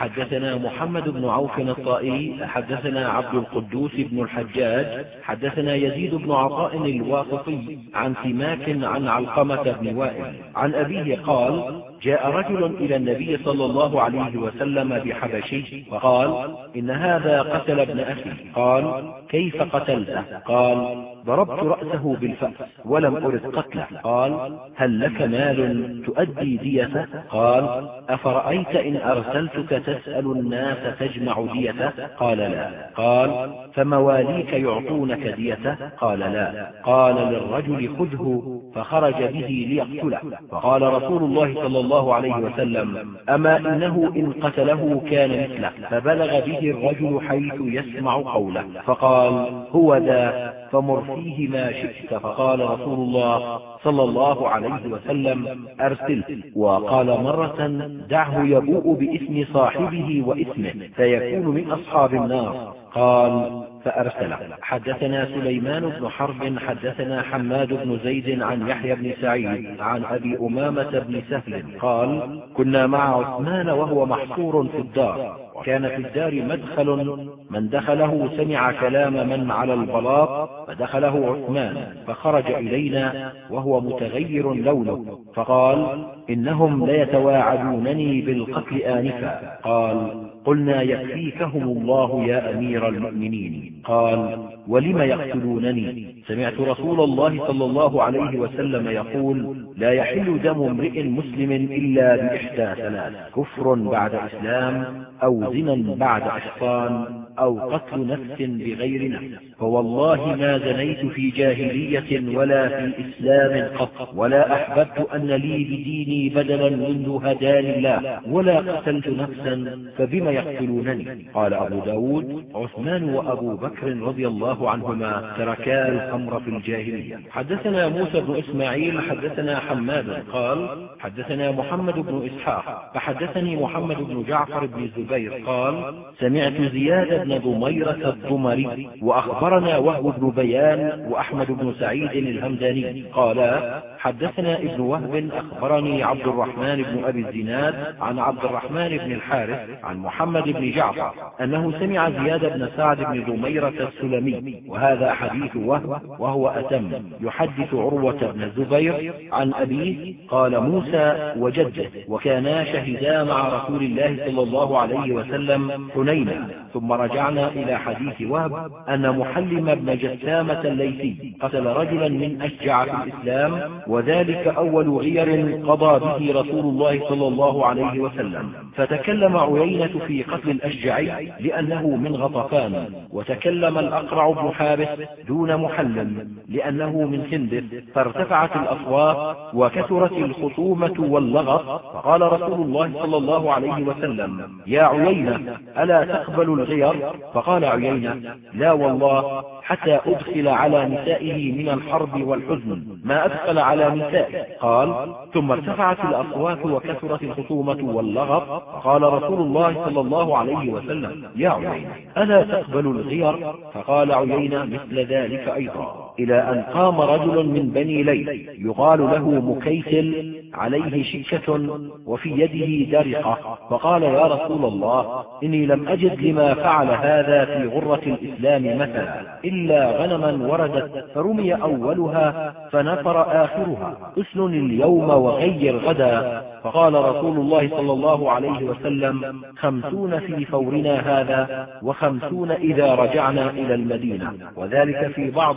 حدثنا محمد بن عوف الطائي حدثنا عبد القدوس بن الحجاج حدثنا يزيد بن عطاء الواسطي عن سماك عن علقمة بن وائل. عن أبيه قال جاء رجل إلى النبي صلى الله عليه وسلم بحبشي فقال إن هذا قتل ابن أخي. قال كيف قتلته؟ قال ضربت رأسه بالفأس ولم أرد قتله. قال هل لك مال تؤدي ديته؟ قال أفرأيت إن أرسلتك تسأل الناس تجمع ديته؟ قال لا. قال فمواليك يعطونك ديته؟ قال لا. قال للرجل خذه فخرج به ليقتله. فقال رسول الله صلى الله عليه وسلم أما إنه إن قتله كان مثله فبلغ به الرجل حيث يسمع قوله فقال هو ذا فمر فيه ما شئت. فقال رسول الله صلى الله عليه وسلم أرسله وقال مرة دعه يبوء باسم صاحبه واسمه فيكون من أصحاب النار. قال فأرسله حدثنا سليمان بن حرب حدثنا حماد بن زيد عن يحيى بن سعيد عن أبي أمامة بن سهل. قال كنا مع عثمان وهو محصور في الدار. كان في الدار مدخل من دخله سمع كلام من على البلاط فدخله عثمان فخرج إلينا وهو متغير لونه فقال إنهم ليتواعدونني بالقتل آنفا. قال قلنا يكفيكهم الله يا أمير المؤمنين. قال ولم يقتلونني؟ سمعت رسول الله صلى الله عليه وسلم يقول لا يحل دم امرئ مسلم إلا بإحدى ثلاث كفر بعد إسلام أو زنا بعد إحصان. أو قتل نفس بغير نفس. فوالله ما زنيت في جاهلية ولا في إسلام قط. ولا أحببت أن لي بديني بدلا منذ هداني الله. ولا قتلت نفسا فبم يقتلونني. قال أبو ب داود عثمان وأبو بكر رضي الله عنهما تركا الخمر في الجاهلية. حدثنا موسى بن إسماعيل حدثنا حماد قال حدثنا محمد بن إسحاق فحدثني محمد بن جعفر بن الزبير قال سمعت زياد بن ضميرة الضمري وأخبرنا وهو بن بيان وأحمد بن سعيد الهمداني. قالا حدثنا ابن وهب أخبرني عبد الرحمن بن أبي الزناد عن عبد الرحمن بن الحارث عن محمد بن جعفر أنه سمع زياد بن سعد بن ضميرة السلمي وهذا حديث وهب وهو أتم. يحدث عروة بن الزبير عن أبيه قال موسى وجده وكانا شهدا مع رسول الله صلى الله عليه وسلم حنينا. ثم رجعنا إلى حديث وهب أن محلم بن جسامة الليثي قتل رجلا من أشجع في الإسلام وذلك أول غير قضى به رسول الله صلى الله عليه وسلم. فتكلم عيينة في قتل الأشجعي لأنه من غطفان وتكلم الأقرع بن حابس دون محلم لأنه من هندس. فارتفعت الأصوات وكثرت الخصومة واللغط. فقال رسول الله صلى الله عليه وسلم يا عيينة ألا تقبل الغير؟ فقال عيينة لا والله حتى أدخل على نسائه من الحرب والحزن. ما أدخل على نسائه قال ثم ارتفعت الأصوات وكثرت الخصومة واللغط. فقال رسول الله صلى الله عليه وسلم يا عيينة ألا تقبل الغير؟ فقال عيينة مثل ذلك أيضا. إلى أن قام رجل من بني ليل يقال له مكيسل عليه شكة وفي يده درقة فقال يا رسول الله إني لم أجد لما فعل هذا في غرة الإسلام مثلا إلا غنما وردت فرمي أولها فنفر آخرها أسن اليوم وغير غدا. فقال رسول الله صلى الله عليه وسلم خمسون في فورنا هذا وخمسون إذا رجعنا إلى المدينة وذلك في بعض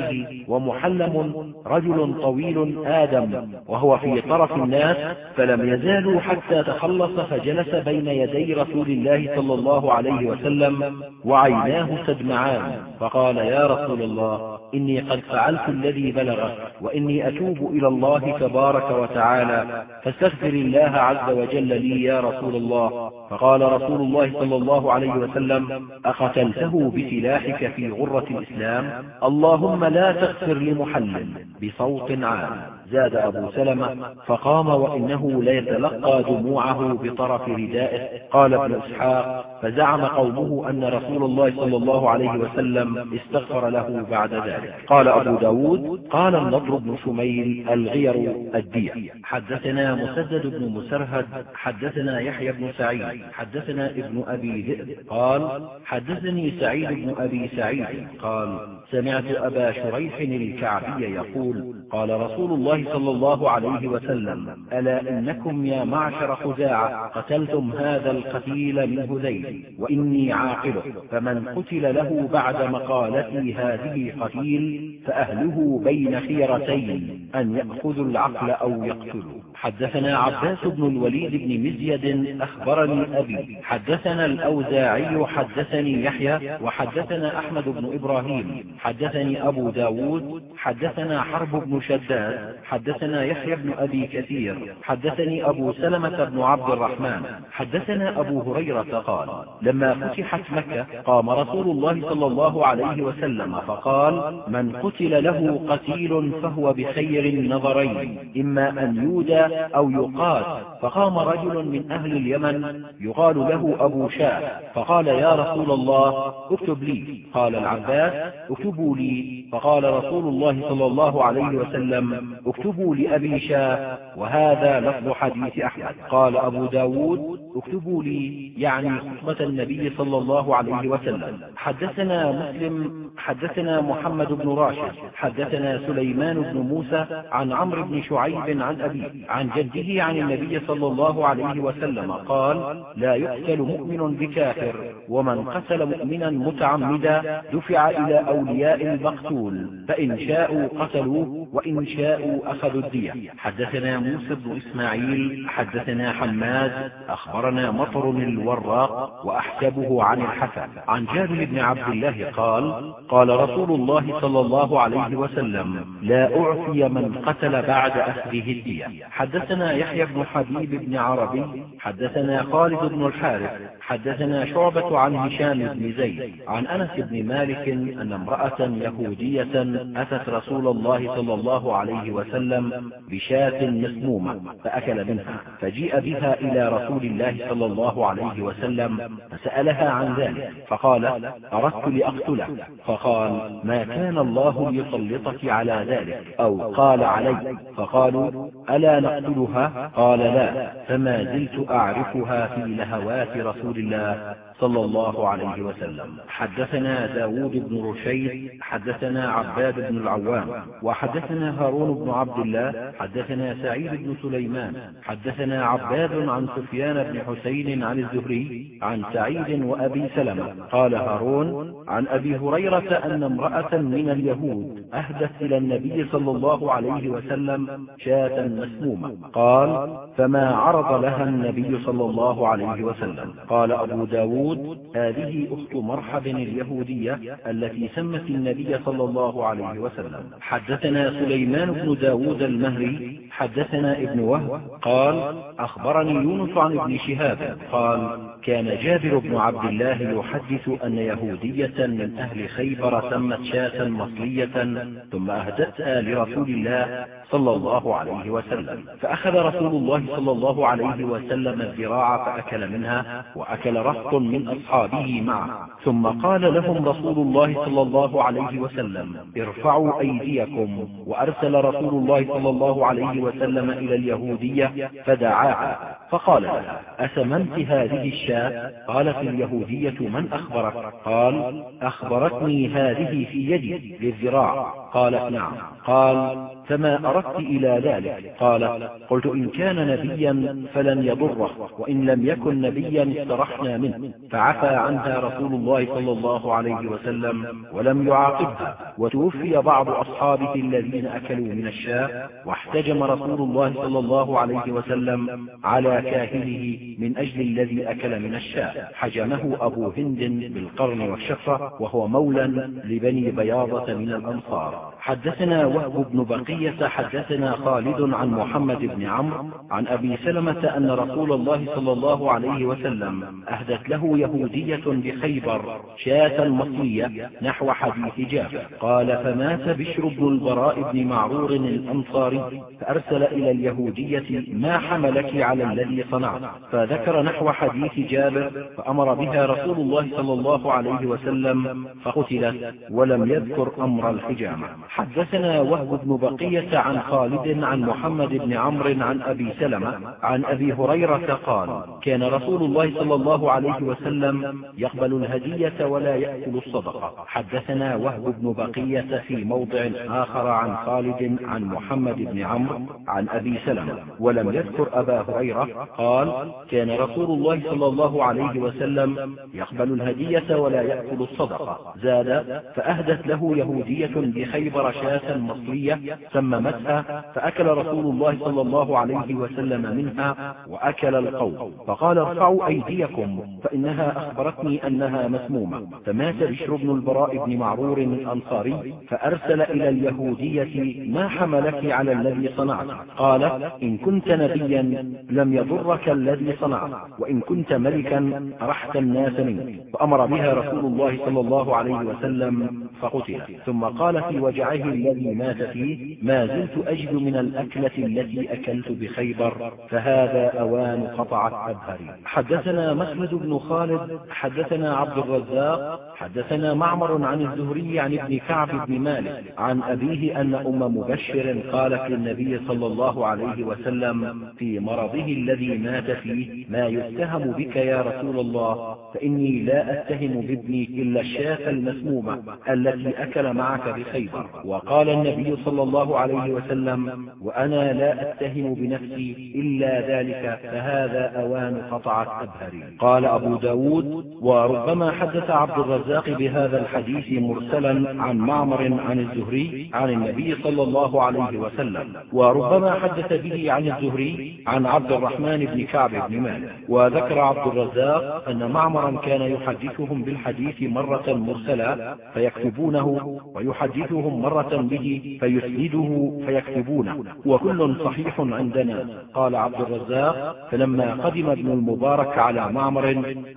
أسفاره ومحلم رجل طويل آدم وهو في طرف الناس فلم يزالوا حتى تخلص فجلس بين يدي رسول الله صلى الله عليه وسلم وعيناه تدمعان فقال يا رسول الله إني قد فعلت الذي بلغك وإني أتوب إلى الله تبارك وتعالى فاستغفر الله عز وجل لي يا رسول الله. فقال رسول الله صلى الله عليه وسلم أقتلته بسلاحك في غرة الإسلام؟ اللهم لا تغفر لمحلل بصوت عام زاد أبو سلمة فقام وإنه ليتلقى دموعه بطرف ردائه. قال ابن إسحاق فزعم قومه أن رسول الله صلى الله عليه وسلم استغفر له بعد ذلك. قال أبو ب داود قال النضر بن شميل الغير الدية حدثنا مسدد بن مسرهد حدثنا يحيى بن سعيد حدثنا ابن أبي ذئب. قال حدثني سعيد بن أبي سعيد. قال سمعت أبا شريح الكعبي يقول قال رسول الله صلى الله عليه وسلم ألا إنكم يا معشر خزاعة قتلتم هذا القتيل من هذيل وإني عاقله فمن قتل له بعد مقالتي هذه قتيل فأهله بين خيرتين أن يأخذوا العقل أو يقتلوا حدثنا عباس بن الوليد بن مزيد أخبرني أبي. حدثنا الأوزاعي حدثني يحيى وحدثنا أحمد بن إبراهيم. حدثني أبو ب داود. حدثنا حرب بن شداد. حدثنا يحيى بن أبي كثير. حدثني أبو سلمة بن عبد الرحمن. حدثنا أبو هريرة قال لما فتحت مكة قام رسول الله صلى الله عليه وسلم فقال من قتل له قتيل فهو بخير النظرين. إما أن يودى أو يقال فقام رجل من أهل اليمن يقال له أبو شاه فقال يا رسول الله اكتب لي. قال العباس اكتبوا لي. فقال رسول الله صلى الله عليه وسلم اكتبوا لأبي شاه وهذا لفظ حديث أحمد. قال أبو ب داود اكتبوا لي يعني خطبة النبي صلى الله عليه وسلم. حدثنا مسلم حدثنا محمد بن راشد حدثنا سليمان بن موسى عن عمرو بن شعيب عن أبيه عن جده عن النبي صلى الله عليه وسلم قال لا يقتل مؤمن بكافر ومن قتل مؤمنا متعمدا دفع إلى أولياء المقتول فإن شاءوا قتلوه وإن شاءوا أخذوا الدية. حدثنا موسى بن إسماعيل حدثنا حماد أخبرنا مطر الوراق وأحسبه عن الحسن. عن جابر بن عبد الله قال قال رسول الله صلى الله عليه وسلم لا أعفي من قتل بعد أخذه الدية. حدثنا يحيى بن حبيب بن عربي حدثنا خالد بن الحارث حدثنا شعبة عن هشام بن زيد عن أنس بن مالك أن امرأة يهودية أتت رسول الله صلى الله عليه وسلم بشاة مسمومة فأكل منها فجيء بها إلى رسول الله صلى الله عليه وسلم فسألها عن ذلك فقال أردت لأقتله فقال ما كان الله ليسلطك على ذلك. أو قال علي فقالوا ألا نقتلها قال لا فما زلت أعرفها في لهوات رسول الله. صلى الله عليه وسلم. حدثنا داود بن رشيد حدثنا عباد بن العوام وحدثنا هارون بن عبد الله حدثنا سعيد بن سليمان حدثنا عباد عن سفيان بن حسين عن الزهري عن سعيد وأبي سلمة. قال هارون عن أبي هريرة أن امرأة من اليهود أهدت إلى النبي صلى الله عليه وسلم شاة مسمومة. قال فما عرض لها النبي صلى الله عليه وسلم. قال أبو ب داود داود هذه أخت مرحب اليهودية التي سمت النبي صلى الله عليه وسلم. حدثنا سليمان بن داود المهري حدثنا ابن وهب قال أخبرني يونس عن ابن شهاب قال كان جابر بن عبد الله يحدث أن يهودية من أهل خيبر سمت شاة مصلية ثم أهدتها لرسول الله صلى الله عليه وسلم. فأخذ رسول الله صلى الله عليه وسلم الذراع فأكل منها وأكل رهط من أصحابه معه. ثم قال لهم رسول الله صلى الله عليه وسلم ارفعوا أيديكم. وأرسل رسول الله صلى الله عليه وسلم إلى اليهودية فدعاها فقال لها أسمنت هذه الشاة؟ قالت اليهودية من أخبرك؟ قال أخبرتني هذه في يدي للذراع. قالت نعم. قال فما أردت إلى ذلك. قالت قلت إن كان نبيا فلن يضره وإن لم يكن نبيا استرحنا منه. فعفى عنها رسول الله صلى الله عليه وسلم ولم يعاقبها. وتوفي بعض أصحابه الذين أكلوا من الشاة. واحتجم رسول الله صلى الله عليه وسلم على كاهله من أجل الذي أكل من الشاة. حجمه أبو هند بالقرن والشفرة وهو مولى لبني بياضة من الأنصار. حدثنا وهب بن بقية حدثنا خالد عن محمد بن عمرو عن أبي سلمة أن رسول الله صلى الله عليه وسلم أهدت له يهودية بخيبر شاة مصرية نحو حديث جابر. قال فمات بشر بن البراء بن معرور الأنصاري فأرسل إلى اليهودية ما حملك على الذي صنعت؟ فذكر نحو حديث جابر فأمر بها رسول الله صلى الله عليه وسلم فقتلت ولم يذكر أمر الحجامة. حدثنا وهب بن بقية عن خالد عن محمد بن عمرو عن أبي سلمة عن أبي هريرة قال كان رسول الله صلى الله عليه وسلم يقبل الهدية ولا يأكل الصدقة. حدثنا وهب بن بقية في موضع آخر عن خالد عن محمد بن عمرو عن أبي سلمة ولم يذكر أبا هريرة. قال كان رسول الله صلى الله عليه وسلم يقبل الهدية ولا يأكل الصدقة. زاد فأهدت له يهودية بخيبر شاة مصرية سممتها فأكل رسول الله صلى الله عليه وسلم منها وأكل القوم. فقال ارفعوا أيديكم فإنها أخبرتني أنها مسمومة. فمات بشر بن البراء بن معرور الأنصاري فأرسل إلى اليهودية ما حملك على الذي صنعت. قال إن كنت نبيا لم يضرك الذي صنعت وإن كنت ملكا أرحت الناس منك. فأمر بها رسول الله صلى الله عليه وسلم فقتل. ثم قال في وجعه الذي مات فيه ما زلت أجد من الأكلة التي أكلت بخيبر فهذا أوان قطعت أبهري. حدثنا مسند بن خالد حدثنا عبد الرزاق حدثنا معمر عن الزهري عن ابن كعب بن مالك عن أبيه أن أم مبشر قالت للنبي صلى الله عليه وسلم في مرضه الذي مات فيه ما يتهم بك يا رسول الله فإني لا أتهم بابني إلا الشاة المسمومة التي أكل معك بخيبر. وقال النبي صلى الله عليه وسلم وأنا لا أتهم بنفسي إلا ذلك فهذا أوان قطعت أبهري. قال أبو ب داود وربما حدث عبد الرزاق بهذا الحديث مرسلا عن معمر عن الزهري عن النبي صلى الله عليه وسلم وربما حدث به عن الزهري عن عبد الرحمن بن كعب بن مالك. وذكر عبد الرزاق أن معمرا كان يحدثهم بالحديث مرة مرسلا فيكتبونه ويحدثهم مرة به فيسنده فيكتبونه. وكل صحيح عندنا. قال عبد الرزاق فلما قدم ابن المبارك على معمر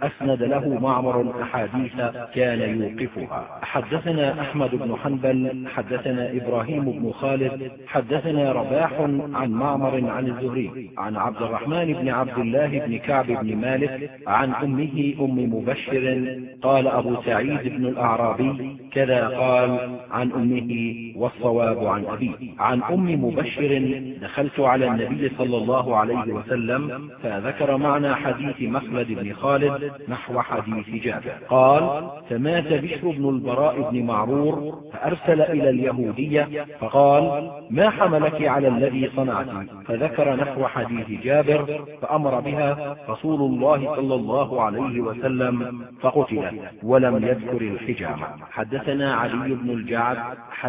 أسند له معمر أحاديث كان يوقفها. حدثنا أحمد بن حنبل حدثنا إبراهيم بن خالد حدثنا رباح عن معمر عن الزهري عن عبد الرحمن بن عبد الله بن كعب بن مالك عن أمه أم مبشر قال أبو سعيد بن الأعرابي كذا قال عن أمه والصواب عن أبيه عن أم مبشر دخلت على النبي صلى الله عليه وسلم فذكر معنى حديث مخلد بن خالد نحو حديث جابر. قال فمات بشر بن البراء بن معرور فأرسل إلى اليهودية فقال ما حملك على الذي صنعت؟ فذكر نحو حديث جابر فأمر بها رسول الله صلى الله عليه وسلم فقتلت ولم يذكر الحجامة. حدثنا علي بن الجعد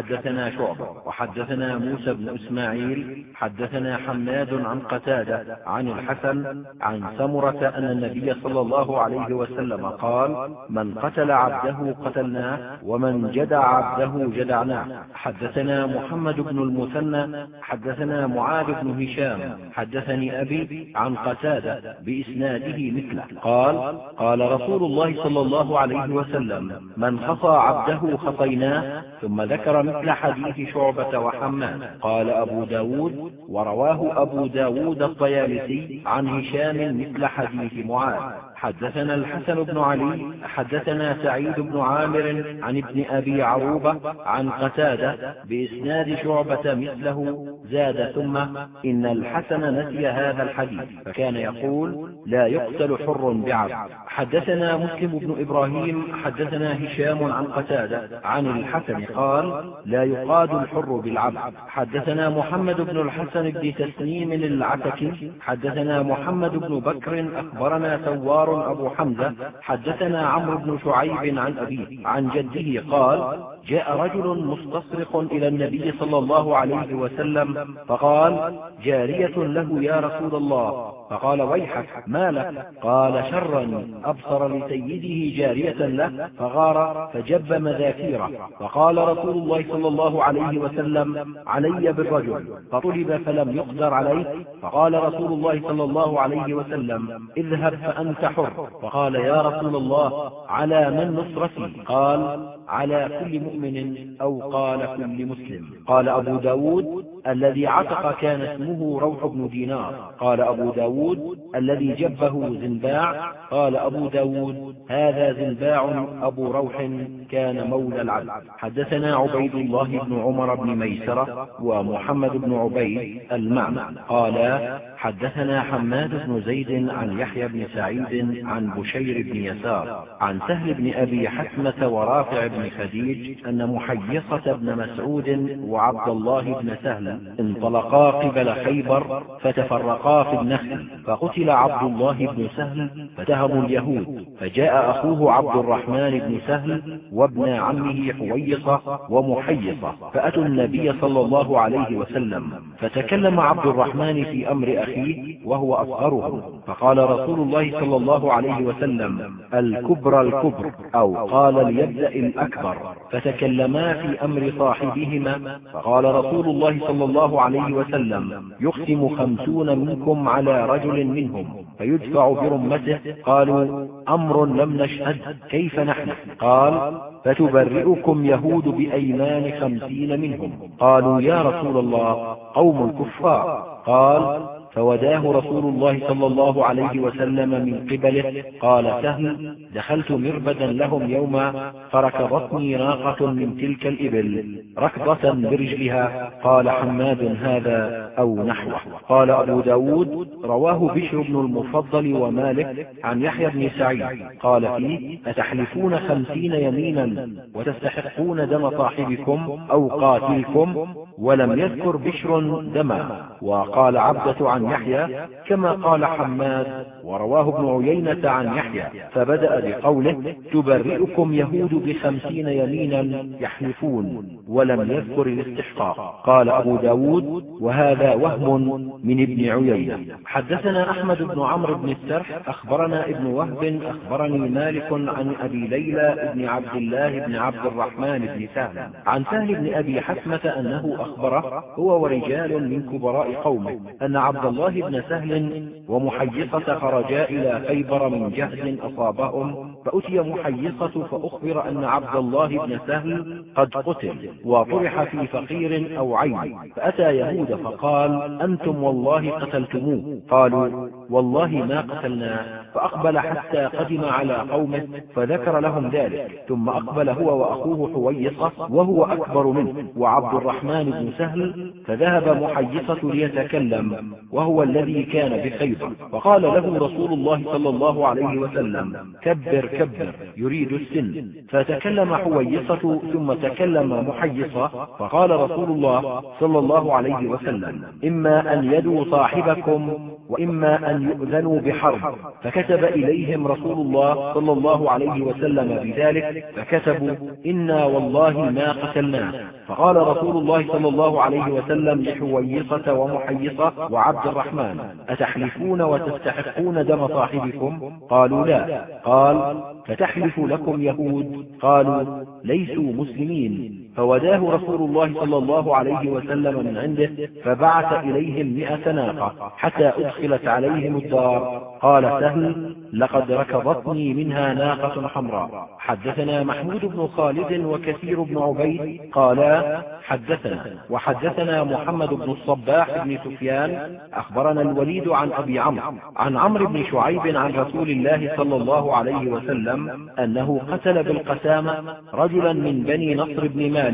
حدثنا شعبة وحدثنا موسى بن إسماعيل حدثنا حماد عن قتادة عن الحسن عن سمرة أن النبي صلى الله عليه وسلم قال من قتل عبده قتلناه ومن جدع عبده جدعناه. حدثنا محمد بن المثنى حدثنا معاذ بن هشام حدثني أبي عن قتادة بإسناده مثله قال قال رسول الله صلى الله عليه وسلم من خصى عبده خصيناه ثم ذكر مثل حديث شعبة وحماد. قال أبو ب داود ورواه أبو ب داود الطيالسي عن هشام مثل حديث معاذ. حدثنا الحسن بن علي حدثنا سعيد بن عامر عن ابن أبي عروبة عن قتادة بإسناد شعبة مثله زاد ثم إن الحسن نسي هذا الحديث فكان يقول لا يقتل حر بعبد. حدثنا مسلم بن إبراهيم حدثنا هشام عن قتادة عن الحسن قال لا يقاد الحر بالعبد. حدثنا محمد بن الحسن بن تسنيم العتكي حدثنا محمد بن بكر أخبرنا ثوار أبو حمزة حدثنا عمرو بن شعيب عن أبيه عن جده قال جاء رجل مستصرخ إلى النبي صلى الله عليه وسلم فقال جارية له يا رسول الله. فقال ويحك ما لك؟ قال شرا أبصر لسيده جارية له فغار فجب مذاكيره. فقال رسول الله صلى الله عليه وسلم علي بالرجل. فطلب فلم يقدر عليه. فقال رسول الله صلى الله عليه وسلم اذهب فأنت حر فقال يا رسول الله على من نصرتي؟ قال على كل مؤمن أو قال كل مسلم. قال أبو ب داود الذي عتق كان اسمه روح بن دينار. قال أبو ب داود الذي جبه زنباع. قال أبو ب داود هذا زنباع أبو روح كان مولى العبد. حدثنا عبيد الله بن عمر بن ميسرة ومحمد بن عبيد المعنى. قال حدثنا حماد بن زيد عن يحيى بن سعيد عن بشير بن يسار عن سهل بن أبي حكمة ورافع بن خديج أن محيصة بن مسعود وعبد الله بن سهل انطلقا قبل خيبر فتفرقا في النخل فقتل عبد الله بن سهل فتهموا اليهود فجاء أخوه عبد الرحمن بن سهل وابن عمه حويصة ومحيصة فأتوا النبي صلى الله عليه وسلم فتكلم عبد الرحمن في أمر أخيه وهو أصغرهم فقال رسول الله صلى الله عليه وسلم الكبر الكبر أو قال ليبدأ الأكبر فتكلما في أمر صاحبهما فقال رسول الله صلى الله عليه وسلم يقسم خمسون منكم على رجل منهم فيدفع برمته. قالوا أمر لم نشهد. كيف نحن؟ قال فتبرئكم يهود بأيمان خمسين منهم. قالوا يا رسول الله قوم الكفار. قال فوداه رسول الله صلى الله عليه وسلم من قبله قال سهل دخلت مربدا لهم يوما فركضتني ناقة من تلك الإبل ركضة برجلها قال حماد هذا أو نحوه. قال أبو ب داود رواه بشر بن المفضل ومالك عن يحيى بن سعيد قال فيه أتحلفون خمسين يمينا وتستحقون دم صاحبكم أو قاتلكم ولم يذكر بشر دما وقال عبدة عن يحيى كما قال حماد ورواه ابن عيينة عن يحيى فبدأ بقوله تبرئكم يهود بخمسين يمينا يحلفون ولم يذكر الاستحقاق. قال أبو ب داود وهذا وهم من ابن عيينة. حدثنا أحمد بن عمرو بن السرح أخبرنا ابن وهب أخبرني مالك عن أبي ليلى بن عبد الله بن عبد الرحمن بن سهل. عن سهل بن أبي حسمة أنه أخبره هو ورجال من كبراء قومه أن عبد الله بن سهل ومحيصة خرجا إلى خيبر من جهد أصابهم فأتي محيصة فأخبر أن عبد الله بن سهل قد قتل وطرح في فقير أو عين. فأتى يهود فقال أنتم والله قتلتموه. قالوا والله ما قتلناه فأقبل حتى قدم على قومه فذكر لهم ذلك. ثم أقبل هو وأخوه حويصة وهو أكبر منه. وعبد الرحمن بن سهل فذهب محيصة ليتكلم وهو الذي كان بخيبر. فقال له رسول الله صلى الله عليه وسلم كبر كبر يريد السن. فتكلم حويصة ثم تكلم محيصة. فقال رسول الله صلى الله عليه وسلم إما أن يدوا صاحبكم وإما أن يؤذنوا بحرب. فكتب إليهم رسول الله صلى الله عليه وسلم بذلك فكتبوا إنا والله ما قتلناه فقال رسول الله صلى الله عليه وسلم لحويصة ومحيصة وعبد الرحمن أتحلفون وتستحقون دم صاحبكم؟ قالوا لا. قال فتحلف لكم يهود قالوا ليسوا مسلمين فوداه رسول الله صلى الله عليه وسلم من عنده فبعث إليهم مئة ناقة حتى أدخلت عليهم الدار. قال سهل لقد ركضتني منها ناقة حمراء. حدثنا محمود بن خالد وكثير بن عبيد قالا حدثنا. وحدثنا محمد بن الصباح بن سفيان أخبرنا الوليد عن أبي عمرو عن عمرو بن شعيب عن رسول الله صلى الله عليه وسلم أنه قتل بالقسامة رجلا من بني نصر بن مالك.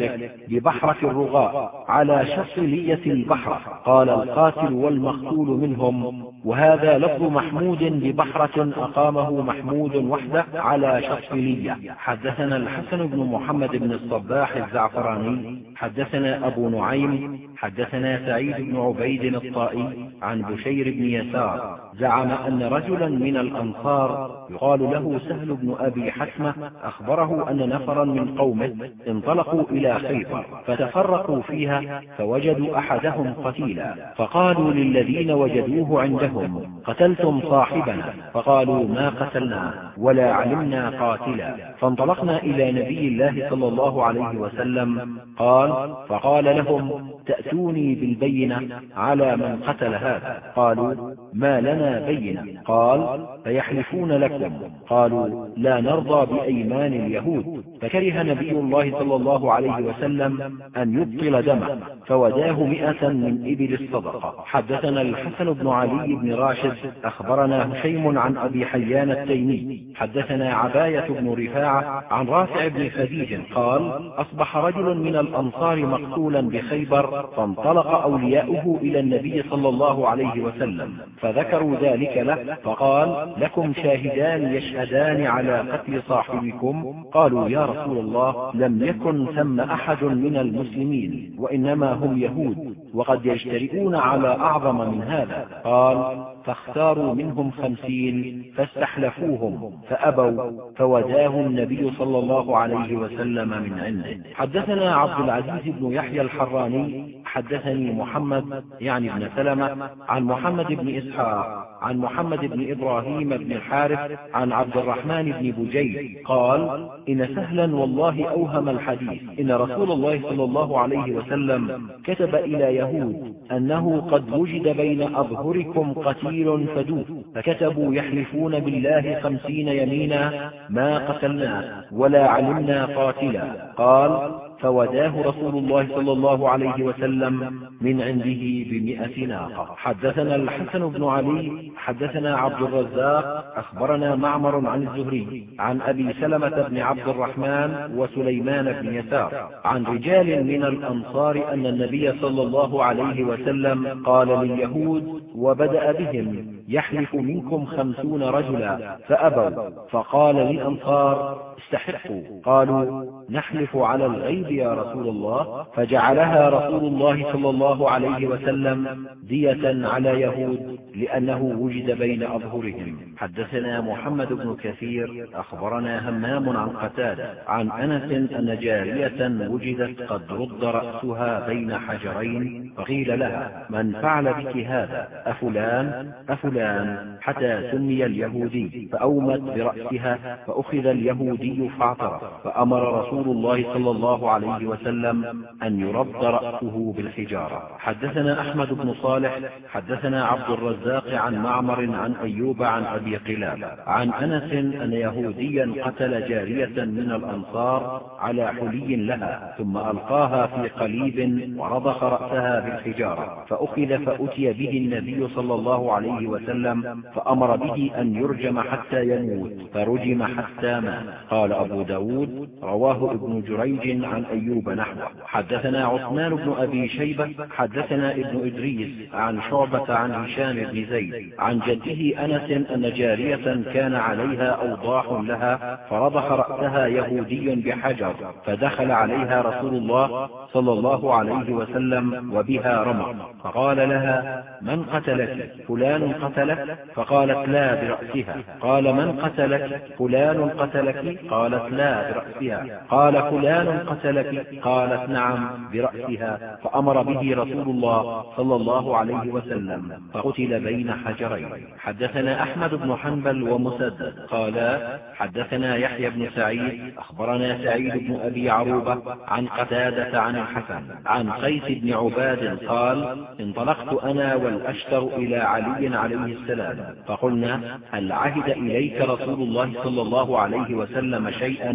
ببحرة الرغاء على شصلية البحرة قال القاتل والمقتول منهم وهذا لفظ محمود ببحرة أقامه محمود وحده على شصلية حدثنا الحسن بن محمد بن الصباح الزعفراني حدثنا أبو نعيم حدثنا سعيد بن عبيد الطائي عن بشير بن يسار زعم أن رجلا من الأنصار يقال له سهل بن أبي حسمة أخبره أن نفرا من قومه انطلقوا إلى خيبر فتفرقوا فيها فوجدوا أحدهم قتيلا فقالوا للذين وجدوه عندهم قتلتم صاحبنا فقالوا ما قتلناه ولا علمنا قاتلا فانطلقنا إلى نبي الله صلى الله عليه وسلم قال فقال لهم تأتوني بالبينة على من قتل هذا. قالوا ما لنا بينة قال فيحلفون لكم. قالوا لا نرضى بأيمان اليهود. فكره نبي الله صلى الله عليه وسلم أن يبطل دمه. فوداه مئة من إبل الصدقة. حدثنا الحسن بن علي بن راشد. أخبرنا هشيم عن أبي حيان التيمي. حدثنا عباية بن رفاعة عن رافع بن خديج. قال أصبح رجل من الأنصار مقتولا بخيبر فانطلق أولياؤه إلى النبي صلى الله عليه وسلم. فذكروا ذلك له فقال لكم شاهدان يشهدان على قتل صاحبكم؟ قالوا يا رسول الله لم يكن ثم أحد من المسلمين وإنما هم يهود وقد يجترئون على أعظم من هذا. قال فاختاروا منهم خمسين فاستحلفوهم فأبوا فوداه النبي صلى الله عليه وسلم من عنده. حدثنا عبد العزيز بن يحيى الحراني حدثني محمد يعني ابن سلمة عن محمد بن إسحاق عن محمد بن إبراهيم بن الحارث عن عبد الرحمن بن بجيد. قال إن سهلا والله أوهم الحديث. إن رسول الله صلى الله عليه وسلم كتب إلى يهود أنه قد وجد بين أظهركم قتيل فدوث فكتبوا يحلفون بالله خمسين يمينا ما قتلناه ولا علمنا قاتلا. قال فوداه رسول الله صلى الله عليه وسلم من عنده بمئة ناقة. حدثنا الحسن بن علي حدثنا عبد الرزاق أخبرنا معمر عن الزهري عن أبي سلمة بن عبد الرحمن وسليمان بن يسار عن رجال من الأنصار أن النبي صلى الله عليه وسلم قال لليهود وبدأ بهم يحلف منكم خمسون رجلا فأبوا. فقال للأنصار استحقوا. قالوا نحلف على الغيب يا رسول الله. فجعلها رسول الله صلى الله عليه وسلم دية على يهود لأنه وجد بين أظهرهم. حدثنا محمد بن كثير أخبرنا همام عن قتادة عن أنس أن جارية وجدت قد رد رأسها بين حجرين فقيل لها من فعل بك هذا؟ أفلان؟ أفلان حتى سمي اليهودي. فأومت برأسها فأخذ اليهودي فاعترف فأمر رسول الله صلى الله عليه وسلم أن يرد رأسه بالحجارة. حدثنا أحمد بن صالح حدثنا عبد الرزاق عن معمر عن أيوب عن أبي قلابة عن أنس أن يهوديا قتل جارية من الأنصار على حلي لها ثم ألقاها في قليب ورضخ رأسها بالحجارة فأخذ فأتي به النبي صلى الله عليه وسلم فأمر به أن يرجم حتى يموت فرجم حتى مات. قال أبو ب داود رواه ابن جريج عن أيوب نحوه. حدثنا عثمان بن أبي شيبة حدثنا ابن إدريس عن شعبة عن هشام بن زيد. عن جده أنس أن جارية كان عليها أوضاح لها فرضخ رأسها يهودي بحجر فدخل عليها رسول الله صلى الله عليه وسلم وبها رمى. فقال لها من قتلك؟ فلان قتلك؟ فقالت لا برأسها. قال من قتلك؟ فلان قتلك؟ قالت لا برأسها. قال فلان قتلك. قالت نعم برأسها. فأمر به رسول الله صلى الله عليه وسلم. فقتل بين حجرين. حدثنا أحمد بن حنبل ومسدد. قالا حدثنا يحيى بن سعيد. أخبرنا سعيد بن أبي عروبة عن قتادة عن الحسن عن قيس بن عباد قال انطلقت أنا والأشتر إلى علي عليه السلام. فقلنا هل عهد إليك رسول الله صلى الله عليه وسلم شيئا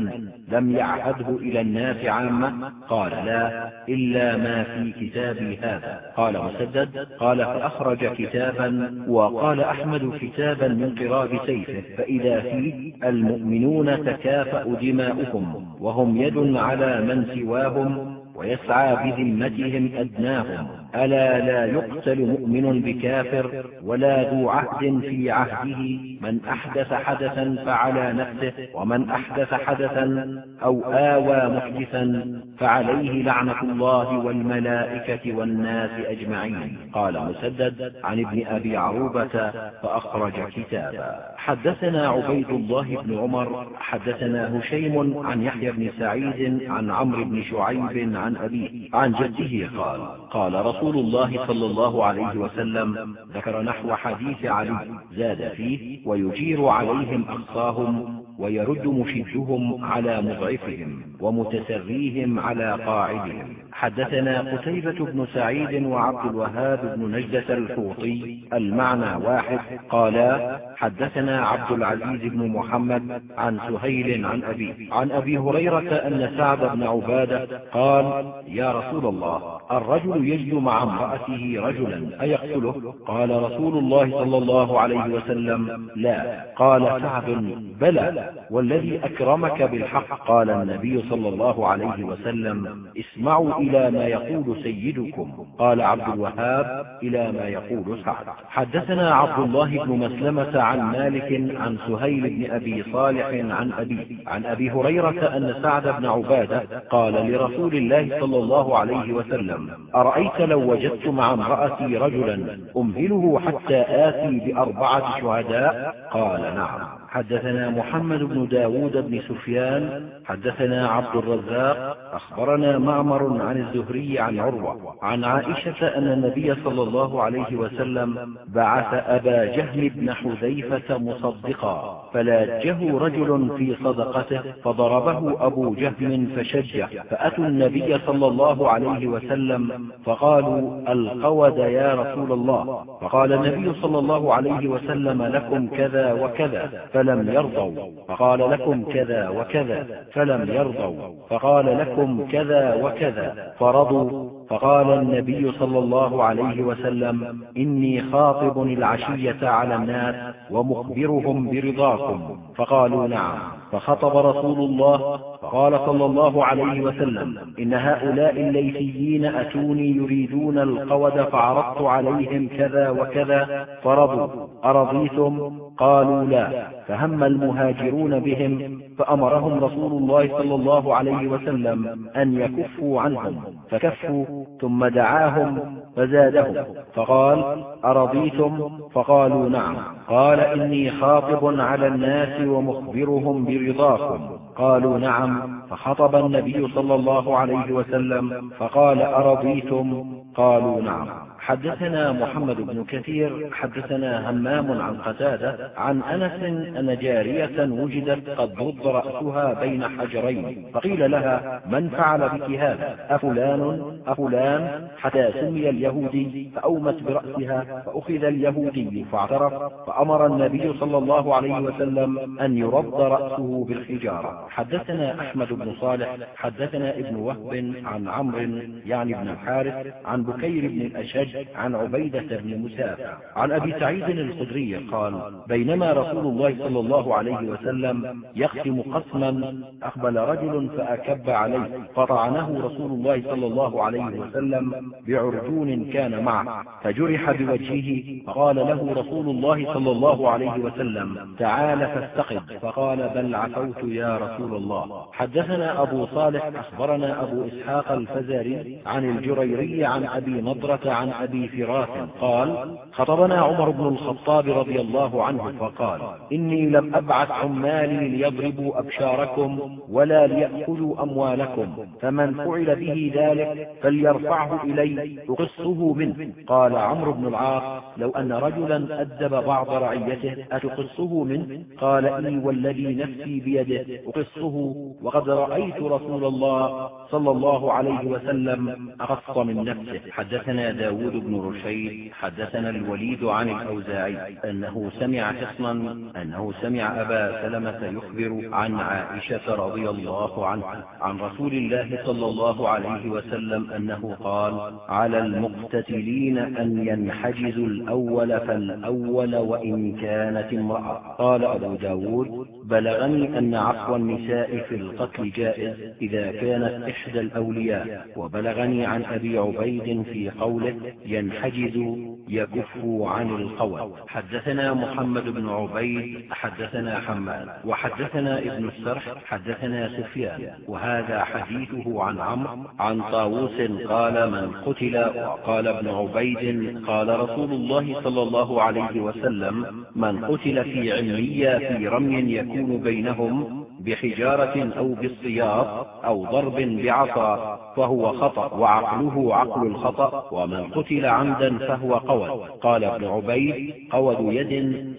لم يعهده إلى الناس عامة قال لا إلا ما في كتابي هذا. قال مسدد قال فأخرج كتابا وقال أحمد كتابا من قراب سيفه فإذا فيه المؤمنون تكافأ دماؤهم وهم يد على من سواهم ويسعى بذمتهم أدناهم. ألا لا يقتل مؤمن بكافر ولا ذو عهد في عهده من أحدث حدثا فعلى نفسه ومن أحدث حدثا أو آوى محدثا فعليه لعنة الله والملائكة والناس أجمعين. قال مسدد عن ابن أبي عروبة فأخرج كتابا. حدثنا عبيد الله بن عمر حدثنا هشيم عن يحيى بن سعيد عن عمرو بن شعيب عن أبيه عن جده قال قال رسول الله صلى الله عليه وسلم ذكر نحو حديث علي زاد فيه ويجير عليهم أقصاهم ويرد مشدهم على مضعفهم ومتسريهم على قاعدهم. حدثنا قتيبة بن سعيد وعبد الوهاب بن نجدة الحوطي المعنى واحد. قالا حدثنا عبد العزيز بن محمد عن سهيل عن أبيه عن أبي هريرة أن سعد بن عبادة قال يا رسول الله الرجل يجد مع امرأته رجلا أيقتله؟ قال رسول الله صلى الله عليه وسلم لا. قال سعد بلى. والذي أكرمك بالحق قال النبي صلى الله عليه وسلم اسمعوا إلى ما يقول سيدكم. قال عبد الوهاب إلى ما يقول سعد. حدثنا عبد الله بن مسلمة عن مالك عن سهيل بن أبي صالح عن أبيه عن أبي هريرة أن سعد بن عبادة قال لرسول الله صلى الله عليه وسلم أرأيت لو وجدت مع امرأتي رجلا أمهله حتى آتي بأربعة شهداء؟ قال نعم. حدثنا محمد بن داود بن سفيان حدثنا عبد الرزاق أخبرنا معمر عن الزهري عن عروة عن عائشة أن النبي صلى الله عليه وسلم بعث أبا جهل بن حذيفة مصدقا فلاجه رجل في صدقته فضربه أبو جهم فشجه فأتوا النبي صلى الله عليه وسلم فقالوا القود يا رسول الله فقال النبي صلى الله عليه وسلم لكم كذا وكذا فلم يرضوا فقال لكم كذا وكذا فلم يرضوا فقال لكم كذا وكذا فرضوا فقال النبي صلى الله عليه وسلم إني خاطب العشية على الناس ومخبرهم برضاكم. فقالوا نعم. فخطب رسول الله فقال صلى الله عليه وسلم إن هؤلاء الليثيين أتوني يريدون القود فعرضت عليهم كذا وكذا فرضوا أرضيتم؟ قالوا لا. فهم المهاجرون بهم فأمرهم رسول الله صلى الله عليه وسلم أن يكفوا عنهم فكفوا ثم دعاهم فزادهم. فقال أرضيتم؟ فقالوا نعم. قال إني خاطب على الناس ومخبرهم برضاكم. قالوا نعم فخطب النبي صلى الله عليه وسلم فقال أرضيتم؟ قالوا نعم. حدثنا محمد بن كثير حدثنا همام عن قتادة عن أنس أن جارية وجدت قد ضد رأسها بين حجرين فقيل لها من فعل بك هذا؟ أفلان؟ أفلان؟ حتى سمي اليهودي فأومت برأسها فأخذ اليهودي فاعترف فأمر النبي صلى الله عليه وسلم أن يرد رأسه بالحجارة. حدثنا أحمد بن صالح حدثنا ابن وهب عن عمرو يعني بن الحارث عن بكير بن الأشج عن عبيدة بن مسافع عن أبي سعيد الخدري قال بينما رسول الله صلى الله عليه وسلم يختم قسما أقبل رجل فأكب عليه. فطعنه رسول الله صلى الله عليه وسلم بعرجون كان معه. فجرح بوجهه فقال له رسول الله صلى الله عليه وسلم تعال فاستقد فقال بل عفوت يا رسول الله. حدثنا أبو صالح أخبرنا أبو إسحاق الفزاري عن الجريري عن أبي نضرة عن أبي فراس قال خطبنا عمر بن الخطاب رضي الله عنه فقال إني لم أبعث عمالي ليضربوا أبشاركم ولا ليأكلوا أموالكم فمن فعل به ذلك فليرفعه إلي أقصه منه. قال عمرو بن العاص لو أن رجلا أدب بعض رعيته أتقصه منه؟ قال إني والذي نفسي بيده أقصه وقد رأيت رسول الله صلى الله عليه وسلم أقص من نفسه. حدثنا داود داود بن رشيد حدثنا الوليد عن الأوزاعي أنه سمع حصنا أنه سمع أبا سلمة يخبر عن عائشة رضي الله عنها عن رسول الله صلى الله عليه وسلم أنه قال على المقتتلين أن ينحجزوا الأول فالأول وإن كانت امرأة قال أبو ب داود بلغني أن عفو النساء في القتل جائز إذا كانت إحدى الأولياء وبلغني عن أبي عبيد في قوله ينحجز يكف عن القول. حدثنا محمد بن عبيد حدثنا حماد وحدثنا ابن السرح حدثنا سفيان. وهذا حديثه عن عمرو عن طاووس قال من قتل وقال ابن عبيد قال رسول الله صلى الله عليه وسلم من قتل في علمية في رمي يكون بينهم بحجارة أو بالصياط أو ضرب بعصا فهو خطأ وعقله عقل الخطأ ومن قتل عمدا فهو قود. قال ابن عبيد قود يد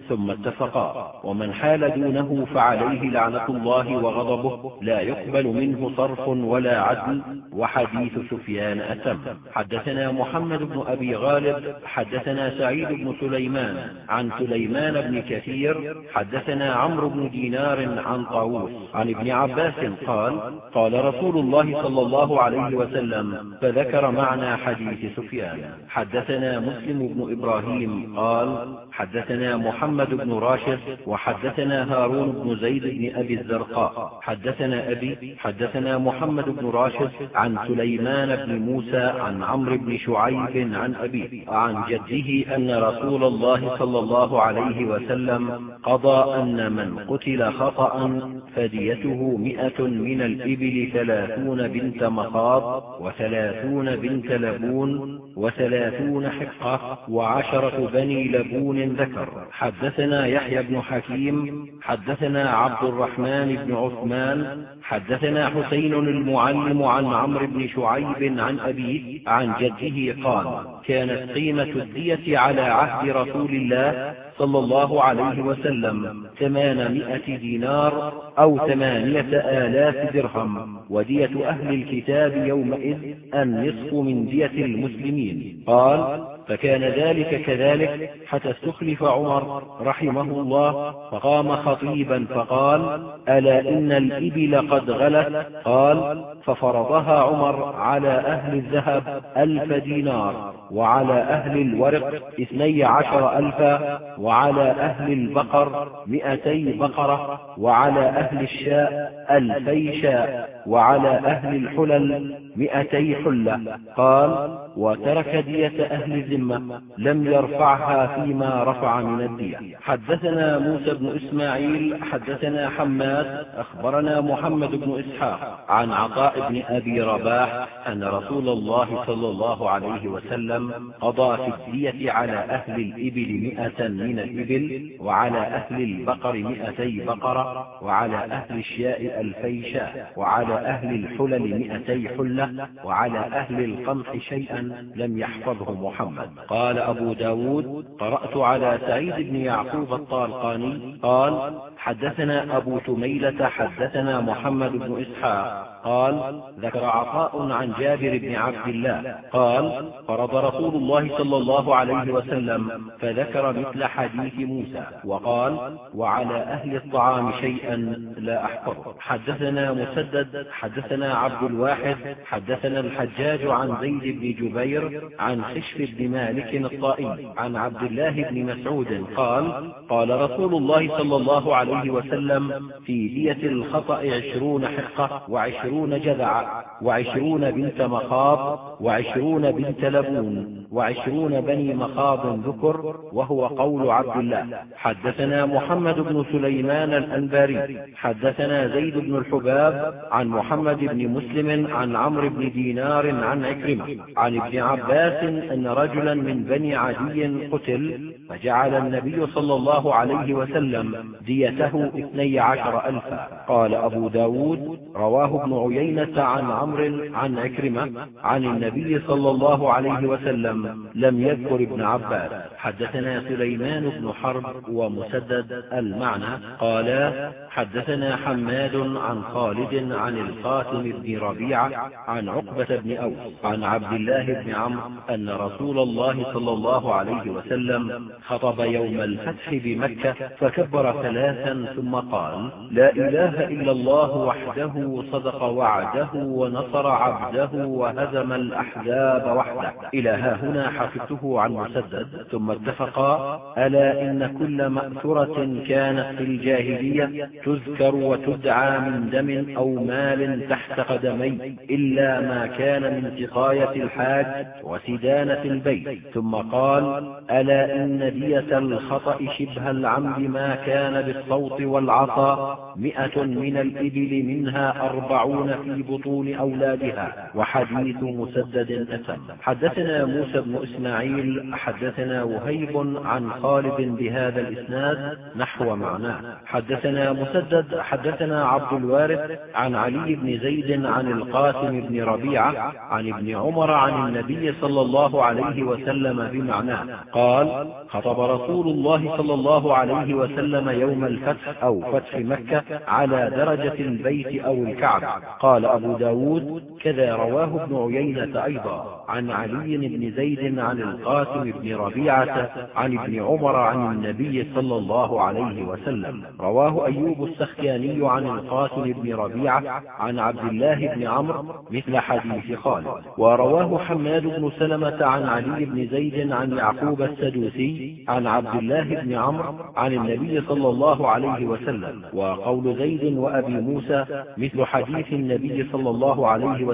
ثم اتفقا. ومن حال دونه فعليه لعنة الله وغضبه لا يقبل منه صرف ولا عدل. وحديث سفيان أتم. حدثنا محمد بن أبي غالب حدثنا سعيد بن سليمان عن سليمان بن كثير حدثنا عمرو بن دينار عن طاووس عن ابن عباس قال قال رسول الله صلى الله عليه وسلم فذكر معنى حديث سفيان. حدثنا مسلم بن إبراهيم قال حدثنا محمد بن راشد وحدثنا هارون بن زيد بن أبي الزرقاء. حدثنا أبي حدثنا محمد بن راشد عن سليمان بن موسى عن عمرو بن شعيب عن أبيه عن جده أن رسول الله صلى الله عليه وسلم قضى أن من قتل خطأ فديته مئة من الإبل ثلاثون بنت مخاض وثلاثون بنت لبون وثلاثون حقة وعشرة بني لبون ذكر. حدثنا يحيى بن حكيم حدثنا عبد الرحمن بن عثمان حدثنا حسين المعلم عن عمرو بن شعيب عن أبيه عن جده قال كانت قيمة الدية على عهد رسول الله صلى الله عليه وسلم ثمانمائة دينار أو ثمانية آلاف درهم ودية أهل الكتاب يومئذ النصف من دية المسلمين. قال فكان ذلك كذلك حتى استخلف عمر رحمه الله فقام خطيبا فقال ألا إن الإبل قد غلت؟ قال ففرضها عمر على أهل الذهب ألف دينار وعلى أهل الورق اثني عشر ألفا وعلى أهل البقر مئتي بقرة وعلى أهل الشاء ألفي شاء وعلى أهل الحلل مئتي حلة. قال وترك دية أهل الذمة لم يرفعها فيما رفع من الدية. حدثنا موسى بن إسماعيل حدثنا حماد أخبرنا محمد بن إسحاق عن عطاء بن أبي رباح أن رسول الله صلى الله عليه وسلم قضى في الدية على أهل الإبل مئة من الإبل وعلى أهل البقر مئتي بقرة وعلى أهل الشاء ألفي شاء وعلى أهل الحلل مئتي حلة وعلى أهل القمح شيئا لم يحفظه محمد. قال أبو ب داود قرأت على سعيد بن يعقوب الطالقاني قال حدثنا أبو تميلة حدثنا محمد بن إسحاق. قال ذكر عطاء عن جابر بن عبد الله. قال فرض رسول الله صلى الله عليه وسلم فذكر مثل حديث موسى. وقال وعلى أهل الطعام شيئا لا أحفظه حدثنا مسدد حدثنا عبد الواحد حدثنا الحجاج عن زيد بن جبير عن خشف بن مالك الطائي عن عبد الله بن مسعود. قال قال رسول الله صلى الله عليه وسلم في دية الخطأ عشرون حقة وعشرون جذع وعشرون بنت مخاض وعشرون بنت لبون وعشرون بني مخاض ذكر وهو قول عبد الله. حدثنا محمد بن سليمان الأنباري حدثنا زيد بن الحباب عن محمد بن مسلم عن عمرو بن دينار عن عكرمة عن ابن عباس أن رجلا من بني عدي قتل فجعل النبي صلى الله عليه وسلم ديته اثني عشر ألفا. قال أبو ب داود رواه ابن عيينة عن عمرو عن عكرمة عن النبي صلى الله عليه وسلم لم يذكر ابن عباس. حدثنا سليمان بن حرب ومسدد المعنى قالا حدثنا حماد عن خالد عن القاسم بن ربيعة عن عقبة بن أوس عن عبد الله بن عمرو أن رسول الله صلى الله عليه وسلم خطب يوم الفتح بمكة فكبر ثلاثا ثم قال لا إله إلا الله وحده صدق وعده ونصر عبده وهزم الأحزاب وحده. إلى ها هنا حفظته عن مسدد ثم اتفقا ألا إن كل مأثرة كانت في الجاهلية تذكر وتدعى من دم أو مال تحت قدمي إلا ما كان من سقاية الحاج وسدانة البيت. ثم قال ألا إن دية الخطأ شبه العمد ما كان بالصوت والعصا مئة من الإبل منها أربعون في بطون أولادها. وحديث مسدد أتم حدثنا موسى بن إسماعيل حدثنا وهيب عن خالد بهذا الإسناد نحو معناه. حدثنا مسدد حدثنا عبد الوارث عن علي بن زيد عن القاسم بن ربيعة عن ابن عمر عن النبي صلى الله عليه وسلم بمعناه. قال خطب رسول الله صلى الله عليه وسلم يوم الفتح أو فتح مكة على درجة البيت أو الكعب قال أبو ب داود كذا رواه ابن عيينة أيضا عن علي بن زيد عن القاسم بن ربيعة عن ابن عمر عن النبي صلى الله عليه وسلم. رواه أيوب السختياني عن القاسم بن ربيعة عن عبد الله بن عمرو مثل حديث خالد. ورواه حماد بن سلمة عن علي بن زيد عن يعقوب السدوسي عن عبد الله بن عمرو عن النبي صلى الله عليه وسلم. وقول زيد وأبي موسى مثل حديث النبي صلى الله عليه وسلم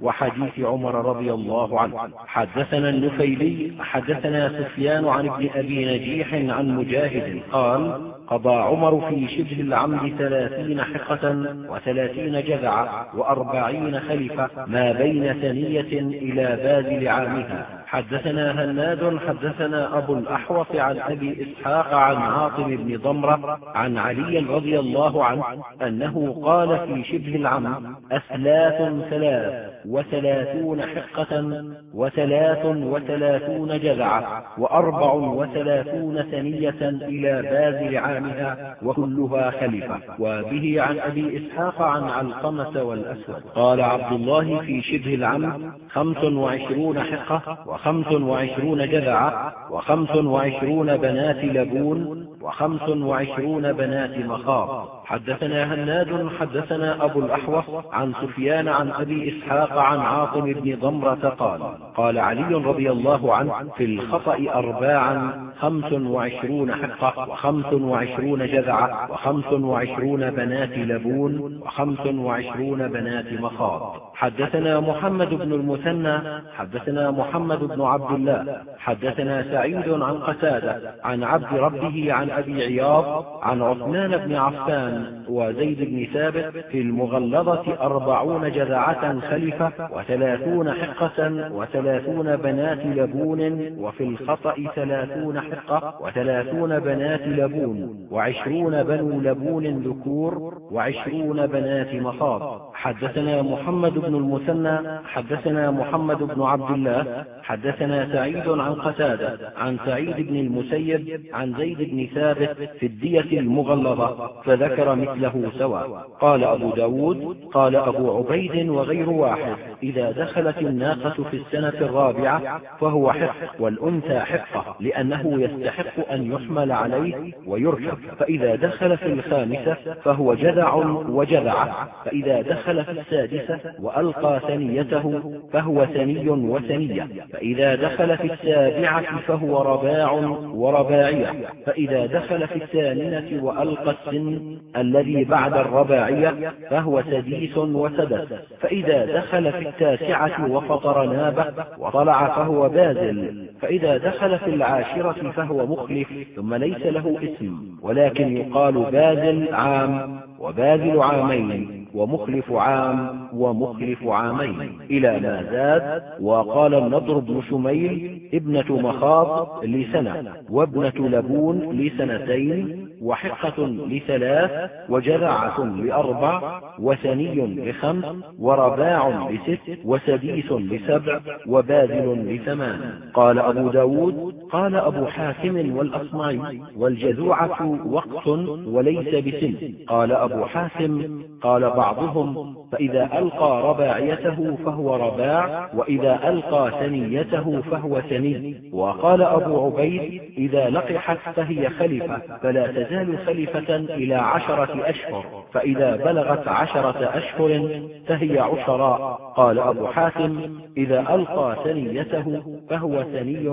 وحديث عمر رضي الله عنه. حدثنا النفيلي حدثنا سفيان عن ابن أبي نجيح عن مجاهد قال قضى عمر في شبه العمد ثلاثين حقة وثلاثين جذعة وأربعين خلفة ما بين ثنية إلى باذل عامها. حدثنا هناد حدثنا أبو الأحوص عن أبي إسحاق عن عاصم بن ضمرة عن علي رضي الله عنه أنه قال في شبه العمد أثلاث ثلاث وثلاثون حقة وثلاث وثلاثون جذعة وأربع وثلاثون ثنية إلى باذل عامها وكلها خلفة وبه عن أبي إسحاق عن علقمة والأسود. قال عبد الله في شبه العمد خمس وعشرون حقة وخمس وعشرون جذعة وخمس وعشرون بنات لبون وخمس وعشرون بنات مخاض. حدثنا هناد حدثنا أبو الأحوص عن سفيان عن أبي إسحاق عن عاصم بن ضمرة قال قال علي رضي الله عنه في الخطأ أرباعا خمس وعشرون حقة وخمس وعشرون جذعة وخمس وعشرون بنات لبون وخمس وعشرون بنات مخاض. حدثنا محمد بن المثنى حدثنا محمد بن عبد الله حدثنا سعيد عن قتادة عن عبد ربه عن أبي عياض عن عثمان بن عفان وزيد بن ثابت في المغلظة أربعون جذعة خلفة وثلاثون حقة وثلاثون بنات لبون وفي الخطأ ثلاثون حقة وثلاثون بنات لبون وعشرون بنو لبون ذكور وعشرون بنات مخاض. حدثنا محمد بن المثنى حدثنا محمد بن عبد الله حدثنا سعيد عن قتادة عن سعيد بن المسيب عن زيد بن ثابت في الدية المغلظة فذكر مثله سواء. قال أبو ب داود قال أبو عبيد وغير واحد إذا دخلت الناقة في السنة الرابعة فهو حق والأنثى حقة لأنه يستحق أن يحمل عليه ويركب. فإذا دخل في الخامسة فهو جذع وجذعة فإذا دخل في السادسة وألقى ثنيته فهو ثني وثنية. فإذا دخل في السابعة فهو رباع ورباعية. فإذا دخل في الثامنة وألقى السن الذي بعد الرباعية فهو سديس وسدس. فإذا دخل في التاسعة وفطر نابه وطلع فهو بازل. فإذا دخل في العاشرة فهو مخلف ثم ليس له اسم ولكن يقال بازل عام وباذل عامين. ومخلف عام ومخلف عامين. إلى ما زاد وقال النضر بن شميل ابنة مخاض لسنة وابنة لبون لسنتين وحقة لثلاث وجذعة لأربع وثني لخمس ورباع لست وسديس لسبع وباذل لثمان. قال أبو ب داود قال أبو حاتم والأصمعي والجذوعة وقت وليس بسن. قال أبو حاتم قال بعضهم فإذا ألقى رباعيته فهو رباع وإذا ألقى ثنيته فهو ثني. وقال أبو عبيد إذا لقحت فهي خلفة فلا تزال خلفة إلى عشرة أشهر فإذا بلغت عشرة أشهر فهي عشراء قال أبو حاتم إذا ألقى ثنيته فهو ثني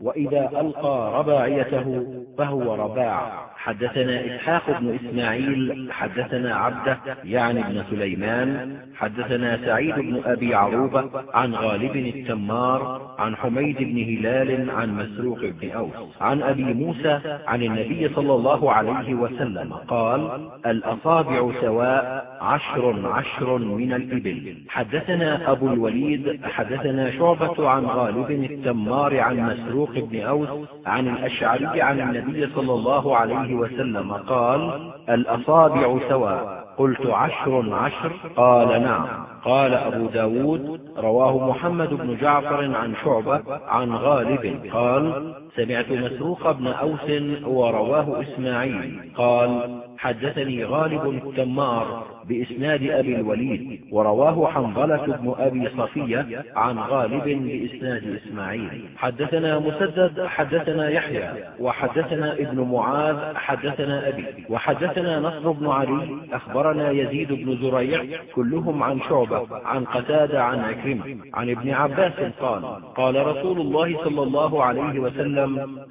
وإذا ألقى رباعيته فهو رباع. حدثنا إسحاق بن إسماعيل حدثنا عبده يعني ابن سليمان حدثنا سعيد بن أبي عروبة عن غالب التمار عن حميد بن هلال عن مسروق بن أوس عن أبي موسى عن النبي صلى الله عليه وسلم قال الأصابع سواء عشر عشر من الإبل. حدثنا أبو الوليد حدثنا شعبة عن غالب التمار عن مسروق بن أوس عن الأشعري عن النبي صلى الله عليه وسلم قال الأصابع سواء. قلت عشر عشر؟ قال نعم. قال أبو ب داود رواه محمد بن جعفر عن شعبة عن غالب. قال سمعت مسروق بن أوس ورواه إسماعيل قال حدثني غالب التمار بإسناد أبي الوليد ورواه حنظلة بن أبي صفية عن غالب بإسناد إسماعيل. حدثنا مسدد حدثنا يحيى وحدثنا ابن معاذ حدثنا أبي وحدثنا نصر بن علي أخبرنا يزيد بن زريع كلهم عن شعبة عن قتادة عن عكرمة عن ابن عباس قال قال رسول الله صلى الله عليه وسلم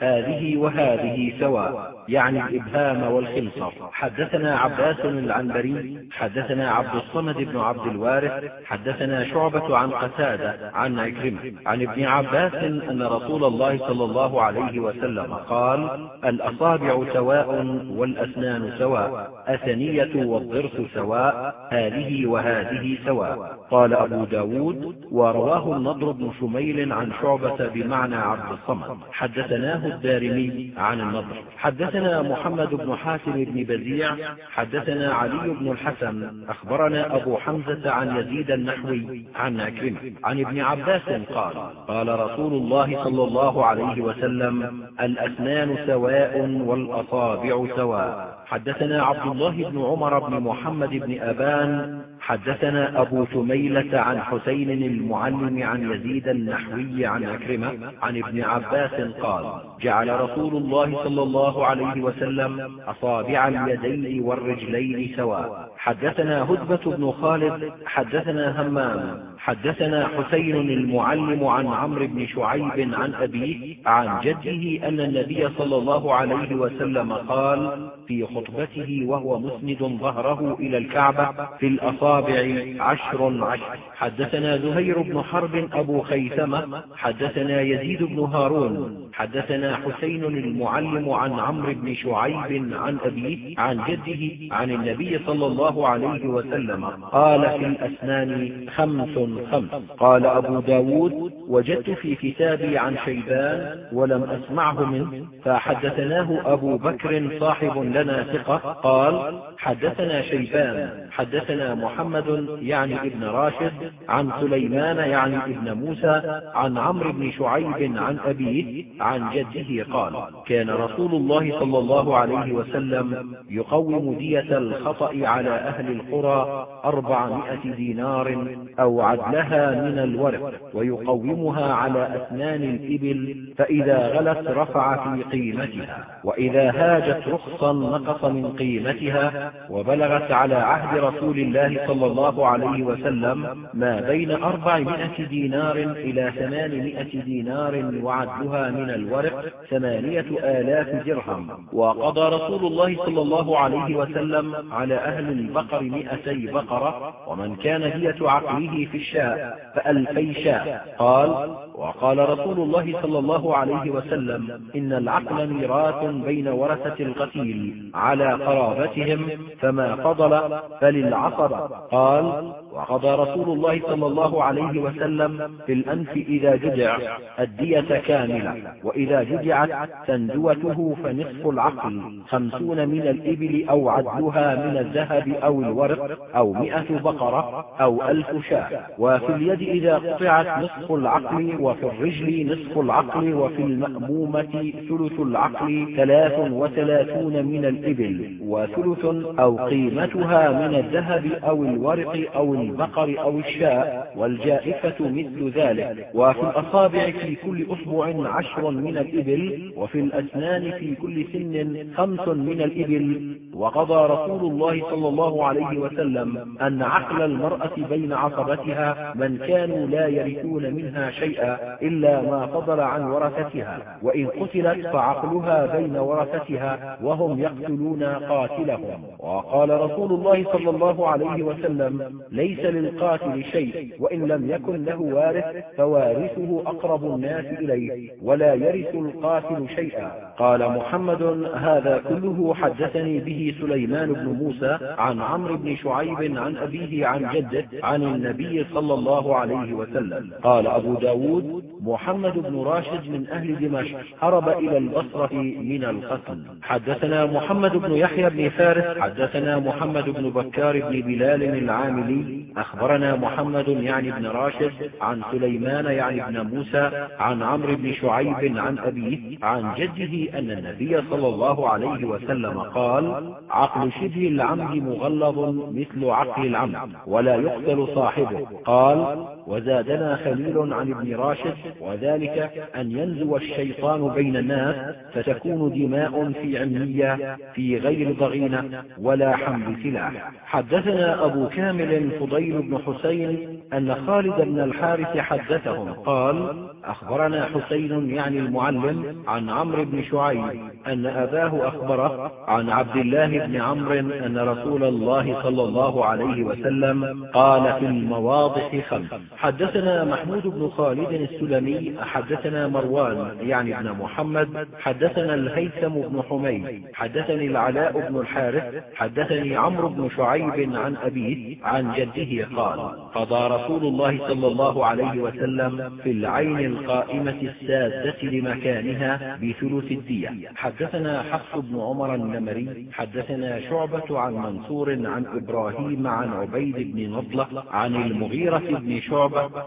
هذه وهذه سواء. يعني الإبهام والخنصر حدثنا عباس العنبري حدثنا عبد الصمد بن عبد الوارث حدثنا شعبة عن قتادة عن عكرمة. عن ابن عباس أن رسول الله صلى الله عليه وسلم قال الأصابع سواء والأسنان سواء أثنية والضرس سواء هذه وهذه سواء. قال أبو ب داود ورواه النضر بن شميل عن شعبة بمعنى عبد الصمد. حدثناه الدارمي عن النضر. حدثنا محمد بن حاتم بن بزيع حدثنا علي بن الحسن. أخبرنا أبو حمزة عن يزيد النحوي عن عكرمة عن ابن عباس قال قال رسول الله صلى الله عليه وسلم الأسنان سواء والأصابع سواء. حدثنا عبد الله بن عمر بن محمد بن أبان حدثنا أبو ثميلة عن حسين المعلم عن يزيد النحوي عن عكرمة عن ابن عباس قال جعل رسول الله صلى الله عليه وسلم أصابع اليدين والرجلين سواء. حدثنا هدبة بن خالد حدثنا همام. حدثنا حسين المعلم عن عمرو بن شعيب عن أبيه عن جده أن النبي صلى الله عليه وسلم قال في خطبته وهو مسند ظهره إلى الكعبة في الأصابع عشر عشر. حدثنا زهير بن حرب أبو خيثمة حدثنا يزيد بن هارون حدثنا حسين المعلم عن عمرو بن شعيب عن أبيه عن جده عن النبي صلى الله عليه وسلم قال في الأسنان خمس خمس قال أبو ب داود وجدت في كتابي عن شيبان ولم أسمعه منه فحدثناه أبو بكر صاحب لنا ثقة قال حدثنا شيبان حدثنا محمد يعني ابن راشد عن سليمان يعني ابن موسى عن عمرو بن شعيب عن أبيه عن جده قال كان رسول الله صلى الله عليه وسلم يقوم دية الخطأ على أهل القرى أربعمائة دينار أو عدلها من الورق ويقومها على أسنان الإبل فإذا غلت رفع في قيمتها وإذا هاجت رخصا نقص من قيمتها وبلغت على عهد رسول الله صلى الله عليه وسلم ما بين أربعمائة دينار إلى ثمانمائة دينار وعدلها من الورق ثمانية آلاف درهم. وقضى رسول الله صلى الله عليه وسلم على أهل البقر مئتي بقرة ومن كان دية عقله في الشاء فألفي شاء قال وقال رسول الله صلى الله عليه وسلم إن العقل ميراث بين ورثة القتيل على قرابتهم فما فضل فللعصبة قال وقضى رسول الله صلى الله عليه وسلم في الأنف إذا جدع الدية كاملة وإذا جدعت سندوته فنصف العقل. خمسون من الإبل أو عدلها من الذهب أو الورق أو مئة بقرة أو ألف شاة. وفي اليد إذا قطعت نصف العقل وفي الرجل نصف العقل وفي المأمومة ثلث العقل ثلاث وثلاثون من الإبل وثلث أو قيمتها من الذهب أو الورق أو البقر أو الشاء والجائفة مثل ذلك. وفي الأصابع في كل أصبع عشر من الإبل وفي الأسنان في كل سن خمس من الإبل. وقضى رسول الله صلى الله عليه وسلم أن عقل المرأة بين عصبتها من كانوا لا يرثون منها شيئا. إلا ما فضل عن ورثتها وإن قتلت فعقلها بين ورثتها وهم يقتلون قاتلهم. وقال رسول الله صلى الله عليه وسلم ليس للقاتل شيء وإن لم يكن له وارث فوارثه أقرب الناس إليه ولا يرث القاتل شيئا. قال محمد هذا كله حدثني به سليمان بن موسى عن عمرو بن شعيب عن أبيه عن جده عن النبي صلى الله عليه وسلم. قال أبو ب داود محمد بن راشد من أهل دمشق هرب إلى البصرة من القتل. حدثنا محمد بن يحيى بن فارس حدثنا محمد بن بكار بن بلال العاملي. أخبرنا محمد يعني بن راشد عن سليمان يعني بن موسى عن عمرو بن شعيب عن أبيه عن جده أن النبي صلى الله عليه وسلم قال عقل شبه العمد مغلظ مثل عقل العمد ولا يقتل صاحبه. قال وزادنا خليل عن ابن راشد وذلك أن ينزو الشيطان بين الناس فتكون دماء في عمية في غير ضغينة ولا حمل سلاح. حدثنا أبو كامل فضيل بن حسين أن خالد بن الحارث حدثهم قال أخبرنا حسين يعني المعلم عن عمرو بن شعيب أن أباه أخبره عن عبد الله بن عمرو أن رسول الله صلى الله عليه وسلم قال في المواضح خمس. حدثنا محمود بن خالد السلمي حدثنا مروان يعني ابن محمد حدثنا الهيثم بن حميد حدثني العلاء بن الحارث حدثني عمرو بن شعيب عن أبيه عن جده قال قضى رسول الله صلى الله عليه وسلم في العين القائمة السادة لمكانها بثلث الدية. حدثنا حفص بن عمر النمري حدثنا شعبة عن منصور عن إبراهيم عن عبيد بن نضلة عن المغيرة بن شعبة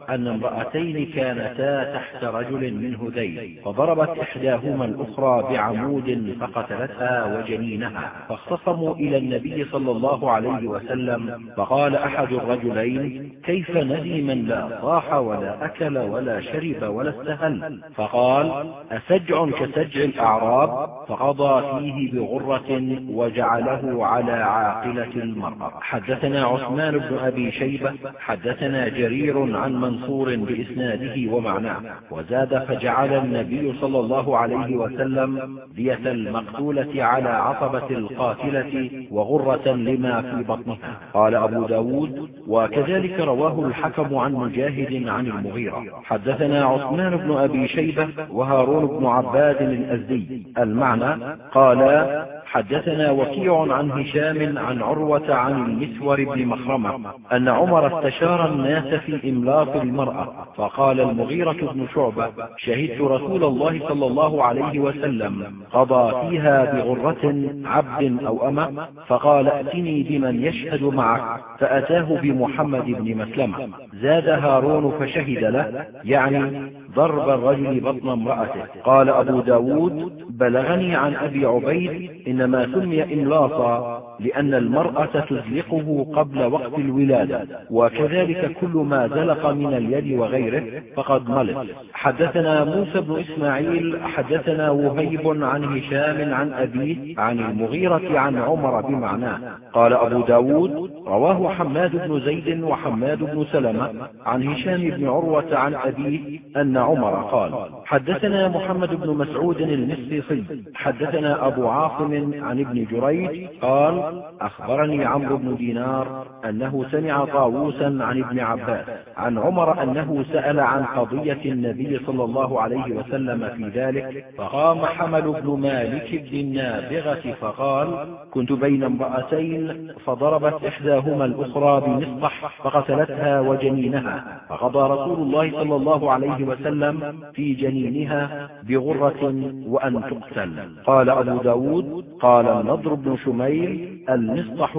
أن امرأتين كانتا تحت رجل من هذيل فضربت إحداهما الأخرى بعمود فقتلتها وجنينها فاختصموا إلى النبي صلى الله عليه وسلم فقال أحد الرجلين كيف ندي من لا صاح ولا أكل ولا شرب ولا استهل؟ فقال أسجع كسجع الأعراب؟ فقضى فيه بغرة وجعله على عاقلة المرأة. حدثنا عثمان بن أبي شيبة حدثنا جرير عن منصور بإسناده ومعناه. وزاد فجعل النبي صلى الله عليه وسلم دية المقتولة على عصبة القاتلة وغرة لما في بطنها. قال أبو ب داود وكذلك رواه الحكم عن مجاهد عن المغيرة. حدثنا عثمان بن أبي شيبة وهارون بن عباد الأزدي. المعنى قال حدثنا وكيع عن هشام عن عروة عن المسور بن مخرمة أن عمر استشار الناس في إملاق المرأة فقال المغيرة بن شعبة شهدت رسول الله صلى الله عليه وسلم قضى فيها بغرة عبد أو أمة فقال ائتني بمن يشهد معك فأتاه بمحمد بن مسلمة. زاد هارون فشهد له يعني ضرب الرجل بطن امرأته. قال أبو ب داود بلغني عن أبي عبيد إنما سمي إملاصا. لأن المرأة تزلقه قبل وقت الولادة وكذلك كل ما زلق من اليد وغيره فقد ملص حدثنا موسى بن إسماعيل حدثنا وهيب عن هشام عن أبيه عن المغيرة عن عمر بمعناه قال أبو ب داود رواه حماد بن زيد وحماد بن سلمة عن هشام بن عروة عن أبيه أن عمر قال حدثنا محمد بن مسعود المسيصي حدثنا أبو عاصم عن ابن جريج قال قال أخبرني عمرو بن دينار أنه سمع طاووسا عن ابن عباس عن عمر أنه سأل عن قضية النبي صلى الله عليه وسلم في ذلك فقام حمل بن مالك بن النابغة فقال كنت بين امرأتين فضربت إحداهما الأخرى بمصطح فقتلتها وجنينها فقضى رسول الله صلى الله عليه وسلم في جنينها بغرة وأن تقتل. قال أبو ب داود قال النضر بن شميل المصطح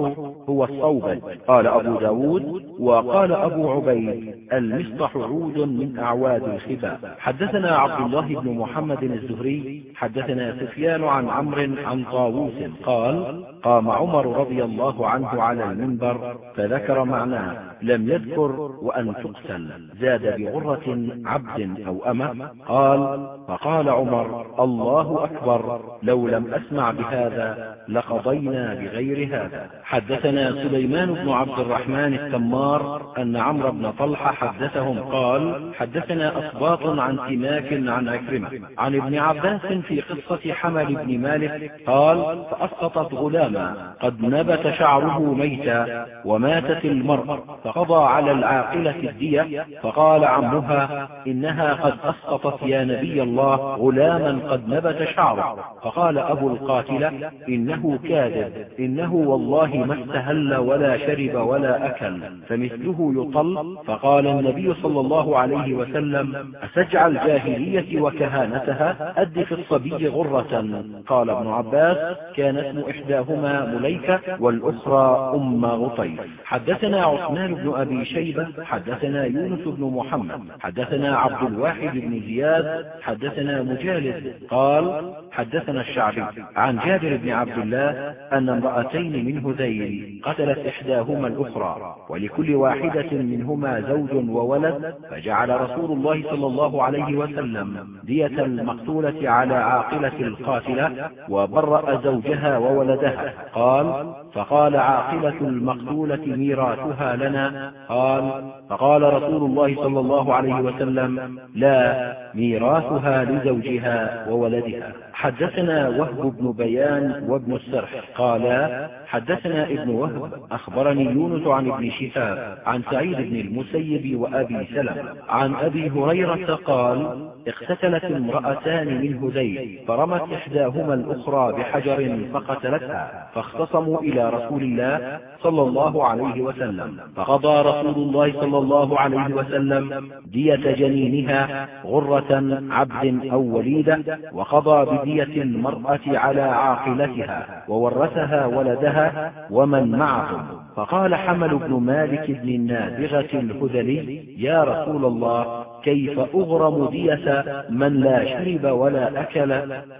هو الصوبج قال أبو داود وقال أبو عبيد المصطح عود من أعواد الخبا. حدثنا عبد الله بن محمد الزهري حدثنا سفيان عن عمرو عن طاووس قال قام عمر رضي الله عنه على المنبر فذكر معناه لم يذكر وأن تقتل. زاد بغرة عبد أو أمة. قال فقال عمر الله أكبر لو لم أسمع بهذا لقضينا بغير هذا. حدثنا سليمان بن عبد الرحمن التمار أن عمرو بن طلحة حدثهم. قال حدثنا أصباط عن سماك عن عكرمة عن ابن عباس في قصة حمل بن مالك. قال فأسقطت غلاما قد نبت شعره ميتا وماتت المرأة فقضى على العاقلة الدية فقال عمها إنها قد أسقطت يا نبي الله غلاما قد نبت شعره. فقال أبو القاتلة إنه كاذب إنه والله ما استهل ولا شرب ولا أكل فمثله يطل فقال النبي صلى الله عليه وسلم أسجع الجاهلية وكهانتها أد في الصبي غرة. قال ابن عباس كان اسم إحداهما مليكة والأخرى أم غطيف. حدثنا عثمان بن أبي شيبة حدثنا يونس بن محمد حدثنا عبد الواحد بن زياد حدثنا مجالد. قال حدثنا الشعبي عن جابر بن عبد الله أن امرأتين من هذيل قتلت إحداهما الأخرى ولكل واحدة منهما زوج وولد فجعل رسول الله صلى الله عليه وسلم دية المقتولة على عاقلة القاتلة وبرأ زوجها وولدها. قال فقال عاقلة المقتولة ميراثها لنا. قال فقال رسول الله صلى الله عليه وسلم لا ميراثها لزوجها وولدها. حدثنا وهب بن بيان وابن السرح. قالا حدثنا ابن وهب أخبرني يونس عن ابن شهاب عن سعيد بن المسيب وأبي سلم عن أبي هريرة قال اقتتلت امرأتان من هذيل فرمت إحداهما الأخرى بحجر فقتلتها فاختصموا إلى رسول الله صلى الله عليه وسلم. فقضى رسول الله صلى الله عليه وسلم دية جنينها غرة عبد أو وليدة وقضى بدية المرأة على عاقلتها وورثها ولدها ومن معهم. فقال حمل بن مالك بن النابغة الهذلي يا رسول الله كيف أغرم دية من لا شرب ولا أكل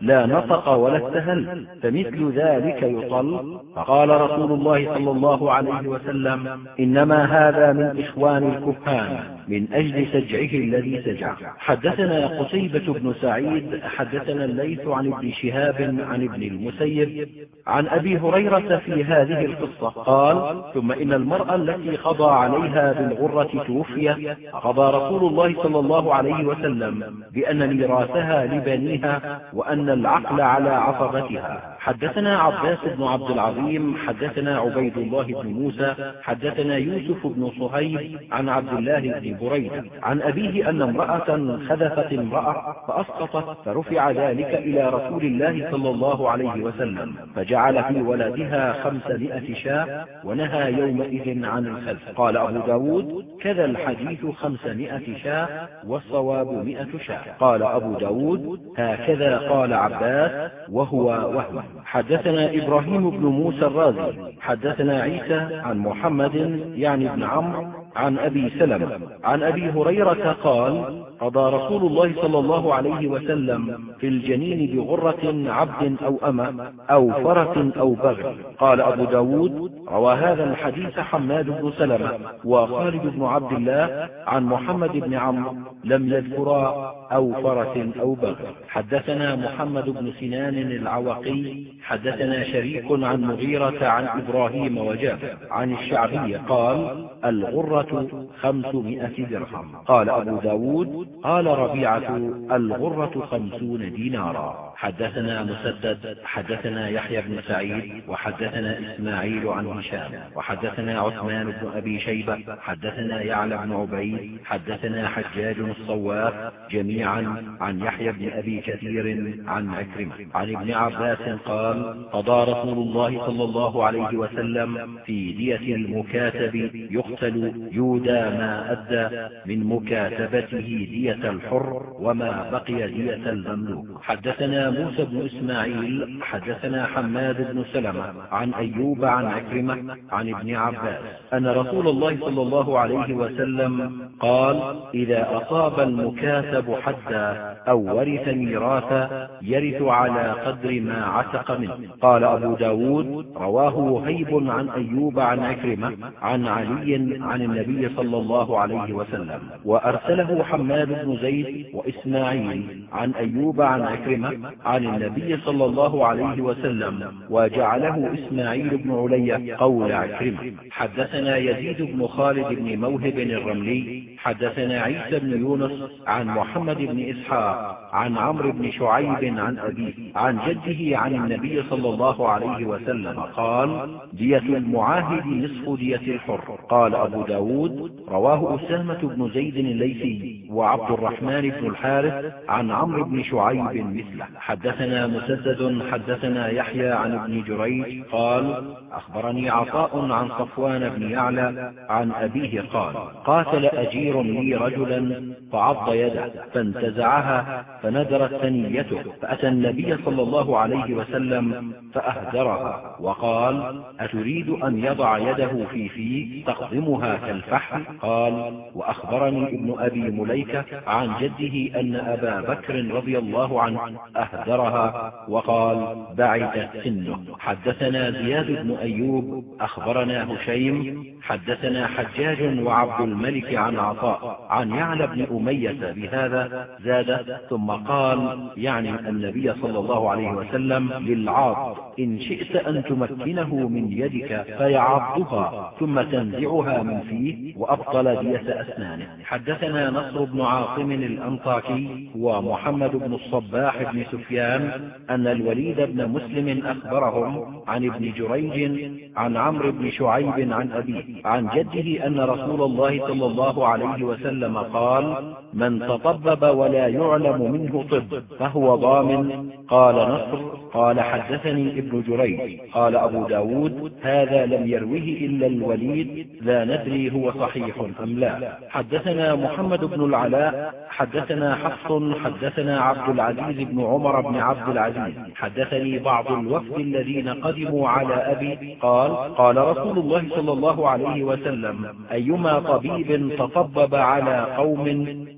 لا نطق ولا استهل فمثل ذلك يطل؟ فقال رسول الله صلى الله عليه وسلم إنما هذا من إخوان الكهان. من أجل سجعه الذي سجع. حدثنا قتيبة بن سعيد حدثنا الليث عن ابن شهاب عن ابن المسيب عن أبي هريرة في هذه القصة. قال ثم إن المرأة التي قضى عليها بالغرة توفيت قضى رسول الله صلى الله عليه وسلم بأن ميراثها لبنيها وأن العقل على عصبتها. حدثنا عباس بن عبد العظيم حدثنا عبيد الله بن موسى حدثنا يوسف بن صهيب عن عبد الله بن بريدة عن أبيه أن امرأة خذفت امرأة فأسقطت فرفع ذلك إلى رسول الله صلى الله عليه وسلم فجعل في ولدها خمسمائة شاة ونهى يومئذ عن الخذف. قال أبو ب داود كذا الحديث خمسمائة شاة والصواب مئة شاة قال أبو ب داود هكذا قال عباس وهو وهم حدثنا إبراهيم بن موسى الرازي. حدثنا عيسى عن محمد يعني ابن عمرو عن أبي سلمة. عن أبي هريرة قال قضى رسول الله صلى الله عليه وسلم في الجنين بغرة عبد أو أمة أو فرس أو بغل قال أبو ب داود روى هذا الحديث حماد بن سلمة وخالد بن عبد الله عن محمد بن عمرو لم يذكرا أو فرس أو بغل حدثنا محمد بن سنان العوقي حدثنا شريك عن مغيرة عن إبراهيم وجابر عن الشعبي قال الغرة خمسمائة درهم. قال أبو ب داود قال ربيعة الغرة خمسون دينارا. حدثنا مسدد حدثنا يحيى بن سعيد وحدثنا إسماعيل عن هشام وحدثنا عثمان بن أبي شيبة حدثنا يعلى بن عبيد حدثنا حجاج الصواف جميعا عن يحيى بن أبي كثير عن عكرمة. عن ابن عباس قال قضى رسول الله صلى الله عليه وسلم في دية المكاتب يقتل يودى ما أدى من مكاتبته دية الحر وما بقي دية المملوك. حدثنا موسى بن إسماعيل حدثنا حماد بن سلمة عن أيوب عن عكرمة عن ابن عباس أن رسول الله صلى الله عليه وسلم قال إذا أصاب المكاتب حدا أو ورث ميراثا يرث على قدر ما عتق منه. قال أبو ب داود رواه وهيب عن أيوب عن عكرمة عن علي عن النبي صلى الله عليه وسلم وأرسله حماد بن زيد وإسماعيل عن أيوب عن عكرمة عن النبي صلى الله عليه وسلم وجعله إسماعيل بن علي قول عكرمة. حدثنا يزيد بن خالد بن موهب الرملي حدثنا عيسى بن يونس عن محمد بن إسحاق عن عمرو بن شعيب عن أبيه عن جده عن النبي صلى الله عليه وسلم قال دية المعاهد نصف دية الحر. قال أبو ب داود رواه أسامة بن زيد الليثي وعبد الرحمن بن الحارث عن عمرو بن شعيب مثله. حدثنا مسدد حدثنا يحيى عن ابن جريج قال أخبرني عطاء عن صفوان بن يعلى عن أبيه قال قاتل أجير لي رجلا فعض يده فانتزعها فندرت ثنيته فأتى النبي صلى الله عليه وسلم فأهدرها وقال أتريد أن يضع يده في فيه تقضمها كالفحم؟ قال وأخبرني ابن أبي مليكة عن جده أن أبا بكر رضي الله عنه أهدرها وقال بعدت سنه حدثنا زياد بن أيوب أخبرنا هشيم حدثنا حجاج وعبد الملك عن عطاء عن يعلى بن أمية بهذا زاد ثم قال يعني النبي صلى الله عليه وسلم للعاض إن شئت أن تمكنه من يدك فيعضها ثم تنزعها من فيه وأبطل دية أسنانه. حدثنا نصر بن عاصم الأنطاكي ومحمد بن الصباح بن سفيان أن الوليد بن مسلم أخبرهم عن ابن جريج عن عمرو بن شعيب عن أبيه. عن جده أن رسول الله صلى الله عليه وسلم قال من تطبب ولا يعلم منه طب فهو ضامن. قال نصر. قال حدثني ابن جريج. قال أبو ب داود هذا لم يروه إلا الوليد لا ندري هو صحيح أم لا. حدثنا محمد بن العلاء حدثنا حفص حدثنا عبد العزيز بن عمر بن عبد العزيز. حدثني بعض الوفد الذين قدموا على أبي قال قال رسول الله صلى الله عليه وسلم أيما طبيب تطبب على قوم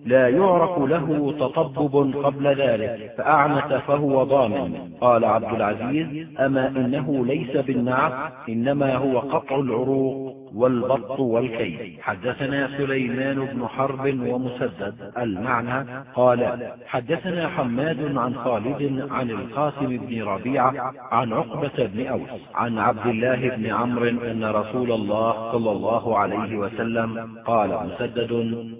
لا يعرف له تطبب قبل ذلك فأعنت فهو ضامن. قال عبد العزيز أما إنه ليس بالنعف إنما هو قطع العروق. والبط والكيد. حدثنا سليمان بن حرب ومسدد المعنى قال حدثنا حماد عن خالد عن القاسم بن ربيعة عن عقبة بن أوس عن عبد الله بن عمرو أن رسول الله صلى الله عليه وسلم قال مسدد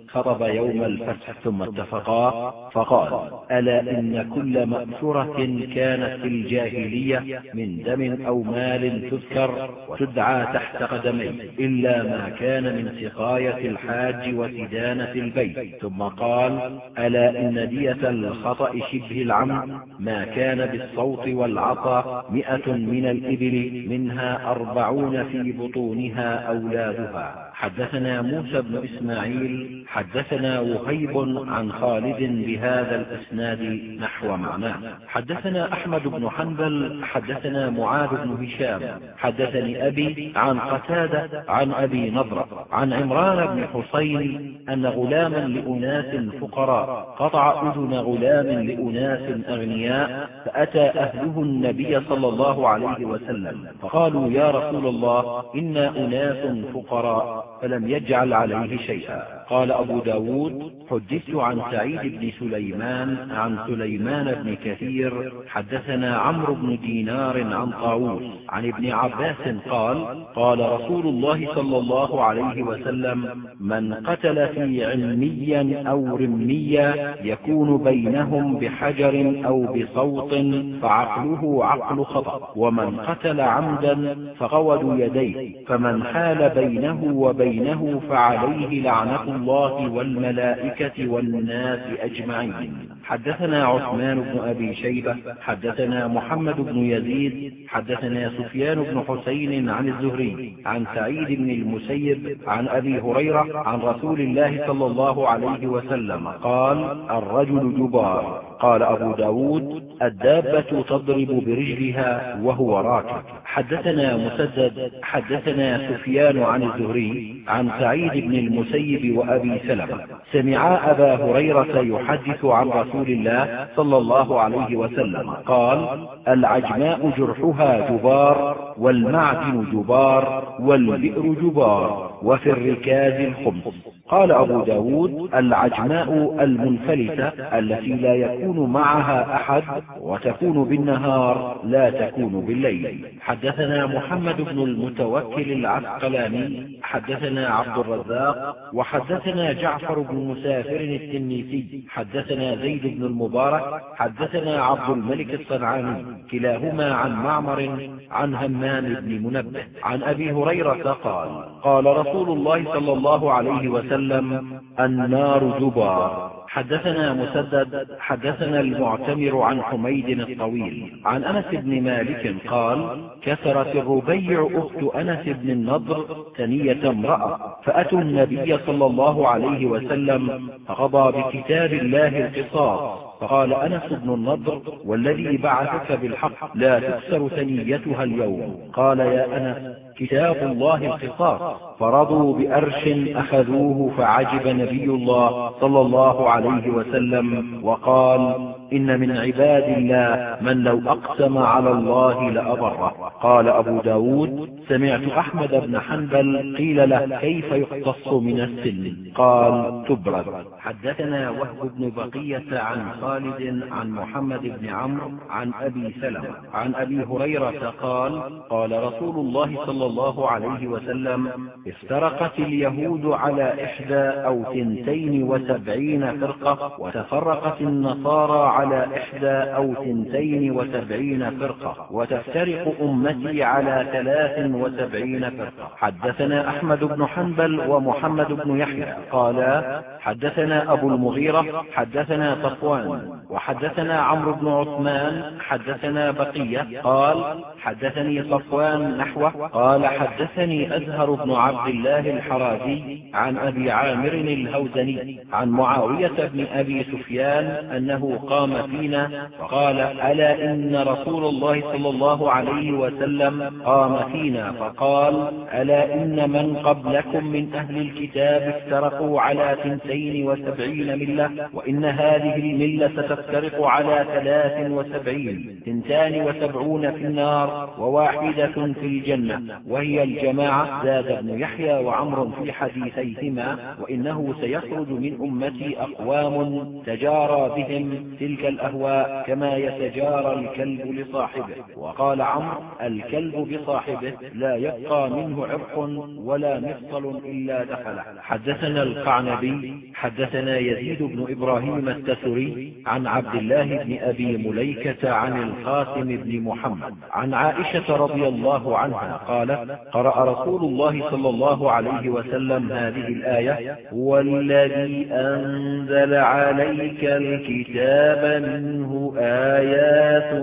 خطب يوم الفتح ثم اتفقا فقال ألا إن كل مأثرة كانت في الجاهلية من دم أو مال تذكر وتدعى تحت قدميه. إلا ما كان من سقاية الحاج وسدانة البيت. ثم قال ألا إن دية الخطأ شبه العمد ما كان بالصوت والعطى م من الإبل منها أربعون في بطونها أولادها. حدثنا موسى بن إسماعيل حدثنا وهيب عن خالد بهذا الأسناد نحو معناه. حدثنا أحمد بن حنبل حدثنا معاذ بن هشام. حدثني أبي عن قتادة عن أبي نضرة عن عمران بن حصين أن غلاما لأناس فقراء قطع أذن غلام لأناس أغنياء فأتى أهله النبي صلى الله عليه وسلم فقالوا يا رسول الله إنا أناس فقراء. فلم يجعل عليه شيئا. قال أبو ب داود حدثت عن سعيد بن سليمان عن سليمان بن كثير حدثنا عمرو بن دينار عن طاووس عن ابن عباس قال قال رسول الله صلى الله عليه وسلم من قتل في علميا أو رميا يكون بينهم بحجر أو بصوت فعقله عقل خطأ ومن قتل عمدا فغود يديه فمن حال بينه وبينه فعليه لعنة الله والملائكة والناس أجمعين. حدثنا عثمان بن أبي شيبة حدثنا محمد بن يزيد حدثنا سفيان بن حسين عن الزهري عن سعيد بن المسيب عن أبي هريرة عن رسول الله صلى الله عليه وسلم قال الرجل جبار. قال أبو ب داود الدابة تضرب برجلها وهو راكب. حدثنا مسدد حدثنا سفيان عن الزهري عن سعيد بن المسيب وأبي سلمة. سمعا أبا هريرة يحدث عن رسول الله صلى الله عليه وسلم. قال العجماء جرحها جبار والمعدن جبار والبئر جبار وفي الركاز الخمس. قال أبو ب داود العجماء المنفلتة التي لا يكون معها أحد وتكون بالنهار لا تكون بالليل. حدثنا محمد بن المتوكل العسقلاني حدثنا عبد الرزاق وحدثنا جعفر بن مسافر التنيسي حدثنا زيد بن المبارك حدثنا عبد الملك الصنعاني كلاهما عن معمر عن همام بن منبه. عن أبي هريرة قال قال رسول الله صلى الله عليه وسلم النار جبار حدثنا مسدد حدثنا المعتمر عن حميد الطويل. عن أنس بن مالك قال كثرت الربيع أخت أنس بن النضر ثنية امرأة فأتوا النبي صلى الله عليه وسلم فقضى بكتاب الله القصاص. فقال أنس بن النضر والذي بعثك بالحق لا تكسر ثنيتها اليوم. قال يا أنس كتاب الله القصاص. فرضوا بأرش أخذوه فعجب نبي الله صلى الله عليه وسلم وقال إن من عباد الله من لو أقسم على الله لأبره قال أبو ب داود سمعت أحمد بن حنبل قيل له كيف يقتص من السن؟ قال تبرد حدثنا وهب بن بقية عن خالد عن محمد بن عمرو عن أبي سلمة عن أبي هريرة قال قال رسول الله صلى الله عليه وسلم افترقت اليهود على إحدى أو ثنتين وسبعين فرقة وتفرقت النصارى على إحدى أو ثنتين وسبعين فرقة وتفترق أمتي على ثلاث وسبعين فرقة. حدثنا أحمد بن حنبل ومحمد بن يحيى قالا حدثنا أبو المغيرة حدثنا صفوان وحدثنا عمرو بن عثمان حدثنا بقية قال حدثني صفوان نحوه قال حدثني أزهر بن عبد الله الحرازي عن أبي عامر الهوزني عن معاوية بن أبي سفيان أنه قام فينا وقال ألا إن رسول الله صلى الله عليه وسلم قام فينا؟ فقال ألا إن من قبلكم من أهل الكتاب افترقوا على ثنتين وسبعين ملة وإن هذه الملة ستفترق على ثلاث وسبعين ثنتان وسبعون في النار وواحدة في الجنة وهي الجماعة زاد ابن يحيى وعمر في حديثيهما وإنه سيخرج من أمتي أقوام تجارى بهم تلك الأهواء كما يتجارى الكلب لصاحبه. وقال عمرو الكلب بصاحبه لا يبقى منه عرق ولا مفصل إلا دخله. حدثنا القعنبي حدثنا يزيد بن إبراهيم التثري عن عبد الله بن أبي مليكة عن القاسم بن محمد عن عائشة رضي الله عنها قالت قرأ رسول الله صلى الله عليه وسلم هذه الآية هو الذي أنزل عليك الكتاب منه آيات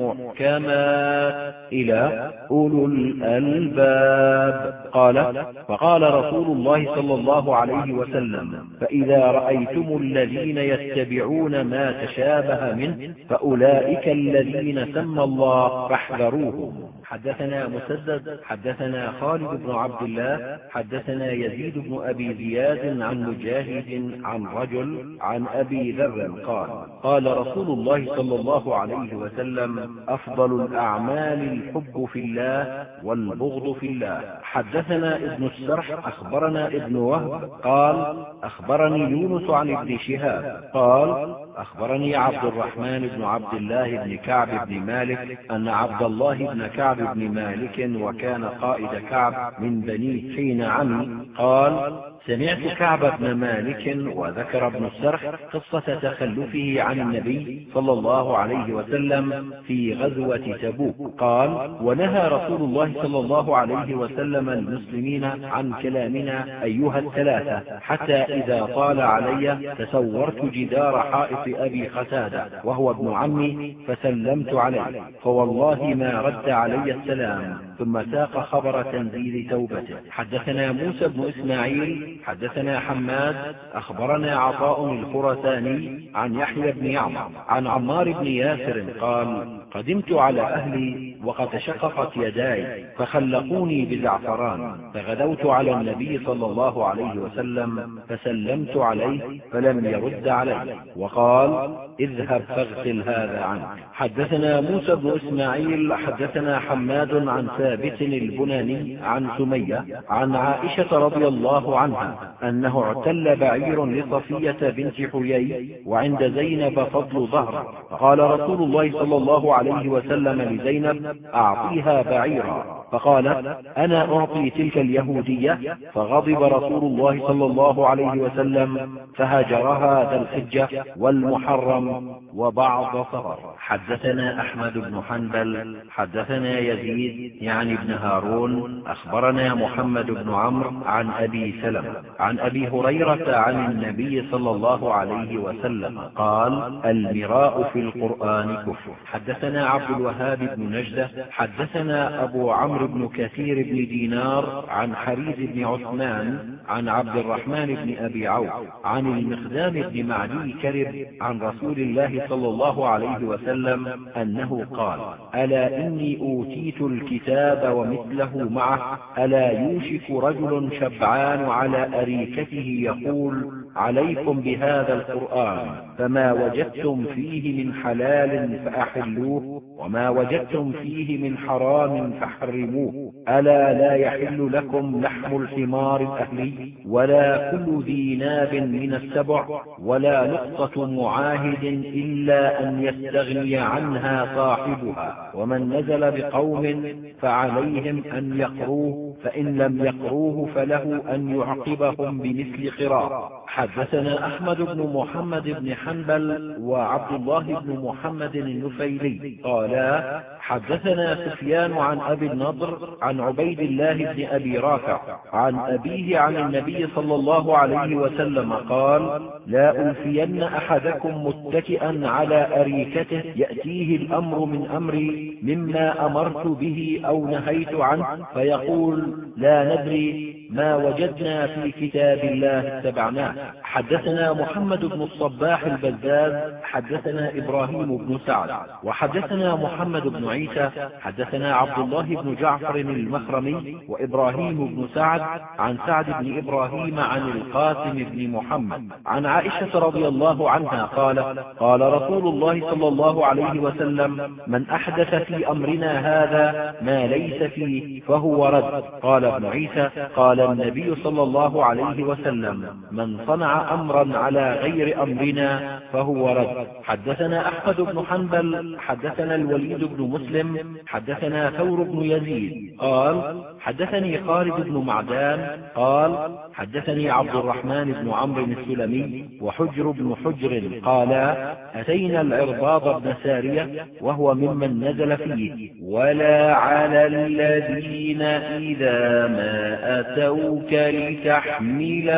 محكمات إلى أولو الألباب. قال فقال رسول الله صلى الله عليه وسلم فإذا رأيتم الذين يتبعون ما تشابه منه فأولئك الذين سمى الله فاحذروهم. حدثنا مسدد حدثنا خالد بن عبد الله حدثنا يزيد بن أبي زياد عن مجاهد عن رجل عن أبي ذر قال قال رسول الله صلى الله عليه وسلم أفضل الأعمال الحب في الله والبغض في الله. حدثنا ابن السرح أخبرنا ابن وهب قال أخبرني يونس عن ابن شهاب قال أخبرني عبد الرحمن بن عبد الله بن كعب بن مالك أن عبد الله بن كعب بن مالك وكان قائد كعب من بني حين عمي قال سمعت كعب بن مالك وذكر ابن السرح قصة تخلفه عن النبي صلى الله عليه وسلم في غزوة تبوك. قال ونهى رسول الله صلى الله عليه وسلم المسلمين عن كلامنا أيها الثلاثة. حتى إذا طال علي تسورت جدار حائط أبي قتادة وهو ابن عمي فسلمت عليه. فوالله ما رد علي السلام. ثم ساق خبر تنزيل توبته. حدثنا موسى بن إسماعيل حدثنا حماد أخبرنا عطاء الخرساني عن يحيى بن يعمر عن عمار بن ياسر قال قدمت على أهلي وقد شققت يداي فخلقوني بالزعفران فغدوت على النبي صلى الله عليه وسلم فسلمت عليه فلم يرد علي. وقال اذهب فاغسل هذا عنك. حدثنا موسى بن إسماعيل حدثنا حماد عن ثابت البناني عن سمية عن عائشة رضي الله عنها أنه اعتل بعير لصفية بنت حيي وعند زينب فضل ظهر قال رسول الله صلى الله عليه وسلم لزينب أعطيها بعيرا. فقالت أنا أعطي تلك اليهودية؟ فغضب رسول الله صلى الله عليه وسلم فهجرها ذا الحجة والمحرم وبعض صغر حدثنا أحمد بن حنبل حدثنا يزيد يعني ابن هارون أخبرنا محمد بن عمرو عن أبي سلمة عن أبي هريرة عن النبي صلى الله عليه وسلم قال المراء في القرآن كفر. حدثنا عبد الوهاب بن نجدة حدثنا أبو عمرو بن كثير بن دينار عن حريز بن عثمان عن عبد الرحمن بن أبي عوف عن المخدام بن معدي كرب عن رسول الله صلى الله عليه وسلم أنه قال ألا إني أوتيت الكتاب ومثله معه ألا يوشك رجل شبعان على أريكته يقول عليكم بهذا القرآن فما وجدتم فيه من حلال فأحلوه وما وجدتم فيه من حرام فحرموه ألا لا يحل لكم لحم الحمار الأهلي ولا كل ذي ناب من السبع ولا نقطة معاهد إلا أن يستغني عنها صاحبها. ومن نزل بقوم فعليهم أن يقروه فإن لم يقروه فله أن يعقبهم بمثل قراء. حدثنا أحمد بن محمد بن حنبل وعبد الله بن محمد النفيلي. قالا حدثنا سفيان عن أبي النضر عن عبيد الله بن أبي رافع عن أبيه عن النبي صلى الله عليه وسلم قال لا ألفين أحدكم متكئا على أريكته يأتيه الأمر من أمري مما أمرت به أو نهيت عنه. فيقول لا ندري ما وجدنا في كتاب الله اتبعناه. حدثنا محمد بن الصباح البزاز حدثنا إبراهيم بن سعد وحدثنا محمد بن عيسى حدثنا عبد الله بن جعفر المخرمي وإبراهيم بن سعد عن سعد بن إبراهيم عن القاسم بن محمد عن عائشة رضي الله عنها قال قال رسول الله صلى الله عليه وسلم من أحدث في أمرنا هذا ما ليس فيه فهو رد. قال ابن عيسى قال النبي صلى الله عليه وسلم من صنع أمرا على غير أمرنا فهو رد. حدثنا أحمد بن حنبل حدثنا الوليد بن مسلم حدثنا ثور بن يزيد قال حدثني خالد بن معدان قال حدثني عبد الرحمن بن عمرو السلمي وحجر بن حجر قالا أتينا العرباض بن سارية وهو ممن نزل فيه ولا على الذين إذا ما أتوك لتحملهم.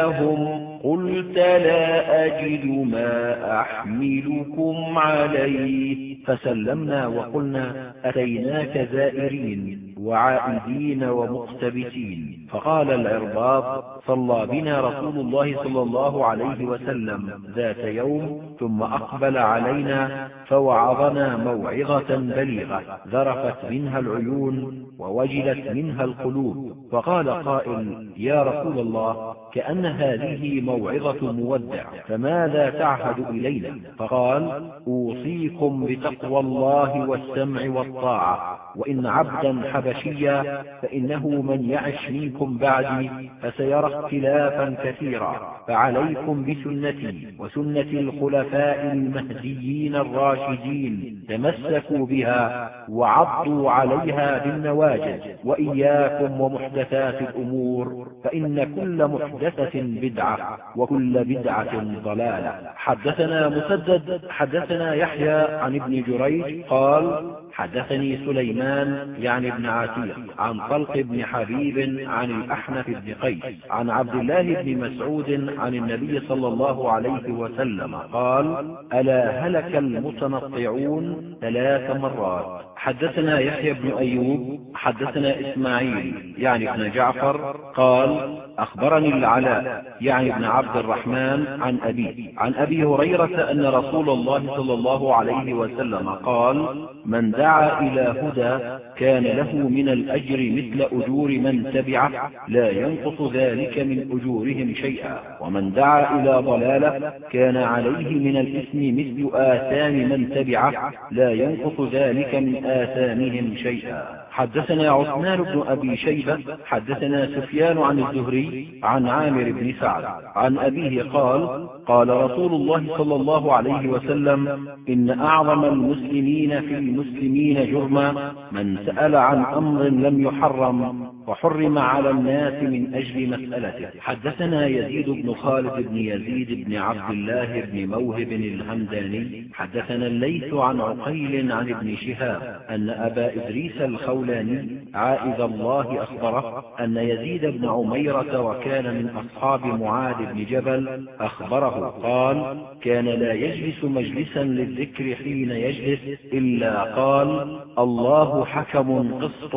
قلت لا أجد ما أحملكم عليه. فسلمنا وقلنا أتيناك زائرين. وعائدين ومقتبسين. فقال العرباض صلى بنا رسول الله صلى الله عليه وسلم ذات يوم ثم أقبل علينا فوعظنا موعظة بليغة ذرفت منها العيون ووجلت منها القلوب. فقال قائل يا رسول الله كأن هذه موعظة مودع فماذا تعهد إلينا؟ فقال أوصيكم بتقوى الله والسمع والطاعة وإن عبدا حبشيا فإنه من يعش منكم بعدي فسيرى اختلافا كثيرا. فعليكم بسنتي وسنة الخلفاء المهديين الراشدين تمسكوا بها وعضوا عليها بالنواجذ وإياكم ومحدثات الأمور فإن كل محدثة بدعة وكل بدعة ضلالة. حدثنا مسدد حدثنا يحيى عن ابن جريج قال حدثني سليمان يعني ابن عتيق عن طلق بن حبيب عن الأحنف بن قيس عن عبد الله بن مسعود عن النبي صلى الله عليه وسلم قال ألا هلك المتنطعون ثلاث مرات؟ حدثنا يحيى بن أيوب حدثنا إسماعيل يعني ابن جعفر قال أخبرني العلاء يعني ابن عبد الرحمن عن أبيه عن أبي هريرة أن رسول الله صلى الله عليه وسلم قال من دعا إلى هدى كان له من الأجر مثل أجور من تبعه لا ينقص ذلك من أجورهم شيئا ومن دعا إلى ضلالة كان عليه من الإثم مثل آثام من تبعه لا ينقص ذلك من آثامهم شيئا. حدثنا عثمان بن أبي شيبة حدثنا سفيان عن الزهري عن عامر بن سعد. عن أبيه قال قال رسول الله صلى الله عليه وسلم إن أعظم المسلمين في المسلمين جرما من سأل عن أمر لم يحرم. وحرم على الناس من أجل مسألته. حدثنا يزيد بن خالد بن يزيد بن عبد الله بن موهب الهمداني. حدثنا الليث عن عقيل عن ابن شهاب أن أبا إدريس الخولاني عائذ الله أخبره أن يزيد بن عميرة وكان من أصحاب معاذ بن جبل أخبره قال كان لا يجلس مجلسا للذكر حين يجلس إلا قال الله حكم قسط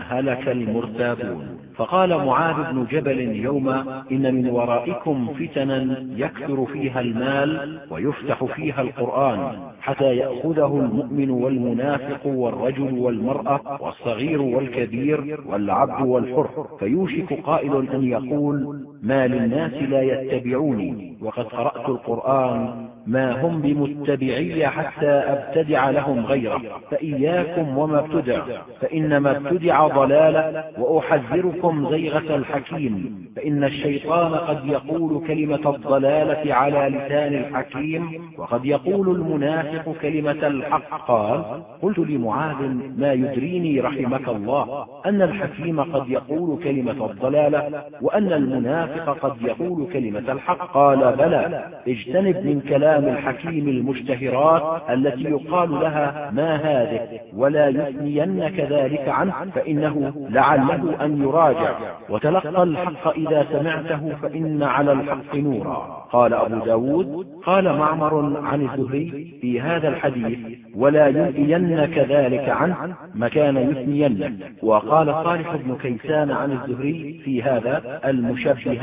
هلك المرتاب يتابون فقال معاذ بن جبل يوما إن من ورائكم فتنا يكثر فيها المال ويفتح فيها القرآن حتى يأخذه المؤمن والمنافق والرجل والمرأة والصغير والكبير والعبد والحر فيوشك قائل أن يقول ما للناس لا يتبعوني وقد قرأت القرآن ما هم بمتبعي حتى أبتدع لهم غيره فإياكم وما ابتدع فإنما ابتدع ضلالة وأحذركم زيغة الحكيم فإن الشيطان قد يقول كلمة الضلالة على لسان الحكيم وقد يقول المنافق كلمة الحق. قال قلت لمعاذ ما يدريني رحمك الله أن الحكيم قد يقول كلمة الضلالة وأن المنافق قد يقول كلمة الحق. قال بلى. اجتنب من كلام الحكيم المشتهرات التي يقال لها ما هذه ولا يثنينك ذلك عنه فإنه لعله أن يراجع. وتلقى الحق إذا سمعته فإن على الحق نورا. قال أبو ب داود قال معمر عن الزهري في هذا الحديث ولا ينئينك ذلك عنه. مكان يثنينك. وقال صالح بن كيسان عن الزهري في هذا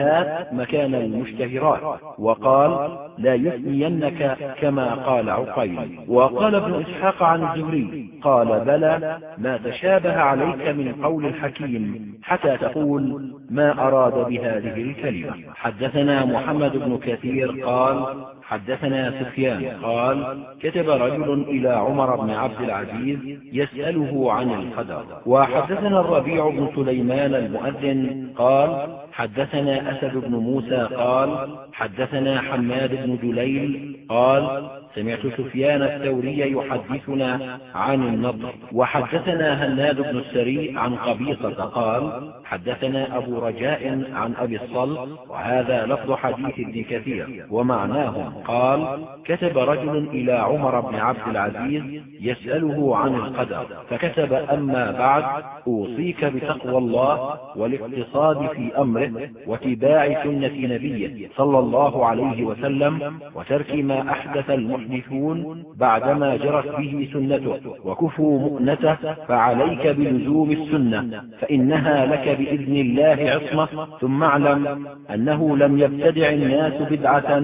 المشبهات مكان المشتهرات. وقال لا يثنينك كما قال عقيل. وقال ابن إسحاق عن الزهري قال بلى ما تشابه عليك من قول الحكيم حتى تقول ما أراد بهذه الكلمة. حدثنا محمد بن كثير قال حدثنا سفيان قال كتب رجل إلى عمر بن عبد العزيز يسأله عن القدر وحدثنا الربيع بن سليمان المؤذن قال حدثنا أسد بن موسى قال حدثنا حماد بن جليل قال سمعت سفيان الثوري يحدثنا عن النضر. وحدثنا هناد بن السري عن قبيصة قال حدثنا أبو رجاء عن أبي الصلت وهذا لفظ حديث ابن كثير ومعناه قال كتب رجل إلى عمر بن عبد العزيز يسأله عن القدر فكتب أما بعد أوصيك بتقوى الله والاقتصاد في أمره واتباع سنة نبيه صلى الله عليه وسلم وترك ما أحدث المحدث. المحدثون بعدما جرت به سنته. وكفوا مؤنته فعليك بلزوم السنة فإنها لك بإذن الله عصمة. ثم اعلم أنه لم يبتدع الناس بدعة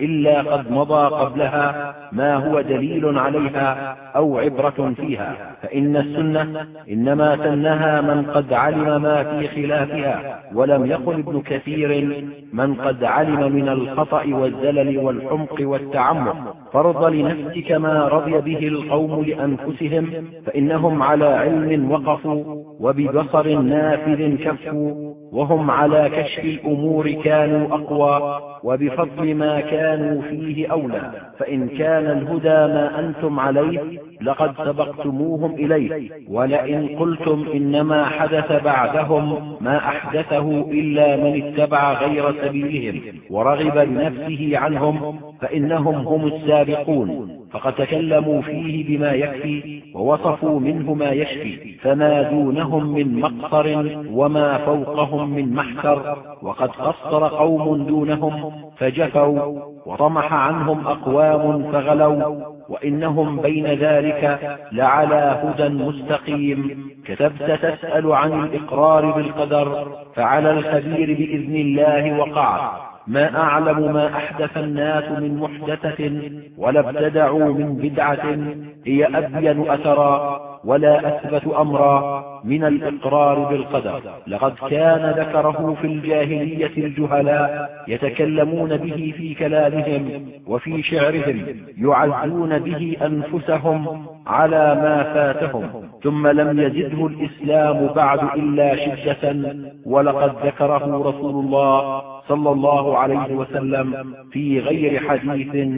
إلا قد مضى قبلها ما هو دليل عليها أو عبرة فيها. فإن السنة إنما سنها من قد علم ما في خلافها ولم يقل ابن كثير من قد علم من الخطأ والزلل والحمق والتعمق. فرض لنفسك ما رضي به القوم لأنفسهم فإنهم على علم وقفوا وببصر نافذ كفوا. وهم على كشف الأمور كانوا أقوى وبفضل ما كانوا فيه أولى. فإن كان الهدى ما أنتم عليه لقد سبقتموهم إليه. ولئن قلتم إنما حدث بعدهم ما أحدثه إلا من اتبع غير سبيلهم. ورغب بنفسه عنهم فإنهم هم السابقون. فقد تكلموا فيه بما يكفي ووصفوا منه ما يشفي فما دونهم من مقصر وما فوقهم من محسر وقد قصر قوم دونهم فجفوا وطمح عنهم أقوام فغلوا وإنهم بين ذلك لعلى هدى مستقيم. كتبت تسأل عن الإقرار بالقدر فعلى الخبير بإذن الله وقعت. ما أعلم ما أحدث الناس من محدثة ولا ابتدعوا من بدعة هي أبين أثرا. ولا أثبت أمرا من الإقرار بالقدر. لقد كان ذكره في الجاهلية الجهلاء يتكلمون به في كلامهم وفي شعرهم يعزون به أنفسهم على ما فاتهم. ثم لم يزده الإسلام بعد إلا شدة ولقد ذكره رسول الله صلى الله عليه وسلم في غير حديث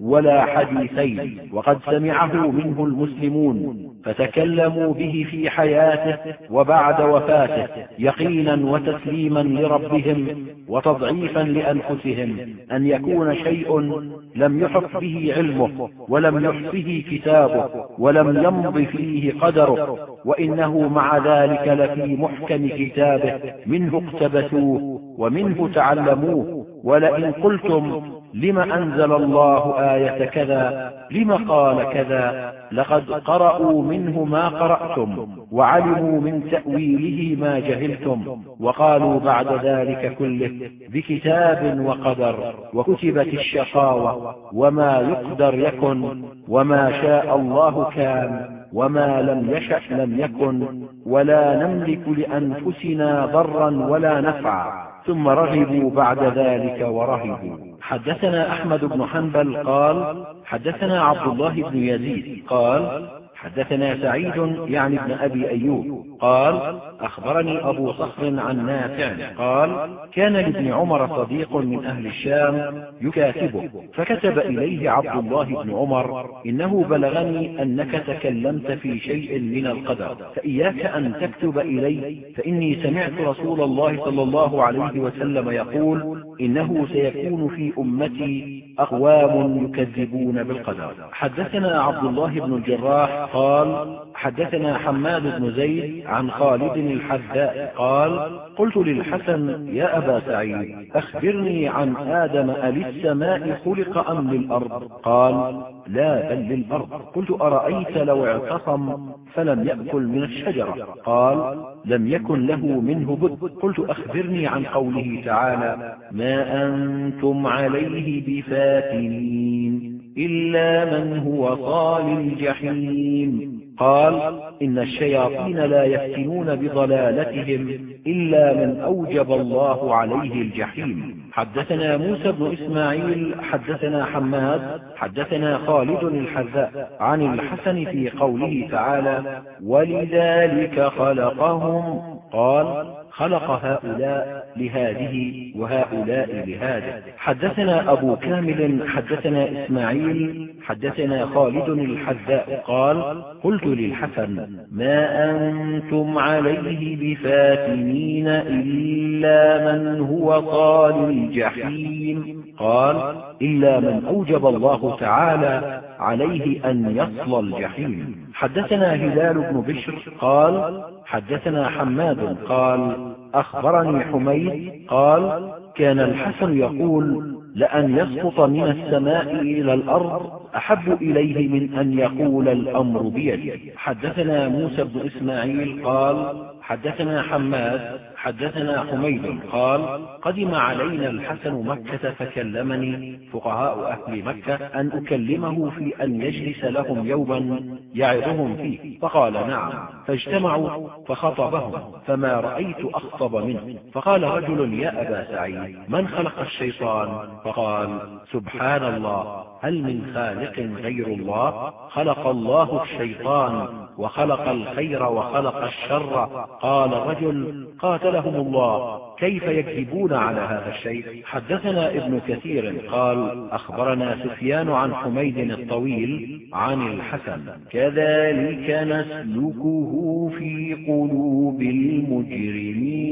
ولا حديثين. وقد سمعه منه المسلمون. فتكلموا به في حياته وبعد وفاته يقينا وتسليما لربهم وتضعيفا لأنفسهم أن يكون شيء لم يحط به علمه ولم يحصه كتابه ولم يمض فيه قدره وإنه مع ذلك لفي محكم كتابه منه اقتبسوه ومنه تعلموه ولئن قلتم لم أنزل الله آية كذا؟ لم قال كذا؟ لقد قرأوا منه ما قرأتم وعلموا من تأويله ما جهلتم وقالوا بعد ذلك كله بكتاب وقدر وكتبت الشقاوة وما يقدر يكن وما شاء الله كان وما لم يشأ لم يكن ولا نملك لأنفسنا ضرا ولا نفعا ثم رغبوا بعد ذلك ورهبوا. حدثنا أحمد بن حنبل قال حدثنا عبد الله بن يزيد قال حدثنا سعيد يعني ابن أبي أيوب. قال أخبرني أبو صخر عن نافع. قال كان لابن عمر صديق من أهل الشام يكاتبه. فكتب إليه عبد الله بن عمر إنه بلغني أنك تكلمت في شيء من القدر. فإياك أن تكتب إلي فإني سمعت رسول الله صلى الله عليه وسلم يقول إنه سيكون في أمتي أقوام يكذبون بالقدر. حدثنا عبد الله بن الجراح قال حدثنا حماد بن زيد عن خالد الحذاء. قال قلت للحسن يا أبا سعيد أخبرني عن آدم أللسماء خلق أم للأرض قال لا بل للأرض قلت أرأيت لو اعتصم فلم يأكل من الشجرة؟ قال لم يكن له منه بد. قلت أخبرني عن قوله تعالى ما أنتم عليه بفاتنين إلا من هو صال الجحيم. قال إن الشياطين لا يفتنون بضلالتهم إلا من أوجب الله عليه الجحيم. حدثنا موسى بن إسماعيل حدثنا حماد حدثنا خالد الحذاء عن الحسن في قوله تعالى ولذلك خلقهم قال خلق هؤلاء لهذه وهؤلاء لهذا. حدثنا أبو كامل حدثنا إسماعيل حدثنا خالد الحذاء قال قلت للحسن ما أنتم عليه بفاتنين إلا من هو طال الجحيم. قال إلا من أوجب الله تعالى عليه أن يصل الجحيم. حدثنا هلال بن بشر قال حدثنا حماد قال أخبرني حميد قال كان الحسن يقول لأن يسقط من السماء إلى الأرض أحب إليه من أن يقول الأمر بيدي. حدثنا موسى بن إسماعيل قال حدثنا حماد حدثنا حميد قال قدم علينا الحسن مكة فكلمني فقهاء أهل مكة أن أكلمه في أن يجلس لهم يوما يعظهم فيه. فقال نعم. فاجتمعوا فخطبهم فما رأيت أخطب منه. فقال رجل يا أبا سعيد من خلق الشيطان؟ فقال سبحان الله هل من خالق غير الله؟ خلق الله الشيطان وخلق الخير وخلق الشر. قال رجل قاتلهم الله. كيف يكذبون على هذا الشيء؟ حدثنا ابن كثير قال أخبرنا سفيان عن حميد الطويل عن الحسن كذلك نسلكه في قلوب المجرمين.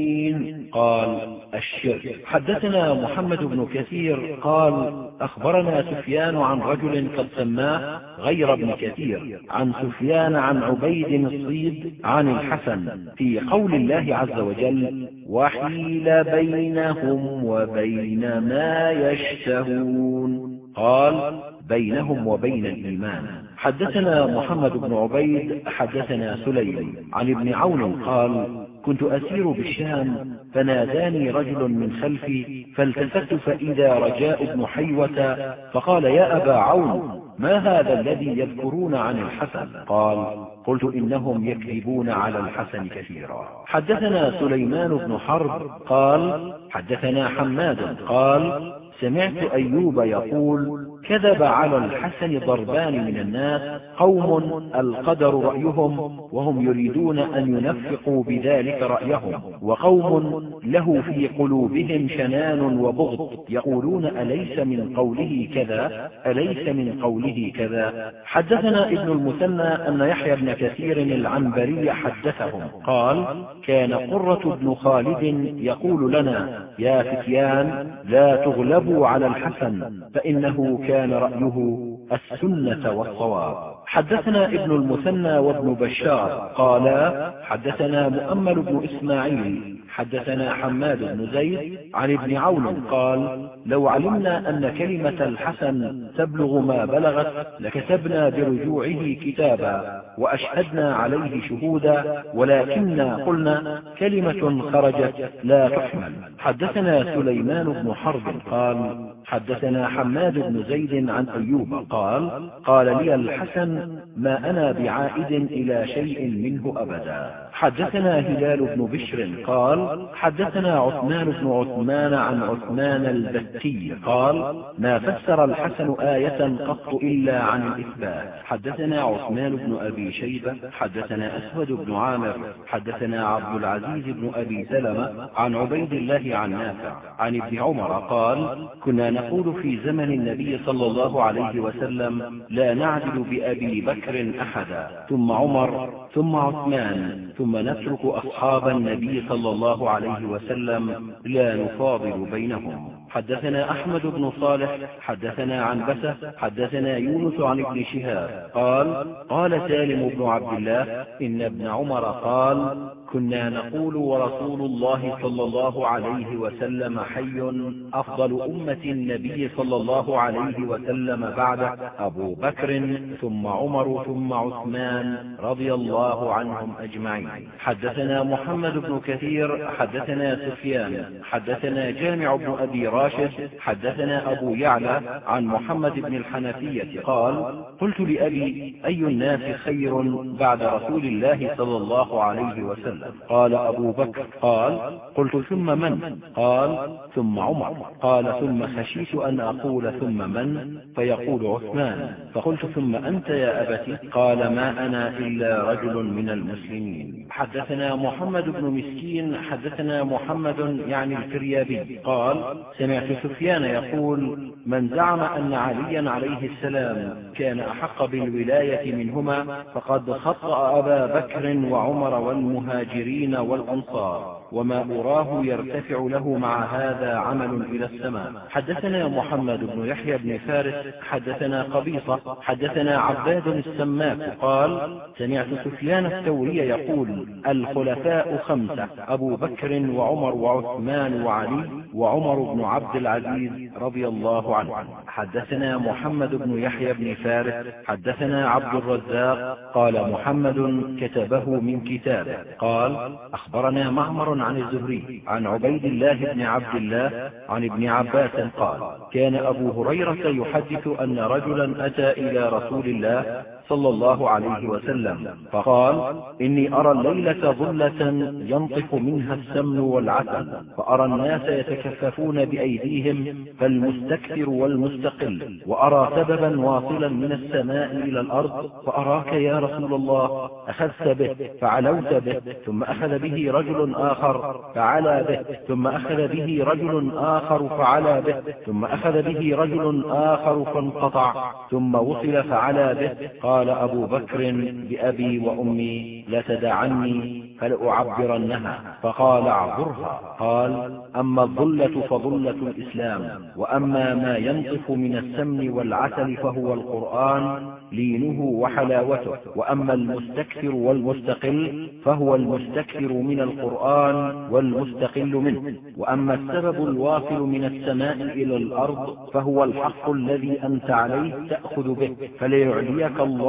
قال الشرك. حدثنا محمد بن كثير قال أخبرنا سفيان عن رجل قد سماه غير ابن كثير عن سفيان عن عبيد الصيد عن الحسن في قول الله عز وجل وحيل بينهم وبين ما يشتهون. قال بينهم وبين الإيمان. حدثنا محمد بن عبيد حدثنا سليم عن ابن عون قال كنت أسير بالشام فناداني رجل من خلفي فالتفت فإذا رجاء بن حيوة فقال يا أبا عون ما هذا الذي يذكرون عن الحسن؟ قال قلت إنهم يكذبون على الحسن كثيرا. حدثنا سليمان بن حرب قال حدثنا حماد قال سمعت أيوب يقول كذب على الحسن ضربان من الناس قوم القدر رأيهم وهم يريدون أن ينفقوا بذلك رأيهم وقوم له في قلوبهم شنان وبغض يقولون أليس من قوله كذا؟ أليس من قوله كذا؟ حدثنا ابن المثنى أن يحيى بن كثير العنبري حدثهم قال كان قرة بن خالد يقول لنا يا فتيان لا تغلبوا على الحسن فإنه كان رأيه السنة والصواب. حدثنا ابن المثنى وابن بشار قالا حدثنا مؤمل بن إسماعيل حدثنا حماد بن زيد عن ابن عون قال لو علمنا أن كلمة الحسن تبلغ ما بلغت لكتبنا برجوعه كتابا وأشهدنا عليه شهودا ولكننا قلنا كلمة خرجت لا تحمل. حدثنا سليمان بن حرب قال حدثنا حماد بن زيد عن أيوب قال قال لي الحسن ما أنا بعائد إلى شيء منه أبدا. حدثنا هلال بن بشر قال حدثنا عثمان بن عثمان عن عثمان البتي قال ما فسر الحسن آية قط إلا عن الإثبات. حدثنا عثمان بن أبي شيبة حدثنا أسود بن عامر حدثنا عبد العزيز بن أبي سلمة عن عبيد الله عن نافع عن ابن عمر قال كنا نقول في زمن النبي صلى الله عليه وسلم لا نعدل بأبي بكر أحدا. ثم عمر ثم عثمان ثم نترك أصحاب النبي صلى الله عليه وسلم لا نفاضل بينهم. حدثنا أحمد بن صالح حدثنا عن بسة حدثنا يونس عن ابن شهاب قال قال سالم بن عبد الله إن ابن عمر قال كنا نقول ورسول الله صلى الله عليه وسلم حي أفضل أمة النبي صلى الله عليه وسلم بعد أبو بكر ثم عمر ثم عثمان رضي الله عنهم أجمعين. حدثنا محمد بن كثير حدثنا سفيان حدثنا جامع بن أبي راشد حدثنا أبو يعلى عن محمد بن الحنفية قال قلت لأبي أي الناس خير بعد رسول الله صلى الله عليه وسلم؟ قال أبو بكر قال قلت ثم من؟ قال ثم عمر. قال ثم خشيت أن أقول ثم من؟ فيقول عثمان. فقلت ثم أنت يا أبت قال ما أنا إلا رجل من المسلمين. حدثنا محمد بن مسكين حدثنا محمد يعني الفريابي. قال سمعت سفيان يقول من زعم أن عليا عليه السلام كان أحق بالولاية منهما فقد خطأ أبا بكر وعمر والمهاجرين والأنصار. وما أراه يرتفع له مع هذا عمل إلى السماء. حدثنا محمد بن يحيى بن فارس حدثنا قبيصة حدثنا عباد السماك قال سمعت سفيان الثوري يقول الخلفاء خمسة أبو بكر وعمر وعثمان وعلي وعمر بن عبد العزيز رضي الله عنه. حدثنا محمد بن يحيى بن فارس حدثنا عبد الرزاق قال محمد كتبه من كتابه. قال أخبرنا معمر عن الزهري عن عبيد الله بن عبد الله عن ابن عباس قال كان أبو هريرة يحدث أن رجلا أتى إلى رسول الله صلى الله عليه وسلم. فقال إني أرى الليلة ظلة ينطف منها السمن والعسل فأرى الناس يتكففون بأيديهم فالمستكثر والمستقل وأرى سببا واصلا من السماء إلى الأرض فأراك يا رسول الله أخذت به فعلوت به ثم أخذ به رجل آخر فعلا به ثم أخذ به رجل آخر فعلا به ثم أخذ به رجل آخر فانقطع ثم وصل فعلا به قال أبو بكر بأبي وأمي لتدعني فلأعبرنها. فقال اعبرها. قال أما الظلة فظلة الإسلام وأما ما ينطف من السمن والعسل فهو القرآن لينه وحلاوته. وأما المستكثر والمستقل فهو المستكثر من القرآن والمستقل منه. وأما السبب الواصل من السماء إلى الأرض فهو الحق الذي أنت عليه تأخذ به فليعليك الله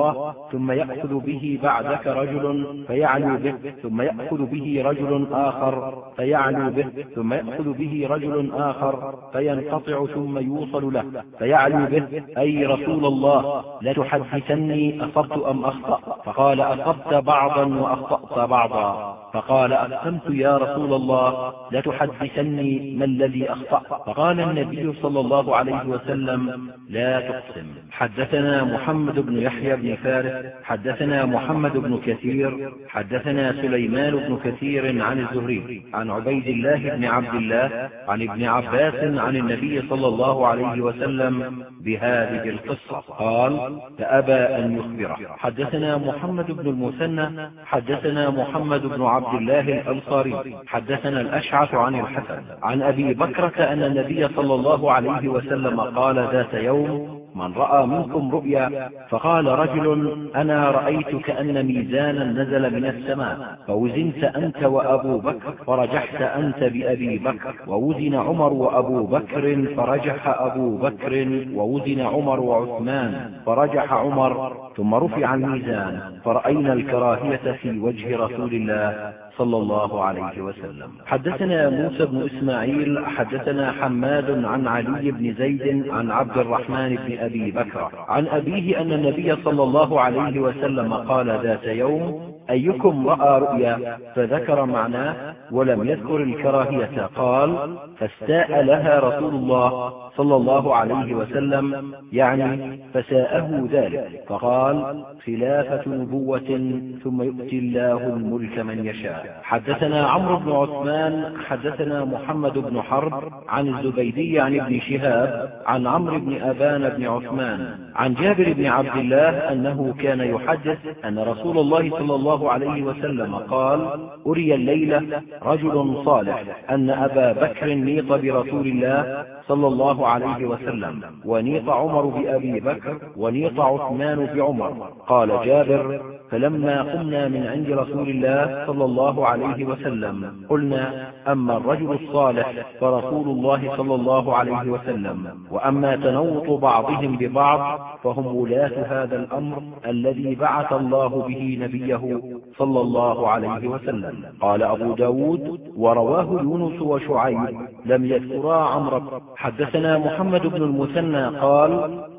ثم يأخذ به بعدك رجل فيعلو به ثم يأخذ به رجل آخر فيعلو به ثم يأخذ به رجل آخر فينقطع ثم يوصل له فيعلو به. أي رسول الله لتحدثني أصبت أم أخطأ؟ فقال أصبت بعضا وأخطأت بعضا. فقال أقسمت يا رسول الله لتحدثني ما الذي أخطأ؟ فقال النبي صلى الله عليه وسلم لا تقسم. حدثنا محمد بن يحيى بن فارس حدثنا محمد بن كثير حدثنا سليمان بن كثير عن الزهري عن عبيد الله بن عبد الله عن ابن عباس عن النبي صلى الله عليه وسلم بهذه القصة. قال فأبى أن يخبره. حدثنا محمد بن المثنى حدثنا محمد بن عبد الله الأنصاري حدثنا الأشعث عن الحسن. عن أبي بكرة أن النبي صلى الله عليه وسلم قال ذات يوم من رأى منكم رؤيا فقال رجل أنا رأيت كأن ميزانا نزل من السماء فوزنت أنت وأبو بكر فرجحت أنت بأبي بكر ووزن عمر وأبو بكر فرجح أبو بكر ووزن عمر وعثمان فرجح عمر ثم رفع الميزان فرأينا الكراهية في وجه رسول الله صلى الله عليه وسلم. حدثنا موسى بن إسماعيل حدثنا حماد عن علي بن زيد عن عبد الرحمن بن أبي بكر. عن أبيه أن النبي صلى الله عليه وسلم قال ذات يوم أيكم رأى رؤيا فذكر معناه ولم يذكر الكراهية. قال فاستاء لها رسول الله صلى الله عليه وسلم يعني فساءه ذلك. فقال خلافة نبوة ثم يؤتي الله الملك من يشاء. حدثنا عمرو بن عثمان حدثنا محمد بن حرب عن الزبيدي عن ابن شهاب عن عمرو بن أبان بن عثمان عن جابر بن عبد الله أنه كان يحدث أن رسول الله صلى الله عليه وسلم قال أري الليلة رجل صالح أن أبا بكر نيط برسول الله صلى الله عليه وسلم ونيط عمر بأبي بكر ونيط عثمان بعمر. قال جابر فلما قمنا من عند رسول الله صلى الله عليه وسلم قلنا أما الرجل الصالح فرسول الله صلى الله عليه وسلم وأما تنوط بعضهم ببعض فهم ولاة هذا الأمر الذي بعث الله به نبيه صلى الله عليه وسلم. قال أبو ب داود ورواه يونس وشعيب لم يذكرا عمرو حدثنا محمد بن المثنى قال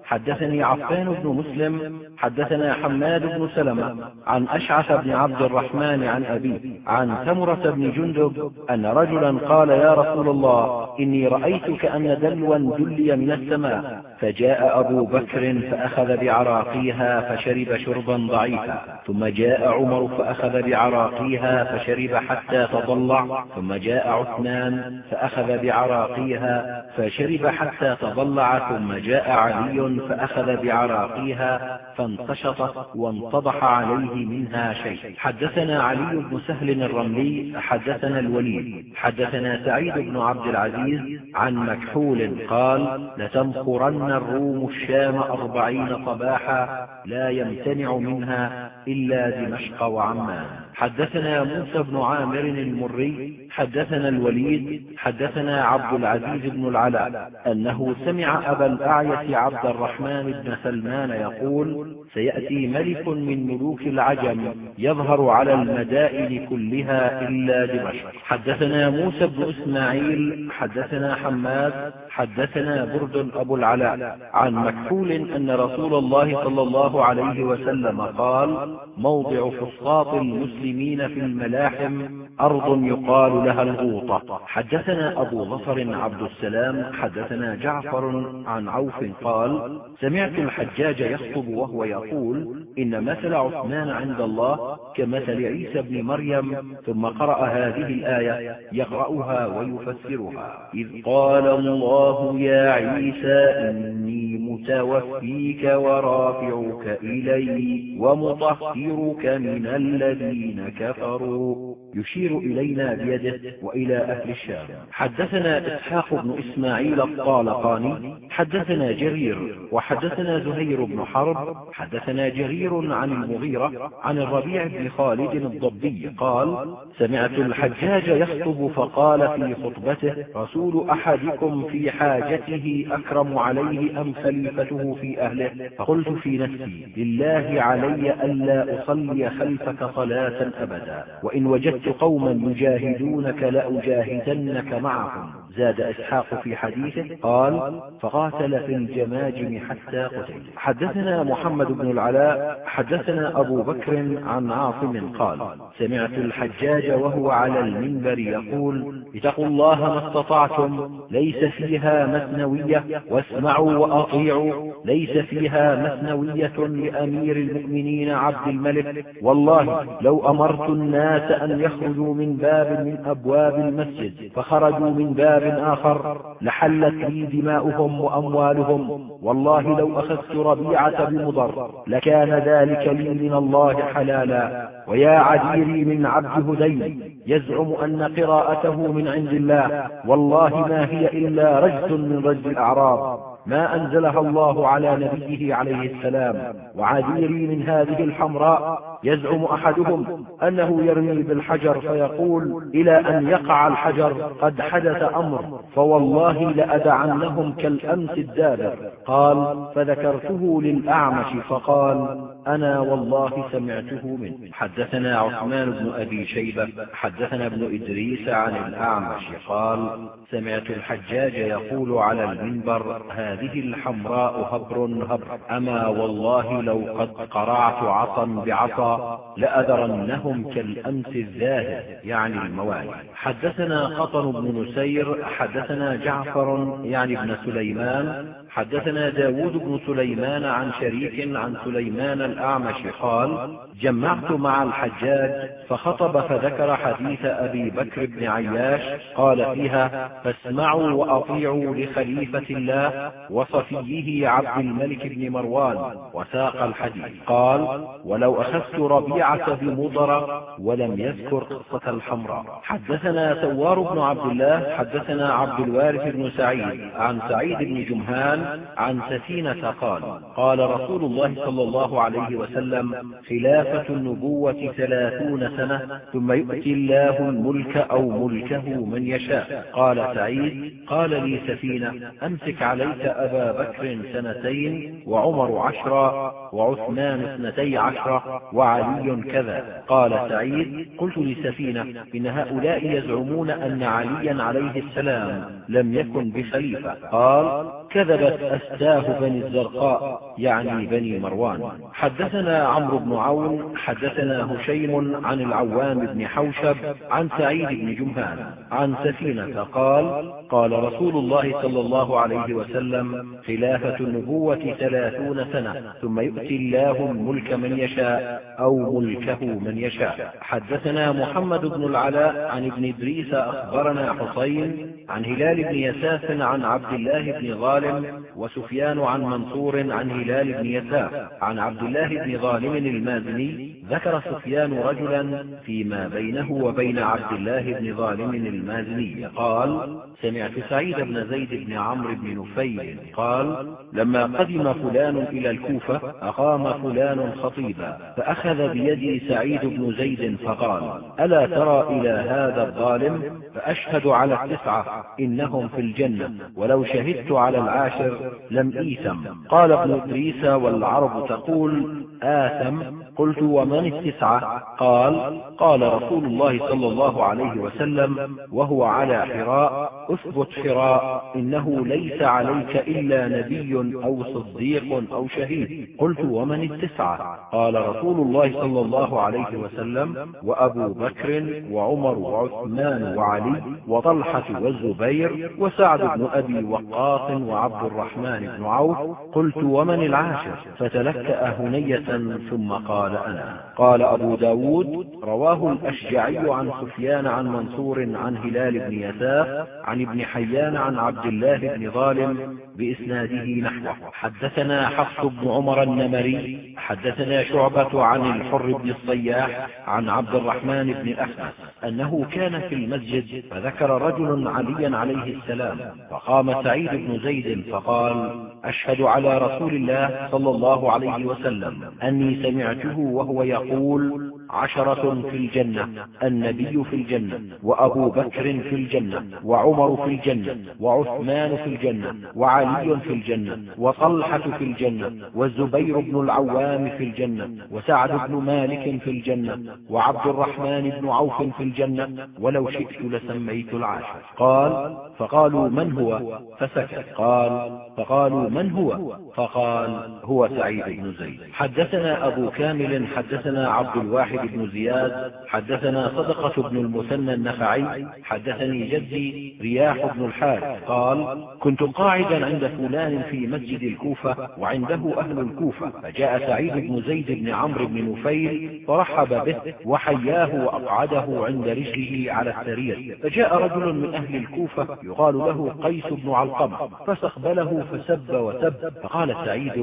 حدثني عفان بن مسلم حدثنا حماد بن سلمة عن أشعث بن عبد الرحمن عن أبيه عن ثمرة بن جندب أن رجلا قال يا رسول الله إني رأيت كأن دلوا دلي من السماء. فجاء أبو بكر فأخذ بعراقيها فشرب شربا ضعيفا ثم جاء عمر فأخذ بعراقيها فشرب حتى تضلع ثم جاء عثمان فأخذ بعراقيها فشرب حتى تضلع ثم جاء علي فأخذ بعراقيها فانتشطت وانتضح عليه منها شيء. حدثنا علي بن سهل الرملي حدثنا الوليد حدثنا سعيد بن عبد العزيز عن مكحول قال لتمخرن الروم الشام أربعين صباحا لا يمتنع منها إلا دمشق وعمان. حدثنا موسى بن عامر المري حدثنا الوليد حدثنا عبد العزيز بن العلاء أنه سمع أبا الأعيس عبد الرحمن بن سلمان يقول سيأتي ملك من ملوك العجم يظهر على المدائن كلها إلا دمشق. حدثنا موسى بن إسماعيل حدثنا حماد حدثنا برد أبو العلاء عن مكحول أن رسول الله صلى الله عليه وسلم قال موضع فسطاط المسلمين في الملاحم أرض يقال لها الغوطة حدثنا أبو ظفر عبد السلام حدثنا جعفر عن عوف قال سمعت الحجاج يخطب وهو يقول إن مثل عثمان عند الله كمثل عيسى بن مريم ثم قرأ هذه الآية يقرأها ويفسرها. إذ قال الله يا عيسى إني متوفيك ورافعك إلي ومطهرك من الذين كفروا. يشير إلينا بيده وإلى أهل الشام. حدثنا إسحاق بن إسماعيل الطالقاني حدثنا جرير وحدثنا زهير بن حرب حدثنا جرير عن المغيرة عن الربيع بن خالد الضبي قال سمعت الحجاج يخطب فقال في خطبته رسول أحدكم في حاجته أكرم عليه أم خليفته في أهله؟ فقلت في نفسي لله علي ألا أصلي خلفك صلاة أبدا وإن وجدت قوما يجاهدونك لأجاهدنك معهم. زاد إسحاق في حديثه قال فقاتل في الجماجم حتى قتل حدثنا محمد بن العلاء حدثنا أبو بكر عن عاصم قال سمعت الحجاج وهو على المنبر يقول اتقوا الله ما استطعتم ليس فيها مثنوية واسمعوا وأطيعوا ليس فيها مثنوية لأمير المؤمنين عبد الملك. والله لو أمرت الناس أن يخرجوا من باب من أبواب المسجد فخرجوا من باب آخر لحلت لي دماؤهم وأموالهم. والله لو أخذت ربيعة بمضر لكان ذلك لي من الله حلالا. ويا عديري من عبد هذيل يزعم أن قراءته من عند الله. والله ما هي إلا رجز من رجز الأعراب. ما أنزلها الله على نبيه عليه السلام. وعديري من هذه الحمراء يزعم أحدهم أنه يرمي بالحجر فيقول إلى أن يقع الحجر قد حدث أمر فوالله لأدعنهم كالأمس الدابر. قال فذكرته للأعمش فقال أنا والله سمعته منه. حدثنا عثمان بن أبي شيبة حدثنا ابن إدريس عن الأعمش قال سمعت الحجاج يقول على المنبر هذه الحمراء هبر هبر أما والله لو قد قرعت عصا بعصا لأذرنهم كالأمس الذاهب يعني الموالي حدثنا قطن بن نسير حدثنا جعفر يعني ابن سليمان حدثنا داود بن سليمان عن شريك عن سليمان الأعمش قال جمعت مع الحجاج فخطب فذكر حديث أبي بكر بن عياش قال فيها فاسمعوا وأطيعوا لخليفة الله وصفيه عبد الملك بن مروان وساق الحديث. قال ولو أخذت ربيعة بمضر ولم يذكر قصة الحمراء حدثنا سوار بن عبد الله حدثنا عبد الوارث بن سعيد عن سعيد بن جمهان عن سفينة قال قال رسول الله صلى الله عليه وسلم خلافة النبوة ثلاثون سنة ثم يؤتي الله الملك أو ملكه من يشاء. قال سعيد قال لي سفينة أمسك عليك أبا بكر سنتين وعمر عشرا وعثمان اثنتي عشرة وعلي كذا. قال سعيد قلت لسفينة إن هؤلاء يزعمون أن عليا عليه السلام لم يكن بخليفة. قال كذبت أستاه بني الزرقاء يعني بني مروان. حدثنا عمرو بن عون حدثنا هشيم عن العوام بن حوشب عن سعيد بن جمهان عن سفينة قال قال رسول الله صلى الله عليه وسلم خلافة النبوة ثلاثون سنة ثم يؤتي الله الملك من يشاء أو ملكه من يشاء. حدثنا محمد بن العلاء عن ابن إدريس أخبرنا حسين عن هلال بن يساف عن عبد الله بن ظالم وسفيان عن منصور عن هلال بن يساف عن عبد الله بن ظالم المازني ذكر سفيان رجلا فيما بينه وبين عبد الله بن ظالم المازني. قال سمعت سعيد بن زيد بن عمرو بن نفيل قال لما قدم فلان إلى الكوفة أقام فلان خطيبا فأخذ بيدي سعيد بن زيد فقال ألا ترى إلى هذا الظالم؟ فأشهد على التسعة إنهم في الجنة ولو شهدت على العاشر لم إيثم. قال ابن إدريس والعرب تقول آثم قلت ومن التسعة قال قال رسول الله صلى الله عليه وسلم وهو على حراء اثبت حراء إنه ليس عليك إلا نبي أو صديق أو شهيد. قلت ومن التسعة قال رسول الله صلى الله عليه وسلم وأبو بكر وعمر وعثمان وعلي وطلحة والزبير وسعد بن أبي وقاص وعبد الرحمن بن عوف. قلت ومن العاشر؟ فتلكأ هنية ثم قال أنا. قال أبو ب داود رواه الأشجعي عن سفيان عن منصور عن هلال بن يساف عن ابن حيان عن عبد الله بن ظالم بإسناده نحوه. حدثنا حفص بن عمر النمري حدثنا شعبة عن الحر بن الصياح عن عبد الرحمن بن الأخنس أنه كان في المسجد فذكر رجل عليا عليه السلام فقام سعيد بن زيد فقال أشهد على رسول الله صلى الله عليه وسلم أني سمعته وهو يقول عشرة في الجنة النبي في الجنة وأبو بكر في الجنة وعمر في الجنة وعثمان في الجنة وعلي في الجنة وطلحة في الجنة والزبير بن العوام في الجنة وسعد بن مالك في الجنة وعبد الرحمن بن عوف في الجنة ولو شئت لسميت العاشر قال فقالوا من هو؟ فسكت. قال فقالوا من هو؟ فقال هو سعيد بن زيد. حدثنا أبو كامل حدثنا عبد الواحد بن زياد حدثنا صدقة بن المثنى النخعي حدثني جدي رياح بن الحارث. قال كنت قاعدا عند فلان في مسجد الكوفة وعنده أهل الكوفة فجاء سعيد بن زيد بن عمرو بن نفيل فرحب به وحياه وأقعده عند رجله على السرير. فجاء رجل من أهل الكوفة يقال له قيس بن علقمة فاستقبله فسب وسب فقال سعيد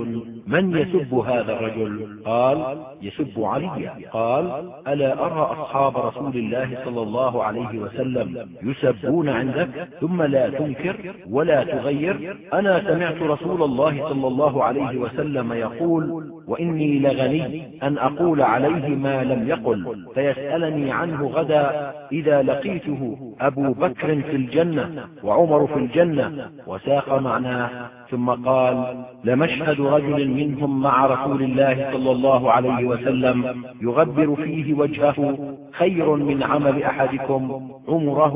من يسب هذا الرجل؟ قال يسب عليا قال ألا أرى أصحاب رسول الله صلى الله عليه وسلم يسبون عندك؟ ثم لا تنكر ولا تغير. أنا سمعت رسول الله صلى الله عليه وسلم يقول وإني لغني أن أقول عليه ما لم يقل فيسألني عنه غدا إذا لقيته أبو بكر في الجنة. وعمر في الجنة وساق معناه ثم قال لمشهد رجل منهم مع رسول الله صلى الله عليه وسلم يغبر فيه وجهه خير من عمل أحدكم عمره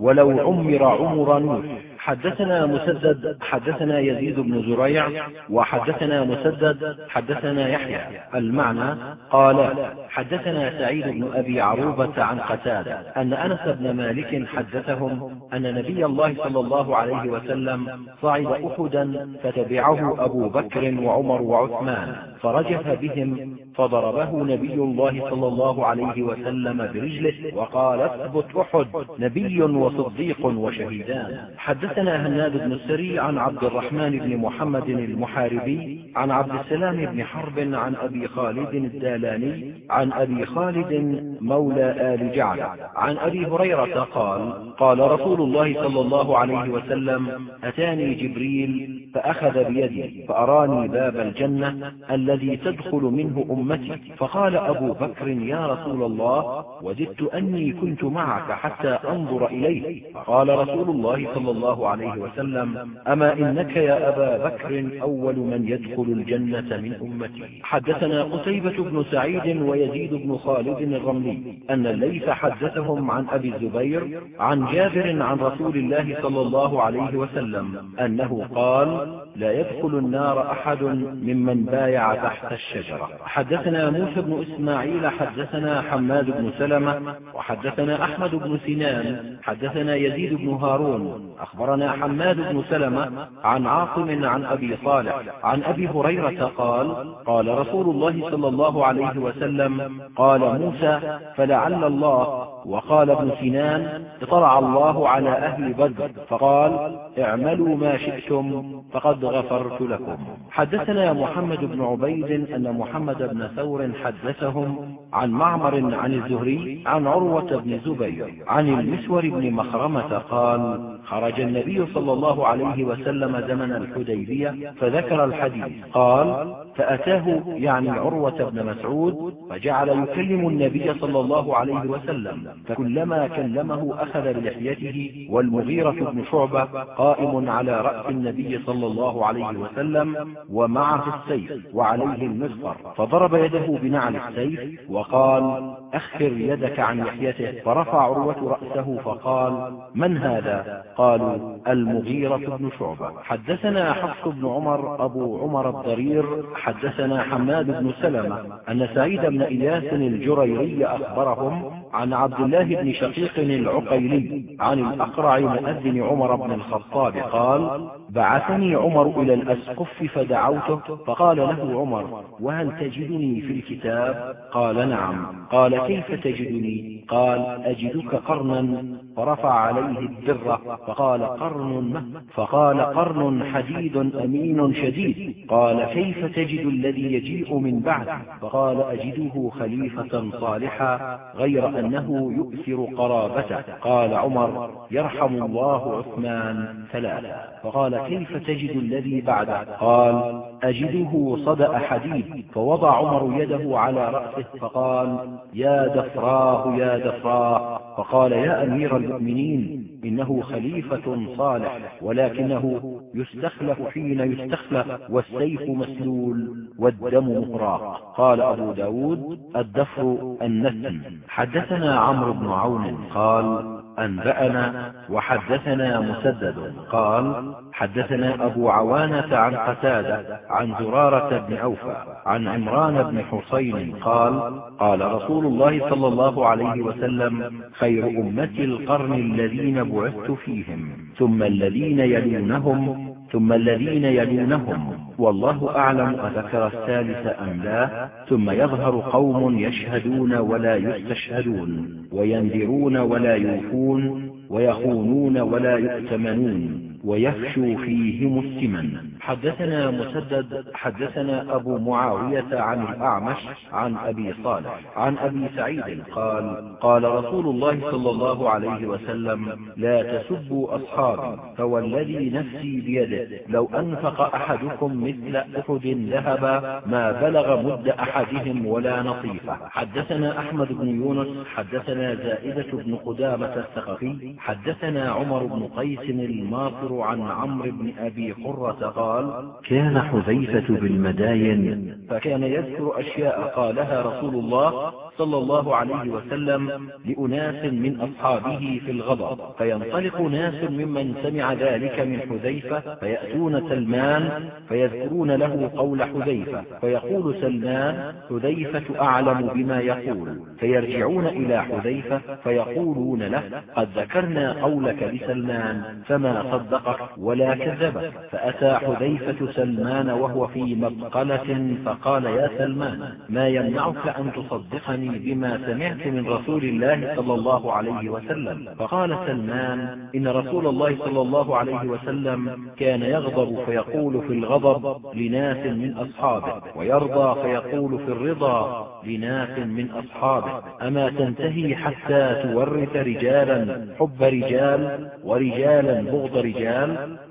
ولو عمر عمر نوح. حدثنا مسدد حدثنا يزيد بن زريع وحدثنا مسدد حدثنا يحيى. المعنى قال حدثنا سعيد بن أبي عروبة عن قتادة أن أنس بن مالك حدثهم أن نبي الله صلى الله عليه وسلم صعد أحدا فتبعه أبو بكر وعمر وعثمان فرجف بهم فضربه نبي الله صلى الله عليه وسلم برجله وقال اثبت أحد نبي وصديق وشهيدان. حدثنا هناد بن السري عن عبد الرحمن بن محمد المحاربي عن عبد السلام بن حرب عن أبي خالد الدالاني عن أبي خالد مولى آل جعل عن أبي هريرة قال قال رسول الله صلى الله عليه وسلم أتاني جبريل فأخذ بيدي فأراني باب الجنة الذي تدخل منه أمتي. فقال أبو بكر يا رسول الله وددت أني كنت معك حتى أنظر إليه فقال رسول الله صلى الله عليه وسلم أما إنك يا أبا بكر أول من يدخل الجنة من أمتي؟ حدثنا قتيبة بن سعيد ويزيد بن خالد الرملي أن الليث حدثهم عن أبي الزبير عن جابر عن رسول الله صلى الله عليه وسلم أنه قال لا يدخل النار أحد ممن بايع تحت الشجرة. حدثنا موسى بن إسماعيل حدثنا حماد بن سلمة وحدثنا أحمد بن سنان حدثنا يزيد بن هارون. أخبرنا حماد بن سلمة عن عاصم عن أبي صالح عن أبي هريرة قال قال رسول الله صلى الله عليه وسلم قال موسى فلعل الله وقال ابن سنان اطلع الله على أهل بدر فقال اعملوا ما شئتم فقد غفرت لكم. حدثنا محمد بن عبيد أن محمد بن ثور حدثهم عن معمر عن الزهري عن عروة بن زبير عن المسور بن مخرمة قال خرج النبي صلى الله عليه وسلم زمن الحديبية فذكر الحديث. قال فأتاه يعني عروة بن مسعود فجعل يكلم النبي صلى الله عليه وسلم فكلما كلمه أخذ بلحيته والمغيرة بن شعبة قائم على رأس النبي صلى الله عليه وسلم ومعه السيف وعليه المزفر فضرب يده بنعل السيف وقال أخر يدك عن لحيته فرفع عروة رأسه فقال من هذا؟ قالوا المغيرة بن شعبة. حدثنا حفص بن عمر أبو عمر الضرير. حدثنا حماد بن سلمة أن سعيد بن إياس الجريري أخبرهم عن عبد الله بن شقيق العقيلي عن الأقرع مؤذن عمر بن الخطاب قال بعثني عمر إلى الأسقف فدعوته فقال له عمر وهل تجدني في الكتاب؟ قال نعم. قال كيف تجدني؟ قال أجدك قرنا فرفع عليه الدرة. فقال قرن مه فقال قرن حديد أمين شديد. قال كيف تجد الذي يجيء من بعد فقال أجده خليفة صالحا غير أنه يؤثر قرابته. قال عمر يرحم الله عثمان ثلاثة. فقال كيف تجد الذي بعده قال أجده صدأ حديد فوضع عمر يده على رأسه فقال يا دفراه يا دفراه. فقال يا أمير المؤمنين إنه خليفة صالح ولكنه يستخلف حين يستخلف والسيف مسلول والدم مهراق قال أبو ب داود الدفر النتن. حدثنا عمرو بن عون قال أنبأنا وحدثنا مسدد. قال حدثنا أبو عوانة عن قتادة عن زرارة بن أوفى عن عمران بن حسين قال قال رسول الله صلى الله عليه وسلم خير أمتي القرن الذين بعثت فيهم ثم الذين يلونهم ثم الذين يلونهم والله أعلم أذكر الثالث أم لا ثم يظهر قوم يشهدون ولا يستشهدون وينذرون ولا يوفون ويخونون ولا يؤتمنون. ويفشو فيهم السمن. حدثنا مسدد حدثنا أبو معاوية عن الأعمش عن أبي صالح عن أبي سعيد قال قال رسول الله صلى الله عليه وسلم لا تسبوا أصحابي فوالذي نفسي بيده لو أنفق أحدكم مثل أحد ذهبا ما بلغ مد أحدهم ولا نصيفة. حدثنا أحمد بن يونس حدثنا زائدة بن قدامة الثقفي حدثنا عمر بن قيس الماطر عن عمرو بن أبي قرة قال كان حذيفة بالمداين فكان يذكر أشياء قالها رسول الله صلى الله عليه وسلم لأناس من أصحابه في الغضب. فينطلق ناس ممن سمع ذلك من حذيفة فيأتون سلمان فيذكرون له قول حذيفة. فيقول سلمان حذيفة أعلم بما يقول. فيرجعون إلى حذيفة فيقولون له قد ذكرنا قولك لسلمان فما صدقك ولا كذبك. فأتى حذيفة سلمان وهو في مبقلة فقال يا سلمان ما يمنعك أن تصدقني بما سمعت من رسول الله صلى الله عليه وسلم؟ فقال سلمان إن رسول الله صلى الله عليه وسلم كان يغضب فيقول في الغضب لناس من أصحابه ويرضى فيقول في الرضا لناس من أصحابه. أما تنتهي حتى تورث رجالا حب رجال ورجالا بغض رجال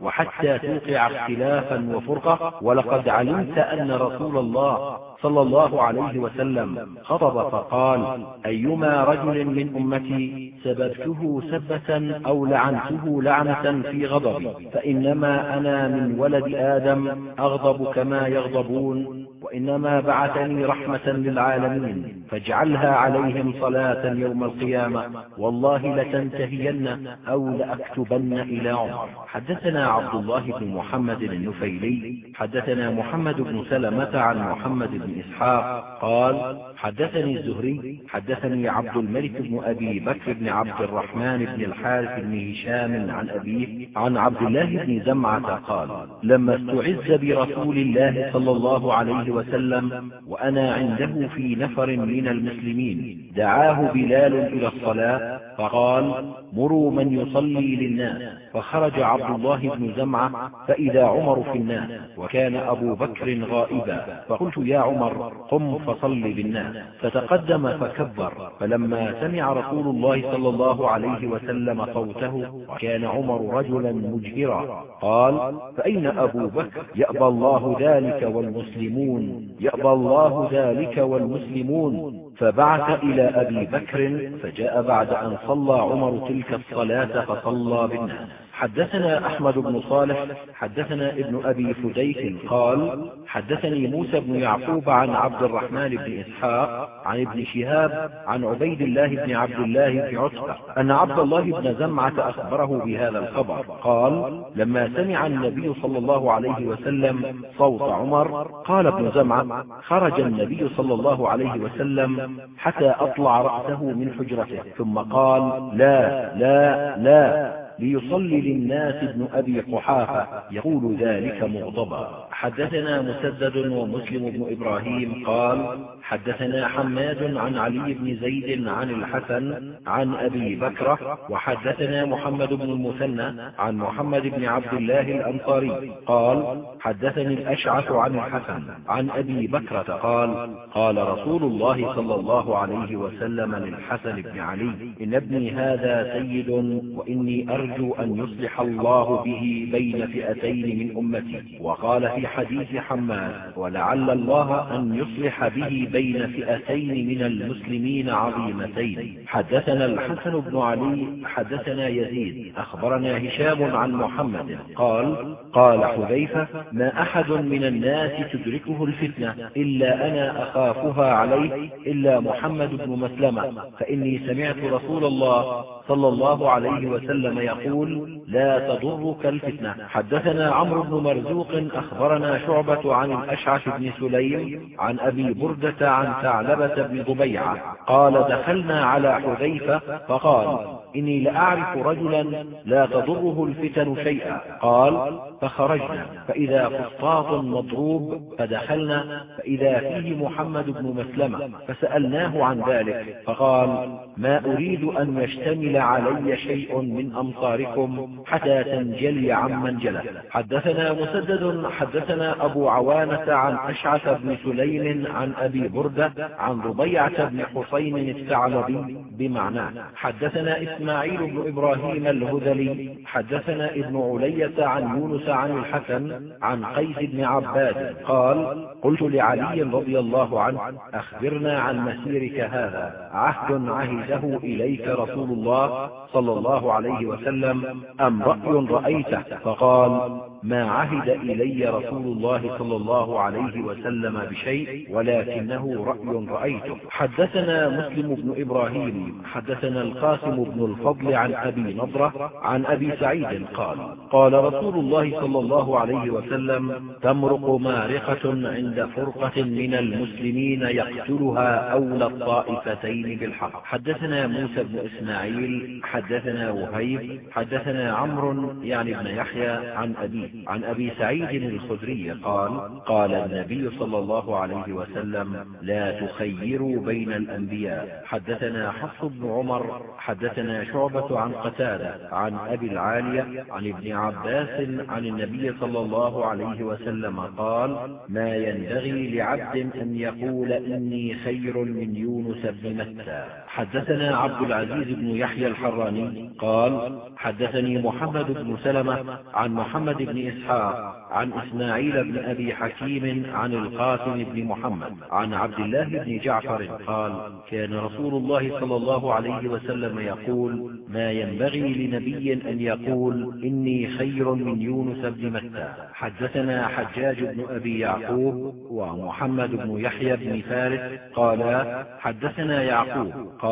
وحتى توقع اختلافا وفرقة ولقد علمت أن رسول الله صلى الله عليه وسلم خطب فقال أيما رجل من أمتي سببته سبة أو لعنته لعنة في غضبي فإنما أنا من ولد آدم أغضب كما يغضبون وإنما بعثني رحمة للعالمين فاجعلها عليهم صلاة يوم القيامة والله لتنتهين أو لأكتبن إلى عمر. حدثنا عبد الله بن محمد النفيلي حدثنا محمد بن سلمة عن محمد بن إسحاق قال حدثني الزهري حدثني عبد الملك بن أبي بكر بن عبد الرحمن بن الحارث بن هشام عن أبيه عن عبد الله بن زمعة قال لما استعز برسول الله صلى الله عليه وسلم وأنا عنده في نفر من المسلمين دعاه بلال إلى الصلاة فقال مروا من يصلي للناس. فخرج عبد الله بن زمعة فإذا عمر في الناس وكان أبو بكر غائبا فقلت يا عمر قم فصل بالناس. فتقدم فكبر. فلما سمع رسول الله صلى الله عليه وسلم صوته وكان عمر رجلا مجهرا قال فأين أبو بكر؟ يأبى الله ذلك والمسلمون. يأبى الله ذلك والمسلمون. فبعث إلى أبي بكر فجاء بعد أن صلى عمر تلك الصلاة فصلى بالناس. حدثنا أحمد بن صالح حدثنا ابن أبي فديك قال حدثني موسى بن يعقوب عن عبد الرحمن بن إسحاق عن ابن شهاب عن عبيد الله بن عبد الله بن عتبة أن عبد الله بن زمعة أخبره بهذا الخبر. قال لما سمع النبي صلى الله عليه وسلم صوت عمر قال ابن زمعة خرج النبي صلى الله عليه وسلم حتى أطلع رأسه من حجرته ثم قال لا لا لا ليصلي للناس ابن أبي قحافة يقول ذلك مغضبا. حدثنا مسدد ومسلم بن إبراهيم قال حدثنا حماد عن علي بن زيد عن الحسن عن أبي بكرة وحدثنا محمد بن المثنى عن محمد بن عبد الله الأنصاري قال حدثني الأشعث عن الحسن عن أبي بكرة قال قال رسول الله صلى الله عليه وسلم للحسن بن علي إن ابني هذا سيد وإني أرجو أن يصلح الله به بين فئتين من أمتي وقال في حديث حماد ولعل الله أن يصلح به بين فئتين من المسلمين عظيمتين. حدثنا الحسن بن علي حدثنا يزيد أخبرنا هشام عن محمد قال قال حذيفة ما أحد من الناس تدركه الفتنة إلا أنا أخافها عليه إلا محمد بن مسلمة. فإني سمعت رسول الله صلى الله عليه وسلم يقول لا تضرك الفتنة حدثنا عمرو بن مرزوق أخبرنا شعبة عن الأشعث بن سليم عن أبي بردة عن ثعلبة بن ضبيعة قال دخلنا على حذيفة فقال إني لأعرف رجلا لا تضره الفتن شيئا. قال فخرجنا فإذا فسطاط مضروب فدخلنا فإذا فيه محمد بن مسلمة فسألناه عن ذلك فقال ما أريد أن يشتمل علي شيء من أمصاركم حتى تنجلي عمن جلس حدثنا مسدد حدثنا أبو عوانة عن أشعث بن سليم عن أبي بردة عن ربيعة بن حسين الثعلبي بمعناه حدثنا إسماعيل بن إبراهيم الهذلي. حدثنا ابن علية عن يونس عن الحسن عن قيس بن عباد. قال قلت لعلي رضي الله عنه أخبرنا عن مسيرك هذا. عهد عهده إليك رسول الله صلى الله عليه وسلم أم رأي رأيته؟ فقال ما عهد إلي رسول الله صلى الله عليه وسلم بشيء ولكنه رأي رأيته. حدثنا مسلم بن إبراهيم حدثنا القاسم بن الفضل عن أبي نضرة عن أبي سعيد قال قال رسول الله صلى الله عليه وسلم تمرق مارقة عند فرقة من المسلمين يقتلها أولى الطائفتين بالحق. حدثنا موسى بن إسماعيل حدثنا وهيب حدثنا عمرو يعني ابن يحيى عن أبيه. عن أبي سعيد الخدري قال قال النبي صلى الله عليه وسلم لا تخيروا بين الأنبياء. حدثنا حفص بن عمر حدثنا شعبة عن قتادة عن أبي العالية عن ابن عباس عن النبي صلى الله عليه وسلم قال ما ينبغي لعبد أن يقول إني خير من يونس بن متى. حدثنا عبد العزيز بن يحيى الحراني قال حدثني محمد بن سلمة عن محمد بن إسحاق عن إسماعيل بن أبي حكيم عن القاسم بن محمد عن عبد الله بن جعفر قال كان رسول الله صلى الله عليه وسلم يقول ما ينبغي لنبي أن يقول إني خير من يونس بن متى. حدثنا حجاج بن أبي يعقوب ومحمد بن يحيى بن فارس قال حدثنا يعقوب قال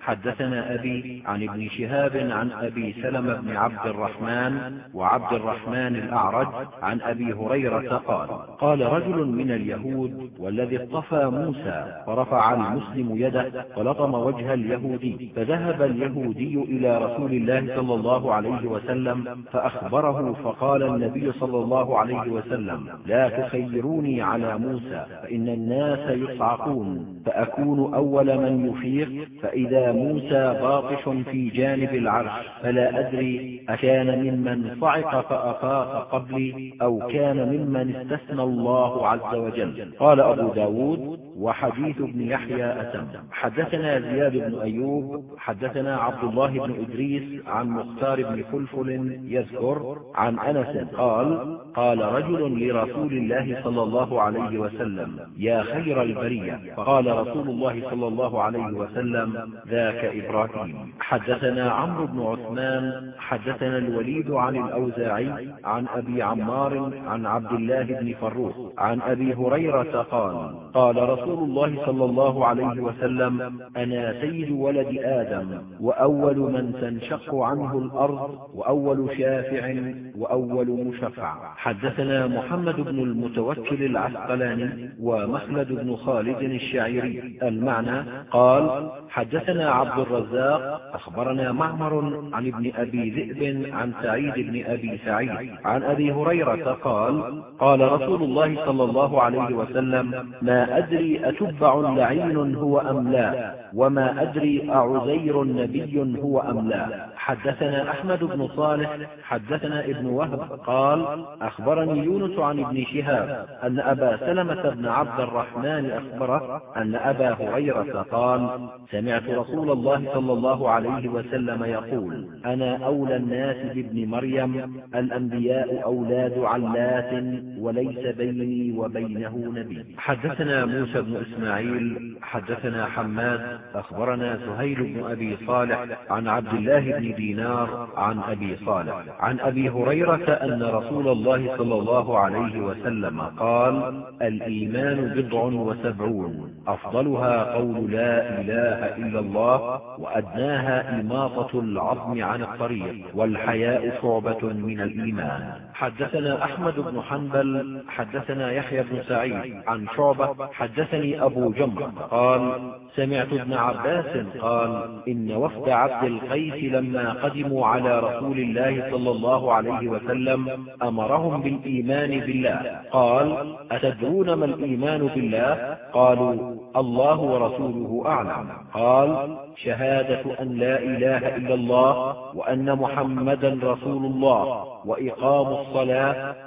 حدثنا أبي عن ابن شهاب عن أبي سلمة بن عبد الرحمن وعبد الرحمن الأعرج عن أبي هريرة قال قال رجل من اليهود والذي اصطفى موسى فرفع المسلم يده فلطم وجه اليهودي فذهب اليهودي إلى رسول الله صلى الله عليه وسلم فأخبره فقال النبي صلى الله عليه وسلم لا تخيروني على موسى فإن الناس يصعقون فأكون أول من يفيق؟ فإذا موسى باطش في جانب العرش فلا أدري أكان ممن صعق فأفاق قبلي أو كان ممن استثنى الله عز وجل. قال أبو داود وحديث ابن يحيى أتم. حدثنا زياد بن أيوب حدثنا عبد الله بن إدريس عن مختار بن فلفل يذكر عن أنس قال قال رجل لرسول الله صلى الله عليه وسلم يا خير البرية. فقال رسول الله صلى الله عليه وسلم ذاك إبراهيم. حدثنا عمرو بن عثمان حدثنا الوليد عن الأوزاعي عن أبي عمار عن عبد الله بن فروخ عن أبي هريرة قال قال رسول الله صلى الله عليه وسلم أنا سيد ولد آدم وأول من تنشق عنه الأرض وأول شافع وأول مشفع. حدثنا محمد بن المتوكل العسقلاني ومخلد بن خالد الشعيري المعنى قال حدثنا عبد الرزاق أخبرنا معمر عن ابن أبي ذئب عن سعيد بن أبي سعيد عن أبي هريرة قال قال رسول الله صلى الله عليه وسلم ما أدري أتبع لعين هو أم لا وما أدري أعزير نبي هو أم لا. حدثنا أحمد بن صالح حدثنا ابن وهب قال أخبرني يونس عن ابن شهاب أن أبا سلمة بن عبد الرحمن أخبره أن أبا هريرة قال سمعت رسول الله صلى الله عليه وسلم يقول أنا أولى الناس بابن مريم الأنبياء أولاد علات وليس بيني وبينه نبي. حدثنا موسى بن إسماعيل حدثنا حماد أخبرنا سهيل بن أبي صالح عن عبد الله بن دينار عن أبي صالح. عن أبي هريرة أن رسول الله صلى الله عليه وسلم قال الإيمان بضع وسبعون. أفضلها قول لا إله إلا الله وأدناها إماطة العظم عن الطريق والحياء شعبة من الإيمان. حدثنا أحمد بن حنبل حدثنا يحيى بن سعيد عن شعبة حدثني أبو جمرة قال سمعت ابن عباس قال إن وفد عبد القيس لما قدموا على رسول الله صلى الله عليه وسلم أمرهم بالإيمان بالله. قال أتدرون ما الإيمان بالله؟ قالوا الله ورسوله أعلم. قال شهادة أن لا إله إلا الله وأن محمدا رسول الله وإقام الصلاة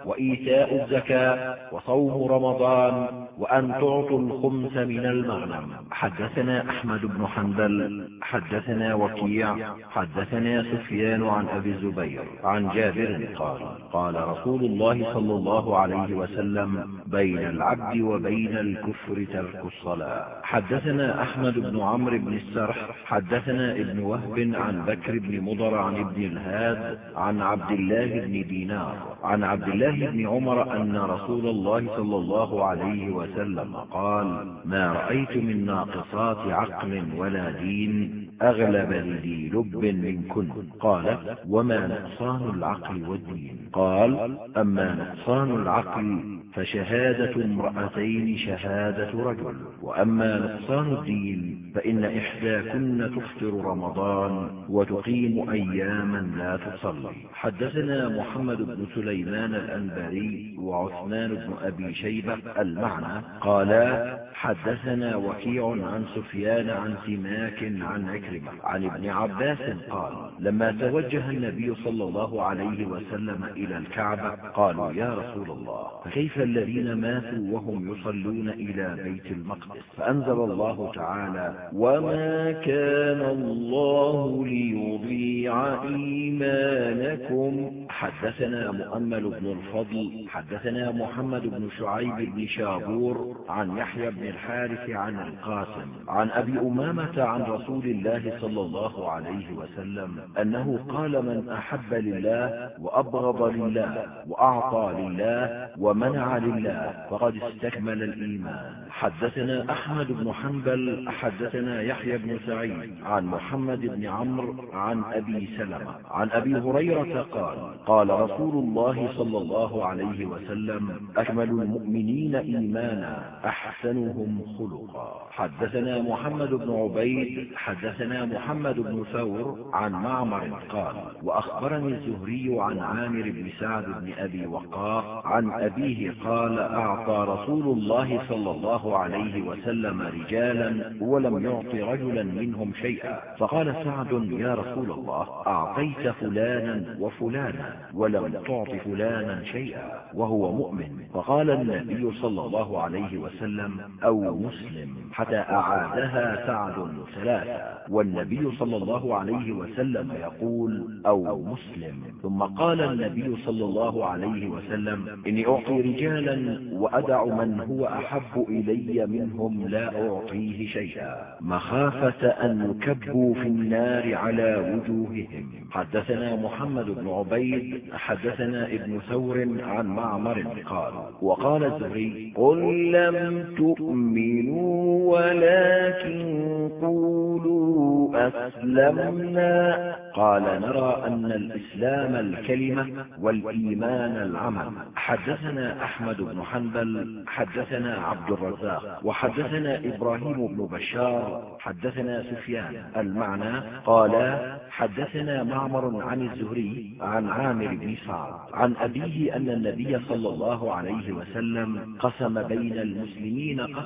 وإيتاء الزكاة وصوم رمضان وأن تعطوا الخمس من المغنم. حدثنا أحمد بن حنبل حدثنا وكيع حدثنا سفيان عن أبي الزبير عن جابر قال قال رسول الله صلى الله عليه وسلم بين العبد وبين الكفر ترك الصلاة. حدثنا أحمد بن عمرو بن السرح حدثنا ابن وهب عن بكر بن مضر عن ابن الهاد عن عبد الله بن دينار. عن عبد الله بن عمر أن رسول الله صلى الله عليه وسلم قال ما رأيت من ناقصات عقل ولا دين أغلب لذي لب منكن قال وما نقصان العقل والدين؟ قال أما نقصان العقل فشهادة امرأتين شهادة رجل. وأما نقصان الدين فإن إحداكن تفطر رمضان وتقيم أياما لا تصلي. حدثنا محمد بن سليمان الأنباري وعثمان بن أبي شيبة المعنى. قالا حدثنا وكيع عن سفيان عن سماك عن عكرمة عن ابن عباس قال لما توجه النبي صلى الله عليه وسلم إلى الكعبة قالوا يا رسول الله فكيف الذين ماتوا وهم يصلون إلى بيت المقدس؟ فأنزل الله تعالى وما كان الله ليضيع إيمانكم. حدثنا مؤمل بن الفضل حدثنا محمد بن شعيب بن شابور عن يحيى بن الحارث عن القاسم عن أبي أمامة عن رسول الله صلى الله عليه وسلم أنه قال من أحب لله وأبغض لله وأعطى لله ومنع لله فقد استكمل الإيمان. حدثنا أحمد بن حنبل حدثنا يحيى بن سعيد عن محمد بن عمرو عن أبي سلمة عن أبي هريرة قال قال رسول الله صلى الله عليه وسلم أكمل المؤمنين إيمانا أحسنهم خلقا. حدثنا محمد بن عبيد حدثنا محمد بن ثور عن معمر قال وأخبرني الزهري عن عامر بن سعد بن أبي وقاص عن أبيه قال أعطى رسول الله صلى الله عليه وسلم رجالا ولم يعط رجلا منهم شيئا. فقال سعد يا رسول الله أعطيت فلانا وفلانا ولم تعط فلانا شيئا وهو مؤمن. فقال النبي صلى الله عليه وسلم أو مسلم حتى أعادها سعد ثلاثا والنبي صلى الله عليه وسلم يقول أو مسلم. ثم قال النبي صلى الله عليه وسلم إني أعطي رجالا وأدع من هو أحب إلي منهم لا أعطيه شيئا. مخافة أن يكبوا في النار على وجوههم. حدثنا محمد بن عبيد حدثنا ابن ثور عن معمر قال وقال الزهري قل لم تؤمنوا ولكن قولوا أسلمنا قال نرى أن الإسلام الكلمة والإيمان العمل حدثنا أحمد بن حنبل حدثنا عبد الرزاق وحدثنا إبراهيم بن بشار حدثنا سفيان المعنى قال حدثنا معمر عن الزهري عن عامر بن سعد عن أبيه أن النبي صلى الله عليه وسلم قسم بين المسلمين قسما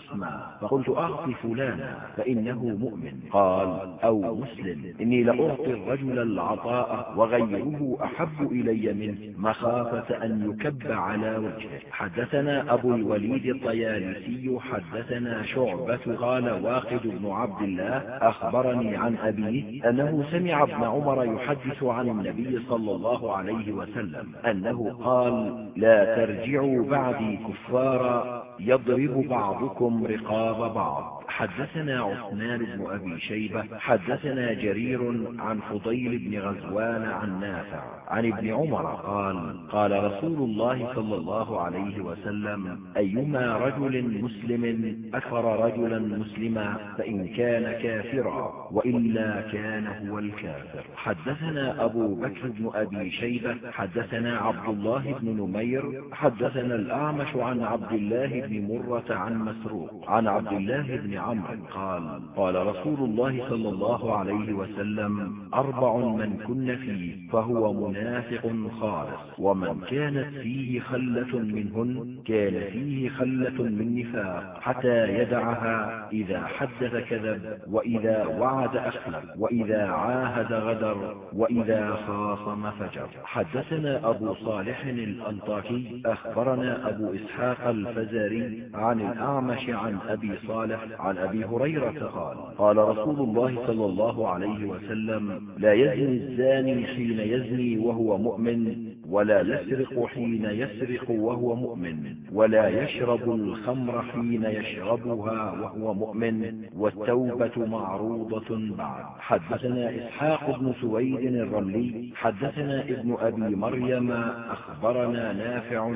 فقلت أعطي فلانا فإنه مؤمن. قال أو مسلم. إني لأعطي الرجل العطاء وغيره أحب إلي منه. مخافة أن يكب على وجهه. حدثنا أبو الوليد الطيالسي حدثنا شعبة قال واقد بن عبد الله أخبرني عن أبيه أنه سمع ابن عمر يحدث عن النبي صلى الله عليه وسلم أنه قال لا ترجعوا بعدي كفارا يضرب بعضكم رقاب بعض. حدثنا عثمان بن أبي شيبة حدثنا جرير عن فضيل بن غزوان عن نافع عن ابن عمر قال قال رسول الله صلى الله عليه وسلم أيما رجل مسلم أكفر رجلا مسلما فإن كان كافرا وإلا كان هو الكافر. حدثنا أبو بكر بن أبي شيبة حدثنا عبد الله بن نمير حدثنا الأعمش عن عبد الله بن مرة عن مسروق عن عبد الله بن عمرو قال قال رسول الله صلى الله عليه وسلم أربع من كن فيه فهو منافق خالص ومن كانت فيه خلة منهن كان فيه خلة من نفاق حتى يدعها إذا حدث كذب وإذا وعد أخلف وإذا عاهد غدر وإذا خاصم فجر. حدثنا أبو صالح الأنطاكي أخبرنا أبو إسحاق الفزاري عن الأعمش عن أبي صالح عن أبي هريرة قال قال رسول الله صلى الله عليه وسلم لا يزني الزاني حين يزني وهو مؤمن ولا يسرق حين يسرق وهو مؤمن ولا يشرب الخمر حين يشربها وهو مؤمن والتوبة معروضة بعد. حدثنا إسحاق بن سويد الرملي حدثنا ابن أبي مريم أخبرنا نافع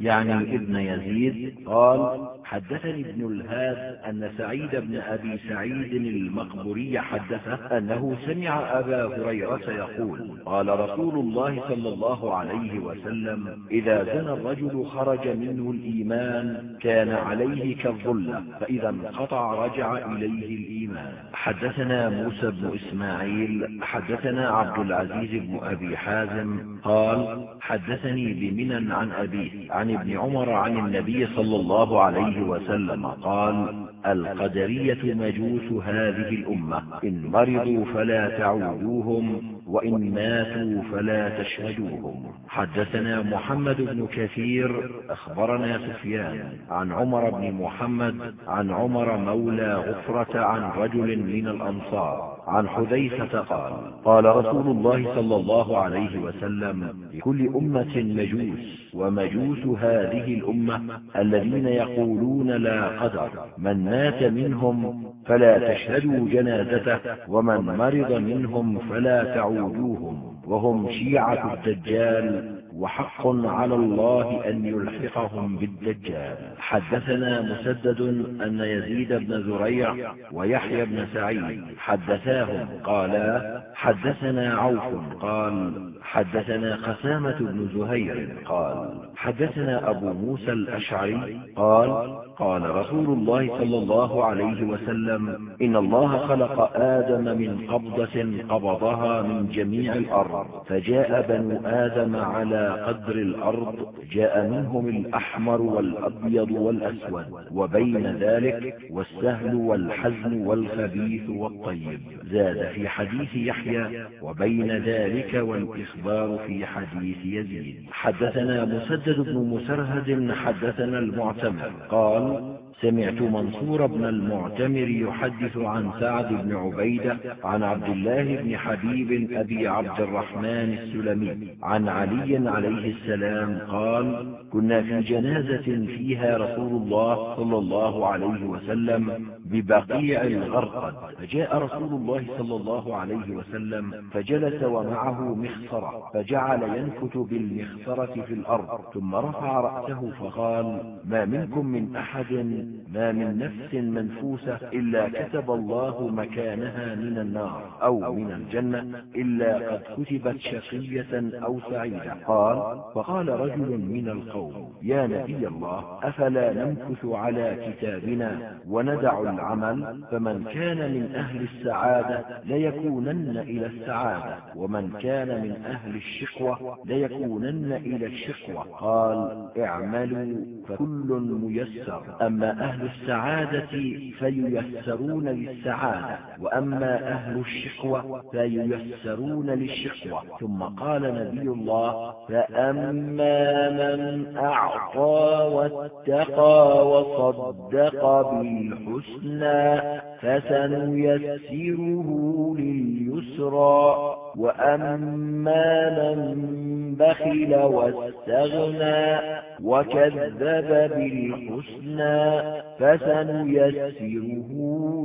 يعني ابن يزيد قال حدثني ابن الهاد أن سعيد بن أبي سعيد المقبوري حدثه أنه سمع أبا هريرة يقول قال رسول الله صلى الله عليه عليه وسلم إذا زنى الرجل خرج منه الإيمان كان عليه كالظلة فإذا انقطع رجع إليه الإيمان. حدثنا موسى بن إسماعيل حدثنا عبد العزيز بن أبي حازم قال حدثني بمنن عن أبيه عن ابن عمر عن النبي صلى الله عليه وسلم قال القدرية مجوس هذه الأمة إن مرضوا فلا تعودوهم. وإن ماتوا فلا تشهدوهم. حدثنا محمد بن كثير أخبرنا سفيان عن عمر بن محمد عن عمر مولى غفرة عن رجل من الأنصار. عن حذيفة قال قال رسول الله صلى الله عليه وسلم لكل أمة مجوس ومجوس هذه الأمة الذين يقولون لا قدر من مات منهم فلا تشهدوا جنازته ومن مرض منهم فلا تعودوهم وهم شيعة الدجال وحق على الله أن يلحقهم بالدجال. حدثنا مسدد أن يزيد بن زريع ويحيى بن سعيد حدثاهم. قالا حدثنا عوف. قال حدثنا قسامة بن زهير. قال حدثنا أبو موسى الأشعري. قال قال رسول الله صلى الله عليه وسلم إن الله خلق آدم من قبضة قبضها من جميع الأرض فجاء بنو آدم على قدر الأرض جاء منهم الأحمر والأبيض والأسود وبين ذلك والسهل والحزن والخبيث والطيب. زاد في حديث يحيى وبين ذلك والإخبار في حديث يزيد. حدثنا مسدد بن مسرهد حدثنا المعتمر قال قال سمعت منصور بن المعتمر يحدث عن سعد بن عبيدة عن عبد الله بن حبيب أبي عبد الرحمن السلمي عن علي عليه السلام قال كنا في جنازة فيها رسول الله صلى الله عليه وسلم ببقيع الغرقد فجاء رسول الله صلى الله عليه وسلم فجلس ومعه مخصرة فجعل ينكت بالمخصرة في الأرض ثم رفع رأسه فقال ما منكم من أحد ما من نفس منفوسة إلا كتب الله مكانها من النار أو من الجنة إلا قد كتبت شقية أو سعيدة. قال فقال رجل من القوم يا نبي الله أفلا نمكث على كتابنا وندع العمل؟ فمن كان من أهل السعادة ليكونن إلى السعادة ومن كان من أهل الشقوة ليكونن إلى الشقوة. قال اعملوا فكل ميسر. أما أهل السعادة فييسرون للسعادة وأما أهل الشقوة فييسرون للشقوة ثم قال نبي الله فأما من أعطى واتقى وصدق بالحسنى فسنيسره لليسرى. وأما من بخل واستغنى وكذب بالحسنى فسنيسره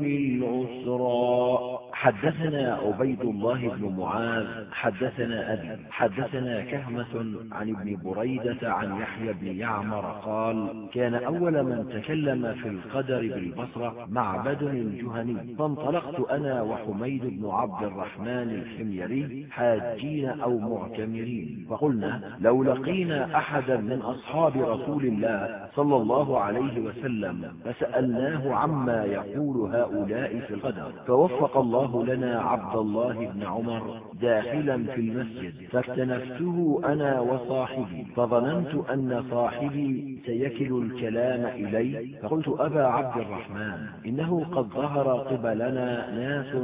للعسرى حدثنا عبيد الله بن معاذ حدثنا أبي حدثنا كهمة عن ابن بريدة عن يحيى بن يعمر قال كان أول من تكلم في القدر بالبصرة معبد الجهني فانطلقت أنا وحميد بن عبد الرحمن الحميري حاجين أو معتمرين. فقلنا لو لقينا أحدا من أصحاب رسول الله صلى الله عليه وسلم فسألناه عما يقول هؤلاء في القدر فوفق الله لنا عبد الله بن عمر. داخلا في المسجد. فاكتنفته أنا وصاحبي. فظننت أن صاحبي سيكل الكلام إلي. فقلت أبا عبد الرحمن إنه قد ظهر قبلنا ناس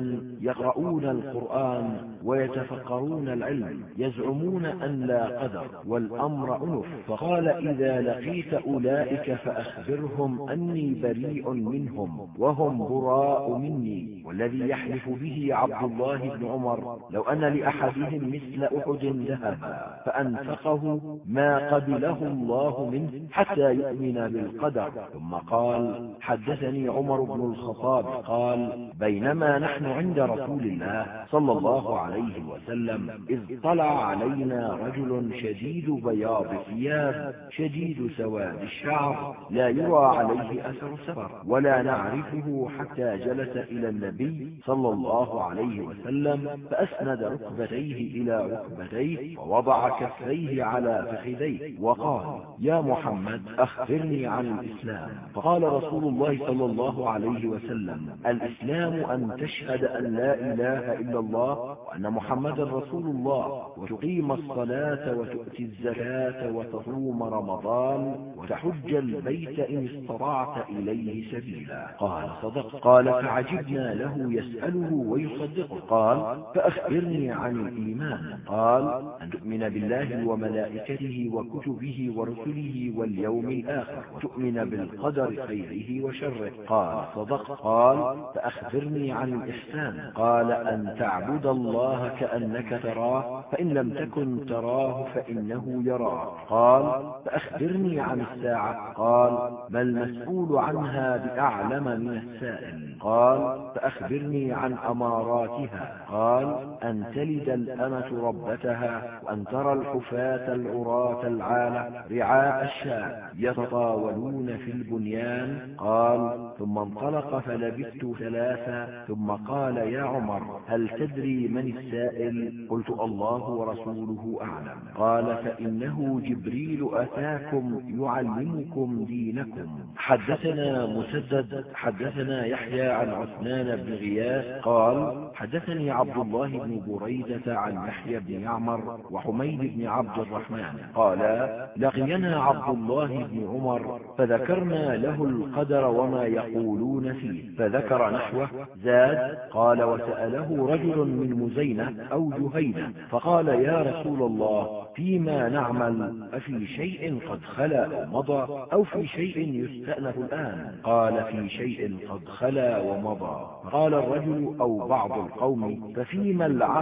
يقرؤون القرآن ويتفقرون العلم يزعمون أن لا قدر والأمر عنف فقال إذا لقيت أولئك فأخبرهم أني بريء منهم وهم براء مني. والذي يحلف به عبد الله بن عمر. لو أن لأحدهم مثل أحد ذهبا فأنفقه ما قبله الله منه حتى يؤمن بالقدر. ثم قال حدثني عمر بن الخطاب قال بينما نحن عند رسول الله صلى الله عليه وسلم إذ طلع علينا رجل شديد بياض الثياب شديد سواد الشعر لا يرى عليه أثر سفر ولا نعرفه حتى جلس إلى النبي صلى الله عليه وسلم فأسند ركبتيه إلى ركبتيه ووضع كفيه على فخذيه وقال يا محمد أخبرني عن الإسلام. فقال رسول الله صلى الله عليه وسلم الإسلام أن تشهد أن لا إله إلا الله وأن محمد رسول الله وتقيم الصلاة وتؤتي الزكاة وتصوم رمضان وتحج البيت إن استطعت إليه سبيلا. قال صدق. قال فعجبنا له يسأله ويصدقه. قال فأخبرني عن الإيمان قال أن تؤمن بالله وملائكته وكتبه ورسله واليوم الآخر وتؤمن بالقدر خيره وشره. قال صدق. قال فأخبرني عن الإحسان. قال أن تعبد الله كأنك تراه فإن لم تكن تراه فإنه يراك. قال فأخبرني عن الساعة. قال ما المسؤول عنها بأعلم من السائل. قال فأخبرني عن أماراتها. قال أن تلد الأمة ربتها وأن ترى الحفاة العراة العالة رعاء الشاء يتطاولون في البنيان. قال ثم انطلق فلبثت ثلاثا ثم قال يا عمر هل تدري من السائل؟ قلت الله ورسوله أعلم. قال فإنه جبريل أتاكم يعلمكم دينكم. حدثنا مسدد حدثنا يحيى عن عثمان بن غياث. قال حدثني عبد الله بن بريدة عن يحيى بن يعمر وحميد بن عبد الرحمن. قال لقينا عبد الله بن عمر فذكرنا له القدر وما يقولون فيه. فذكر نحوه زاد قال وسأله رجل من مزينة أو جهينة فقال يا رسول الله فيما نعمل؟ أفي شيء قد خلا ومضى أو في شيء يستأنف الآن؟ قال في شيء قد خلا ومضى. قال الرجل أو بعض القوم ففيما العمل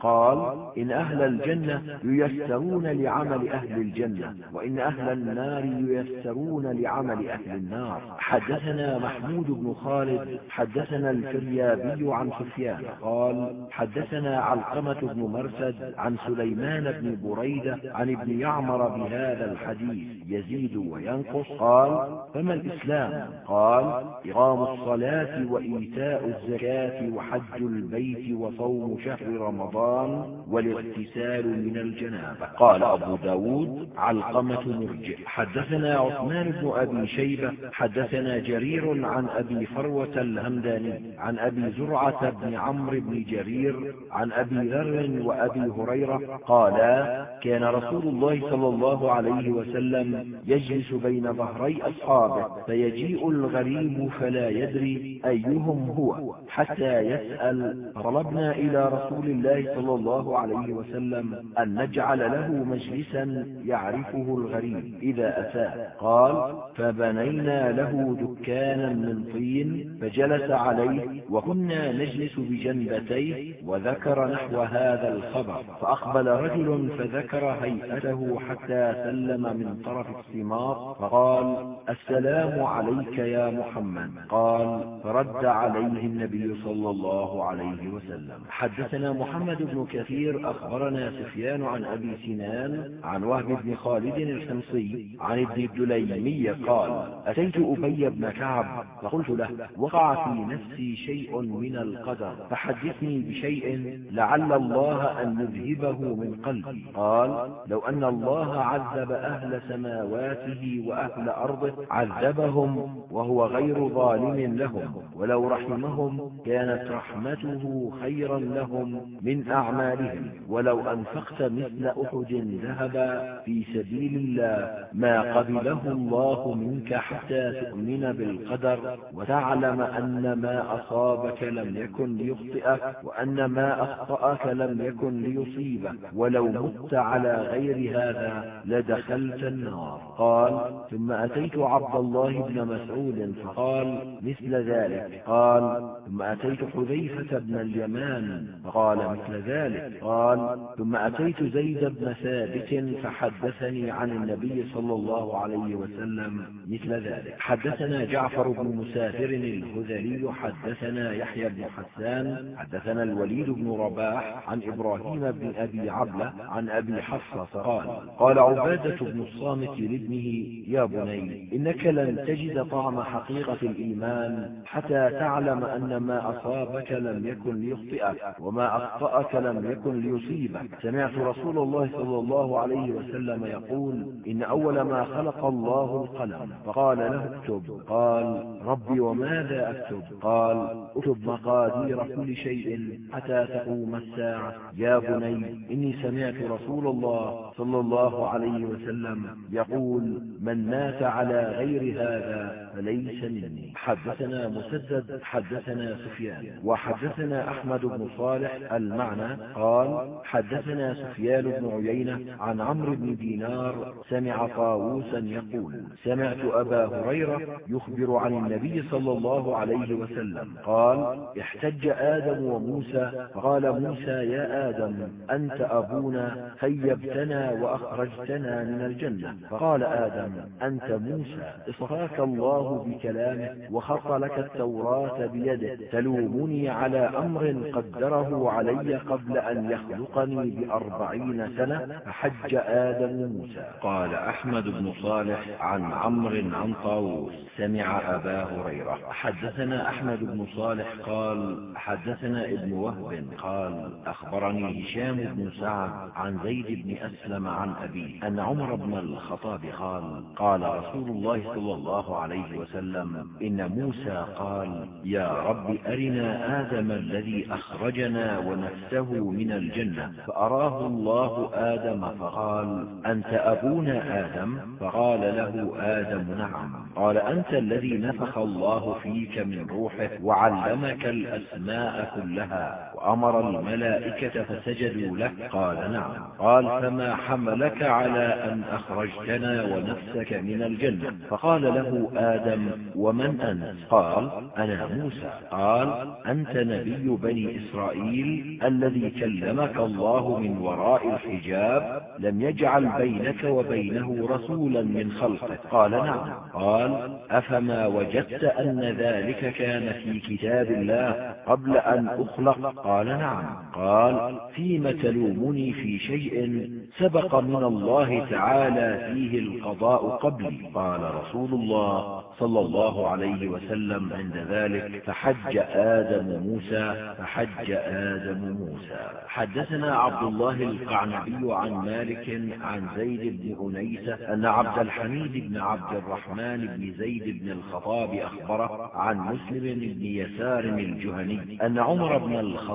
قال إن أهل الجنة ييسرون لعمل أهل الجنة وإن أهل النار ييسرون لعمل أهل النار. حدثنا محمود بن خالد حدثنا الفريابي عن سفيان. قال حدثنا علقمة بن مرسد عن سليمان بن بريدة عن ابن يعمر بهذا الحديث يزيد وينقص. قال فما الإسلام؟ قال إقام الصلاة وإيتاء الزكاة وحج البيت وصوم شهر رمضان والاغتسال من الجنابة. قال أبو ب داود علقمة مرجع حدثنا عثمان بن أبي شيبة حدثنا جرير عن أبي فروة الهمداني عن أبي زرعة بن عمرو بن جرير عن أبي ذر وأبي هريرة قالا كان رسول الله صلى الله عليه وسلم يجلس بين ظهري أصحابه فيجيء الغريب فلا يدري أيهم هو حتى يسأل طلبنا إلى رسول الله صلى الله عليه وسلم أن نجعل له مجلسا يعرفه الغريب إذا أتاه قال فبنينا له دكانا من طين فجلس عليه وكنا نجلس بجنبتيه وذكر نحو هذا الخبر. فأقبل رجل فذكر هيئته حتى سلم من طرف السماط فقال السلام عليك يا محمد. قال فرد عليه النبي صلى الله عليه وسلم. حدثنا محمد بن كثير أخبرنا سفيان عن أبي سنان عن وهب بن خالد الحمصي عن ابن الدليمي قال أتيت أبي بن كعب فقلت له وقع في نفسي شيء من القدر فحدثني بشيء لعل الله أن يذهبه من قلبي. قال لو أن الله عذب أهل سماواته وأهل أرضه عذبهم وهو غير ظالم لهم ولو رحمهم كانت رحمته خيرا لهم من أعمالهم. ولو أنفقت مثل أحد ذهبا في سبيل الله ما قبله الله منك حتى تؤمن بالقدر وتعلم أن ما أصابك لم يكن ليخطئك وأن ما أخطأك لم يكن ليصيبك. ولو مت على غير هذا لدخلت النار. قال ثم أتيت عبد الله بن مسعود فقال مثل ذلك. قال ثم أتيت حذيفة بن اليمان فقال مثل ذلك. قال ثم أتيت زيد بن ثابت فحدثني عن النبي صلى الله عليه وسلم مثل ذلك. حدثنا جعفر بن مسافر الهذلي حدثنا يحيى بن حسان حدثنا الوليد بن رباح عن إبراهيم بن أبي عبلة عن أبي حفصة قال قال عبادة بن الصامت لابنه يا بني إنك لن تجد طعم حقيقة الإيمان حتى تعلم أن ما أصابك لم يكن ليخطئك وما أخطأك لم يكن ليصيبك. سمعت رسول الله صلى الله عليه وسلم يقول إن أول ما خلق الله القلم فقال له اكتب. قال ربي وماذا أكتب؟ قال اكتب مقادير كل شيء حتى تقوم الساعة. يا بني إني سمعت رسول الله صلى الله عليه وسلم يقول من مات على غير هذا فليس مني. حدثنا مسدد حدثنا سفيان وحدثنا أحمد بن صالح المعنى قال حدثنا سفيان بن عيينة عن عمرو بن دينار سمع طاووسا يقول سمعت أبا هريرة يخبر عن النبي صلى الله عليه وسلم قال احتج آدم وموسى فقال موسى يا آدم أنت أبونا خيبتنا وأخرجتنا من الجنة. فقال آدم أنت موسى اصفاك الله بكلامه وخط لك التوراة بيده تلومني على أمر قدره علي قبل أن يخلقني بأربعين سنة فحج آدم موسى. قال أحمد بن صالح عن عمرو عن طاووس. سمع أبا هريرة. حدثنا أحمد بن صالح قال حدثنا ابن وهب قال أخبرني هشام بن سعد عن زيد بن أسلم عن أبي أن عمر بن الخطاب قال قال رسول الله صلى الله عليه وسلم إن موسى قال يا رب أرنا آدم الذي أخرجنا ونفسه من الجنة. فأراه الله آدم فقال أنت أبونا آدم؟ فقال له آدم نعم. قال أنت الذي نفخ الله فيك من روحه وعلمك الأسماء كلها. وأمر الملائكة فسجدوا له. قال نعم. قال فما حملك على أن أخرجتنا ونفسك من الجنة؟ فقال له آدم ومن أنت؟ قال أنا موسى. قال أنت نبي بني إسرائيل الذي كلمك الله من وراء الحجاب لم يجعل بينك وبينه رسولا من خلقه قال نعم. قال أفما وجدت أن ذلك كان في كتاب الله قبل أن أخلق؟ قال نعم. قال فيم تلومني في شيء سبق من الله تعالى فيه القضاء قبلي. قال رسول الله صلى الله عليه وسلم عند ذلك فحج آدم موسى فحج آدم موسى. حدثنا عبد الله القعنبي عن مالك عن زيد بن أنيسة أن عبد الحميد بن عبد الرحمن بن زيد بن الخطاب أخبره عن مسلم بن يسار الجهني أن عمر بن الخطاب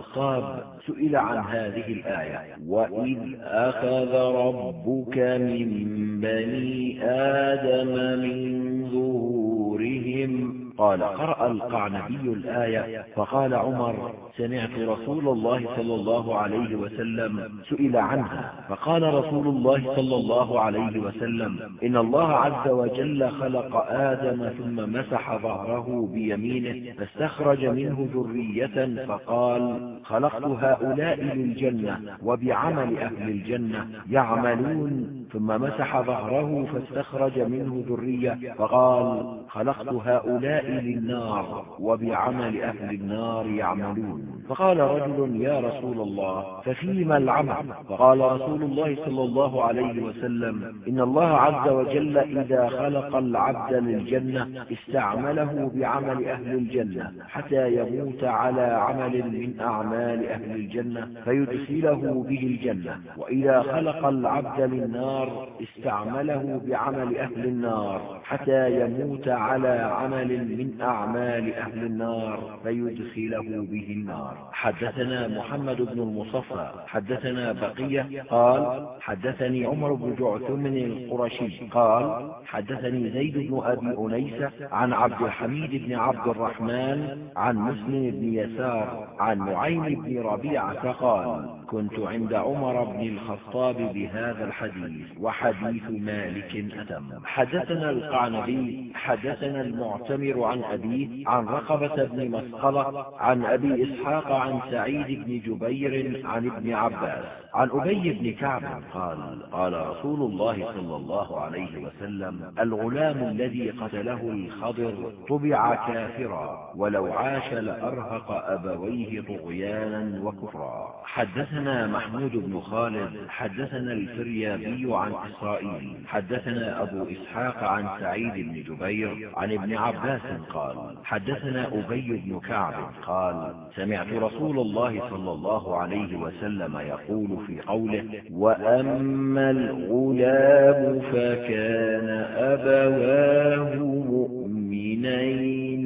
سئل عن هذه الآية. وإذ أخذ ربك من بني آدم من ظهورهم قال قرأ القعنبي الآية فقال عمر سمعت رسول الله صلى الله عليه وسلم سئل عنها فقال رسول الله صلى الله عليه وسلم إن الله عز وجل خلق آدم ثم مسح ظهره بيمينه فاستخرج منه ذرية فقال خلقت هؤلاء للجنة وبعمل أهل الجنة يعملون ثم مسح ظهره فاستخرج منه ذرية فقال خلقت هؤلاء للنار وبعمل أهل النار يعملون. فقال رجل يا رسول الله ففيما العمل؟ فقال رسول الله صلى الله عليه وسلم إن الله عز وجل إذا خلق العبد للجنة استعمله بعمل أهل الجنة حتى يموت على عمل من أعمال أهل الجنة فيدخله به الجنة. وإذا خلق العبد للنار استعمله بعمل أهل النار حتى يموت على عمل من أعمال أهل النار فيدخله به النار. حدثنا محمد بن المصفى حدثنا بقية قال حدثني عمر بن جعثم القرشي قال حدثني زيد بن أبي أنيسة عن عبد الحميد بن عبد الرحمن عن مسلم بن يسار عن نعيم بن ربيعة قال كنت عند عمر بن الخطاب بهذا الحديث وحديث مالك أتم. حدثنا القعنبي حدثنا المعتمر عن أبيه عن رقبة بن مسقلة عن أبي إسحاق عن سعيد بن جبير عن ابن عباس. عن أبي بن كعب قال قال رسول الله صلى الله عليه وسلم الغلام الذي قتله الخضر طبع كافرا ولو عاش لأرهق أبويه طغيانا وكفرا. حدثنا محمود بن خالد حدثنا الفريابي عن إسرائيل حدثنا أبو إسحاق عن سعيد بن جبير عن ابن عباس قال حدثنا أبي بن كعب قال سمعت رسول الله صلى الله عليه وسلم يقول في قوله وأما الغلام فكان أبواه مؤمنين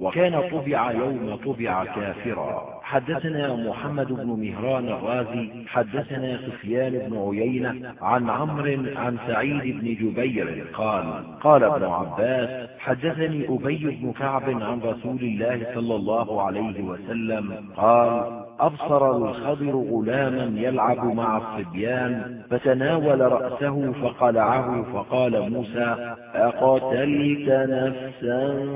وكان طبع يوم طبع كافرا. حدثنا محمد بن مهران الرازي حدثنا سفيان بن عيينة عن عمرو عن سعيد بن جبير قال قال ابن عباس حدثني أبي بن كعب عن رسول الله صلى الله عليه وسلم قال أبصر الخضر غلاما يلعب مع الصبيان فتناول رأسه فقلعه فقال موسى أقتلت نفسا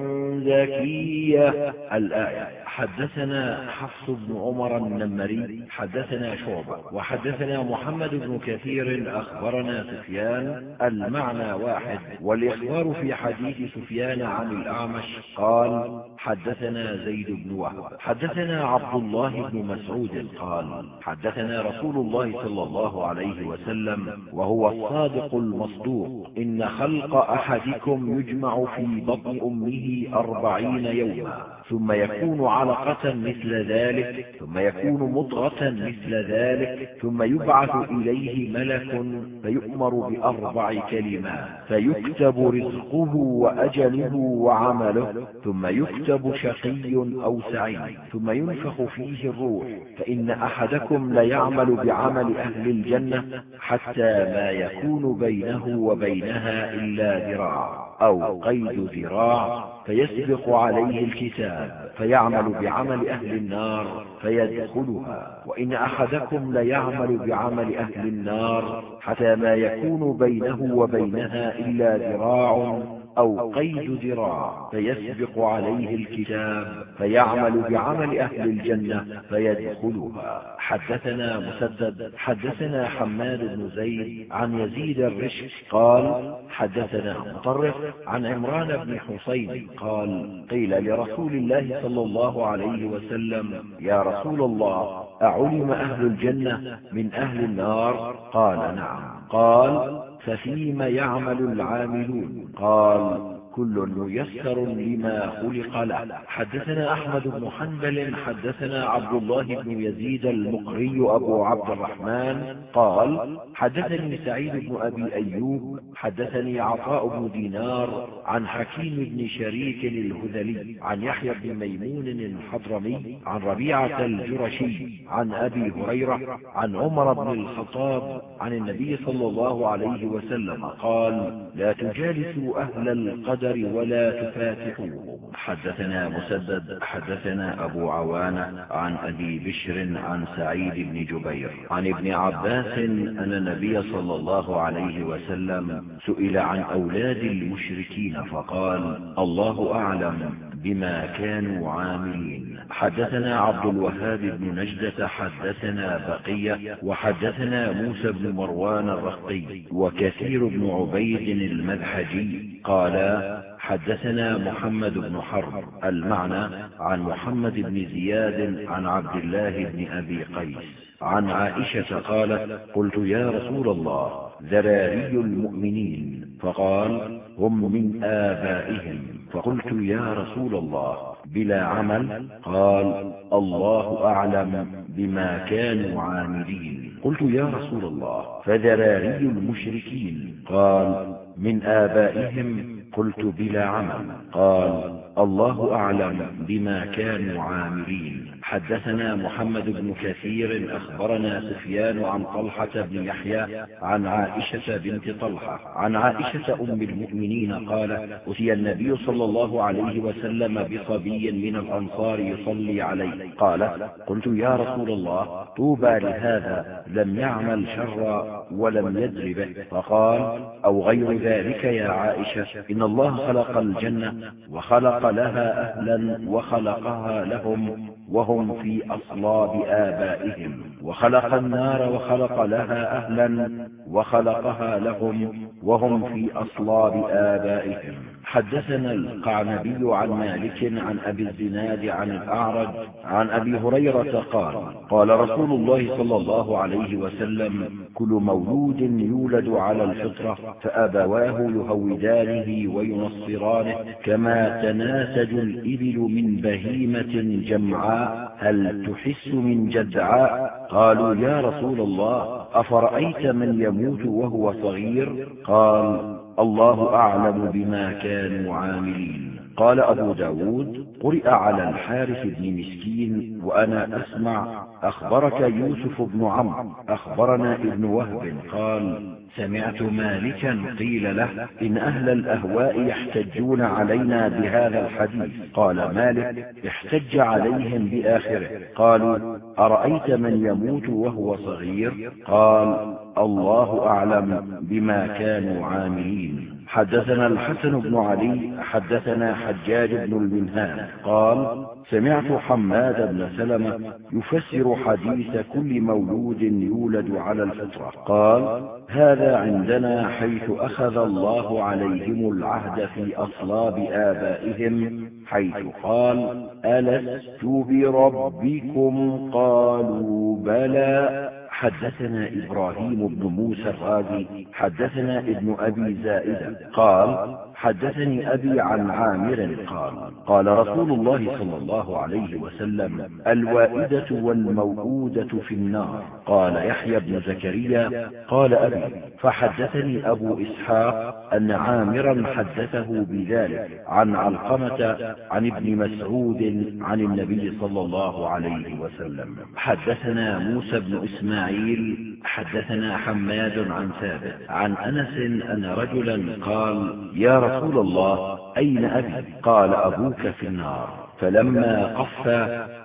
زكية؟ الآية. حدثنا حفص بن عمر النمري حدثنا شعبة وحدثنا محمد بن كثير أخبرنا سفيان المعنى واحد والإخبار في حديث سفيان عن الأعمش قال حدثنا زيد بن وهب حدثنا عبد الله بن مسعود قال حدثنا رسول الله صلى الله عليه وسلم وهو الصادق المصدوق إن خلق أحدكم يجمع في بطن أمه أربعين يوما. ثم يكون علقة مثل ذلك ثم يكون مضغة مثل ذلك ثم يبعث إليه ملك فيؤمر بأربع كلمات فيكتب رزقه وأجله وعمله ثم يكتب شقي أو سعيد ثم ينفخ فيه الروح فإن أحدكم ليعمل بعمل أهل الجنة حتى ما يكون بينه وبينها إلا ذراع أو قيد ذراع فيسبق عليه الكتاب. فيعمل بعمل أهل النار فيدخلها. وإن أحدكم ليعمل بعمل أهل النار حتى ما يكون بينه وبينها إلا ذراع أو قيد ذراع فيسبق عليه الكتاب فيعمل بعمل أهل الجنة فيدخلها. حدثنا مسدد حدثنا حماد بن زيد عن يزيد الرشك قال حدثنا مطرف عن عمران بن حسين قال قيل لرسول الله صلى الله عليه وسلم يا رسول الله أعلم أهل الجنة من أهل النار؟ قال نعم. قال ففيم يعمل العاملون. قال كل ميسر لما خلق له. حدثنا أحمد بن حنبل حدثنا عبد الله بن يزيد المقري أبو عبد الرحمن قال حدثني سعيد بن أبي أيوب حدثني عطاء بن دينار عن حكيم بن شريك الهذلي عن يحيى بن ميمون الحضرمي عن ربيعة الجرشي عن أبي هريرة عن عمر بن الخطاب عن النبي صلى الله عليه وسلم قال لا تجالسوا أهل القدر القدر ولا تفاتحوه حدثنا مسدد حدثنا أبو عوانة عن أبي بشر عن سعيد بن جبير عن ابن عباس أن النبي صلى الله عليه وسلم سئل عن أولاد المشركين فقال الله أعلم بما كانوا عاملين. حدثنا عبد الوهاب بن نجدة حدثنا بقية وحدثنا موسى بن مروان الرقي وكثير بن عبيد المذحجي قالا حدثنا محمد بن حرب. المعنى عن محمد بن زياد عن عبد الله بن أبي قيس. عن عائشة قالت قلت يا رسول الله ذراري المؤمنين. فقال هم من آبائهم. فقلت يا رسول الله بلا عمل؟ قال الله أعلم بما كانوا عاملين. قلت يا رسول الله فذراري المشركين. قال من آبائهم. قلت بلا عمل. قال الله أعلم بما كانوا عاملين. حدثنا محمد بن كثير أخبرنا سفيان عن طلحة بن يحيى عن عائشة بنت طلحة عن عائشة أم المؤمنين قال أتي النبي صلى الله عليه وسلم بصبي من الأنصار يصلي عليه قال قلت يا رسول الله طوبى لهذا لم يعمل شرا ولم يدر به فقال أو غير ذلك يا عائشة إن الله خلق الجنة وخلق لها أهلا وخلقها لهم وهم في أصلاب آبائهم. وخلق النار وخلق لها أهلا وخلقها لهم وهم في أصلاب آبائهم. حدثنا القعنبي عن مالك عن أبي الزناد عن الأعرج عن أبي هريرة قال قال رسول الله صلى الله عليه وسلم كل مولود يولد على الفطرة فأبواه يهودانه وينصرانه كما تناسج الإبل من بهيمة جمعاء هل تحس من جدعاء؟ قالوا يا رسول الله أفرأيت من يموت وهو صغير؟ قال الله أعلم بما كانوا عاملين. قال أبو ب داود قرئ على الحارث بن مسكين وأنا أسمع أخبرك يوسف بن عمرو أخبرنا ابن وهب قال سمعت مالكا قيل له إن أهل الأهواء يحتجون علينا بهذا الحديث. قال مالك احتج عليهم بآخره. قالوا أرأيت من يموت وهو صغير؟ قال الله أعلم بما كانوا عاملين. حدثنا الحسن بن علي حدثنا حجاج بن المنهان قال سمعت حماد بن سلمة يفسر حديث كل مولود يولد على الفطرة. قال هذا عندنا حيث أخذ الله عليهم العهد في أصلاب آبائهم حيث قال ألست بربكم؟ قالوا بلى. حدثنا إبراهيم بن موسى الرازي حدثنا ابن أبي زائدة قال حدثني أبي عن عامر قال قال رسول الله صلى الله عليه وسلم الوائدة والموءودة في النار. قال يحيى بن زكريا قال أبي فحدثني أبو إسحاق أن عامرا حدثه بذلك عن علقمة عن ابن مسعود عن النبي صلى الله عليه وسلم. حدثنا موسى بن إسماعيل حدثنا حماد عن ثابت عن أنس أن رجلا قال يا رسول الله أين أبي؟ قال أبوك في النار. فلما قف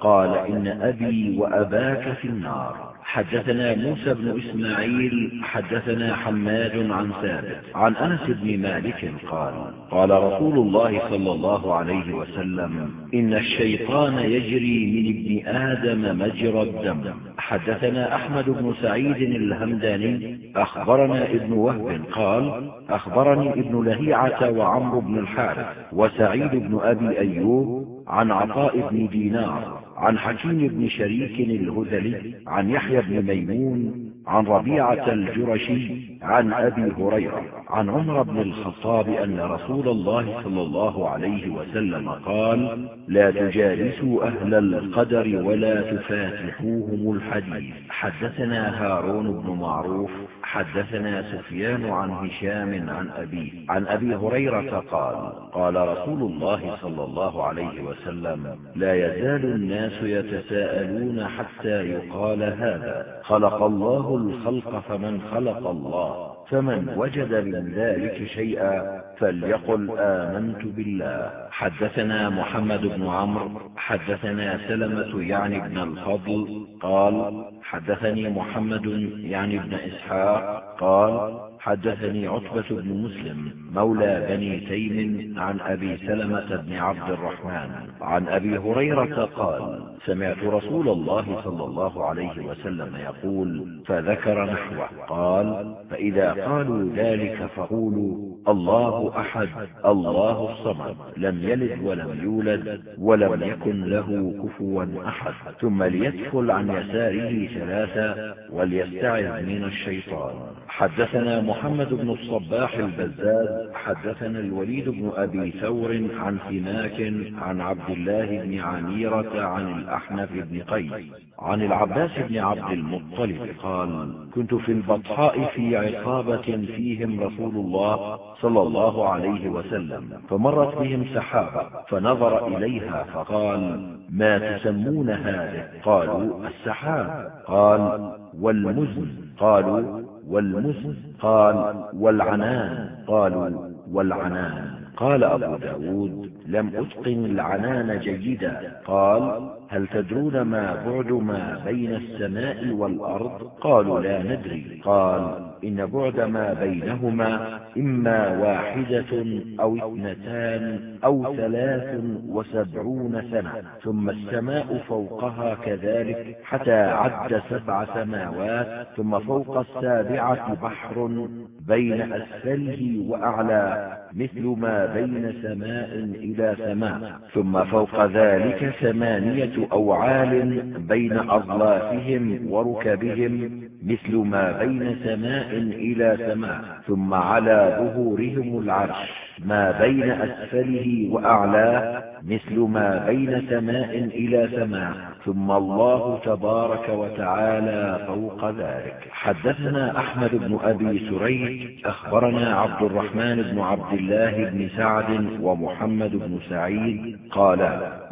قال إن أبي وأباك في النار. حدثنا موسى بن إسماعيل حدثنا حماد عن ثابت عن أنس بن مالك قال قال رسول الله صلى الله عليه وسلم إن الشيطان يجري من ابن آدم مجرى الدم. حدثنا أحمد بن سعيد الهمداني أخبرنا ابن وهب قال أخبرني ابن لهيعة وعمرو بن الحارث وسعيد بن أبي أيوب عن عطاء بن دينار. عن حكيم بن شريك الهذلي عن يحيى بن ميمون عن ربيعة الجرشي عن أبي هريرة عن عمر بن الخطاب أن رسول الله صلى الله عليه وسلم قال لا تجالسوا أهل القدر ولا تفاتحوهم الحديث. حدثنا هارون بن معروف حدثنا سفيان عن هشام عن أبيه عن أبي هريرة قال قال رسول الله صلى الله عليه وسلم لا يزال الناس يتساءلون حتى يقال هذا خلق الله الخلق فمن خلق الله فمن وجد من ذلك شيئا فليقل آمنت بالله. حدثنا محمد بن عمرو حدثنا سلمة يعني ابن الفضل قال حدثني محمد يعني ابن إسحاق قال حدثني عتبة بن مسلم مولى بني تيم عن أبي سلمة بن عبد الرحمن عن أبي هريرة قال سمعت رسول الله صلى الله عليه وسلم يقول فذكر نحوه. قال فإذا قالوا ذلك فقولوا الله أحد الله الصمد لم يلد ولم يولد ولم يكن له كفوا أحد. ثم ليدخل عن يساره ثلاثة وليستعذ من الشيطان. حدثنا محمد بن الصباح البزاز حدثنا الوليد بن أبي ثور عن سماك عن عبد الله بن عميرة عن الأحنف بن قيس عن العباس بن عبد المطلب قال كنت في البطحاء في عصابة فيهم رسول الله صلى الله عليه وسلم فمرت بهم سحابة فنظر إليها فقال ما تسمون هذه؟ قالوا السحاب. قال والمزن. قالوا والمزن قال والعنان. قالوا والعنان. قال أبو ب داود لم أتقن العنان جيدا. قال هل تدرون ما بعد ما بين السماء والأرض؟ قالوا لا ندري. قال إن بعد ما بينهما إما واحدة أو اثنتان أو ثلاث وسبعون سنة ثم السماء فوقها كذلك حتى عد سبع سماوات ثم فوق السابعة بحر بين أسفله وأعلى. مثل ما بين سماء إلى سماء. ثم فوق ذلك ثمانية أوعال بين أظلافهم وركبهم مثل ما بين سماء إلى سماء. ثم على ظهورهم العرش. ما بين أسفله وأعلاه مثل ما بين سماء إلى سماء ثم الله تبارك وتعالى فوق ذلك. حدثنا أحمد بن أبي سريج أخبرنا عبد الرحمن بن عبد الله بن سعد ومحمد بن سعيد قال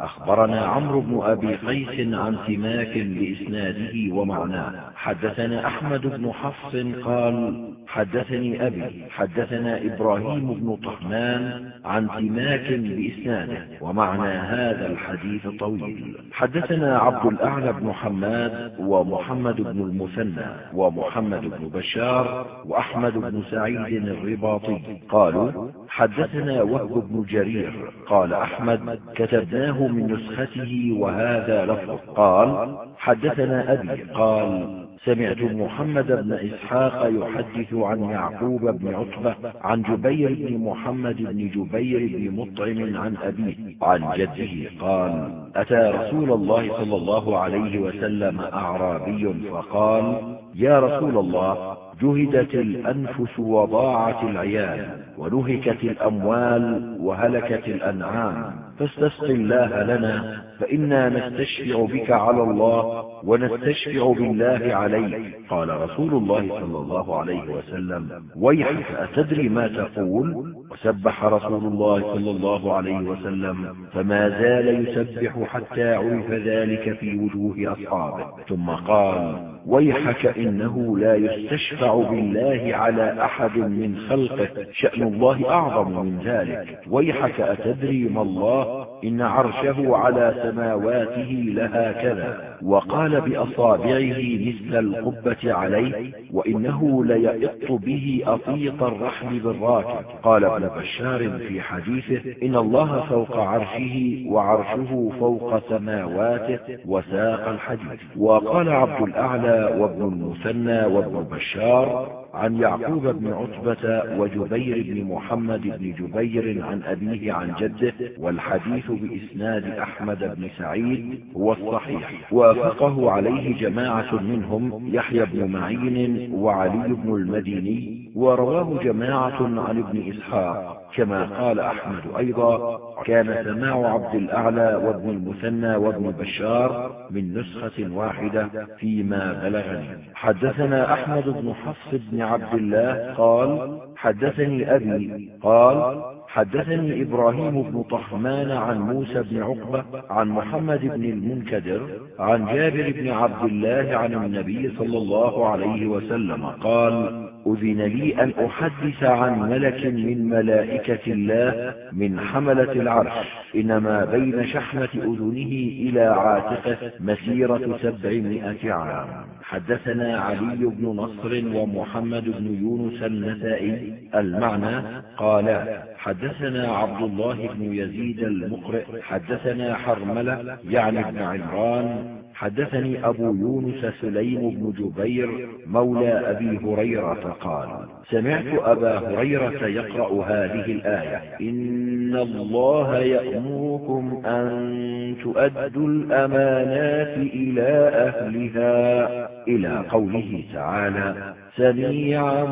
أخبرنا عمرو بن أبي قيس عن سماك بإسناده ومعناه. حدثنا أحمد بن حفص قال حدثني أبي حدثنا إبراهيم بن طهمان عن سماك بإسناده ومعنى هذا الحديث طويل. حدثنا عبد الأعلى بن حماد ومحمد بن المثنى ومحمد بن بشار وأحمد بن سعيد الرباطي. قالوا حدثنا وهب بن جرير. قال أحمد كتبناه من نسخته وهذا لفظ قال حدثنا أبي. قال سمعت محمد بن إسحاق يحدث عن يعقوب بن عتبة عن جبير بن محمد بن جبير بن مطعم عن أبيه عن جده قال أتى رسول الله صلى الله عليه وسلم أعرابي فقال يا رسول الله جهدت الأنفس وضاعت العيال ونهكت الأموال وهلكت الأنعام فاستسق الله لنا فإنا نستشفع بك على الله ونستشفع بالله عليك قال رسول الله صلى الله عليه وسلم. ويحك أتدري ما تقول؟ وسبح رسول الله صلى الله عليه وسلم. فما زال يسبح حتى عرف ذلك في وجوه أصحابه. ثم قال ويحك إنه لا يستشفع بالله على أحد من خلقه. شأن الله أعظم من ذلك. ويحك أتدري ما الله؟ إن عرشه على سماواته لها كذا وقال بأصابعه مثل القبة عليه وإنه ليئط به أطيط الرحم بالراكب. قال ابن بشار في حديثه إن الله فوق عرشه وعرشه فوق سماواته وساق الحديث. وقال عبد الأعلى وابن المثنى وابن بشار عن يعقوب بن عتبة وجبير بن محمد بن جبير عن أبيه عن جده والحديث بإسناد أحمد بن سعيد هو الصحيح. وافقه عليه جماعة منهم يحيى بن معين وعلي بن المديني ورواه جماعة عن ابن إسحاق. كما قال أحمد أيضا كان سماع عبد الأعلى وابن المثنى وابن بشار من نسخة واحدة فيما بلغني. حدثنا أحمد بن حفص بن عبد الله قال حدثني أبي قال حدثني إبراهيم بن طهمان عن موسى بن عقبة عن محمد بن المنكدر عن جابر بن عبد الله عن النبي صلى الله عليه وسلم قال أذن لي أن أحدث عن ملك من ملائكة الله من حملة العرش إنما بين شحمة أذنه إلى عاتقه مسيرة سبعمائة عام. حدثنا علي بن نصر ومحمد بن يونس النسائي المعنى قال حدثنا عبد الله بن يزيد المقرئ حدثنا حرملة يعني ابن عمران حدثني أبو يونس سليم بن جبير مولى أبي هريرة قال سمعت أبا هريرة يقرأ هذه الآية. إن الله يأمركم أن تؤدوا الأمانات إلى أهلها. إلى قوله تعالى سميعا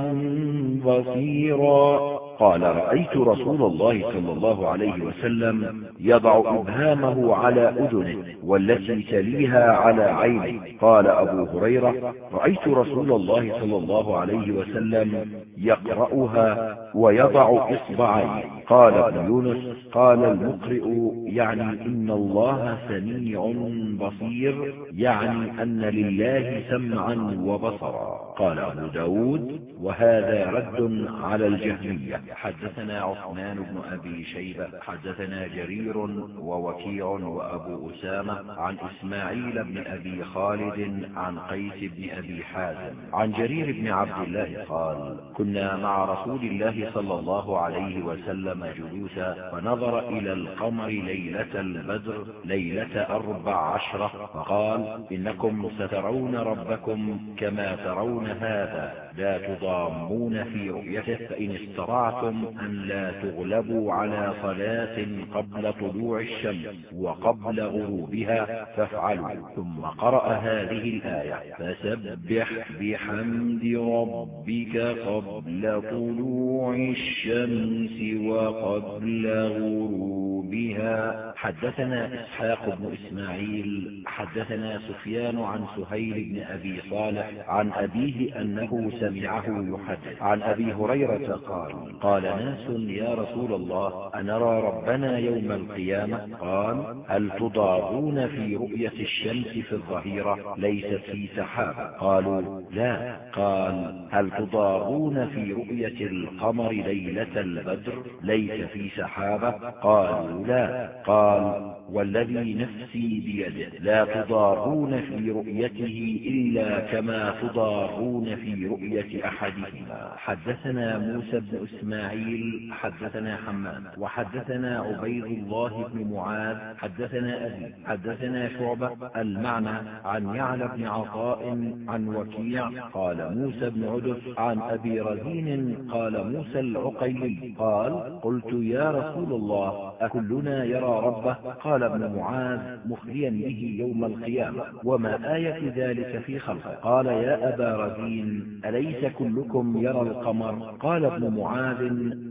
بصيرا. قال رأيت رسول الله صلى الله عليه وسلم يضع إبهامه على أذنه والتي تليها على عينه. قال أبو هريرة رأيت رسول الله صلى الله عليه وسلم يقرأها ويضع إصبعيه قال ابن يونس قال المقرئ يعني إن الله سميع بصير يعني أن لله سمعا وبصرا. قال ب داود وهذا رد على الجهمية. حدثنا عثمان بن أبي شيبة حدثنا جرير ووكيع وأبو أسامة عن إسماعيل بن أبي خالد عن قيس بن أبي حازم. عن جرير بن عبد الله قال كنا مع رسول الله صلى الله عليه وسلم جلوسا فنظر إلى القمر ليلة البدر ليلة أربع عشرة فقال إنكم سترون ربكم كما ترون هذا. لا تضامون في رؤيته فإن استطعتم أن لا تغلبوا على صلاة قبل طلوع الشمس وقبل غروبها فافعلوا ثم قرأ هذه الآية فسبح بحمد ربك قبل طلوع الشمس وقبل غروبها. حدثنا إسحاق بن إسماعيل حدثنا سفيان عن سهيل بن أبي صالح عن أبيه أنه سمعه يحدث. عن أبي هريرة قال قال ناس يا رسول الله أنرى ربنا يوم القيامة؟ قال هل تضارون في رؤية الشمس في الظهيرة؟ ليست في سحاب. قالوا لا. قال هل تضارون في رؤية القمر ليلة البدر؟ ليس في سحابة. قالوا لا. قال والذي نفسي بيده. لا تضارون في رؤيته إلا كما تضارون في رؤية أحدهما حدثنا موسى بن إسماعيل حدثنا حماد وحدثنا عبيد الله بن معاذ حدثنا أبي حدثنا شعبة. المعنى عن يعلى بن عطاء عن وكيع قال موسى بن عدس. عن أبي رزين قال موسى العقيلي. قال قلت يا رسول الله أكلنا يرى ربه؟ قال ابن معاذ مخليا به يوم القيامة. وما آية ذلك في خلقه؟ قال يا أبا رزين أليس كلكم يرى القمر؟ قال ابن معاذ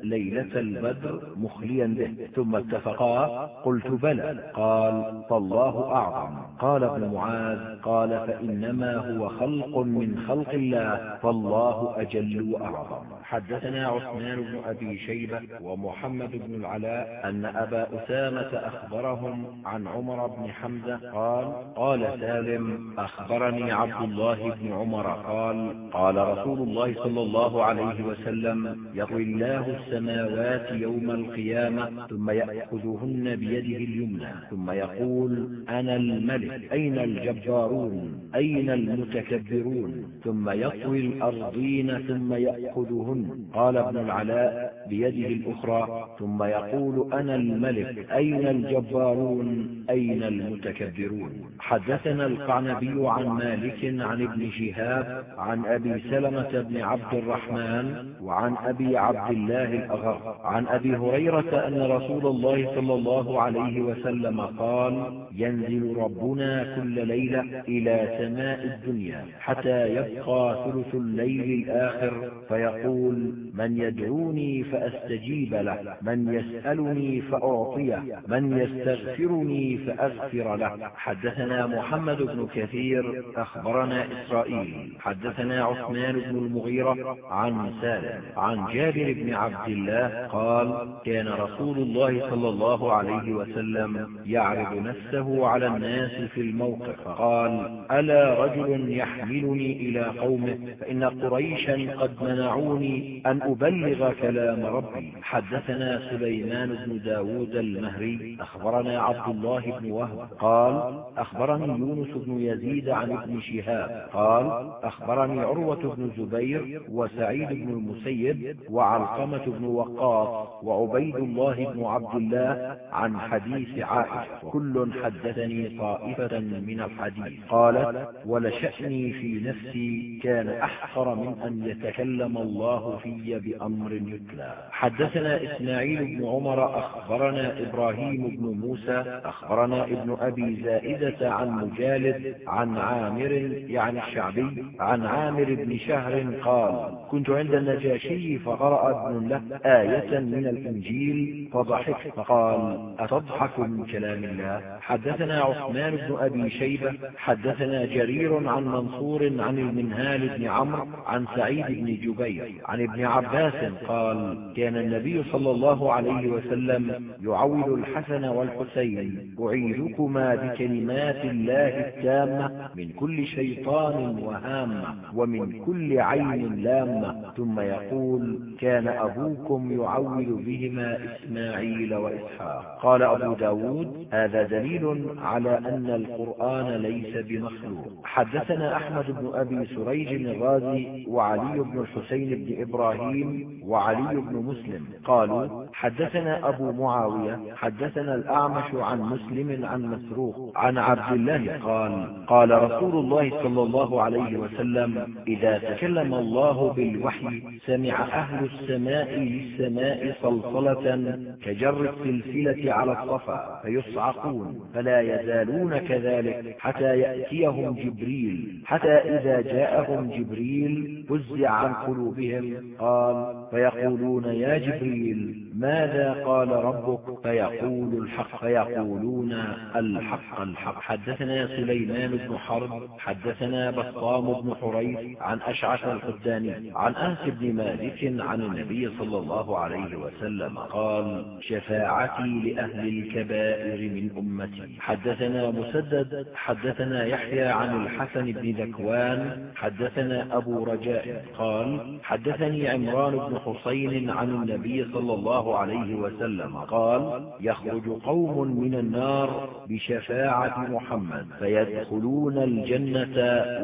ليلة البدر مخليا به. ثم اتفقا قلت بلى. قال فالله أعظم. قال ابن معاذ قال فإنما هو خلق من خلق الله فالله أجل وأعظم. حدثنا عثمان بن أبي شيبة ومحمد بن العلاء أن أبا أسامة أخبرهم عن عمر بن حمزة. قال قال سالم أخبرني عبد الله بن عمر. قال قال رسول الله صلى الله عليه وسلم يطوي الله السماوات يوم القيامة ثم يأخذهن بيده اليمنى ثم يقول أنا الملك أين الجبارون؟ أين المتكبرون؟ ثم يطوي الأرضين ثم يأخذهن. قال ابن العلاء بيده الأخرى ثم يقول أنا الملك أين الجبارون؟ أين المتكبرون؟ حدثنا القعنبي عن مالك عن ابن شهاب عن أبي سلمة بن عبد الرحمن وعن أبي عبد الله الأغر. عن أبي هريرة أن رسول الله صلى الله عليه وسلم قال ينزل ربنا كل ليلة إلى سماء الدنيا حتى يبقى ثلث الليل الآخر فيقول من يدعوني فأستجيب له. من يسألني فأعطيه. من يستغفرني فأغفر له. حدثنا محمد بن كثير أخبرنا إسرائيل. حدثنا عثمان بن المغيرة عن سالم عن جابر بن عبد الله قال كان رسول الله صلى الله عليه وسلم يعرض نفسه على الناس في الموقف. قال ألا رجل يحملني إلى قومه؟ فإن قريشا قد منعوني أن أبلغ كلام ربي حدثنا سليمان بن داود المهري أخبرنا عبد الله بن وهب قال أخبرني يونس بن يزيد عن ابن شهاب قال أخبرني عروة بن زبير وسعيد بن المسيب وعلقمة بن وقاص وعبيد الله بن عبد الله عن حديث عائشة. كل حدثني طائفة من الحديث. قالت ولشأني في نفسي كان أحقر من أن يتكلم الله في بأمر يتلى. حدثنا إسماعيل بن عمر أخبرنا إبراهيم بن موسى أخبرنا ابن أبي زائدة عن مجالد عن عامر يعني الشعبي عن عامر بن شهر قال كنت عند النجاشي فقرأ ابن له آية من الإنجيل فضحك فقال أتضحك من كلام الله؟ حدثنا عثمان بن أبي شيبة حدثنا جرير عن منصور عن المنهال بن عمرو عن سعيد بن جبير عن ابن عباس قال كان النبي صلى الله عليه وسلم يعول الحسن والحسين أعيذكما بكلمات الله التامة من كل شيطان وهامة ومن كل عين لامة ثم يقول كان أبوكم يعول بهما إسماعيل وإسحاق. قال أبو ب داود هذا دليل على أن القرآن ليس بمخلوق. حدثنا أحمد بن أبي سريج الرازي وعلي بن الحسين بن إبراهيم وعلي بن مسلم. قالوا حدثنا أبو معاوية حدثنا الأعمش عن مسلم عن مسروق عن عبد الله قال قال رسول الله صلى الله عليه وسلم إذا تكلم الله بالوحي سمع أهل السماء للسماء صلصلة كجر السلسلة على الصفا فيصعقون فلا يزالون كذلك حتى يأتيهم جبريل. حتى إذا جاءهم جبريل فزع عن قلوبهم قال فيقولون يا جبريل ماذا قال ربك؟ فيقول الحق فيقولون الحق الحق. حدثنا سليمان بن حرب حدثنا بسطام بن حريث عن أشعث الحداني عن أنس بن مالك عن النبي صلى الله عليه وسلم قال شفاعتي لأهل الكبائر من أمتي. حدثنا مسدد حدثنا يحيى عن الحسن بن ذكوان حدثنا أبو رجاء قال حدثني عمران بن حسين عن النبي صلى الله عليه وسلم قال يخرج قوم من النار بشفاعة محمد فيدخلون الجنة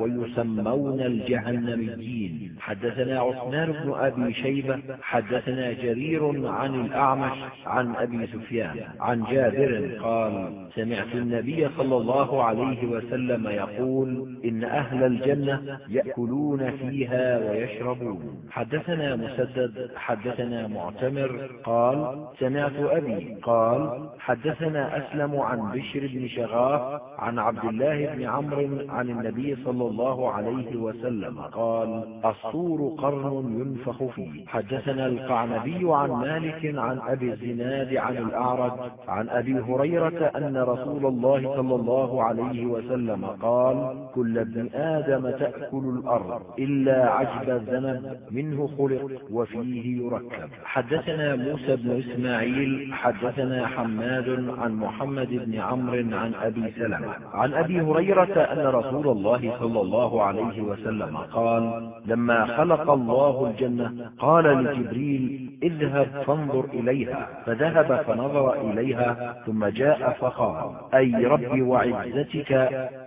ويسمون الجهنميين. حدثنا عثمان بن أبي شيبة حدثنا جرير عن الأعمش عن أبي سفيان عن جابر قال سمعت النبي صلى الله عليه وسلم يقول إن أهل الجنة يأكلون فيها ويشربون. حدثنا مسدد حدثنا معتمر قال سمعت أبي قال حدثنا أسلم عن بشر بن شغاف عن عبد الله بن عمرو عن النبي صلى الله عليه وسلم قال الصور قرن ينفخ فيه. حدثنا القعنبي عن مالك عن أبي الزناد عن الأعرج عن أبي هريرة أن رسول الله صلى الله عليه وسلم قال كل ابن آدم تأكل الأرض إلا عجب الذنب منه خلق وفيه يركب حدثنا موسى بن إسماعيل حدثنا حماد عن محمد بن عمرو عن أبي سلمة. عن أبي هريرة أن رسول الله صلى الله عليه وسلم قال لما خلق الله الجنة قال لجبريل اذهب فانظر إليها. فذهب فنظر إليها ثم جاء فقال أي رب وعزتك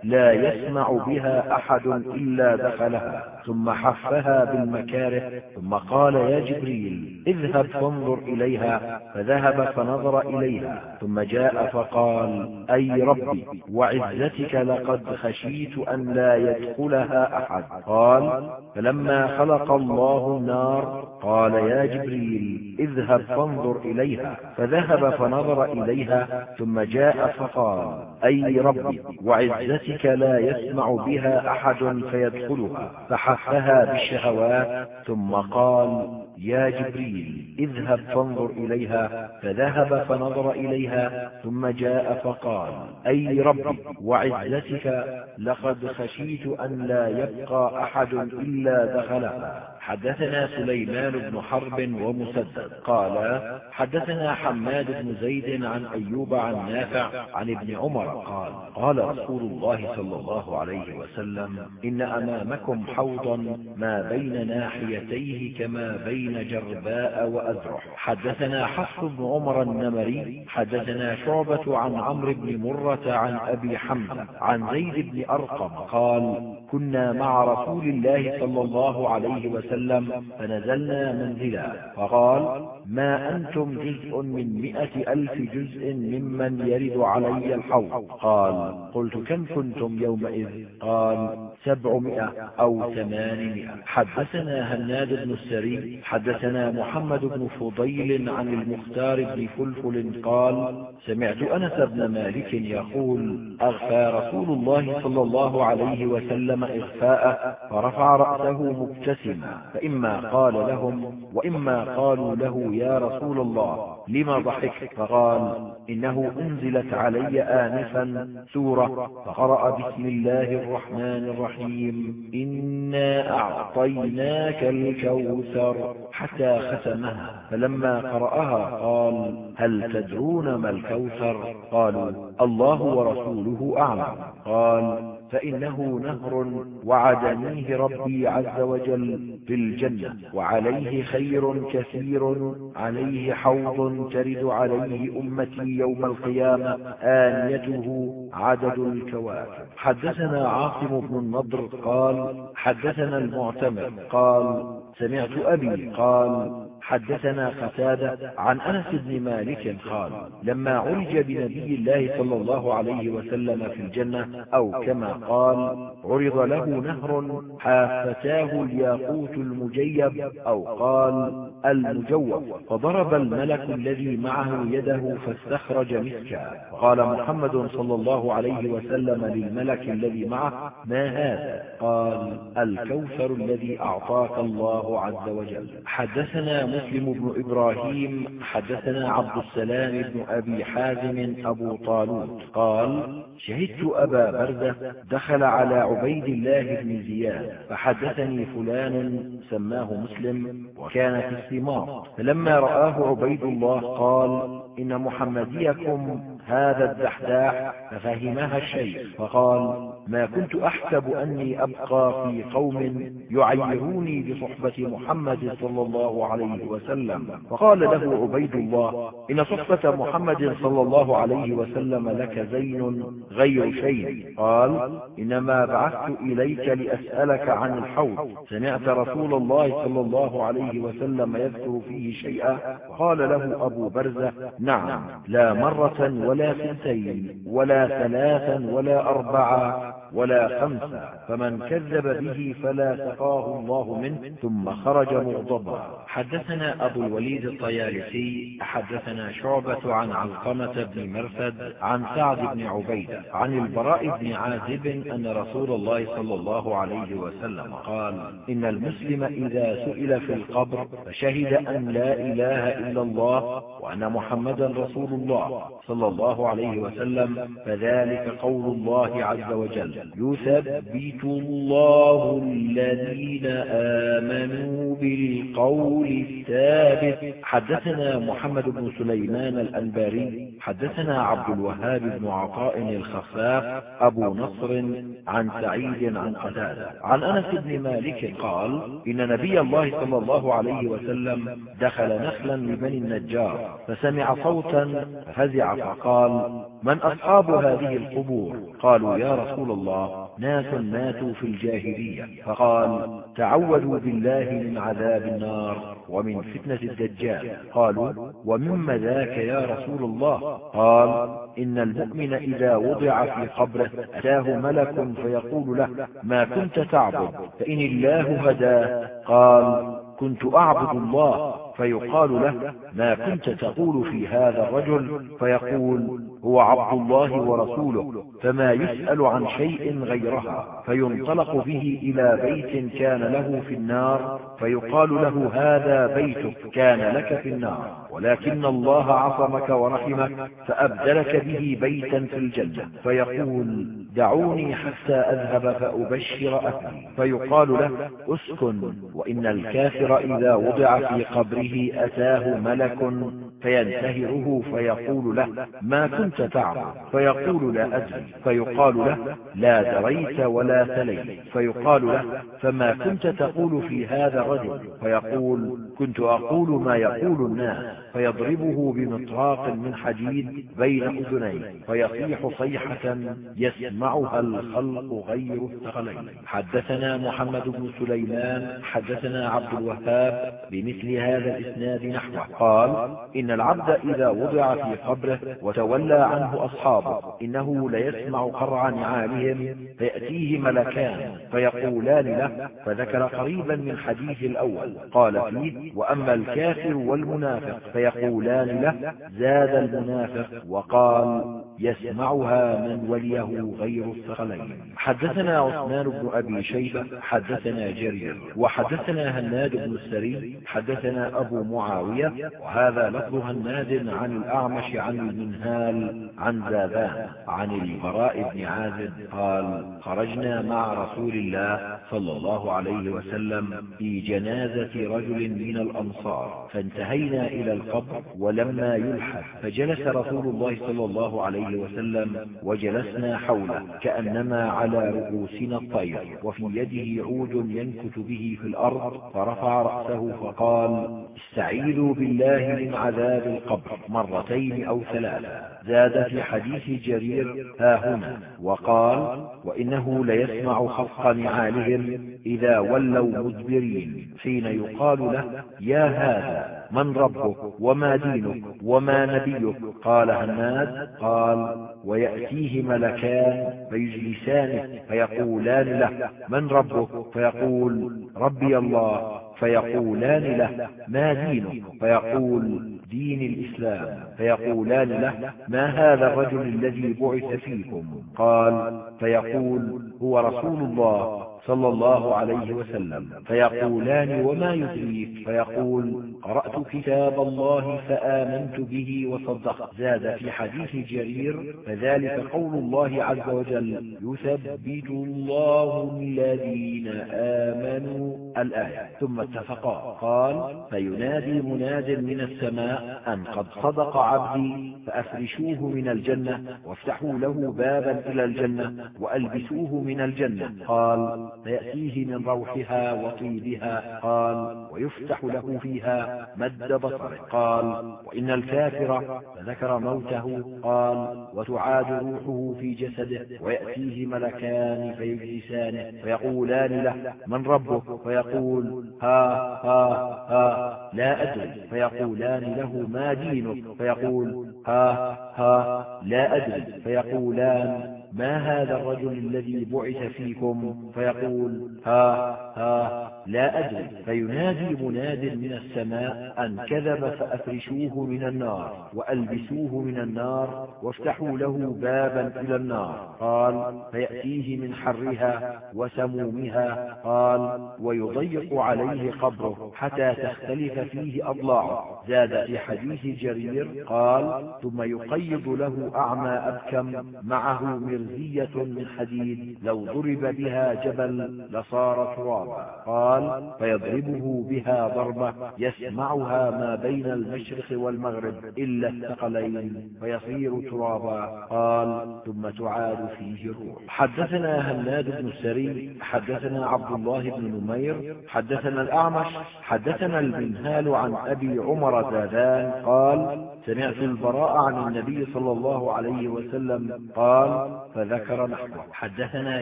لا يسمع بها أحد إلا دخلها. ثم حفها بالمكاره ثم قال يا جبريل اذهب فانظر إليها فذهب فنظر إليها ثم جاء فقال أي ربي وعزتك لقد خشيت أن لا يدخلها أحد. قال فلما خلق الله النار قال يا جبريل اذهب فانظر إليها فذهب فنظر إليها ثم جاء فقال أي ربي وعزتك لا يسمع بها أحد فيدخلها. فحفها بالشهوات ثم قال يا جبريل اذهب فانظر إليها فذهب فنظر إليها ثم جاء فقال أي ربي وعزتك لقد خشيت أن لا يبقى أحد إلا دخلها. حدثنا سليمان بن حرب ومسدد. قال حدثنا حماد بن زيد عن أيوب عن نافع عن ابن عمر. قال قال رسول الله صلى الله عليه وسلم إن أمامكم حوضا ما بين ناحيتيه كما بين جرباء وأزرح حدثنا حفص بن عمر النمري حدثنا شعبة عن عمرو بن مرة عن أبي حمزة عن زيد بن أرقم قال كنا مع رسول الله صلى الله عليه وسلم فنزلنا منزلا. فقال ما أنتم جزء من مئة ألف جزء ممن يرد علي الحوض. قال قلت كم كنتم يومئذ؟ قال سبعمائة أو ثمانمائة. حدثنا هناد بن السري حدثنا محمد بن فضيل عن المختار بن فلفل قال سمعت أنس بن مالك يقول أغفى رسول الله صلى الله عليه وسلم إغفاءه فرفع رأسه مبتسما فإما قال لهم وإما قالوا له يا رسول الله. لما ضحكت فقال إنه أنزلت علي آنفا سورة فقرأ بسم الله الرحمن الرحيم إنا أعطيناك الكوثر حتى ختمها فلما قرأها قال هل تدرون ما الكوثر؟ قالوا الله ورسوله أعلم. قال فإنه نهر وعدنيه ربي عز وجل في الجنة وعليه خير كثير عليه حوض ترد عليه أمتي يوم القيامة آنيته عدد الكواكب. حدثنا عاصم بن النضر قال حدثنا المعتمر قال سمعت أبي قال حدثنا قتادة عن أنس بن مالك قال لما عرج بنبي الله صلى الله عليه وسلم في الجنة أو كما قال عرض له نهر حافتاه الياقوت المجيب أو قال المجوف فضرب الملك الذي معه يده فاستخرج مسكا. قال محمد صلى الله عليه وسلم للملك الذي معه ما هذا؟ قال الكوثر الذي أعطاك الله عز وجل. حدثنا مسلم بن إبراهيم حدثنا عبد السلام بن أبي حازم أبو طالوت قال شهدت أبا بردة دخل على عبيد الله بن زياد فحدثني فلان سماه مسلم وكان في الثمار فلما رآه عبيد الله قال إن محمديكم هذا الدحداح ففهمها الشيخ فقال ما كنت أحسب أني أبقى في قوم يعيروني بصحبة محمد صلى الله عليه وسلم. فقال له عبيد الله إن صحبة محمد صلى الله عليه وسلم لك زين غير شيء. قال إنما بعثت إليك لأسألك عن الحوض. سمعت رسول الله صلى الله عليه وسلم يذكر فيه شيئا. قال له أبو برزة نعم لا مرة ولا ثنتين ولا ثلاثا ولا أربعا ولا خمسا فمن كذب به فلا سقاه الله منه ثم خرج مغضبا. حدثنا أبو الوليد الطيالسي حدثنا شعبة عن علقمة بن مرثد عن سعد بن عبيدة عن البراء بن عازب أن رسول الله صلى الله عليه وسلم قال إن المسلم إذا سئل في القبر فشهد أن لا إله إلا الله وأن محمدا رسول الله صلى الله عليه وسلم فذلك قول الله عز وجل. يثبت الله الذين آمنوا بالقول الثابت حدثنا محمد بن سليمان الأنباري حدثنا عبد الوهاب بن عطاء الخفاف أبو نصر عن سعيد عن قتادة. عن أنس بن مالك قال إن نبي الله صلى الله عليه وسلم دخل نخلا لبني النجار فسمع صوتا ففزع فقال من أصحاب هذه القبور؟ قالوا يا رسول الله ناس ماتوا في الجاهلية. فقال تعوذوا بالله من عذاب النار ومن فتنة الدجال. قالوا ومما ذاك يا رسول الله. قال إن المؤمن إذا وضع في قبره أتاه ملك فيقول له ما كنت تعبد فإن الله هداه قال كنت أعبد الله. فيقال له ما كنت تقول في هذا الرجل فيقول هو عبد الله ورسوله فما يسأل عن شيء غيرها فينطلق به إلى بيت كان له في النار فيقال له هذا بيتك كان لك في النار ولكن الله عصمك ورحمك فأبدلك به بيتا في الجنة فيقول دعوني حتى أذهب فأبشر أهلي فيقال له اسكن وإن الكافر إذا وضع في قبره أتاه ملك con فينتهره فيقول له ما كنت تعبد فيقول لا أدري. فيقال له لا دريت ولا تليت. فيقال له فما كنت تقول في هذا الرجل؟ فيقول كنت أقول ما يقول الناس. فيضربه بمطراق من حديد بين أذنيه فيصيح صيحة يسمعها الخلق غير الثقلين. حدثنا محمد بن سليمان حدثنا عبد الوهاب بمثل هذا الإسناد نحوه. قال إن العبد إذا وضع في قبره وتولى عنه أصحابه إنه ليسمع قرع نعالهم فيأتيه ملكان فيقولان له فذكر قريبا من حديث الأول قال فيه وأما الكافر والمنافق فيقولان له زاد المنافق وقال يسمعها من وليه غير الثقلين. حدثنا عثمان بن أبي شيبة حدثنا جرير وحدثنا هناد بن السري حدثنا أبو معاوية وهذا لفظ هناد عن الأعمش عن المنهال عن زابان عن البراء بن عازب قال خرجنا مع رسول الله صلى الله عليه وسلم في جنازة رجل من الأنصار فانتهينا إلى القبر ولما يلحد فجلس رسول الله صلى الله عليه وسلم وجلسنا حوله كأنما على رؤوسنا الطير وفي يده عود ينكت به في الأرض فرفع رأسه فقال استعيذوا بالله من عذاب القبر مرتين أو ثلاثة. زاد في حديث جرير ها هنا وقال وإنه ليسمع خفق نعالهم إذا ولوا مدبرين حين يقال له يا هذا من ربك؟ وما دينك؟ وما نبيك؟ قال هناد قال ويأتيه ملكان فيجلسانه فيقولان له من ربك؟ فيقول ربي الله. فيقولان له ما دينك؟ فيقول دين الإسلام. فيقولان له ما هذا الرجل الذي بعث فيكم؟ قال فيقول هو رسول الله. صلى الله عليه وسلم فيقولان وما يدريك؟ فيقول قرأت كتاب الله فآمنت به وصدقت. زاد في حديث جرير فذلك قول الله عز وجل يثبت الله الذين آمنوا الآية. ثم اتفقا قال فينادي مناد من السماء أن قد صدق عبدي فأفرشوه من الجنة وافتحوا له بابا إلى الجنة وألبسوه من الجنة. قال فيأتيه من روحها وطيبها قال ويفتح له فيها مد بصره. قال وإن الكافر فذكر موته. قال وتعاد روحه في جسده ويأتيه ملكان فيجلسانه فيقولان له من ربك؟ فيقول ها ها ها لا أدري. فيقولان له ما دينك؟ فيقول ها ها لا أدري. فيقولان ما هذا الرجل الذي بعث فيكم؟ فيقول ها ها لا أدري. فينادي مناد من السماء أن كذب فأفرشوه من النار وألبسوه من النار وافتحوا له بابا إلى النار. قال فيأتيه من حرها وسمومها. قال ويضيق عليه قبره حتى تختلف فيه أضلاعه. زاد في حديث جرير قال ثم يقيض له أعمى أبكم معه مرزية من حديد لو ضرب بها جبل لصار ترابا. قال فيضربه بها ضربة يسمعها ما بين المشرق والمغرب إلا الثقلين فيصير ترابا. قال ثم تعاد فيه الروح. حدثنا هناد بن السري حدثنا عبد الله بن نمير حدثنا الأعمش حدثنا المنهال عن أبي عمر زادان. قال سمعت البراء عن النبي صلى الله عليه وسلم قال فذكر نحوه. حدثنا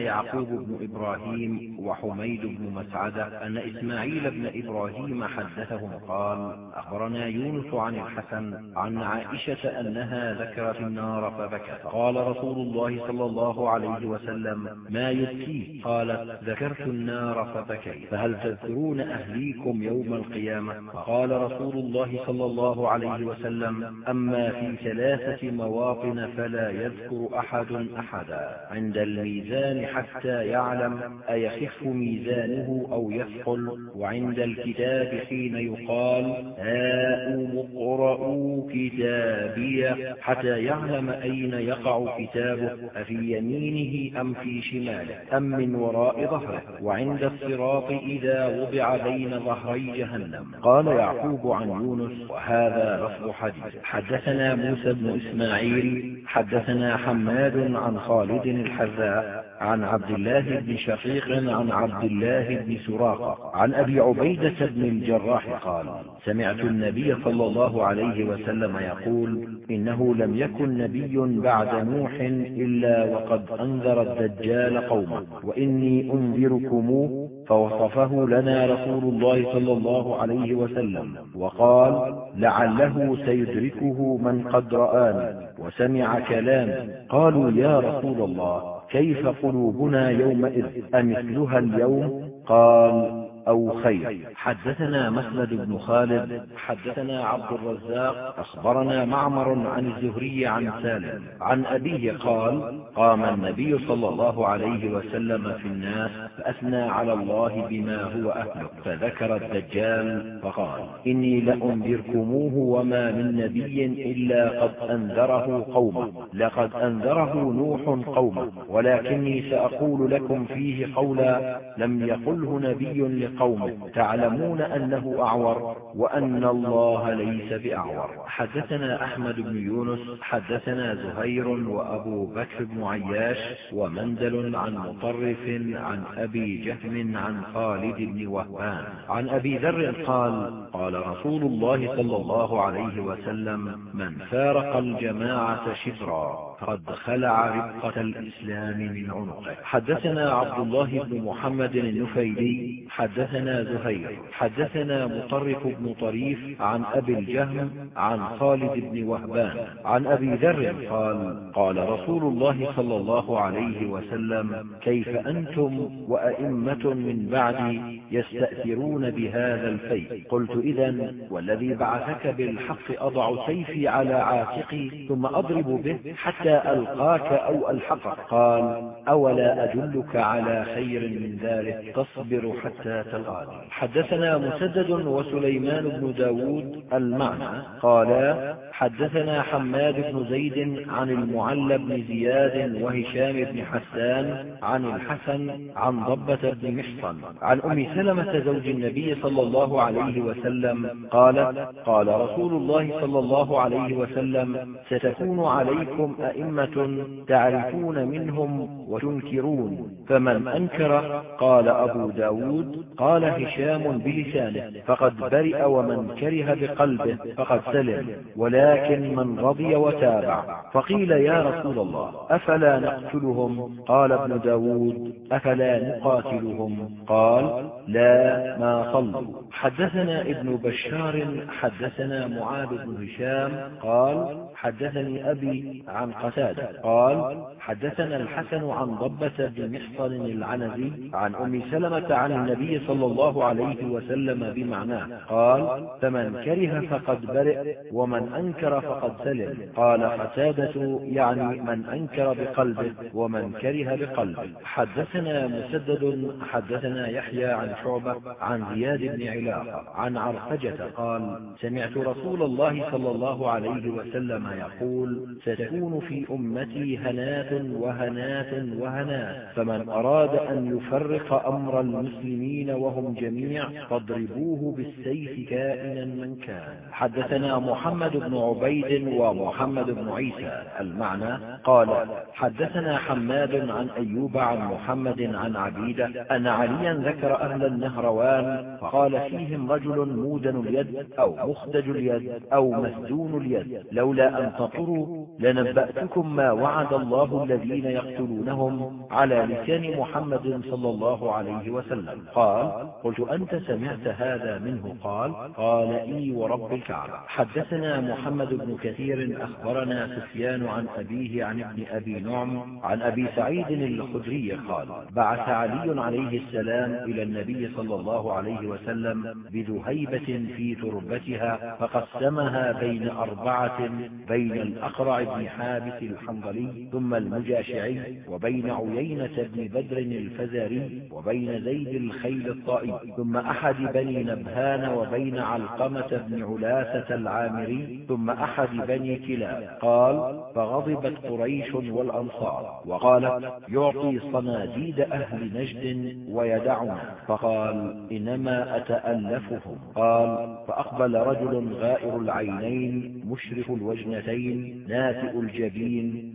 يعقوب بن إبراهيم وحميد بن مسعدة أن إسماعيل بن إبراهيم حدثهم قال أخبرنا يونس عن الحسن عن عائشة أنها ذكرت النار فبكت. قال رسول الله صلى الله عليه وسلم ما يبكيك قالت ذكرت النار فبكيت. فهل تذكرون أهليكم يوم القيامة؟ فقال رسول الله صلى الله عليه وسلم أما في ثلاثة مواطن فلا يذكر أحد أحدا. عند الميزان حتى يعلم أيخف ميزانه أو يثقل. وعند الكتاب حين يقال هاؤم اقرءوا كتابي حتى يعلم أين يقع كتابه أفي يمينه أم في شماله. أم من وراء ظهره. وعند الصراط إذا وضع بين ظهري جهنم. قال يعقوب عن يونس وهذا لفظ حديث حدثنا موسى بن إسماعيل حدثنا حماد عن خالد الحذاء. عن عبد الله بن شقيق عن عبد الله بن سراقة عن أبي عبيدة بن الجراح قال سمعت النبي صلى الله عليه وسلم يقول إنه لم يكن نبي بعد نوح إلا وقد أنذر الدجال قومه وإني أنذركموه فوصفه لنا رسول الله صلى الله عليه وسلم وقال لعله سيدركه من قد رآني وسمع كلامي. قالوا يا رسول الله كيف قلوبنا يومئذ؟ أمثلها اليوم؟ قال أو خير. حدثنا مسند بن خالد. حدثنا عبد الرزاق. أخبرنا معمر عن الزهري عن سالم. عن أبيه قال قام النبي صلى الله عليه وسلم في الناس فأثنى على الله بما هو أهله. فذكر الدجال فقال إني لأنذركموه وما من نبي إلا قد أنذره قومه. لقد أنذره نوح قومه. ولكني سأقول لكم فيه قولا لم يقله نبي لقومه تعلمون أنه أعور وأن الله ليس بأعور. حدثنا أحمد بن يونس حدثنا زهير وأبو بكر بن عياش ومندل عن مطرف عن أبي جهم عن خالد بن وهبان. عن أبي ذر قال قال رسول الله صلى الله عليه وسلم من فارق الجماعة شبرا. قد خلع رقة الإسلام من عنقه. حدثنا عبد الله بن محمد النفيلي حدثنا زهير حدثنا مطرف بن طريف عن أبي الجهم عن خالد بن وهبان عن أبي ذر قال قال رسول الله صلى الله عليه وسلم كيف أنتم وأئمة من بعدي يستأثرون بهذا الفيء؟ قلت إذا والذي بعثك بالحق أضع سيفي على عاتقي ثم أضرب به حتى ألقاك أو ألحقك قال أولا أدلك على خير من ذلك؟ تصبر حتى تلقاني. حدثنا مسدد وسليمان بن داود المعنى قالا حدثنا حماد بن زيد عن المعلى بن زياد وهشام بن حسان عن الحسن عن ضبة بن محصن. عن أم سلمة زوج النبي صلى الله عليه وسلم قالت قال رسول الله صلى الله عليه وسلم ستكون عليكم أئمة تعرفون منهم وتنكرون فمن أنكر قال أبو ب داود قال هشام بلسانه فقد برئ ومن كره بقلبه فقد سلم ولكن من رضي وتابع. فقيل يا رسول الله أفلا نقتلهم؟ قال ابن داود أفلا نقاتلهم؟ قال لا ما صلوا. حدثنا ابن بشار حدثنا معاذ بن هشام قال حدثني أبي عن قتادة. قال حدثنا الحسن عن ضبة بن محصن العنزي عن أم سلمة عن النبي صلى الله عليه وسلم بمعناه. قال فمن كره فقد برئ ومن أنكر فقد سلم. قال قتادة يعني من أنكر بقلبه ومن كره بقلبه. حدثنا مسدد حدثنا يحيى عن شعبة عن زياد بن علاقة عن عرفجة. قال سمعت رسول الله صلى الله عليه وسلم يقول ستكون في أمتي هنات وهنات وهنات فمن أراد أن يفرق أمر المسلمين وهم جميع فاضربوه بالسيف كائنا من كان. حدثنا محمد بن عبيد ومحمد بن عيسى. المعنى قال حدثنا حماد عن أيوب عن محمد عن عبيدة أن عليا ذكر أهل النهروان فقال فيهم رجل مودن اليد أو مخدج اليد أو مسدون اليد. لولا أن تطروا لنبذ نبأتكم ما وعد الله الذين يقتلونهم على لسان محمد صلى الله عليه وسلم. قال قلت أنت سمعت هذا منه؟ قال قال إي ورب الكعبة. حدثنا محمد بن كثير أخبرنا سفيان عن أبيه عن ابن أبي نعم عن أبي سعيد الخدري قال بعث علي عليه السلام إلى النبي صلى الله عليه وسلم بذهيبة في تربتها فقسمها بين أربعة بين الأقرع بن حابس الحنظلي ثم المجاشعي وبين عيينة بن بدر الفزاري وبين زيد الخيل الطائي ثم أحد بني نبهان وبين علقمة بن علاسة العامري ثم أحد بني كلاب. قال فغضبت قريش والأنصار وقالت يعطي صناديد أهل نجد ويدعنا فقال إنما أتألفهم. قال فأقبل رجل غائر العينين مشرف الوجنتين ناتئ الجبين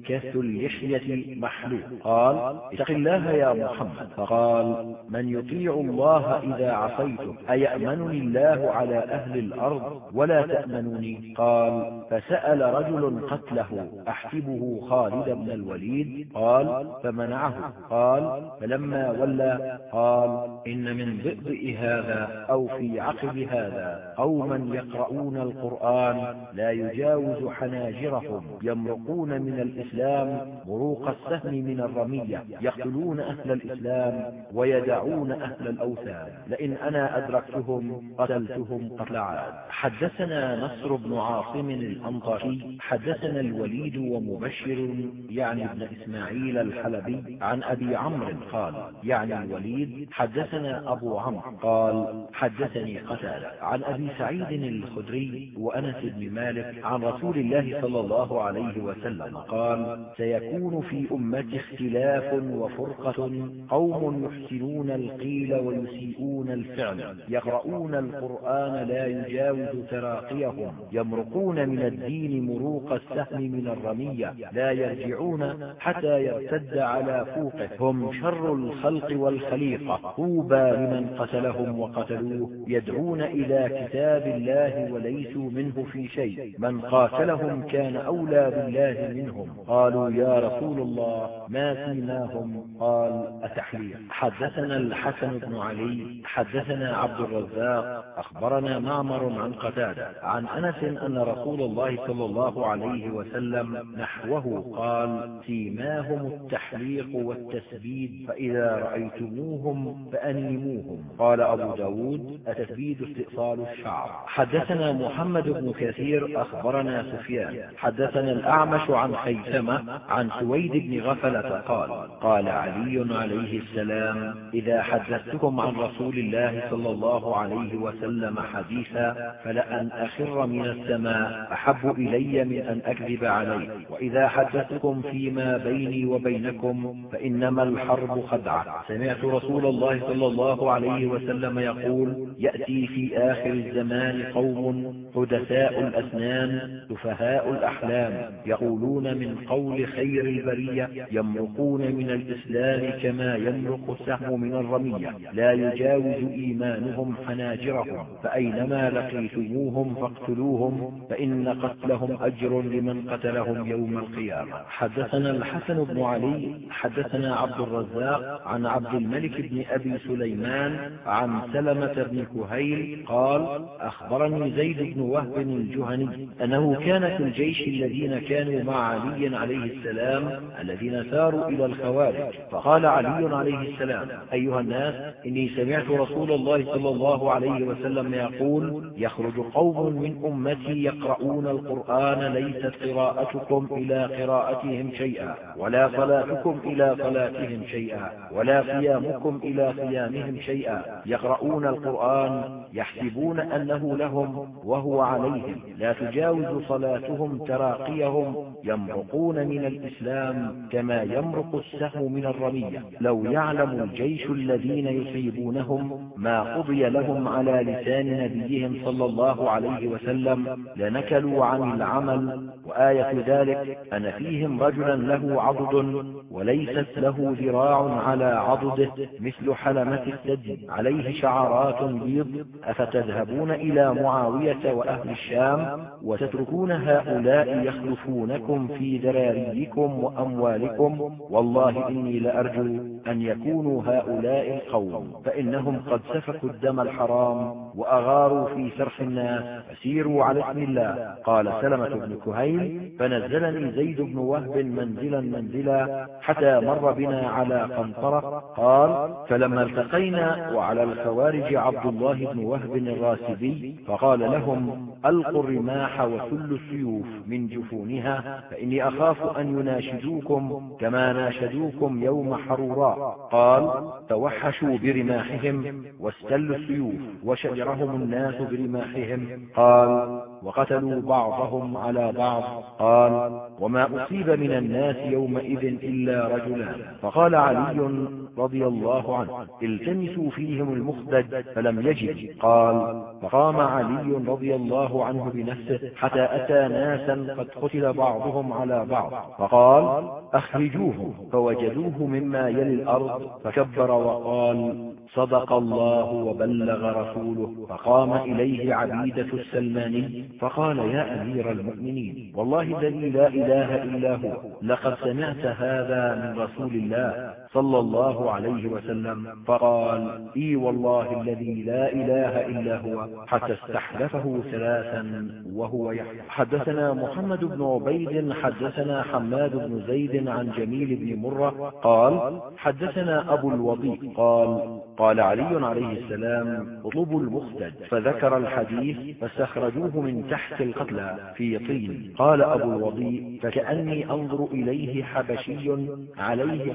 كث اللحية محلوق قال اتق الله يا محمد. فقال من يطيع الله إذا عصيته أيأمنني الله على أهل الأرض ولا تأمنني قال فسأل رجل قتله أحسبه خالد بن الوليد؟ قال فمنعه. قال فلما ولى قال إن من ضئضئ هذا أو في عقب هذا قوما يقرؤون القرآن لا يجاوز حناجرهم يمرقون من الإسلام مروق السهم من الرمية يقتلون أهل الإسلام ويدعون أهل الأوثان. لئن أنا أدركتهم قتلتهم قتل عاد. حدثنا نصر بن عاصم الأنطاكي حدثنا الوليد ومبشر يعني ابن إسماعيل الحلبي عن أبي عمرو قال يعني الوليد حدثنا أبو عمرو قال حدثني قتادة عن أبي سعيد الخدري وأنس بن مالك عن رسول الله صلى الله عليه وسلم. قال سيكون في أمتي اختلاف وفرقة قوم يحسنون القيل ويسيئون الفعل يقرؤون القرآن لا يجاوز تراقيهم يمرقون من الدين مروق السهم من الرمية لا يرجعون حتى يرتد على فوقه هم شر الخلق والخليقة طوبى لمن قتلهم وقتلوه يدعون إلى كتاب الله وليسوا منه في شيء من قاتلهم كان أولى بالله منهم. قالوا يا رسول الله ما فيناهم؟ قال أتحليق حدثنا الحسن بن علي حدثنا عبد الرزاق أخبرنا معمر عن قتادة عن أنس أن رسول الله صلى الله عليه وسلم نحوه قال سيماهم التحليق والتسبيد فإذا رأيتموهم فأنموهم قال أبو ب داود التسبيد استئصال الشعر. حدثنا محمد بن كثير أخبرنا سفيان. حدثنا الأعمش خيثمة عن سويد بن غفلة قال قال علي عليه السلام إذا حدثتكم عن رسول الله صلى الله عليه وسلم حديثا فلأن أخر من السماء أحب إلي من أن أكذب عليه وإذا حدثتكم فيما بيني وبينكم فإنما الحرب خدعة. سمعت رسول الله صلى الله عليه وسلم يقول يأتي في آخر الزمان قوم حدثاء الأسنان سفهاء الأحلام يقولون من قول خير البرية يمرقون من الإسلام كما يمرق السهم من الرمية. لا يجاوز إيمانهم حناجرهم. فأينما لقيتموهم فاقتلوهم فإن قتلهم أجر لمن قتلهم يوم القيامة. حدثنا الحسن بن علي حدثنا عبد الرزاق عن عبد الملك بن أبي سليمان عن سلمة بن كهيل قال أخبرني زيد بن وهب الجهني أنه كان في الجيش الذين كانوا مع علي عليه السلام الذين ساروا إلى الخوارج. فقال علي عليه السلام أيها الناس إني سمعت رسول الله صلى الله عليه وسلم يقول يخرج قوم من أمتي يقرؤون القرآن ليست قراءتكم إلى قراءتهم شيئا ولا صلاتكم إلى صلاتهم شيئا ولا قيامكم إلى قيامهم شيئا. يقرؤون القرآن يحسبون أنه لهم وهو عليهم. لا تجاوز صلاتهم تراقيهم يمرقون من الإسلام كما يمرق السهم من الرمية. لو يعلم الجيش الذين يصيبونهم ما قضي لهم على لسان نبيهم صلى الله عليه وسلم لنكلوا عن العمل. وآية ذلك أن فيهم رجلا له عضد وليست له ذراع على عضده مثل حلمة الثدي. عليه شعرات بيض. أفتذهبون إلى معاوية وأهل الشام وتتركون هؤلاء يخلفونكم؟ في ذراريكم وأموالكم والله إني لأرجو أن يكونوا هؤلاء القوم فإنهم قد سفكوا الدم الحرام وأغاروا في سرح الناس فسيروا على اسم الله. قال سلمة بن كهيل فنزلني زيد بن وهب منزلا منزلا حتى مر بنا على قنطرة. قال فلما التقينا وعلى الخوارج عبد الله بن وهب الراسبي فقال لهم ألقوا الرماح وسلوا السيوف من جفونها فإني أخاف أن يناشدوكم كما ناشدوكم يوم حروراء قال توحشوا برماحهم واستلوا السيوف وشجرهم الناس برماحهم. قال وقتلوا بعضهم على بعض. قال وما أصيب من الناس يومئذ إلا رجلان فقال علي رضي الله عنه التمسوا فيهم المخدج فلم يجد. قال فقام علي رضي الله عنه بنفسه حتى أتى ناسا قد قتل بعضهم على بعض. فقال أخرجوهم. فوجدوه مما يلي الأرض فكبر وقال صدق الله وبلغ رسوله. فقام إليه عبيدة السلماني فقال يا أمير المؤمنين والله الذي لا إله إلا هو لقد سمعت هذا من رسول الله. صلى الله عليه وسلم فقال إي والله الذي لا إله إلا هو حتى استحلفه ثلاثا وهو يحلف. حدثنا محمد بن عبيد حدثنا حماد بن زيد عن جميل بن مرة قال حدثنا أبو الوضيء قال قال علي عليه السلام اطلبوا المخدج فذكر الحديث فاستخرجوه من تحت القتلى في طين. قال أبو الوضيء فكأني أنظر إليه حبشي عليه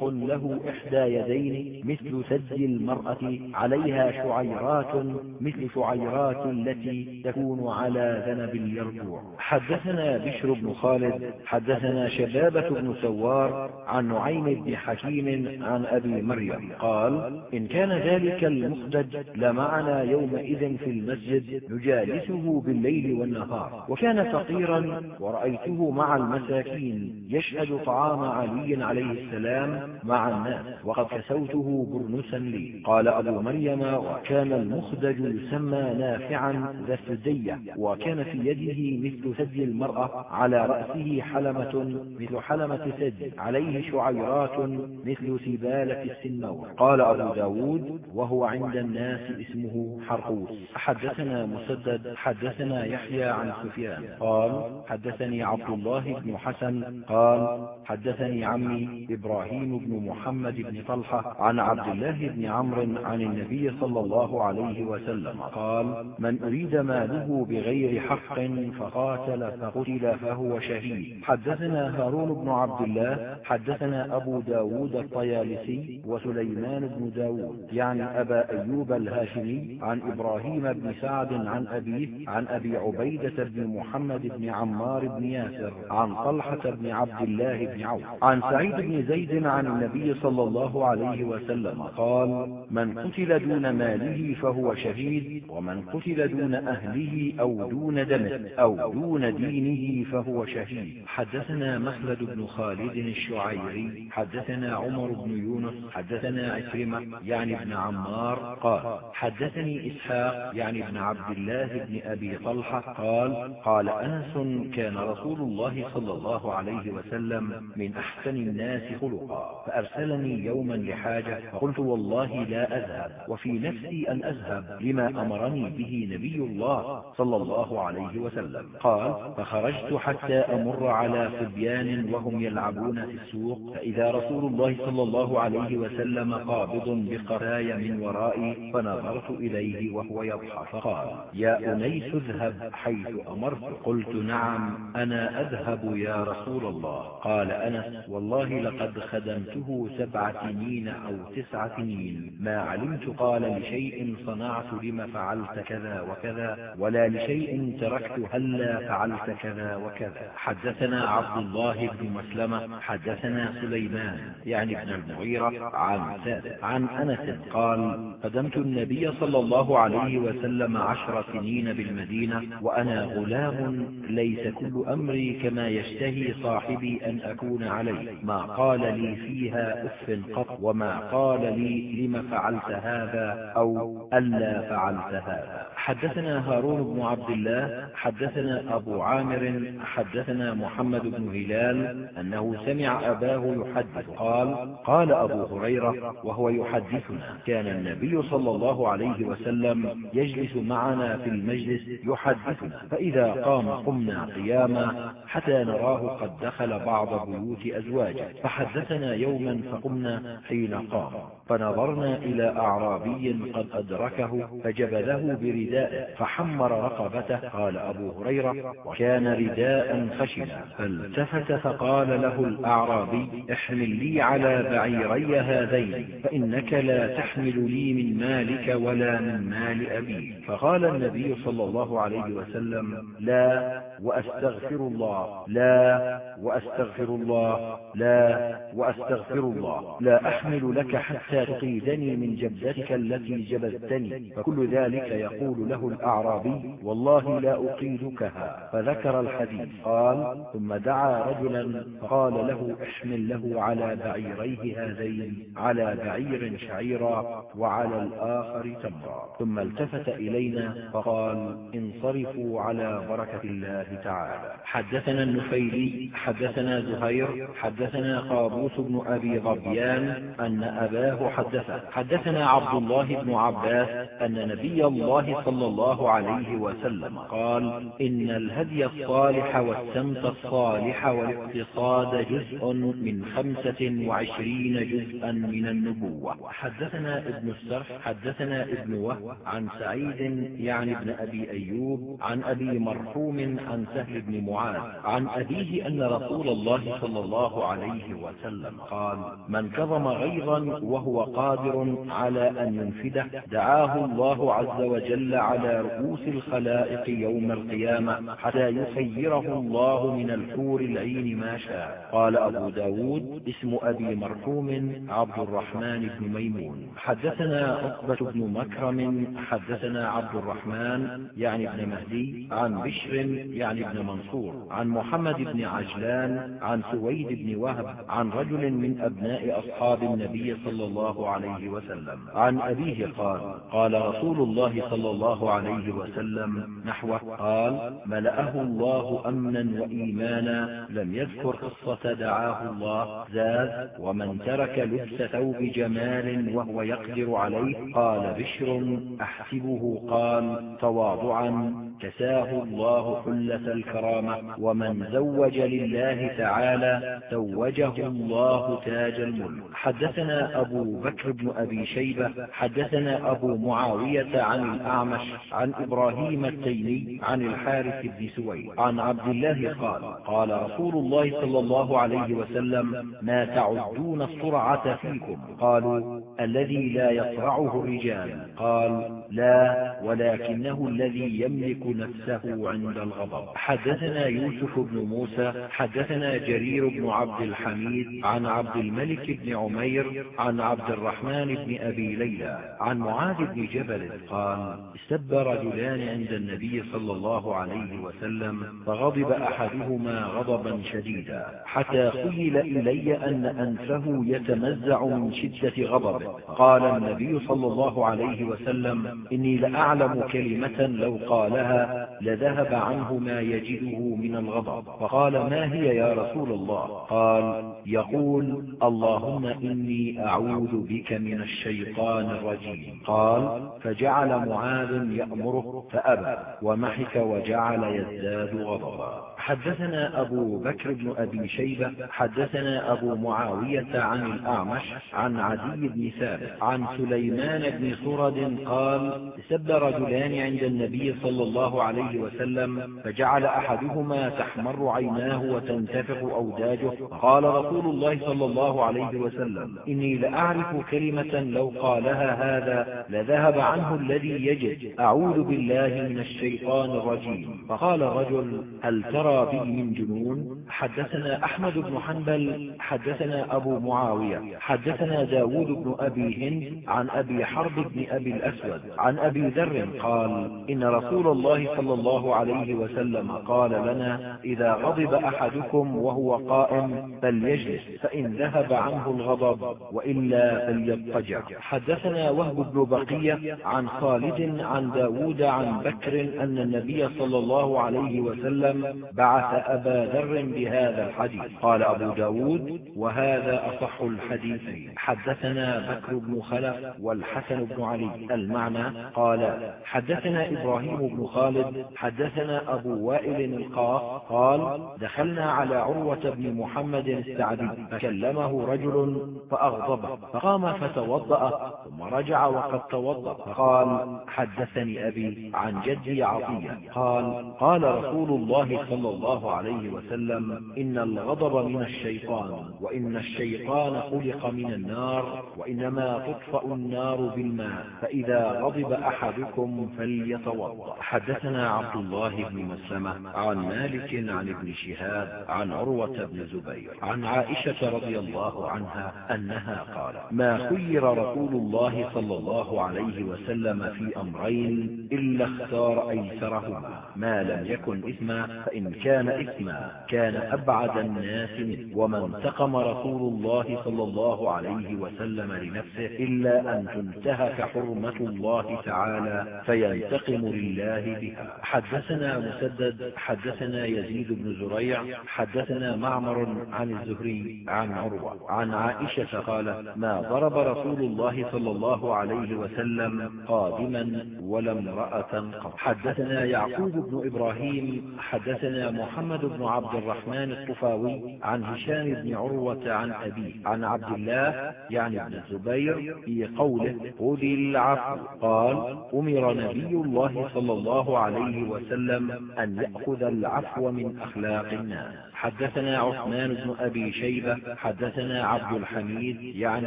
قريطق له إحدى يدين مثل سد المرأة عليها شعيرات مثل شعيرات التي تكون على ذنب اليربوع حدثنا بشر بن خالد حدثنا شبابة بن سوار عن نعيم بن حكيم عن أبي مريم. قال إن كان ذلك المخدج لمعنا يومئذ في المسجد نجالسه بالليل والنهار. وكان فقيرا ورأيته مع المساكين يشهد طعام علي عليه السلام مع الناس وقد كسوته برنسا لي. قال أبو مريم وكان المخدج يسمى نافعا ذا السدية وكان في يده مثل ثدي المرأة على رأسه حلمة مثل حلمة ثدي عليه شعيرات مثل سبالة السنور. قال أبو داود وهو عند الناس اسمه حرقوس. حدثنا مسدد حدثنا يحيى عن سفيان. قال حدثني عبد الله بن حسن. قال حدثني عمي إبراهيم بن محمد بن طلحة عن عبد الله بن عمرو عن النبي صلى الله عليه وسلم قال من أريد ماله بغير حق فقاتل فقتل فهو شهيد. حدثنا هارون بن عبد الله حدثنا أبو ب داود الطيالسي وسليمان بن داود يعني أبا أيوب الهاشمي عن إبراهيم بن سعد عن أبيه عن أبي عبيدة بن محمد بن عمار بن ياسر عن طلحة بن عبد الله بن عوف عن سعيد بن زيد النبي صلى الله عليه وسلم قال من قتل دون ماله فهو شهيد ومن قتل دون أهله أو دون دمه أو دون دينه فهو شهيد. حدثنا مخلد بن خالد الشعيري حدثنا عمر بن يونس حدثنا عكرمة يعني ابن عمار قال حدثني إسحاق يعني ابن عبد الله بن أبي طلحة قال قال أنس كان رسول الله صلى الله عليه وسلم من أحسن الناس خلقا. فأرسلني يوما لحاجة فقلت والله لا أذهب وفي نفسي أن أذهب لما أمرني به نبي الله صلى الله عليه وسلم. قال فخرجت حتى أمر على صبيان وهم يلعبون في السوق فإذا رسول الله صلى الله عليه وسلم قابض بقراي من ورائي فنظرت إليه وهو يضحك. فقال يا أنيس اذهب حيث أمرت. قلت نعم أنا أذهب يا رسول الله. قال أنس والله لقد خدمته سبع سنين أو تسع سنين. ما علمت قال لشيء صنعت لم فعلت كذا وكذا ولا لشيء تركت هلا فعلت كذا وكذا. حدثنا عبد الله بن مسلمة حدثنا سليمان يعني ابن المغيرة عن ثابت عن أنس قال قدمت النبي صلى الله عليه وسلم عشر سنين بالمدينة وأنا غلام ليس كل أمري كما يشتهي صاحبي أن أكون عليه. ما قال لي فيها أف قط وما قال لي لم فعلت هذا أو ألا فعلت هذا. حدثنا هارون بن عبد الله حدثنا أبو عامر حدثنا محمد بن هلال أنه سمع أباه يحدث. قال قال أبو هريرة وهو يحدثنا كان النبي صلى الله عليه وسلم يجلس معنا في المجلس يحدثنا فإذا قام قمنا قياما حتى نراه قد دخل بعض بيوت أزواجه. فحدثنا يوما فقمنا حين قام. فنظرنا إلى أعرابي قد أدركه فجبله بردائه فحمر رقبته. قال أبو هريرة وكان رداء خشنا. فالتفت فقال له الأعرابي احمل لي على بعيري هذين فإنك لا تحمل لي من مالك ولا من مال أبي. فقال النبي صلى الله عليه وسلم لا وأستغفر الله لا وأستغفر الله لا وأستغفر الله لا أحمل لك حتى تقيدني من جبدتك التي جبلتني فكل ذلك يقول له الأعرابي والله لا أقيدكها. فذكر الحديث قال ثم دعا رجلا فقال له احمل له على بعيريه هذين على بعير شعيرا وعلى الآخر تمرا. ثم التفت إلينا فقال انصرفوا على بركة الله تعالى. حدثنا النفيلي حدثنا زهير حدثنا قابوس بن أبي ظبيان أن أباه حدثه. حدثنا عبد الله بن عباس أن نبي الله صلى الله عليه وسلم قال إن الهدي الصالح والسمت الصالح والاقتصاد جزء من خمسة وعشرين جزءا من النبوة. حدثنا ابن السرح حدثنا ابن وهب عن سعيد يعني ابن أبي أيوب عن أبي مرحوم عن سهل بن معاذ عن أبيه أن رسول الله صلى الله عليه وسلم قال من كظم غيظا وهو قادر على أن ينفده. دعاه الله عز وجل على رؤوس الخلائق يوم القيامة حتى يخيره الله من الحور العين ما شاء. قال أبو ب داود اسم أبي مرحوم عبد الرحمن بن ميمون. حدثنا عقبة بن مكرم حدثنا عبد الرحمن يعني ابن مهدي عن بشر يعني ابن منصور عن محمد بن عجلان عن سويد بن وهب عن رجل من أبناء أصحاب النبي صلى الله عليه وسلم. عن أبيه قال قال رسول الله صلى الله عليه وسلم نحوه قال ملأه الله أمنا وإيمانا لم يذكر قصة دعاه الله زاد ومن ترك لبس ثوب جمال وهو يقدر عليه قال بشر أحسبه قال تواضعا كساه الله حلة الكرامة ومن زوج لله تعالى زوجه الله تاج الملك. حدثنا أبو بكر بن أبي شيبة حدثنا أبو معاوية عن الأعمش عن إبراهيم التيمي عن الحارث بن سويد عن عبد الله قال قال رسول الله صلى الله عليه وسلم ما تعدون السرعة فيكم؟ قالوا الذي لا يصرعه الرجال. قال لا ولكنه الذي يملك نفسه عند الغضب. حدثنا يوسف بن موسى حدثنا جرير بن عبد الحميد عن عبد الملك بن عمير عن عبد الرحمن بن أبي ليلى عن معاذ بن جبل قال سب رجلان عند النبي صلى الله عليه وسلم فغضب أحدهما غضبا شديدا حتى خيل إلي أن أنفه يتمزع من شدة غضبه. قال النبي صلى الله عليه وسلم إني لأعلم كلمة لو قالها لذهب عنه ما يجده من الغضب. فقال ما هي يا رسول الله؟ قال يقول اللهم إني أعوذ بك من الشيطان الرجيم. قال فجعل معاذ يأمره فأبى ومحك وجعل يزداد غضبا. حدثنا أبو بكر بن أبي شيبة حدثنا أبو معاوية عن الأعمش عن عدي بن ثابت عن سليمان بن صرد قال سب رجلان عند النبي صلى الله عليه وسلم فجعل أحدهما تحمر عيناه وتنتفخ أوداجه. فقال رسول الله صلى الله عليه وسلم إني لأعرف كلمة لو قالها هذا لذهب عنه الذي يجد. أعوذ بالله من الشيطان الرجيم. فقال رجل هل ترى بي من جنون؟ حدثنا أحمد بن حنبل حدثنا أبو معاوية حدثنا داود بن أبي هند عن أبي حرب بن أبي الأسود عن أبي ذر قال إن رسول الله صلى الله عليه وسلم قال لنا إذا غضب أحدكم وهو قائم فليجلس فإن ذهب عنه الغضب وإلا فليضطجع. حدثنا وهب بن بقية عن خالد عن داود عن بكر أن النبي صلى الله عليه وسلم بعث أبا ذر بهذا الحديث. قال أبو ب داود وهذا أصح الحديثين حدثنا بكر بن خلف والحسن بن علي المعنى. قال حدثنا إبراهيم بن خالد حدثنا أبو وائل القاف قال دخلنا على عروة بن محمد السعدي فكلمه رجل فأغضبه فقام فتوضأ ثم رجع وقد توضأ. فقال حدثني أبي عن جدي عطية. قال قال رسول الله صلى الله عليه وسلم إن الغضب من الشيطان وإن الشيطان خلق من النار وإنما تطفأ النار بالماء فإذا غضب أحدكم فليتوضأ. حدثنا عبد الله بن مسلمة عن مالك عن ابن شهاب عن عروة بن زبير عن عائشة رضي الله عنها أنها قالت ما خير رسول الله صلى الله عليه وسلم في أمرين إلا اختار أيسرهما. ما لم يكن إثما فإن كان إثما كان أبعد الناس منه. وما انتقم رسول الله صلى الله عليه وسلم لنفسه إلا أن تنتهك حرمة الله تعالى فينتقم لله بها. حدثنا مسدد حدثنا يزيد بن زريع حدثنا معمر عن الزهري عن عروة عن عائشة قال ما ضرب رسول الله صلى الله عليه وسلم قادما ولا امرأة قط. حدثنا يعقوب بن إبراهيم حدثنا محمد بن عبد الرحمن الطفاوي عن هشام بن عروة عن أبيه عن عبد الله يعني ابن الزبير في قوله خذ العفو قال أمر نبي الله صلى الله عليه وسلم أن يأخذ العفو من أخلاق الناس حدثنا عثمان بن أبي شيبة حدثنا عبد الحميد يعني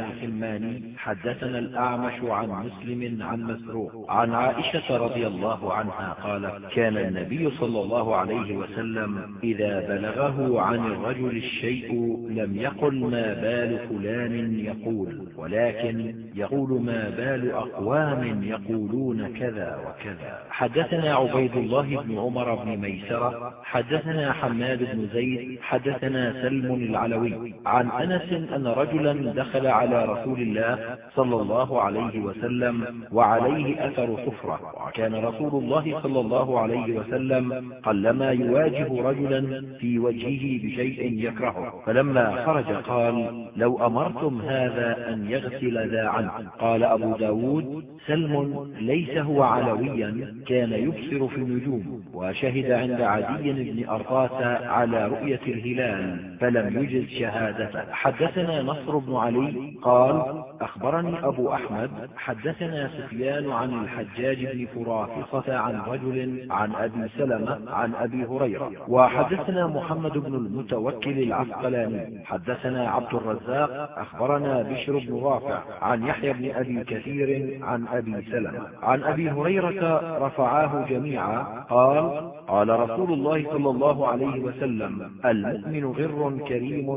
الحماني حدثنا الأعمش عن مسلم عن مسروق عن عائشة رضي الله عنها قالت كان النبي صلى الله عليه وسلم إذا بلغه عن الرجل الشيء لم يقل ما بال فلان يقول ولكن يقول ما بال أقوام يقولون كذا وكذا. حدثنا عبيد الله بن عمر بن ميسرة حدثنا حماد بن زيد حدثنا سلم العلوي عن أنس أن رجلا دخل على رسول الله صلى الله عليه وسلم وعليه أثر صفرة وكان رسول الله صلى الله عليه وسلم قلما يواجه رجلا في وجهه بشيء يكرهه. فلما خرج قال لو أمرتم هذا أن يغسل ذا عنه قال أبو ب داود سلم ليس هو علويا كان يبصر في النجوم وشهد عند عدي بن أرطاس على رؤية رؤية الهلال فلم يجز شهادته حدثنا نصر بن علي قال أخبرني أبو أحمد حدثنا سفيان عن الحجاج بن فرافصة عن رجل عن أبي سلمة عن أبي هريرة. وحدثنا محمد بن المتوكل العسقلاني. حدثنا عبد الرزاق أخبرنا بشر بن رافع عن يحيى بن أبي كثير عن أبي سلمة. عن أبي هريرة رفعاه جميعا قال قال رسول الله صلى الله عليه وسلم المؤمن غر كريم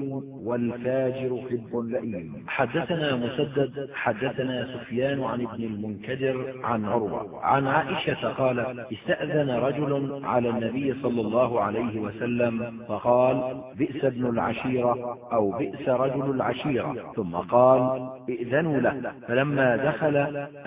والفاجر حب لئيم. حدثنا مسدد حدثنا سفيان عن ابن المنكدر عن عروة عن عائشة قالت استأذن رجل على النبي صلى الله عليه وسلم فقال بئس ابن العشيرة أو بئس رجل العشيرة. ثم قال ائذنوا له. فلما دخل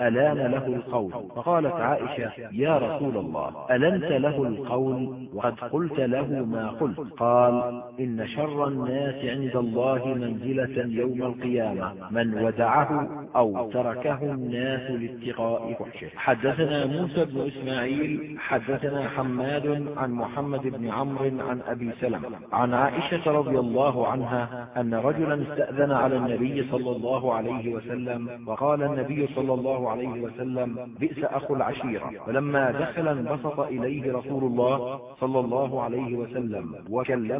ألان له القول. فقالت عائشة يا رسول الله ألنت له القول وقد قلت له ما قلت؟ قال قال إن شر الناس عند الله منزلة يوم القيامة من ودعه أو تركه الناس لاتقاء فحشه حدثنا موسى بن إسماعيل حدثنا حماد عن محمد بن عمرو عن أبي سلمة عن عائشة رضي الله عنها أن رجلا استأذن على النبي صلى الله عليه وسلم وقال النبي صلى الله عليه وسلم بئس أخو العشيرة. فلما دخل انبسط إليه رسول الله صلى الله عليه وسلم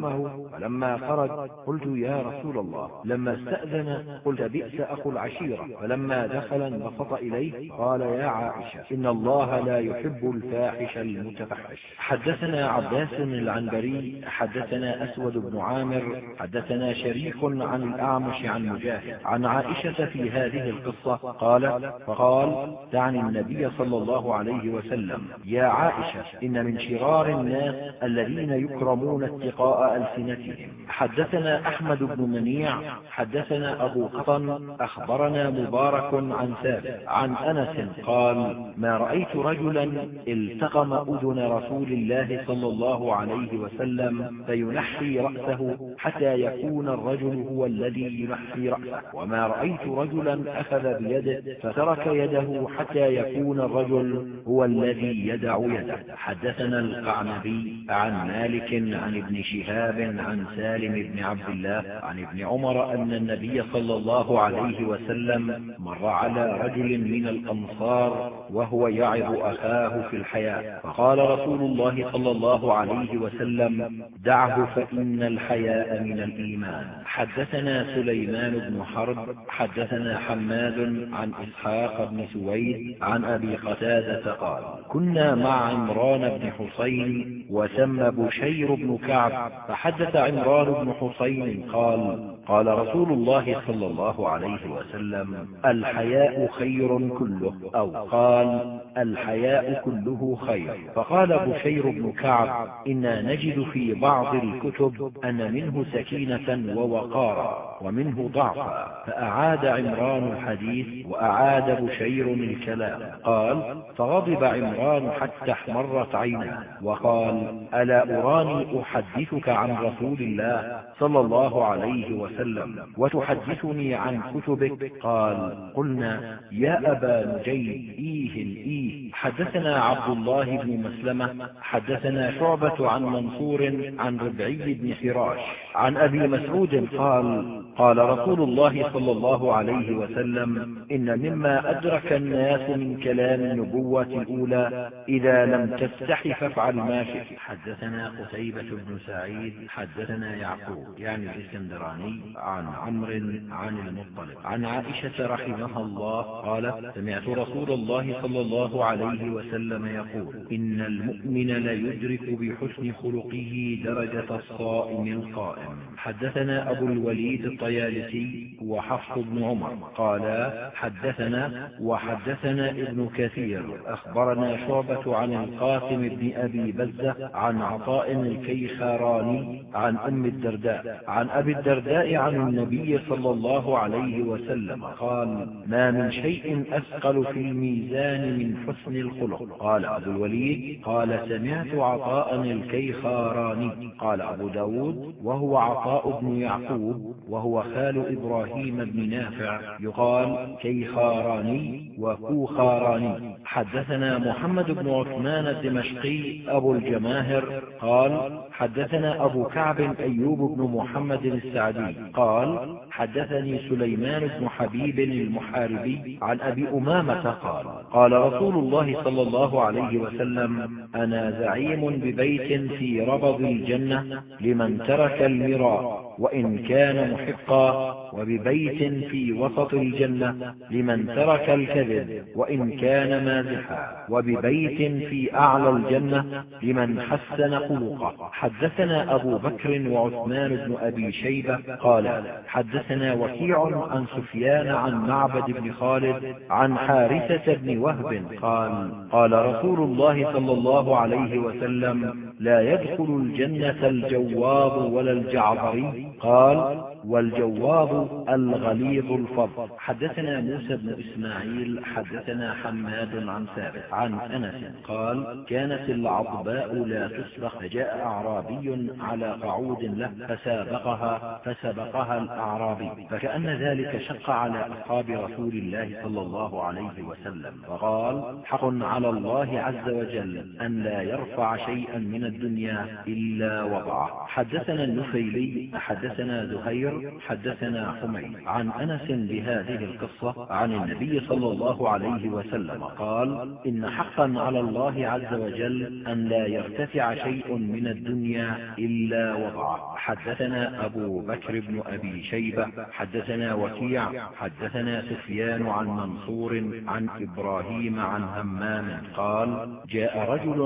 وكلمه فلما خرج قلت يا رسول الله. لما استأذن قلت بئس أخو العشيرة. فلما دخل انبسط إليه قال يا عائشة إن الله لا يحب الفاحش المتفحش. حدثنا عباس العنبري حدثنا أسود بن عامر حدثنا شريك عن الأعمش عن مجاهد. عن عائشة في هذه القصة قال فقال دعني النبي صلى الله عليه وسلم. يا عائشة إن من شرار الناس الذين يكرمون اتقاء ألسنتهم حدثنا أحمد بن منيع حدثنا أبو قطن أخبرنا مبارك عن ثابت عن أنس قال ما رأيت رجلا التقم أذن رسول الله صلى الله عليه وسلم فينحي رأسه حتى يكون الرجل هو الذي ينحي رأسه. وما رأيت رجلا أخذ بيده فترك يده حتى يكون الرجل هو الذي يدع يده. حدثنا القعنبي عن مالك عن ابن شهاب عن سالم بن عبد الله عن ابن عمر أن النبي صلى الله عليه وسلم مر على رجل من الأنصار وهو يعظ أخاه في الحياة. فقال رسول الله صلى الله عليه وسلم دعه فإن الحياء من الإيمان. حدثنا سليمان بن حرب حدثنا حماد عن إسحاق بن سويد عن أبي قتادة قال كنا مع عمران بن حسين وسمى بشير بن كعب فحدث عمران بن حسين قال قال رسول الله صلى الله عليه وسلم الحياء خير كله. أو قال الحياء كله خير. فقال بشير بن كعب إنا نجد في بعض الكتب أن منه سكينة ووقارا. ومنه ضعفا فأعاد عمران الحديث وأعاد بشير الكلام. قال فغضب عمران حتى احمرت عيناه. وقال ألا أراني أحدثك عن رسول الله صلى الله عليه وسلم وتحدثني عن كتبك؟ قال قلنا يا أبا نجيب إيه إيه؟ حدثنا عبد الله بن مسلمة حدثنا شعبة عن منصور عن ربعي بن فراش عن أبي مسعود قال قال رسول الله صلى الله عليه وسلم إن مما أدرك الناس من كلام النبوة الأولى إذا لم تستح فافعل ما شئت. حدثنا قتيبة بن سعيد حدثنا يعقوب يعني الإسكندراني عن عمرو عن المطلب عن عائشة رحمها الله قالت سمعت رسول الله صلى الله عليه وسلم يقول إن المؤمن ليدرك بحسن خلقه درجة الصائم القائم. حدثنا أبو الوليد الطيالسي وحفص بن عمر. قالا حدثنا وحدثنا ابن كثير. أخبرنا شعبة عن القاسم بن أبي بزة عن عطاء الكيخاراني عن أم الدرداء عن أبي الدرداء عن النبي صلى الله عليه وسلم. قال ما من شيء أثقل في الميزان من حسن الخلق. قال أبو الوليد قال سمعت عطاء الكيخاراني قال أبو ب داود وهو عطاء بن يعقوب وهو خال إبراهيم بن نافع. يقال كيخاراني وكوخاراني. حدثنا محمد بن عثمان الدمشقي أبو الجماهر. قال حدثنا أبو كعب أيوب بن محمد السعدي. قال حدثني سليمان بن حبيب المحاربي عن أبي أمامة قال قال رسول الله صلى الله عليه وسلم أنا زعيم ببيت في ربض الجنة لمن ترك المراء. وإن كان محقا وببيت في وسط الجنة لمن ترك الكذب. وإن كان مازحا وببيت في أعلى الجنة لمن حسن خلقه. حدثنا أبو بكر وعثمان بن أبي شيبة قال حدثنا وكيع عن سفيان عن معبد بن خالد عن حارثة بن وهب قال قال رسول الله صلى الله عليه وسلم لا يدخل الجنة الجواب ولا الجعبري قال والجواب الغليظ الفضل. حدثنا موسى بن إسماعيل حدثنا حماد عن ثابت عن أنس. قال كانت العضباء لا تسبق. فجاء أعرابي على قعود له فسابقها فسبقها الأعرابي. فكأن ذلك شق على أصحاب رسول الله صلى الله عليه وسلم. فقال حق على الله عز وجل أن لا يرفع شيئا من الدنيا إلا وضعه. حدثنا النفيلي حدثنا زهير حدثنا حميد. عن أنس بهذه القصة عن النبي صلى الله عليه وسلم قال إن حقا على الله عز وجل أن لا يرتفع شيء من الدنيا إلا وضعه. حدثنا أبو بكر بن أبي شيبة حدثنا وكيع حدثنا سفيان عن منصور عن إبراهيم عن همام قال جاء رجل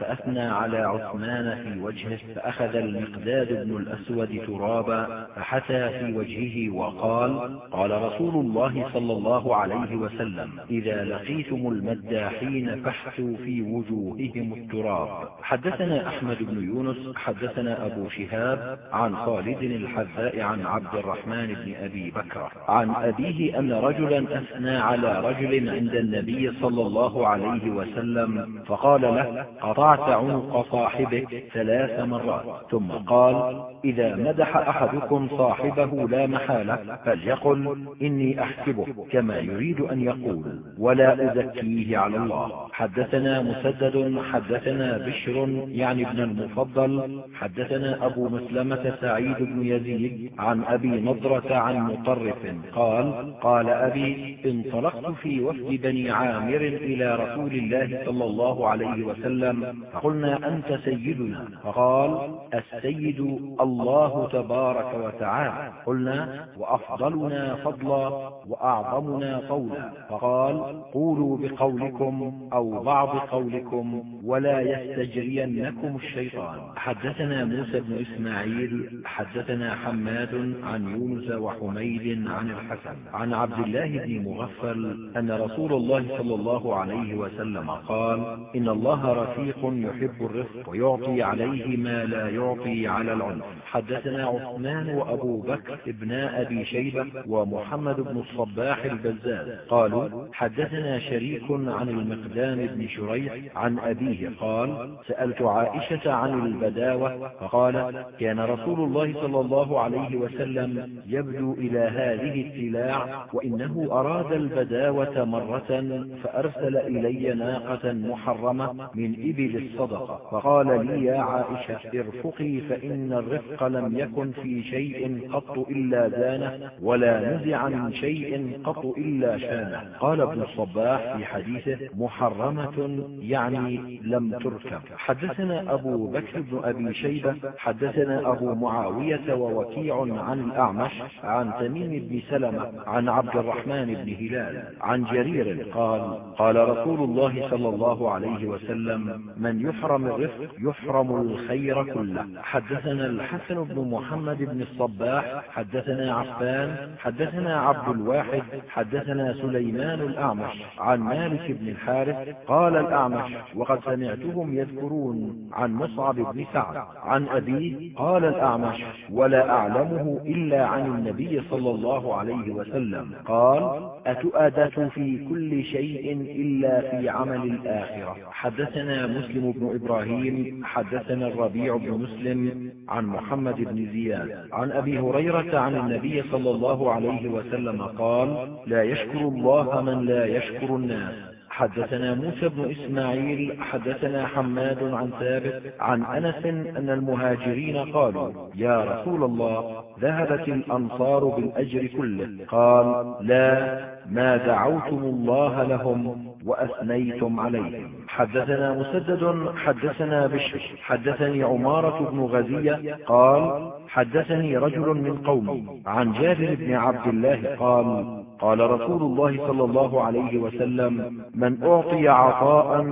فأثنى على عثمان في وجهه فأخذ المقداد بن الأسود ترابا فحتى في وجهه وقال قال رسول الله صلى الله عليه وسلم إذا لقيتم المداحين فاحثوا في وجوههم التراب. حدثنا أحمد بن يونس حدثنا أبو شهاب عن خالد الحذاء عن عبد الرحمن بن أبي بكر عن أبيه أن رجلا أثنى على رجل عند النبي صلى الله عليه وسلم فقال له قطعت عنق صاحبك ثلاث مرات. ثم قال إذا مدح أحدكم صاحبه لا محالة فليقل إني أحسبه كما يريد أن يقول ولا أزكيه على الله. حدثنا مسدد حدثنا بشر يعني ابن المفضل. حدثنا أبو مسلمة سعيد بن يزيد عن أبي نضرة عن مطرف قال قال أبي انطلقت في وفد بني عامر إلى رسول الله صلى الله عليه وسلم فقلنا أنت سيدنا. فقال السيد الله تبارك وتعالى. قلنا وأفضلنا فضلا وأعظمنا قولا. فقال قولوا بقولكم أو بعض قولكم ولا يستجرينكم الشيطان. حدثنا موسى بن إسماعيل حدثنا حماد عن يونس وحميد عن الحسن. عن عبد الله بن مغفل أن رسول الله صلى الله عليه وسلم قال إن الله رفيق يحب الرفق. ويعطي عليه ما لا يعطي على العنف حدثنا عثمان وأبو بكر ابن أبي شيبة ومحمد بن الصباح البزاز. قالوا حدثنا شريك عن المقدام بن شريح عن أبيه. قال سألت عائشة عن البداوة. فقال كان رسول الله صلى الله عليه وسلم يبدو إلى هذه السلاع وإنه أراد البداوة مرة فأرسل إلي ناقة محرمة من إبل الصدقة فقال لي يا عائشة ارفقي فإن الرفق لم يكن في شيء قط إلا زانة ولا نزع من شيء قط إلا شانه قال ابن الصباح في حديثه محرمة يعني لم تركب. حدثنا أبو بكر بن أبي شيبة حدثنا أبو معاوية ووكيع عن الأعمش عن تميم بن سلمة عن عبد الرحمن بن هلال عن جرير قال قال رسول الله صلى الله عليه وسلم من يحرم الرفق يحرم الخير كله. حدثنا الحسن بن محمد بن الصباح حدثنا عفان حدثنا عبد الواحد حدثنا سليمان الأعمش عن مالك بن الحارث قال الأعمش وقد سمعتهم يذكرون عن مصعب بن سعد عن أبيه قال الأعمش ولا أعلمه إلا عن النبي صلى الله عليه وسلم. قال أتؤدة في كل شيء إلا في عمل الآخرة. حدثنا مسلم بن إبراهيم حدثنا الربيع بن مسلم عن محمد بن زياد عن أبي هريرة عن النبي صلى الله عليه وسلم قال لا يشكر الله من لا يشكر الناس. حدثنا موسى بن إسماعيل حدثنا حماد عن ثابت عن أنس أن المهاجرين قالوا يا رسول الله ذهبت الأنصار بالأجر كله. قال لا ما دعوتم الله لهم وأثنيتم عليهم حدثنا مسدد حدثنا بشر. حدثني عمارة بن غزية قال حدثني رجل من قومي. عن جابر بن عبد الله قال قال رسول الله صلى الله عليه وسلم من أعطي عطاء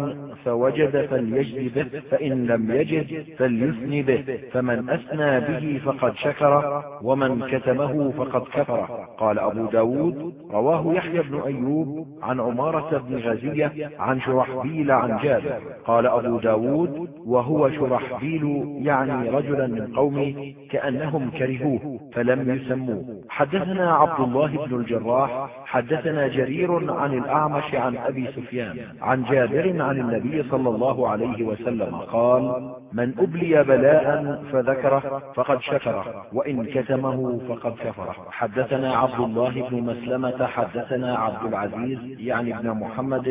فوجد فليجد به فإن لم يجد فليثن به فمن أثنى به فقد شكر ومن كتمه فقد كفر. قال أبو داود رواه يحيى بن أيوب عن عمارة بن غزية عن شرحبيل عن جابر. قال أبو داود وهو شرحبيل يعني رجلا من قومه كأنهم كرهوه فلم يسموه. حدثنا عبد الله بن الجراح حدثنا جرير عن الأعمش عن أبي سفيان عن جابر عن النبي صلى الله عليه وسلم قال من أبلي بلاء فذكره فقد شكره وإن كتمه فقد كفره. حدثنا عبد الله بن مسلمة حدثنا عبد العزيز يعني ابن محمد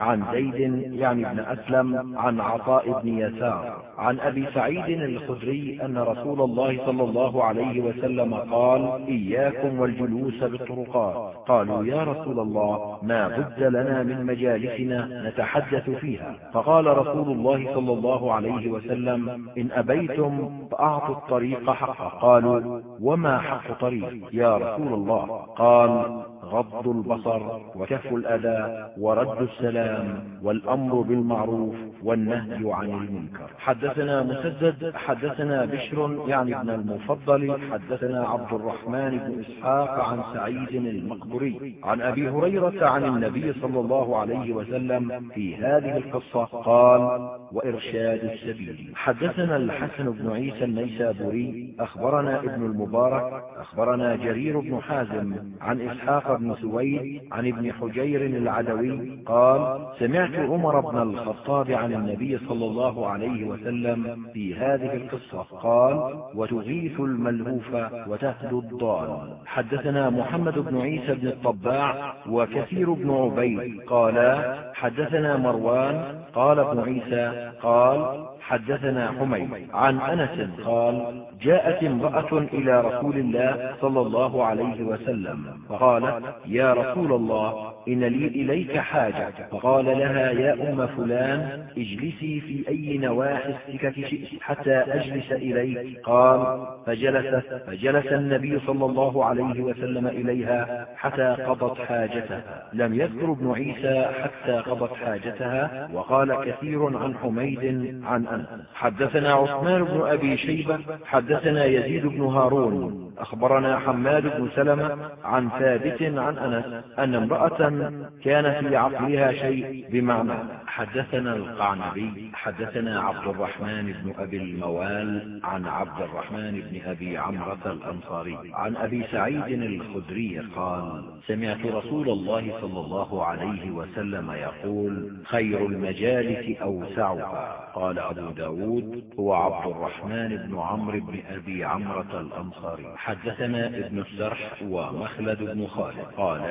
عن زيد يعني ابن أسلم عن عطاء بن يسار عن أبي سعيد الخدري أن رسول الله صلى الله عليه وسلم قال إياكم والجلوس بالطرقات. قالوا يا رسول الله ما بد لنا من مجالسنا نتحدث فيها. فقال رسول الله صلى الله عليه وسلم إن أبيتم فأعطوا الطريق حقه. قالوا وما حق طريق يا رسول الله؟ قال غض البصر وكف الأذى ورد السلام والأمر بالمعروف والنهي عن المنكر. حدثنا مسدد حدثنا بشر يعني ابن المفضل حدثنا عبد الرحمن بن إسحاق عن سعيد المقبري عن أبي هريرة عن النبي صلى الله عليه وسلم في هذه القصة قال وإرشاد السبيل حدثنا الحسن بن عيسى النيسابوري أخبرنا ابن المبارك أخبرنا جرير بن حازم عن إسحاق بن سويد عن ابن حجير العدوي قال سمعت عمر بن الخطاب عن النبي صلى الله عليه وسلم في هذه القصة. قال وتغيث الملهوف وتهدو الضال. حدثنا محمد بن عيسى بن الطباع وكثير بن عبيد. قالا حدثنا مروان. قال ابن عيسى قال حدثنا حميد عن أنس قال جاءت امرأة إلى رسول الله صلى الله عليه وسلم فقالت يا رسول الله إن لي إليك حاجة. فقال لها يا أم فلان اجلسي في أي نواحي السكك شئت حتى أجلس إليك. قال فجلست فجلس النبي صلى الله عليه وسلم إليها حتى قضت حاجتها لم يذكر ابن عيسى حتى قضت حاجتها. وقال كثير عن حميد عن أنس حدثنا عثمان بن أبي شيبة حدثنا يزيد بن هارون. أخبرنا حماد بن سلمة عن ثابت عن أنس أن امرأة كان في عقلها شيء بمعنى. حدثنا القعنبي حدثنا عبد الرحمن بن أبي الموال عن عبد الرحمن بن أبي عمرة الأنصاري عن أبي سعيد الخدري قال سمعت رسول الله صلى الله عليه وسلم يقول خير المجالس أوسعها. قال أبو داود هو عبد الرحمن بن عمرو بن أبي عمرة الأنصاري. حدثنا ابن السرح ومخلد بن خالد. قال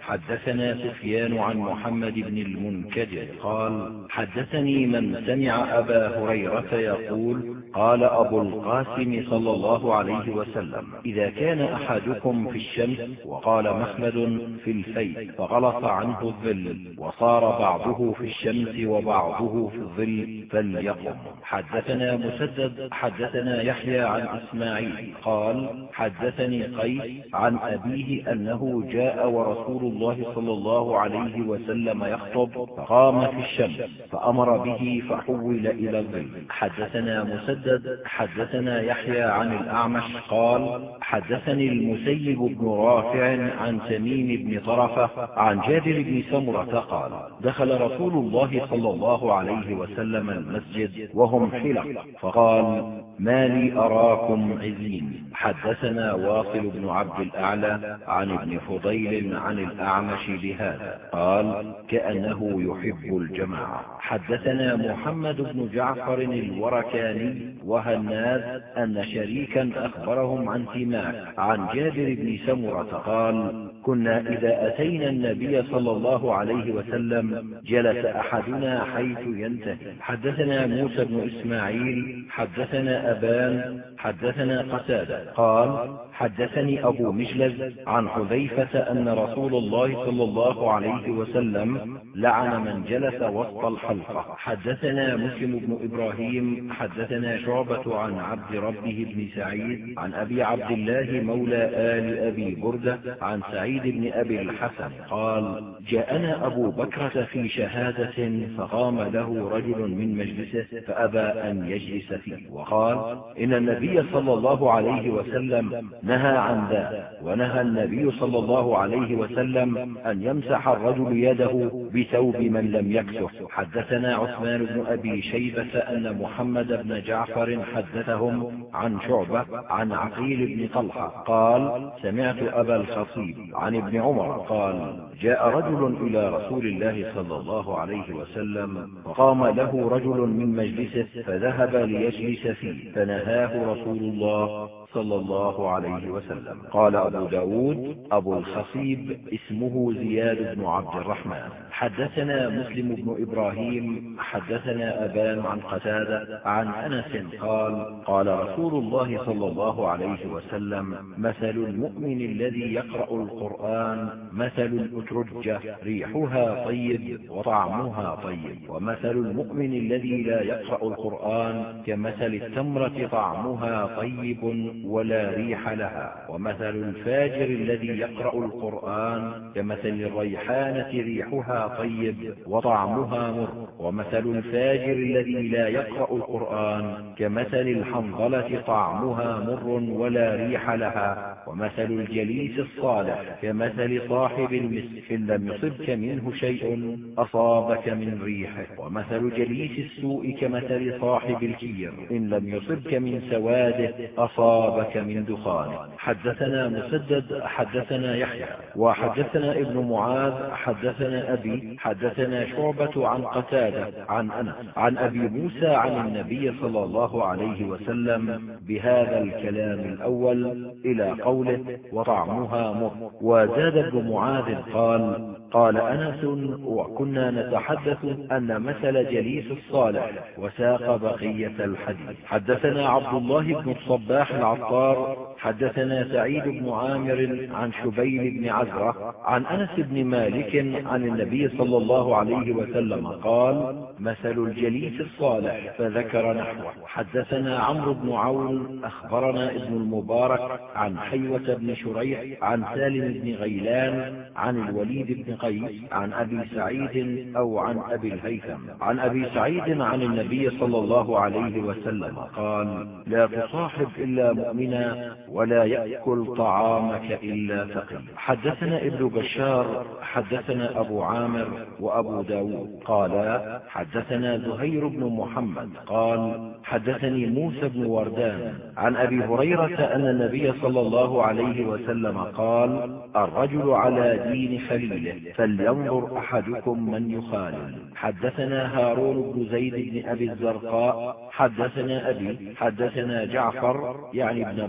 حدثنا سفيان عن محمد بن المنكدر. قال حدثني من سمع أبا هريرة يقول قال أبو القاسم صلى الله عليه وسلم إذا كان أحدكم في الشمس وقال مخلد في الفيء فغلط عنه الظل وصار بعضه في الشمس وبعضه في الظل فليقم. حدثنا مسدد حدثنا يحيى عن إسماعيل قال حدثني قيس عن أبيه أنه جاء ورسول الله صلى الله عليه وسلم يخطب فقام في الشمس فأمر به فحول إلى الظل حدثنا مسدد حدثنا يحيى عن الأعمش قال حدثني المسيب بن رافع عن تميم بن طرفة عن جابر بن سمرة قال دخل رسول الله صلى الله عليه وسلم المسجد وهم حلق فقال ما لي أراكم عزين. حدثنا واصل بن عبد الأعلى عن ابن فضيل عن الأعمش بهذا. قال كأنه يحب الجماعة. حدثنا محمد بن جعفر الوركاني وهناد أن شريكا أخبرهم عن سماك. عن جابر بن سمرة قال كنا إذا أتينا النبي صلى الله عليه وسلم جلس أحدنا حيث ينتهي. حدثنا موسى بن إسماعيل حدثنا أبان حدثنا قتادة قال حدثني أبو مجلز عن حذيفة أن رسول الله صلى الله عليه وسلم لعن من جلس وسط الحلقة. حدثنا مسلم بن إبراهيم حدثنا شعبة عن عبد ربه بن سعيد عن أبي عبد الله مولى آل أبي بردة عن سعيد بن أبي الحسن قال جاءنا أبو بكرة في شهادة فقام له رجل من مجلسه فأبى أن يجلس فيه. وقال إن النبي صلى الله عليه وسلم نهى عن ذا ونهى النبي صلى الله عليه وسلم أن يمسح الرجل يده بثوب من لم يكسف حدثنا عثمان بن أبي شيبة أن محمد بن جعفر حدثهم عن شعبة عن عقيل بن طلحة قال سمعت أبا الخصيب عن ابن عمر قال جاء رجل إلى رسول الله صلى الله عليه وسلم فقام له رجل من مجلسه فذهب ليجلس فيه فنهاه رسول الله صلى الله عليه وسلم. قال أبو ب داود أبو الخصيب اسمه زياد بن عبد الرحمن. حدثنا مسلم بن إبراهيم حدثنا أبان عن قتادة عن أنس قال قال رسول الله صلى الله عليه وسلم مثل المؤمن الذي يقرأ القرآن مثل الأترجة ريحها طيب وطعمها طيب. ومثل المؤمن الذي لا يقرأ القرآن كمثل التمرة طعمها طيب ولا ريح لها. ومثل الفاجر الذي يقرأ القرآن كمثل الريحانة ريحها طيب وطعمها مر. ومثل الفاجر الذي لا يقرأ القرآن كمثل الحنظلة طعمها مر ولا ريح لها. ومثل الجليس الصالح كمثل صاحب المسك إن لم يصبك منه شيء أصابك من ريحه ومثل جليس السوء كمثل صاحب الكير إن لم يصبك من سواده أصابك من دخانه. حدثنا مسدد حدثنا يحيى وحدثنا ابن معاذ حدثنا أبي حدثنا شعبة عن قتادة عن أنس عن أبي موسى عن النبي صلى الله عليه وسلم بهذا الكلام الأول إلى قوله وطعمها مر. وزاد ابن معاذ قال قال أنس وكنا نتحدث أن مثل جليس الصالح وساق بقية الحديث. حدثنا عبد الله بن الصباح العطار حدثنا سعيد بن عامر عن شبيل بن عزرة عن أنس بن مالك عن النبي صلى الله عليه وسلم قال مثل الجليس الصالح فذكر نحوه. حدثنا عمرو بن عون أخبرنا ابن المبارك عن حيوة بن شريح عن سالم بن غيلان عن الوليد بن قيس عن أبي سعيد أو عن أبي الهيثم. عن أبي سعيد عن النبي صلى الله عليه وسلم قال لا تصاحب إلا مؤمنا ولا يأكل طعامك إلا تقي حدثنا ابن بشار حدثنا أبو عامر وأبو ب داود. قالا حدثنا زهير بن محمد. قال حدثني موسى بن وردان عن أبي هريرة أن النبي صلى الله عليه وسلم قال الرجل على دين خليله فلينظر أحدكم من يخالل. حدثنا هارون بن زيد بن أبي الزرقاء. حدثنا أبي حدثنا جعفر يعني ابن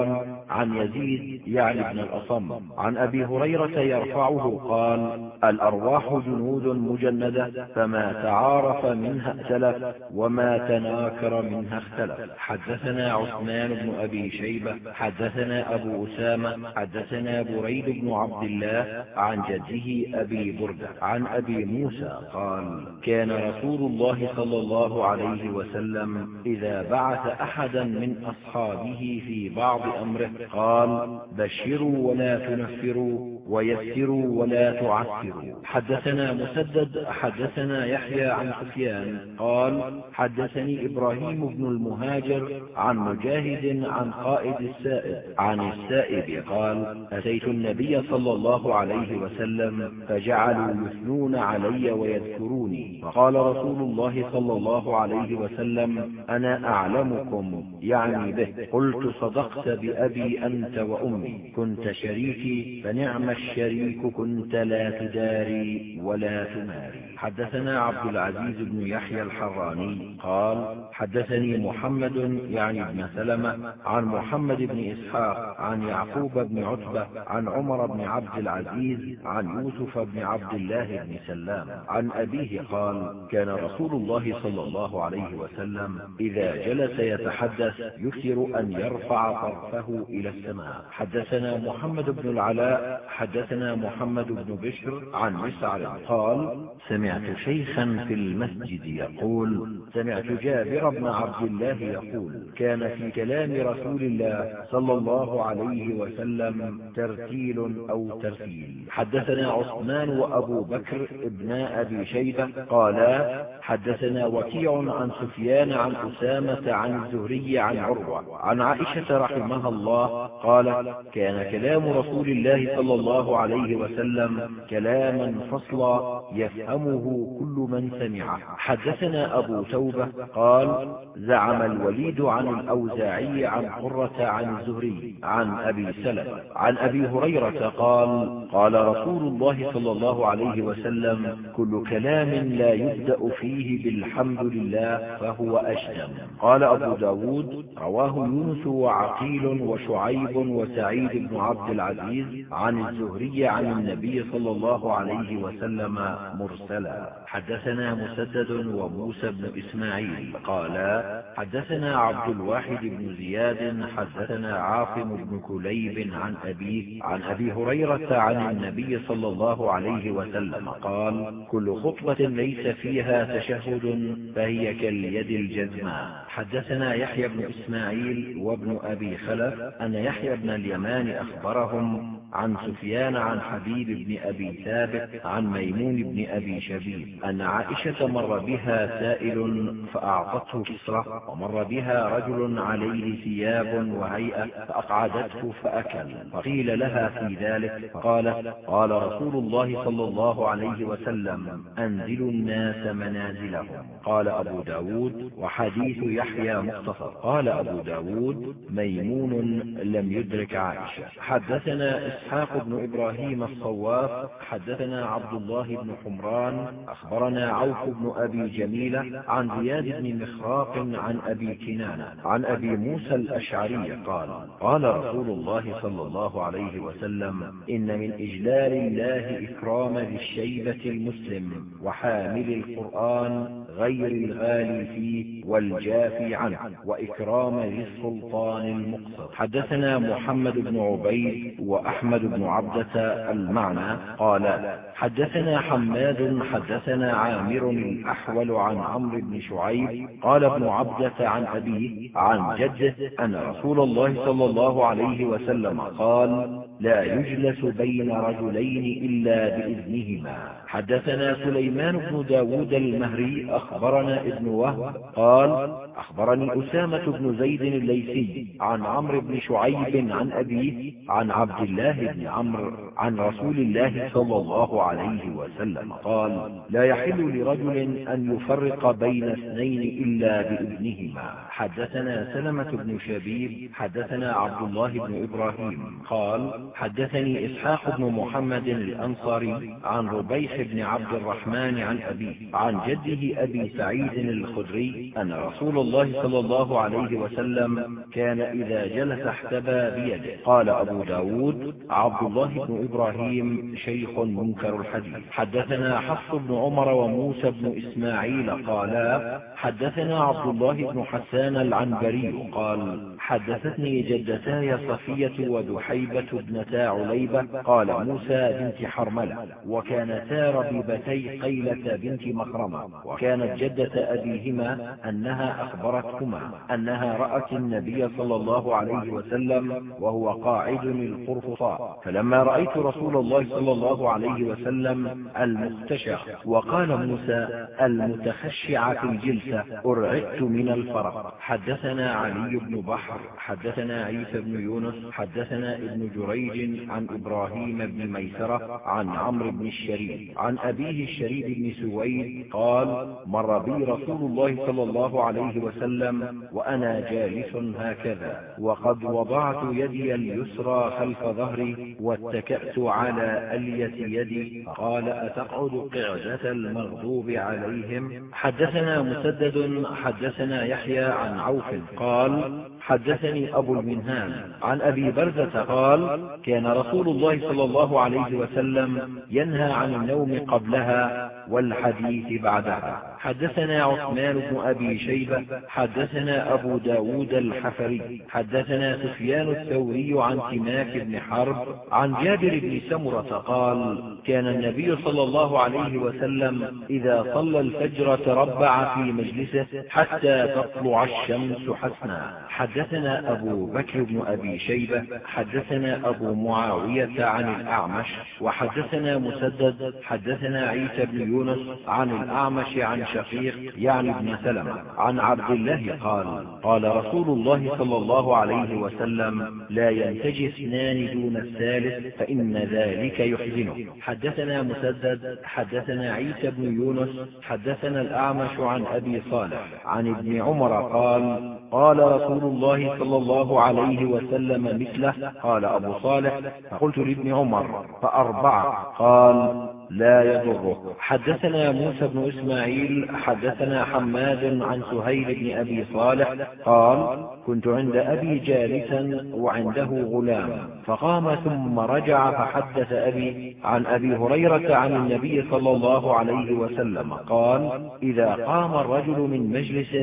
برقان عن يزيد يعني ابن الأصم. عن أبي هريرة يرفعه قال الأرواح جنود مجندة فما تعارف منها ائتلف وما تناكر منها اختلف. حدثنا عثمان بن أبي شيبة حدثنا أبو أسامة حدثنا بريد بن عبد الله عن جده أبي بردة. عن أبي موسى قال كان رسول الله صلى الله عليه وسلم إذا بعث أحدا من أصحابه في بعض أمره قال بشروا ولا تنفروا ويسروا ولا تعسروا. حدثنا مسدد حدثنا يحيى عن سفيان قال حدثني إبراهيم بن المهاجر عن مجاهد عن قائد السائب عن السائب قال أتيت النبي صلى الله عليه وسلم فجعلوا يثنون علي ويذكروني. فقال رسول الله صلى الله عليه وسلم أنا أعلمكم يعني به. قلت صدقت بأبي أنت وأمي. كنت شريكي فنعم الشريك كنت لا تداري ولا تماري. حدثنا عبد العزيز بن يحيى الحراني قال حدثني محمد يعني ابن سلمة عن محمد بن إسحاق عن يعقوب بن عتبة عن عمر بن عبد العزيز عن يوسف بن عبد الله بن سلام. عن أبيه قال كان رسول الله صلى الله عليه وسلم إذا جلس يتحدث يكثر أن يرفع طرفه. إلى السماء. حدثنا محمد بن العلاء حدثنا محمد بن بشر عن مسعر قال سمعت شيخا في المسجد يقول سمعت جابر بن عبد الله يقول كان في كلام رسول الله صلى الله عليه وسلم ترتيل أو ترتيل. حدثنا عثمان وأبو بكر ابن أبي شيبة قالا حدثنا وكيع عن سفيان عن أسامة عن الزهري عن عروة عن عائشة رحمها الله قال كان كلام رسول الله صلى الله عليه وسلم كلاما فصلا يفهمه كل من سمعه. حدثنا أبو توبة قال زعم الوليد عن الأوزاعي عن قرة عن الزهري عن أبي سلمة عن أبي هريرة قال قال رسول الله صلى الله عليه وسلم كل كلام لا يبدأ فيه بالحمد لله فهو أشتم قال أبو ب داود رواه يونس وعقيل وشعيب وسعيد بن عبد العزيز عن الزهري عن النبي صلى الله عليه وسلم مرسلا. حدثنا مسدد وموسى بن إسماعيل قالا حدثنا عبد الواحد بن زياد حدثنا عاصم بن كليب عن أبيه عن أبي هريرة عن النبي صلى الله عليه وسلم قال كل خطبة ليس فيها تشهد فهي كاليد الجزماء حدثنا يحيى بن إسماعيل وابن أبي خلف أن يحيى بن اليمان أخبرهم عن سفيان عن حبيب بن أبي ثابت عن ميمون بن أبي شبيب. أن عائشة مر بها سائل فأعطته كسرة ومر بها رجل عليه ثياب وهيئة فأقعدته فأكل فقيل لها في ذلك فقالت قال رسول الله صلى الله عليه وسلم أنزلوا الناس منازلهم. قال أبو ب داود وحديث يحيى مختصر. قال أبو ب داود ميمون لم يدرك عائشة. حدثنا إسحاق بن إبراهيم الصواف حدثنا عبد الله بن حمران أخبرنا عوف بن أبي جميلة عن زياد بن مخراق عن أبي كنانة عن أبي موسى الأشعري قال قال رسول الله صلى الله عليه وسلم إن من إجلال الله إكرام ذي الشيبة المسلم وحامل القرآن غير الغالي فيه والجافي عنه وإكرام ذي السلطان المقصر حدثنا محمد بن عبيد وأحمد محمد بن عبدة المعنى قال حدثنا حماد حدثنا عامر الأحول عن عمرو بن شعيب قال ابن عبدة عن أبيه عن جده أن رسول الله صلى الله عليه وسلم قال لا يجلس بين رجلين إلا بإذنهما. حدثنا سليمان بن داود المهري أخبرنا ابن وهب قال أخبرني أسامة بن زيد الليثي عن عمرو بن شعيب عن أبيه عن عبد الله بن عمرو عن رسول الله صلى الله عليه وسلم قال لا يحل لرجل أن يفرق بين اثنين إلا بإذنهما. حدثنا سلمة بن شبيب حدثنا عبد الله بن إبراهيم قال حدثني إسحاق بن محمد الأنصاري عن ربيح بن عبد الرحمن عن أبيه عن جده أبي سعيد الخدري أن رسول الله صلى الله عليه وسلم كان إذا جلس احتبى بيده. قال أبو ب داود عبد الله بن إبراهيم شيخ منكر الحديث. حدثنا حفص بن عمر وموسى بن إسماعيل قالا حدثنا عبد الله بن حسان العنبري قال حدثتني جدتاي صفية ودحيبة ابنتا عليبة قال موسى بنت حرملة وكانتا ربيبتي قيلة بنت مخرمة وكانت جدة أبيهما أنها أخبرتهما أنها رأت النبي صلى الله عليه وسلم وهو قاعد القرفصاء فلما رأيت رسول الله صلى الله عليه وسلم المختشع وقال موسى المتخشع في الجلسة أرعدت من الفرق حدثنا علي بن بحر حدثنا عيسى بن يونس حدثنا ابن جريج جريج عن إبراهيم بن ميسرة عن عمرو بن الشريد عن أبيه الشريد بن سويد قال مر بي رسول الله صلى الله عليه وسلم وأنا جالس هكذا وقد وضعت يدي اليسرى خلف ظهري واتكأت على ألية يدي قال أتقعد قعدة المغضوب عليهم؟ حدثنا مسدد حدثنا يحيى عن عوف قال حدثني أبو المنهان عن أبي برزة قال كان رسول الله صلى الله عليه وسلم ينهى عن النوم قبلها والحديث بعدها. حدثنا عثمان بن أبي شيبة حدثنا أبو ب داود الحفري حدثنا سفيان الثوري عن سماك بن حرب عن جابر بن سمرة قال كان النبي صلى الله عليه وسلم إذا صلى الفجر تربع في مجلسه حتى تطلع الشمس حسنا. حدثنا أبو بكر بن أبي شيبة حدثنا أبو معاوية عن الأعمش وحدثنا مسدد حدثنا عيسى بن يونس عن الأعمش عن شقيق يعني ابن سلمة. عن عبد الله قال قال رسول الله صلى الله عليه وسلم لا ينتجي اثنان دون الثالث فإن ذلك يحزنه. حدثنا مسدد حدثنا عيسى بن يونس حدثنا الأعمش عن أبي صالح عن ابن عمر قال قال رسول الله صلى الله عليه وسلم مثله قال أبو صالح فقلت لابن عمر فأربع قال لا يضره. حدثنا موسى بن إسماعيل حدثنا حماد عن سهيل بن أبي صالح قال كنت عند أبي جالسا وعنده غلام فقام ثم رجع فحدث أبي عن أبي هريرة عن النبي صلى الله عليه وسلم قال إذا قام الرجل من مجلس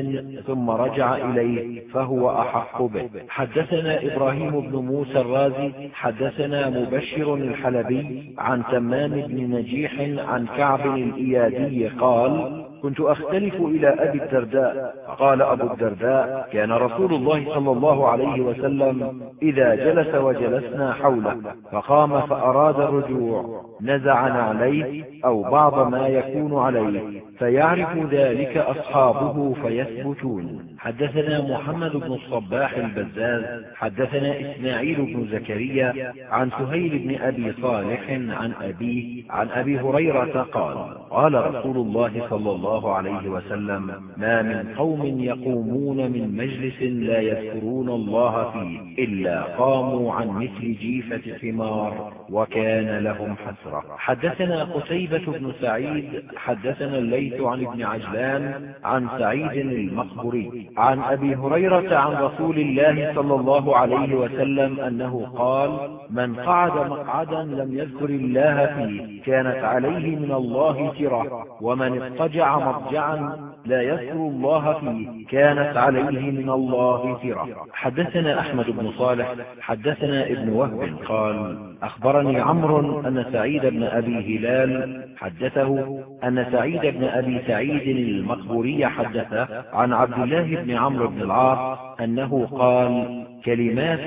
ثم رجع إليه فهو أحق به. حدثنا إبراهيم بن موسى الرازي حدثنا مبشر الحلبي عن تمام بن نجيح عن كعب الإيادي قال كنت أختلف إلى أبي الدرداء. فقال أبو الدرداء كان رسول الله صلى الله عليه وسلم إذا جلس وجلسنا حوله فقام فأراد الرجوع. نزع نعليه أو بعض ما يكون عليه فيعرف ذلك أصحابه فيثبتون. حدثنا محمد بن الصباح البزاز حدثنا إسماعيل بن زكريا عن سهيل بن أبي صالح عن أبيه عن أبي هريرة قال قال رسول الله صلى الله عليه وسلم ما من قوم يقومون من مجلس لا يذكرون الله فيه إلا قاموا عن مثل جيفة حمار وكان لهم حسرة. حدثنا قتيبة بن سعيد حدثنا الليث عن ابن عجلان عن سعيد المقبري عن أبي هريرة عن رسول الله صلى الله عليه وسلم أنه قال من قعد مقعدا لم يذكر الله فيه كانت عليه من الله ترة ومن اضطجع مضجعا لا يذكر الله فيه كانت عليه من الله ترة حدثنا أحمد بن صالح حدثنا ابن وهب قال أخبرني عمرو أن سعيد بن أبي هلال حدثه أن سعيد بن أبي سعيد المقبوري حدث عن عبد الله بن عمرو بن العاص أنه قال كلمات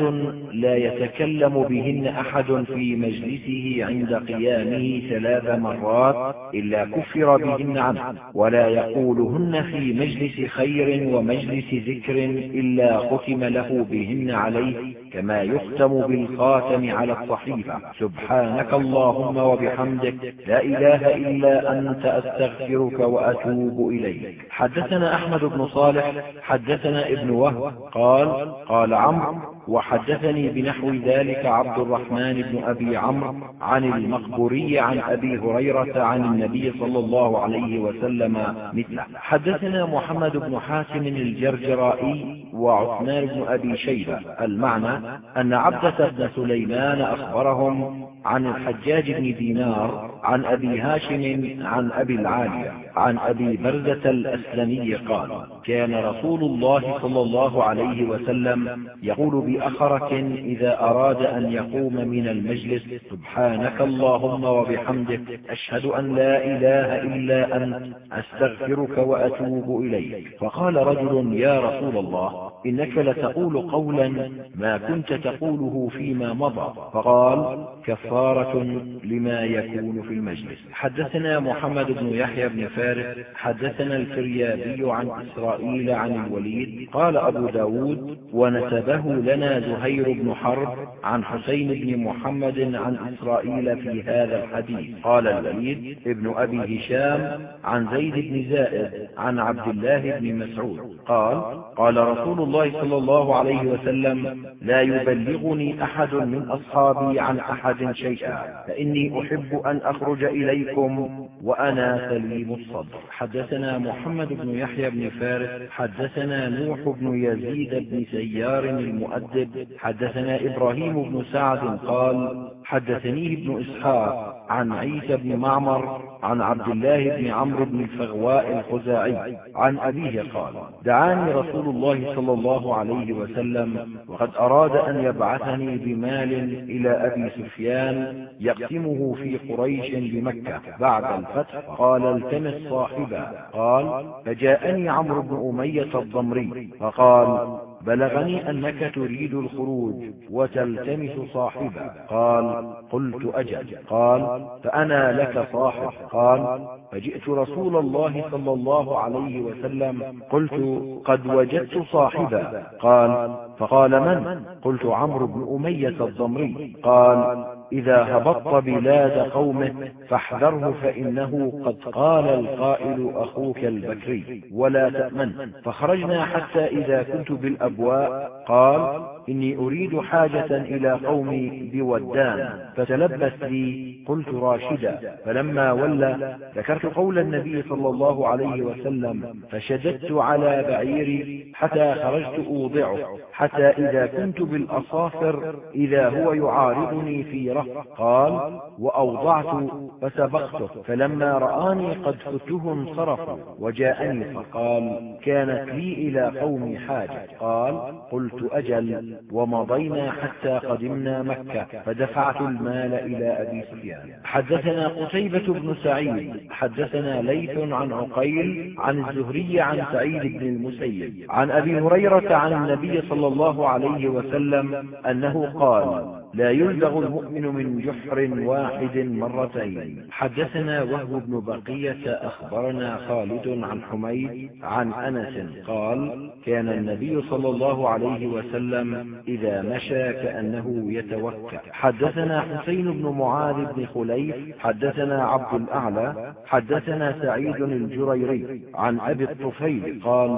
لا يتكلم بهن أحد في مجلسه عند قيامه ثلاث مرات إلا كفر بهن عنه ولا يقولهن في مجلس خير ومجلس ذكر إلا ختم له بهن عليه كما يختم بالخاتم على الصحيفة. سبحانك اللهم وبحمدك. لا إله إلا أنت أستغفرك وأتوب إليك. حدثنا أحمد بن صالح حدثنا ابن وهب قال قال عمرو وحدثني بنحو ذلك عبد الرحمن بن أبي عمرو عن المقبوري عن أبي هريرة عن النبي صلى الله عليه وسلم مثله. حدثنا محمد بن حاتم الجرجرائي وعثمان بن أبي شيبة. المعنى أن عبدة بن سليمان أخبرهم عن الحجاج بن دينار عن أبي هاشم عن أبي العالية عن أبي بردة الأسلمي قال كان رسول الله صلى الله عليه وسلم يقول بأخرك إذا أراد أن يقوم من المجلس سبحانك اللهم وبحمدك أشهد أن لا إله إلا أنت أستغفرك وأتوب إليك. فقال رجل يا رسول الله إنك لتقول قولا ما كنت تقوله فيما مضى. فقال كف كفارة لما يكون في المجلس. حدثنا محمد بن يحيى بن فارس حدثنا الفريابي عن إسرائيل عن الوليد قال أبو ب داود ونسبه لنا زهير بن حرب عن حسين بن محمد عن إسرائيل في هذا الحديث. قال الوليد ابن أبي هشام عن زيد بن زائد عن عبد الله بن مسعود. قال قال رسول الله صلى الله عليه وسلم لا يبلغني أحد من أصحابي عن أحد شيئا فإني أحب أن أخرج إليكم وأنا سليم الصدر. حدثنا محمد بن يحيى بن فارس حدثنا نوح بن يزيد بن سيار المؤدب حدثنا إبراهيم بن سعد قال حدثني ابن إسحاق عن عيسى بن معمر عن عبد الله بن عمرو بن الفغواء الخزاعي عن أبيه قال دعاني رسول الله صلى الله عليه وسلم وقد أراد أن يبعثني بمال إلى أبي سفيان يقسمه في قريش بمكة بعد الفتح. قال التمس صاحبا. قال فجاءني عمرو بن أمية الضمري فقال بلغني أنك تريد الخروج وتلتمس صاحبا قال قلت أجل. قال فأنا لك صاحب. قال فجئت رسول الله صلى الله عليه وسلم. قلت قد وجدت صاحبا قال فقال من؟ قلت عمرو بن أمية الضمري. قال إذا هبطت بلاد قومه فاحذره فإنه قد قال القائل أخوك البكري ولا تأمن. فخرجنا حتى إذا كنت بالأبواء قال إني أريد حاجة إلى قومي بودان فتلبس لي قلت راشدا. فلما ولى ذكرت قول النبي صلى الله عليه وسلم فشددت على بعيري حتى خرجت أوضعه حتى إذا كنت بالأصافر إذا هو يعارضني في رفق قال وأوضعت فسبقته. فلما رآني قد فته انصرفوا وجاءني فقال كانت لي إلى قومي حاجة. قال قلت أجل ومضينا حتى قدمنا مكة فدفعت المال إلى أبي سفيان. حدثنا قتيبة بن سعيد حدثنا ليث عن عقيل عن الزهري عن سعيد بن المسيب. عن أبي هريرة عن النبي صلى الله عليه وسلم أنه قال لا يلدغ المؤمن من جحر واحد مرتين. حدثنا وهو بن بقية أخبرنا خالد عن حميد عن أنس قال كان النبي صلى الله عليه وسلم إذا مشى كأنه يتوكل. حدثنا حسين بن معاذ بن خليف حدثنا عبد الأعلى. حدثنا سعيد الجريري عن أبي الطفيل. قال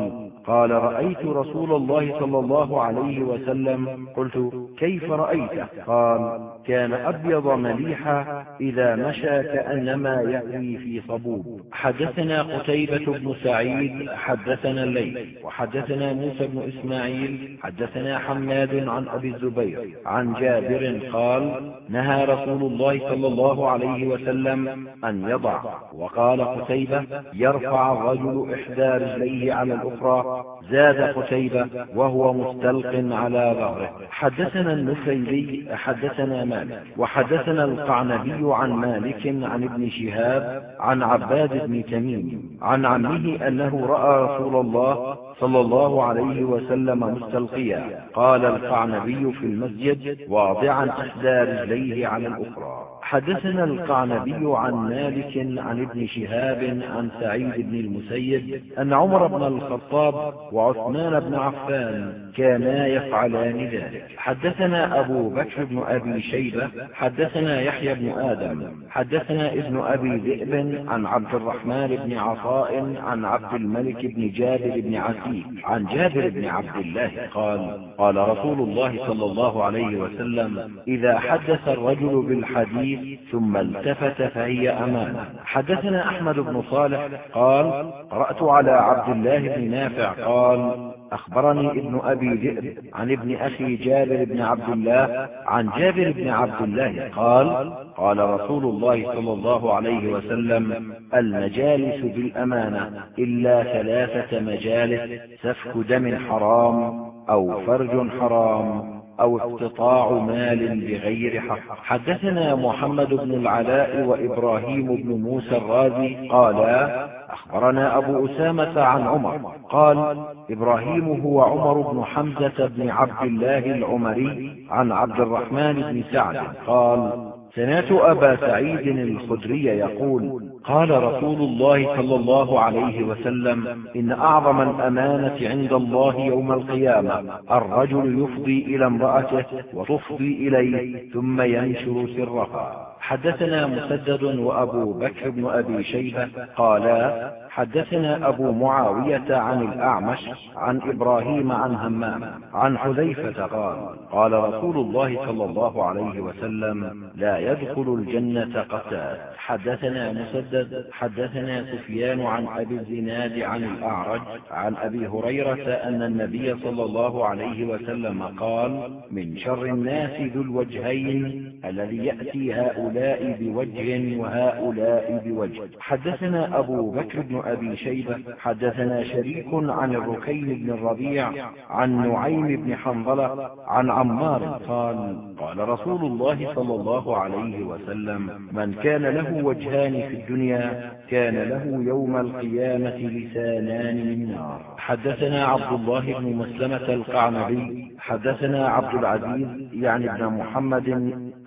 قال رأيت رسول الله صلى الله عليه وسلم. قلت كيف رأيته؟ قال كان أبيض مليحا إذا مشى كأنما يهوي في صبوب. حدثنا قتيبة بن سعيد حدثنا الليل وحدثنا موسى بن إسماعيل حدثنا حماد عن أبي الزبير عن جابر قال نهى رسول الله صلى الله عليه وسلم أن يضع. وقال قتيبة يرفع الرجل إحدى رجليه على الأخرى. زاد قتيبة وهو مستلق على ظهره. حدثنا النفيلي حدثنا مالك. وحدثنا القعنبي عن مالك عن ابن شهاب عن عباد بن تميم عن عمه أنه رأى رسول الله صلى الله عليه وسلم مستلقيا. قال القعنبي في المسجد واضعا إحدى رجليه على الأخرى. حدثنا القعنبي عن مالك عن ابن شهاب عن سعيد بن المسيب أن عمر بن الخطاب وعثمان بن عفان كانا يفعلان ذلك. حدثنا أبو بكر بن أبي شيبة حدثنا يحيى بن آدم حدثنا ابن أبي ذئب عن عبد الرحمن بن عطاء عن عبد الملك بن جابر بن عتيق عن جابر بن عبد الله قال قال رسول الله صلى الله عليه وسلم إذا حدث الرجل بالحديث ثم التفت فهي أمانة. حدثنا أحمد بن صالح قال قرأت على عبد الله بن نافع قال أخبرني ابن أبي ذئب عن ابن أخي جابر بن عبد الله عن جابر بن عبد الله قال قال رسول الله صلى الله عليه وسلم المجالس بالأمانة إلا ثلاثة مجالس سفك دم حرام أو فرج حرام أو اقتطاع مال بغير حق. حدثنا محمد بن العلاء وإبراهيم بن موسى الرازي قالا أخبرنا أبو أسامة عن عمر. قال إبراهيم هو عمر بن حمزة بن عبد الله العمري عن عبد الرحمن بن سعد. قال سمعت أبا سعيد الخدري يقول قال رسول الله صلى الله عليه وسلم إن أعظم الأمانة عند الله يوم القيامة الرجل يفضي إلى امرأته وتفضي إليه ثم ينشر سرها. حدثنا مسدد وأبو بكر بن أبي شيبة قالا حدثنا أبو معاوية عن الأعمش عن إبراهيم عن همام. عن حذيفة قال قال رسول الله صلى الله عليه وسلم لا يدخل الجنة قتال. حدثنا مسدد حدثنا سفيان عن أبي الزناد عن الأعرج عن أبي هريرة أن النبي صلى الله عليه وسلم قال من شر الناس ذو الوجهين الذي يأتي هؤلاء بوجه وهؤلاء بوجه. حدثنا أبو بكر بن أبي شيبة. حدثنا شريك عن الركين بن الربيع عن نعيم بن حنظلة عن عمار قال قال رسول الله صلى الله عليه وسلم من كان له وجهان في الدنيا كان له يوم القيامة لسانان من نار. حدثنا عبد الله بن مسلمة القعنبي. حدثنا عبد العزيز يعني ابن محمد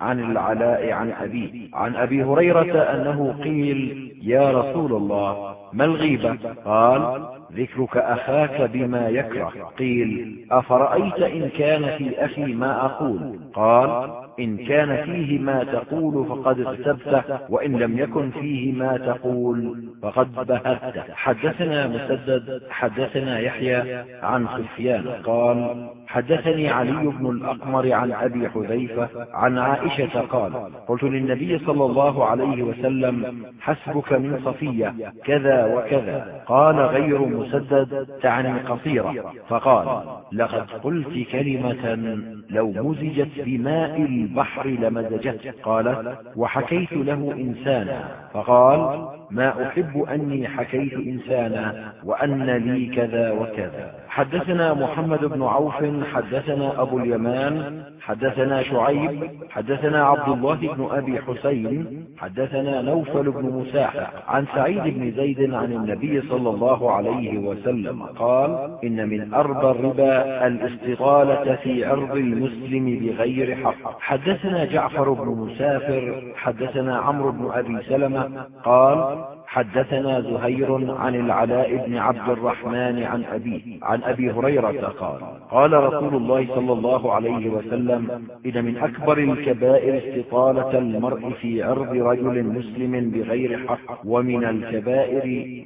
عن العلاء عن أبيه عن أبي هريرة أنه قيل يا رسول الله ما الغيبة قال ذكرك أخاك بما يكره. قيل أفرأيت إن كان في أخي ما أقول؟ قال إن كان فيه ما تقول فقد اغتبته وإن لم يكن فيه ما تقول فقد بهته حدثنا مسدد حدثنا يحيى عن سفيان. قال حدثني علي بن الأقمر عن أبي حذيفة عن عائشة قال قلت للنبي صلى الله عليه وسلم حسبك من صفية كذا وكذا. قال غير مسدد تعني قصيرة فقال لقد قلت كلمة لو مزجت بماء البحر لمزجته قال وحكيت له إنسانا. فقال ما أحب أني حكيت إنسانا وأن لي كذا وكذا. حدثنا محمد بن عوف حدثنا أبو اليمان حدثنا شعيب حدثنا عبد الله بن أبي حسين حدثنا نوفل بن مساحة عن سعيد بن زيد عن النبي صلى الله عليه وسلم قال إن من أرض الربا الاستطالة في عرض المسلم بغير حق. حدثنا جعفر بن مسافر حدثنا عمرو بن أبي سلمة قال حدثنا زهير عن العلاء بن عبد الرحمن عن أبيه عن أبي هريرة قال قال رسول الله صلى الله عليه وسلم إن من أكبر الكبائر استطالة المرء في عرض رجل مسلم بغير حق ومن الكبائر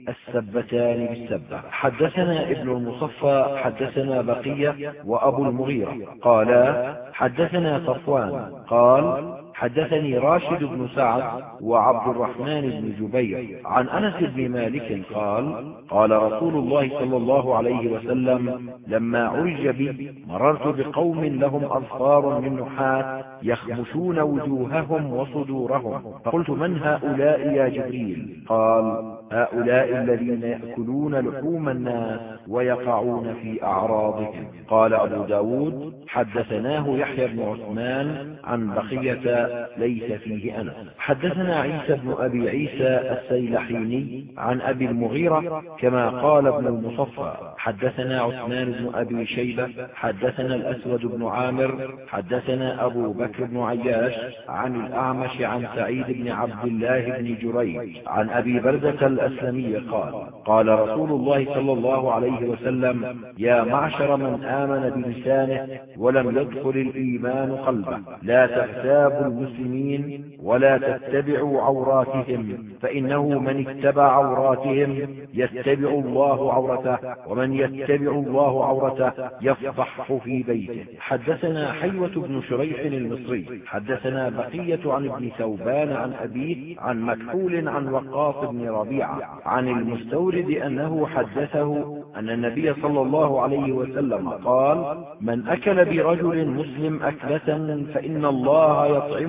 السبتان بالسبة. حدثنا ابن المصفى حدثنا بقية وأبو المغيرة قالا حدثنا صفوان قال حدثني راشد بن سعد وعبد الرحمن بن جبير. عن أنس بن مالك قال قال رسول الله صلى الله عليه وسلم لما عرج بي مررت بقوم لهم أظفار من نحاس يخمشون وجوههم وصدورهم. فقلت من هؤلاء يا جبريل؟ قال هؤلاء الذين يأكلون لحوم الناس ويقعون في أعراضهم. قال أبو ب داود حدثناه يحيى بن عثمان عن بقية ليس فيه أنس حدثنا عيسى بن أبي عيسى السيلحيني عن أبي المغيرة كما قال ابن المصفى. حدثنا عثمان بن أبي شيبة حدثنا الأسود بن عامر حدثنا أبو بكر بن عياش عن الأعمش عن سعيد بن عبد الله بن جريج عن أبي بردة الأسلمي قال قال رسول الله صلى الله عليه وسلم يا معشر من آمن بلسانه ولم يدخل الإيمان قلبه. لا تغتابوا المسلمين ولا تتبعوا عوراتهم فإنه من اتبع عوراتهم يتبع الله عورته ومن يتبع الله عورته يفضحه في بيته. حدثنا حيوة بن شريح المصري حدثنا بقية عن ابن ثوبان عن أبيه عن مكحول عن وقاص بن ربيعة عن المستورد أنه حدثه أن النبي صلى الله عليه وسلم قال من أكل برجل مسلم أكلة فإن الله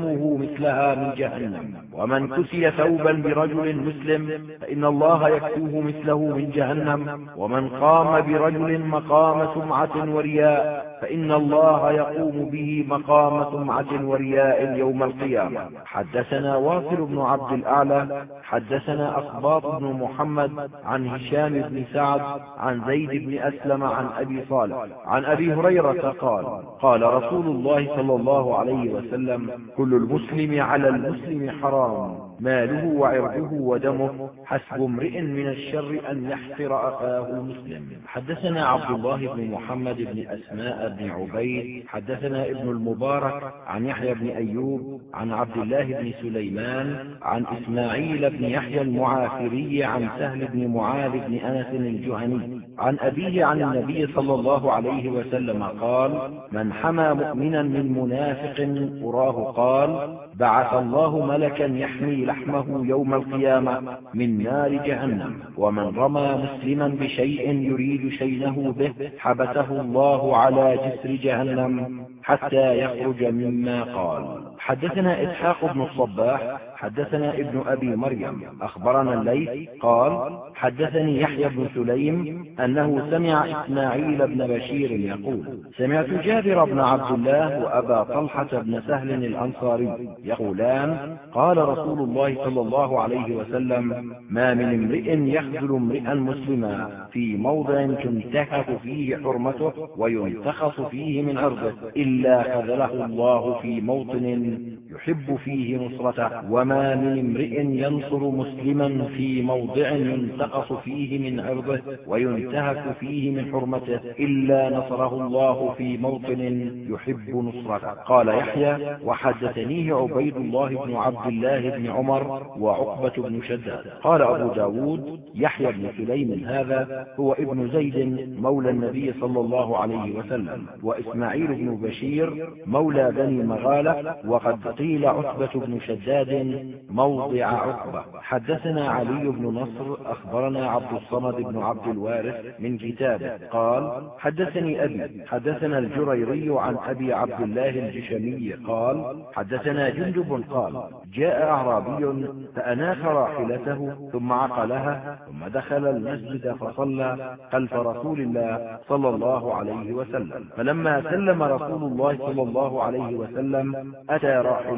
يطعمه مثلها من جهنم. ومن كسي ثوبا برجل مسلم فإن الله يكسوه مثله من جهنم. ومن قام برجل مقام سمعة ورياء فإن الله يقوم به مقام سمعة ورياء يوم القيامة. حدثنا واصل بن عبد الأعلى حدثنا أخباط بن محمد عن هشام بن سعد عن زيد بن أسلم عن أبي صالح عن أبي هريرة قال قال رسول الله صلى الله عليه وسلم كل المسلم على المسلم حرام. ماله وعرضه ودمه. حسب امرئ من الشر أن يحقر أخاه المسلم حدثنا عبد الله بن محمد بن أسماء بن عبيد. حدثنا ابن المبارك عن يحيى بن أيوب عن عبد الله بن سليمان عن إسماعيل بن يحيى المعافري عن سهل بن معاذ بن أنس الجهني. عن أبيه عن النبي صلى الله عليه وسلم قال من حمى مؤمنا من منافق أراه قال بعث الله ملكا يحمي لحمه يوم القيامة من نار جهنم. ومن رمى مسلما بشيء يريد شينه به حبسه الله على جسر جهنم حتى يخرج مما قال. حدثنا إسحاق بن الصباح حدثنا ابن أبي مريم أخبرنا الليث قال حدثني يحيى بن سليم أنه سمع إسماعيل بن بشير يقول سمعت جابر بن عبد الله وأبا طلحة بن سهل الأنصاري يقولان قال رسول الله صلى الله عليه وسلم ما من امرئ يخذل امرئا مسلما في موضع تنتهك فيه حرمته وينتخص فيه من عرضه إلا خذله الله في موطن in يحب فيه نصرته. وما من امرئ ينصر مسلما في موضع ينتقص فيه من عرضه وينتهك فيه من حرمته إلا نصره الله في موطن يحب نصرته. قال يحيى وحدثنيه عبيد الله بن عبد الله بن عمر وعقبة بن شداد. قال أبو ب داود يحيى بن سليم هذا هو ابن زيد مولى النبي صلى الله عليه وسلم وإسماعيل بن بشير مولى بني مغالة وقد قيل عتبة بن شداد موضع عقبة حدثنا علي بن نصر أخبرنا عبد الصمد بن عبد الوارث من كتابه. قال حدثني أبي حدثنا الجريري عن أبي عبد الله الجشمي. قال حدثنا جندب قال جاء أعرابي فأناخ راحلته ثم عقلها ثم دخل المسجد فصلى خلف رسول الله صلى الله عليه وسلم. فلما سلم رسول الله صلى الله عليه وسلم أتى راحلته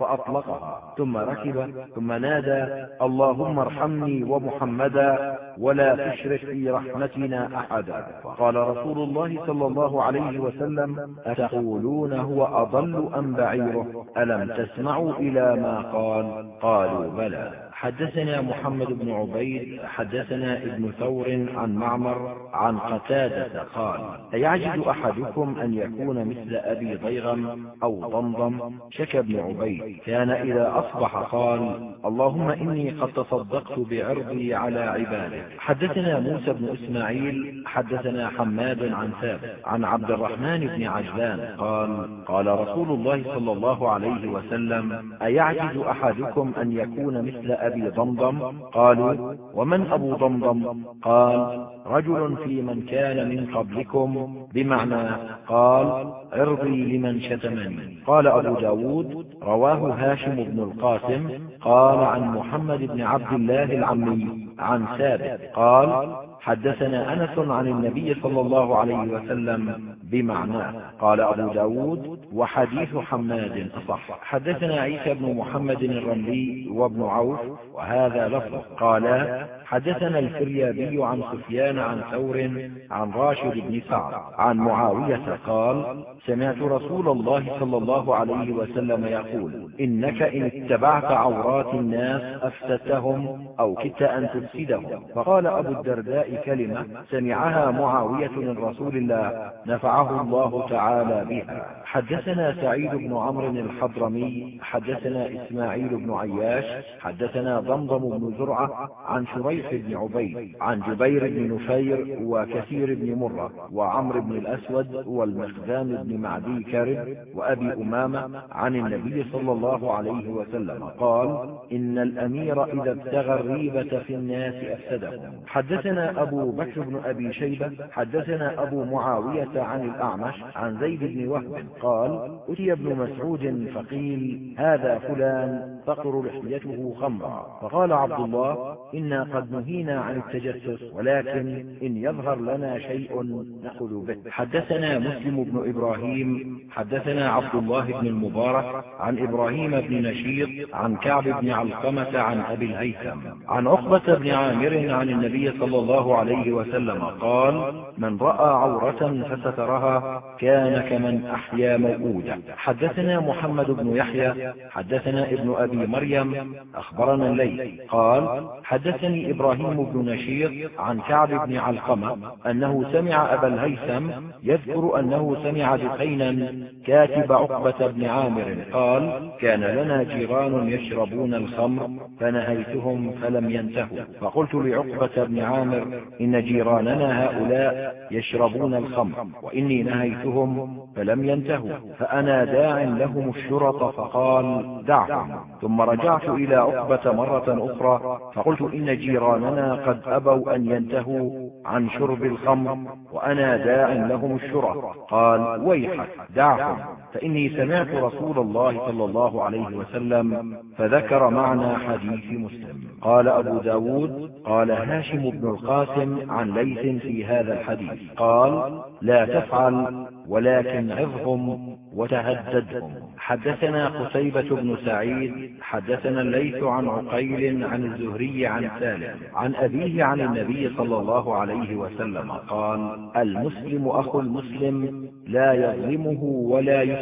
فأطلقها. ثم ركب ثم نادى اللهم ارحمني ومحمدا ولا تشرك في رحمتنا أحدا. فقال رسول الله صلى الله عليه وسلم أتقولون هو أضل أم بعيره؟ ألم تسمعوا إلى ما قال؟ قالوا بلى. حدثنا محمد بن عبيد حدثنا ابن ثور عن معمر عن قتادة قال أيعجز أحدكم أن يكون مثل أبي ضيغم أو ضمضم؟ شكى ابن عبيد. كان إذا أصبح قال اللهم إني قد تصدقت بعرضي على عبادك. حدثنا موسى بن إسماعيل حدثنا حماد عن ثابت عن عبد الرحمن بن عجلان قال قال رسول الله صلى الله عليه وسلم أيعجز أحدكم أن يكون مثل أبي أبي ضمضم قالوا ومن أبو ضمضم؟ قال رجل في من كان من قبلكم بمعنى قال عرضي لمن شتمني. قال أبو ب داود رواه هاشم بن القاسم قال عن محمد بن عبد الله العمي عن ثابت قال حدثنا أنس عن النبي صلى الله عليه وسلم بمعناه قال أبو ب داود وحديث حماد أصح. حدثنا عيسى بن محمد الرملي وابن عوف وهذا لفظ. قالا حدثنا الفريابي عن سفيان عن ثور عن راشد بن سعد عن معاوية قال سمعت رسول الله صلى الله عليه وسلم يقول إنك إن اتبعت عورات الناس أفسدتهم أو كدت أن تفسدهم. فقال أبو الدرداء كلمة سمعها معاوية من رسول الله نفعه الله تعالى بها. حدثنا سعيد بن عمرو الحضرمي حدثنا إسماعيل بن عياش حدثنا ضمضم بن زرعة عن شريح بن عبيد عن جبير بن نفير وكثير بن مرة وعمر بن الأسود والمخزام بن معدي كرب وأبي أمامة عن النبي صلى الله عليه وسلم قال إن الأمير إذا ابتغى الريبة في الناس أفسدهم. حدثنا أبو بكر بن أبي شيبة حدثنا أبو معاوية عن الأعمش عن زيد بن وهب قال أتي ابن مسعود فقيل هذا فلان تقر لحيته خمرا. فقال عبد الله إنا قد نهينا عن التجسس ولكن إن يظهر لنا شيء نأخذ به. حدثنا مسلم بن إبراهيم حدثنا عبد الله بن المبارك عن إبراهيم بن نشيط عن كعب بن علقمة عن أبي الهيثم. عن عقبة بن عامر عن النبي صلى الله عليه وسلم قال من رأى عورة فسترها كان كمن أحيا موءودة حدثنا محمد بن يحيى حدثنا ابن أبي مريم أخبرنا الليل قال حدثني إبراهيم بن نشيط عن كعب بن علقمة أنه سمع أبا الهيثم يذكر أنه سمع بقينا كاتب عقبة بن عامر قال كان لنا جيران يشربون الخمر فنهيتهم فلم ينتهوا. فقلت لعقبة بن عامر إن جيراننا هؤلاء يشربون الخمر وإني نهيتهم فلم ينتهوا فأنا داع لهم الشرط فقال دعهم. ثم رجعت إلى عقبة مرة أخرى فقلت إن جيراننا قد أبوا أن ينتهوا عن شرب الخمر وأنا داع لهم الشرط قال ويحك دعهم. فإني سمعت رسول الله صلى الله عليه وسلم فذكر معنى حديث مسلم. قال أبو ب داود قال هاشم بن القاسم عن ليث في هذا الحديث. قال لا تفعل ولكن عظهم وتهددهم. حدثنا قتيبة بن سعيد حدثنا الليث عن عقيل عن الزهري عن سالم عن أبيه عن النبي صلى الله عليه وسلم. قال المسلم أخو المسلم لا يظلمه ولا يسلمه.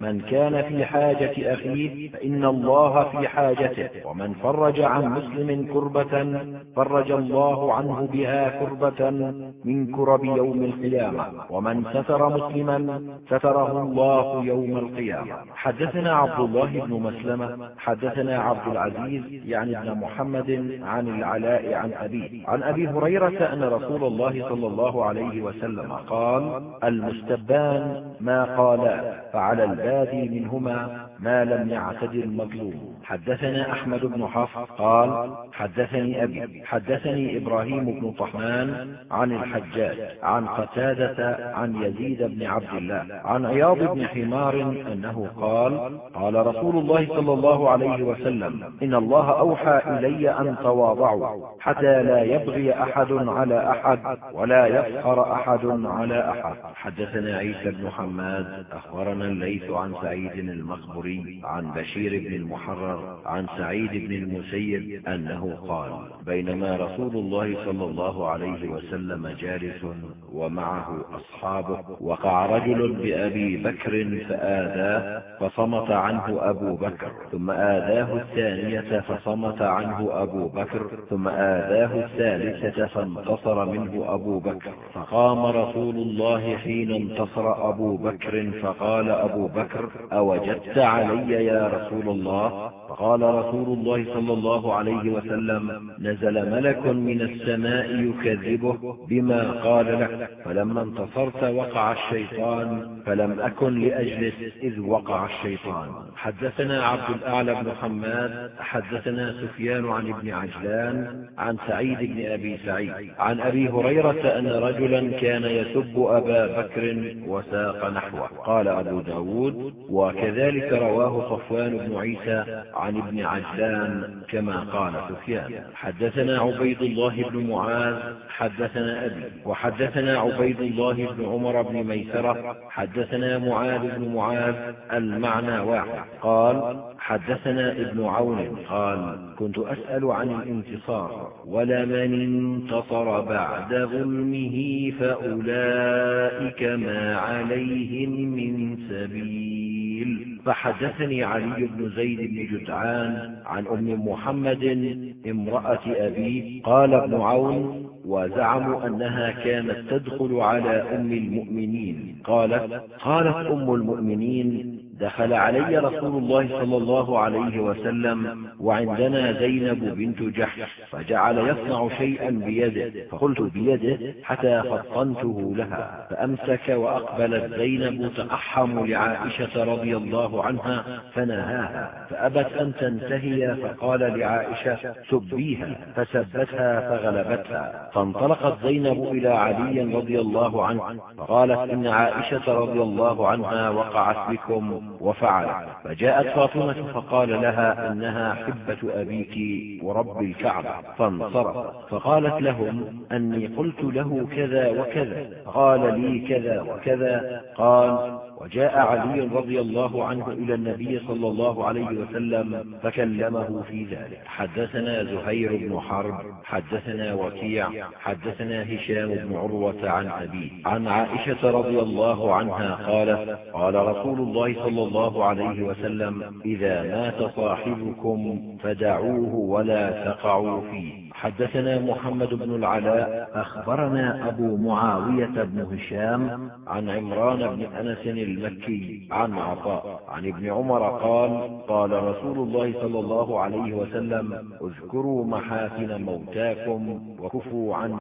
من كان في حاجة أخيه فإن الله في حاجته ومن فرج عن مسلم كربة فرج الله عنه بها كربة من كرب يوم القيامة ومن ستر مسلما ستره الله يوم القيامة. حدثنا عبد الله بن مسلمة حدثنا عبد العزيز يعني ابن محمد عن العلاء عن أبيه. عن أبي هريرة أن رسول الله صلى الله عليه وسلم قال المستبان ما قالا. فعلى البادي منهما ما لم يعتد المظلوم. حدثنا أحمد بن حفص قال حدثني أبي حدثني إبراهيم بن طحمان عن الحجاج عن قتادة عن يزيد بن عبد الله عن عياض بن حمار أنه قال قال رسول الله صلى الله عليه وسلم إن الله أوحى إلي أن تواضعوا حتى لا يبغي أحد على أحد ولا يفخر أحد على أحد. حدثنا عيسى بن حماد أخبرنا الليث عن سعيد المقبري عن بشير بن المحرر عن سعيد بن المسيب أنه قال بينما رسول الله صلى الله عليه وسلم جالس ومعه أصحابه وقع رجل بأبي بكر فآذاه فصمت عنه أبو بكر ثم آذاه الثانية فصمت عنه أبو بكر ثم آذاه الثالثة فانتصر منه أبو بكر. فقام رسول الله حين انتصر أبو بكر فقال أبو بكر أوجدت علي يا رسول الله فقال رسول الله صلى الله عليه وسلم نزل ملك من السماء يكذبه بما قال لك. فلما انتصرت وقع الشيطان فلم أكن لأجلس إذ وقع الشيطان. حدثنا عبد الأعلى بن حماد حدثنا سفيان عن ابن عجلان عن سعيد بن أبي سعيد. عن أبي هريرة أن رجلا كان يسب أبا بكر وساق نحوه. قال أبو ب داود وكذلك رواه صفوان بن عيسى عن ابن عجلان كما قال سفيان. حدثنا عبيد الله بن معاذ حدثنا أبي وحدثنا عبيد الله بن عمر بن ميسرة حدثنا معاذ بن معاذ المعنى واحد. قال حدثنا ابن عون قال كنت أسأل عن الانتصار ولمن انتصر بعد ظلمه فأولئك ما عليهم من سبيل. فحدثني علي بن زيد بن جدعان عن أم محمد امرأة أبي قال ابن عون وزعموا أنها كانت تدخل على أم المؤمنين. قالت قالت أم المؤمنين دخل علي رسول الله صلى الله عليه وسلم وعندنا زينب بنت جحش فجعل يصنع شيئا بيده. فقلت بيده حتى فطنته لها. فأمسك وأقبلت زينب تأحم لعائشة رضي الله عنها فنهاها. فأبت أن تنتهي فقال لعائشة سبيها. فسبتها فغلبتها. فانطلقت زينب إلى علي رضي الله عنه. فقالت إن عائشة رضي الله عنها وقعت بكم. وفعل. فجاءت فاطمة فقال لها إنها حبة أبيك ورب الكعبة فانصرف. فقالت لهم أني قلت له كذا وكذا. قال لي كذا وكذا. قال وجاء علي رضي الله عنه إلى النبي صلى الله عليه وسلم فكلمه في ذلك. حدثنا زهير بن حرب حدثنا وكيع حدثنا هشام بن عروة عن أبيه. عن عائشة رضي الله عنها قالت قال رسول الله صلى الله عليه وسلم إذا مات صاحبكم فدعوه ولا تقعوا فيه. حدثنا محمد بن العلاء أخبرنا أبو معاوية بن هشام عن عمران بن أنس المكي عن عطاء عن ابن عمر قال قال رسول الله صلى الله عليه وسلم اذكروا محاسن موتاكم وكفوا عن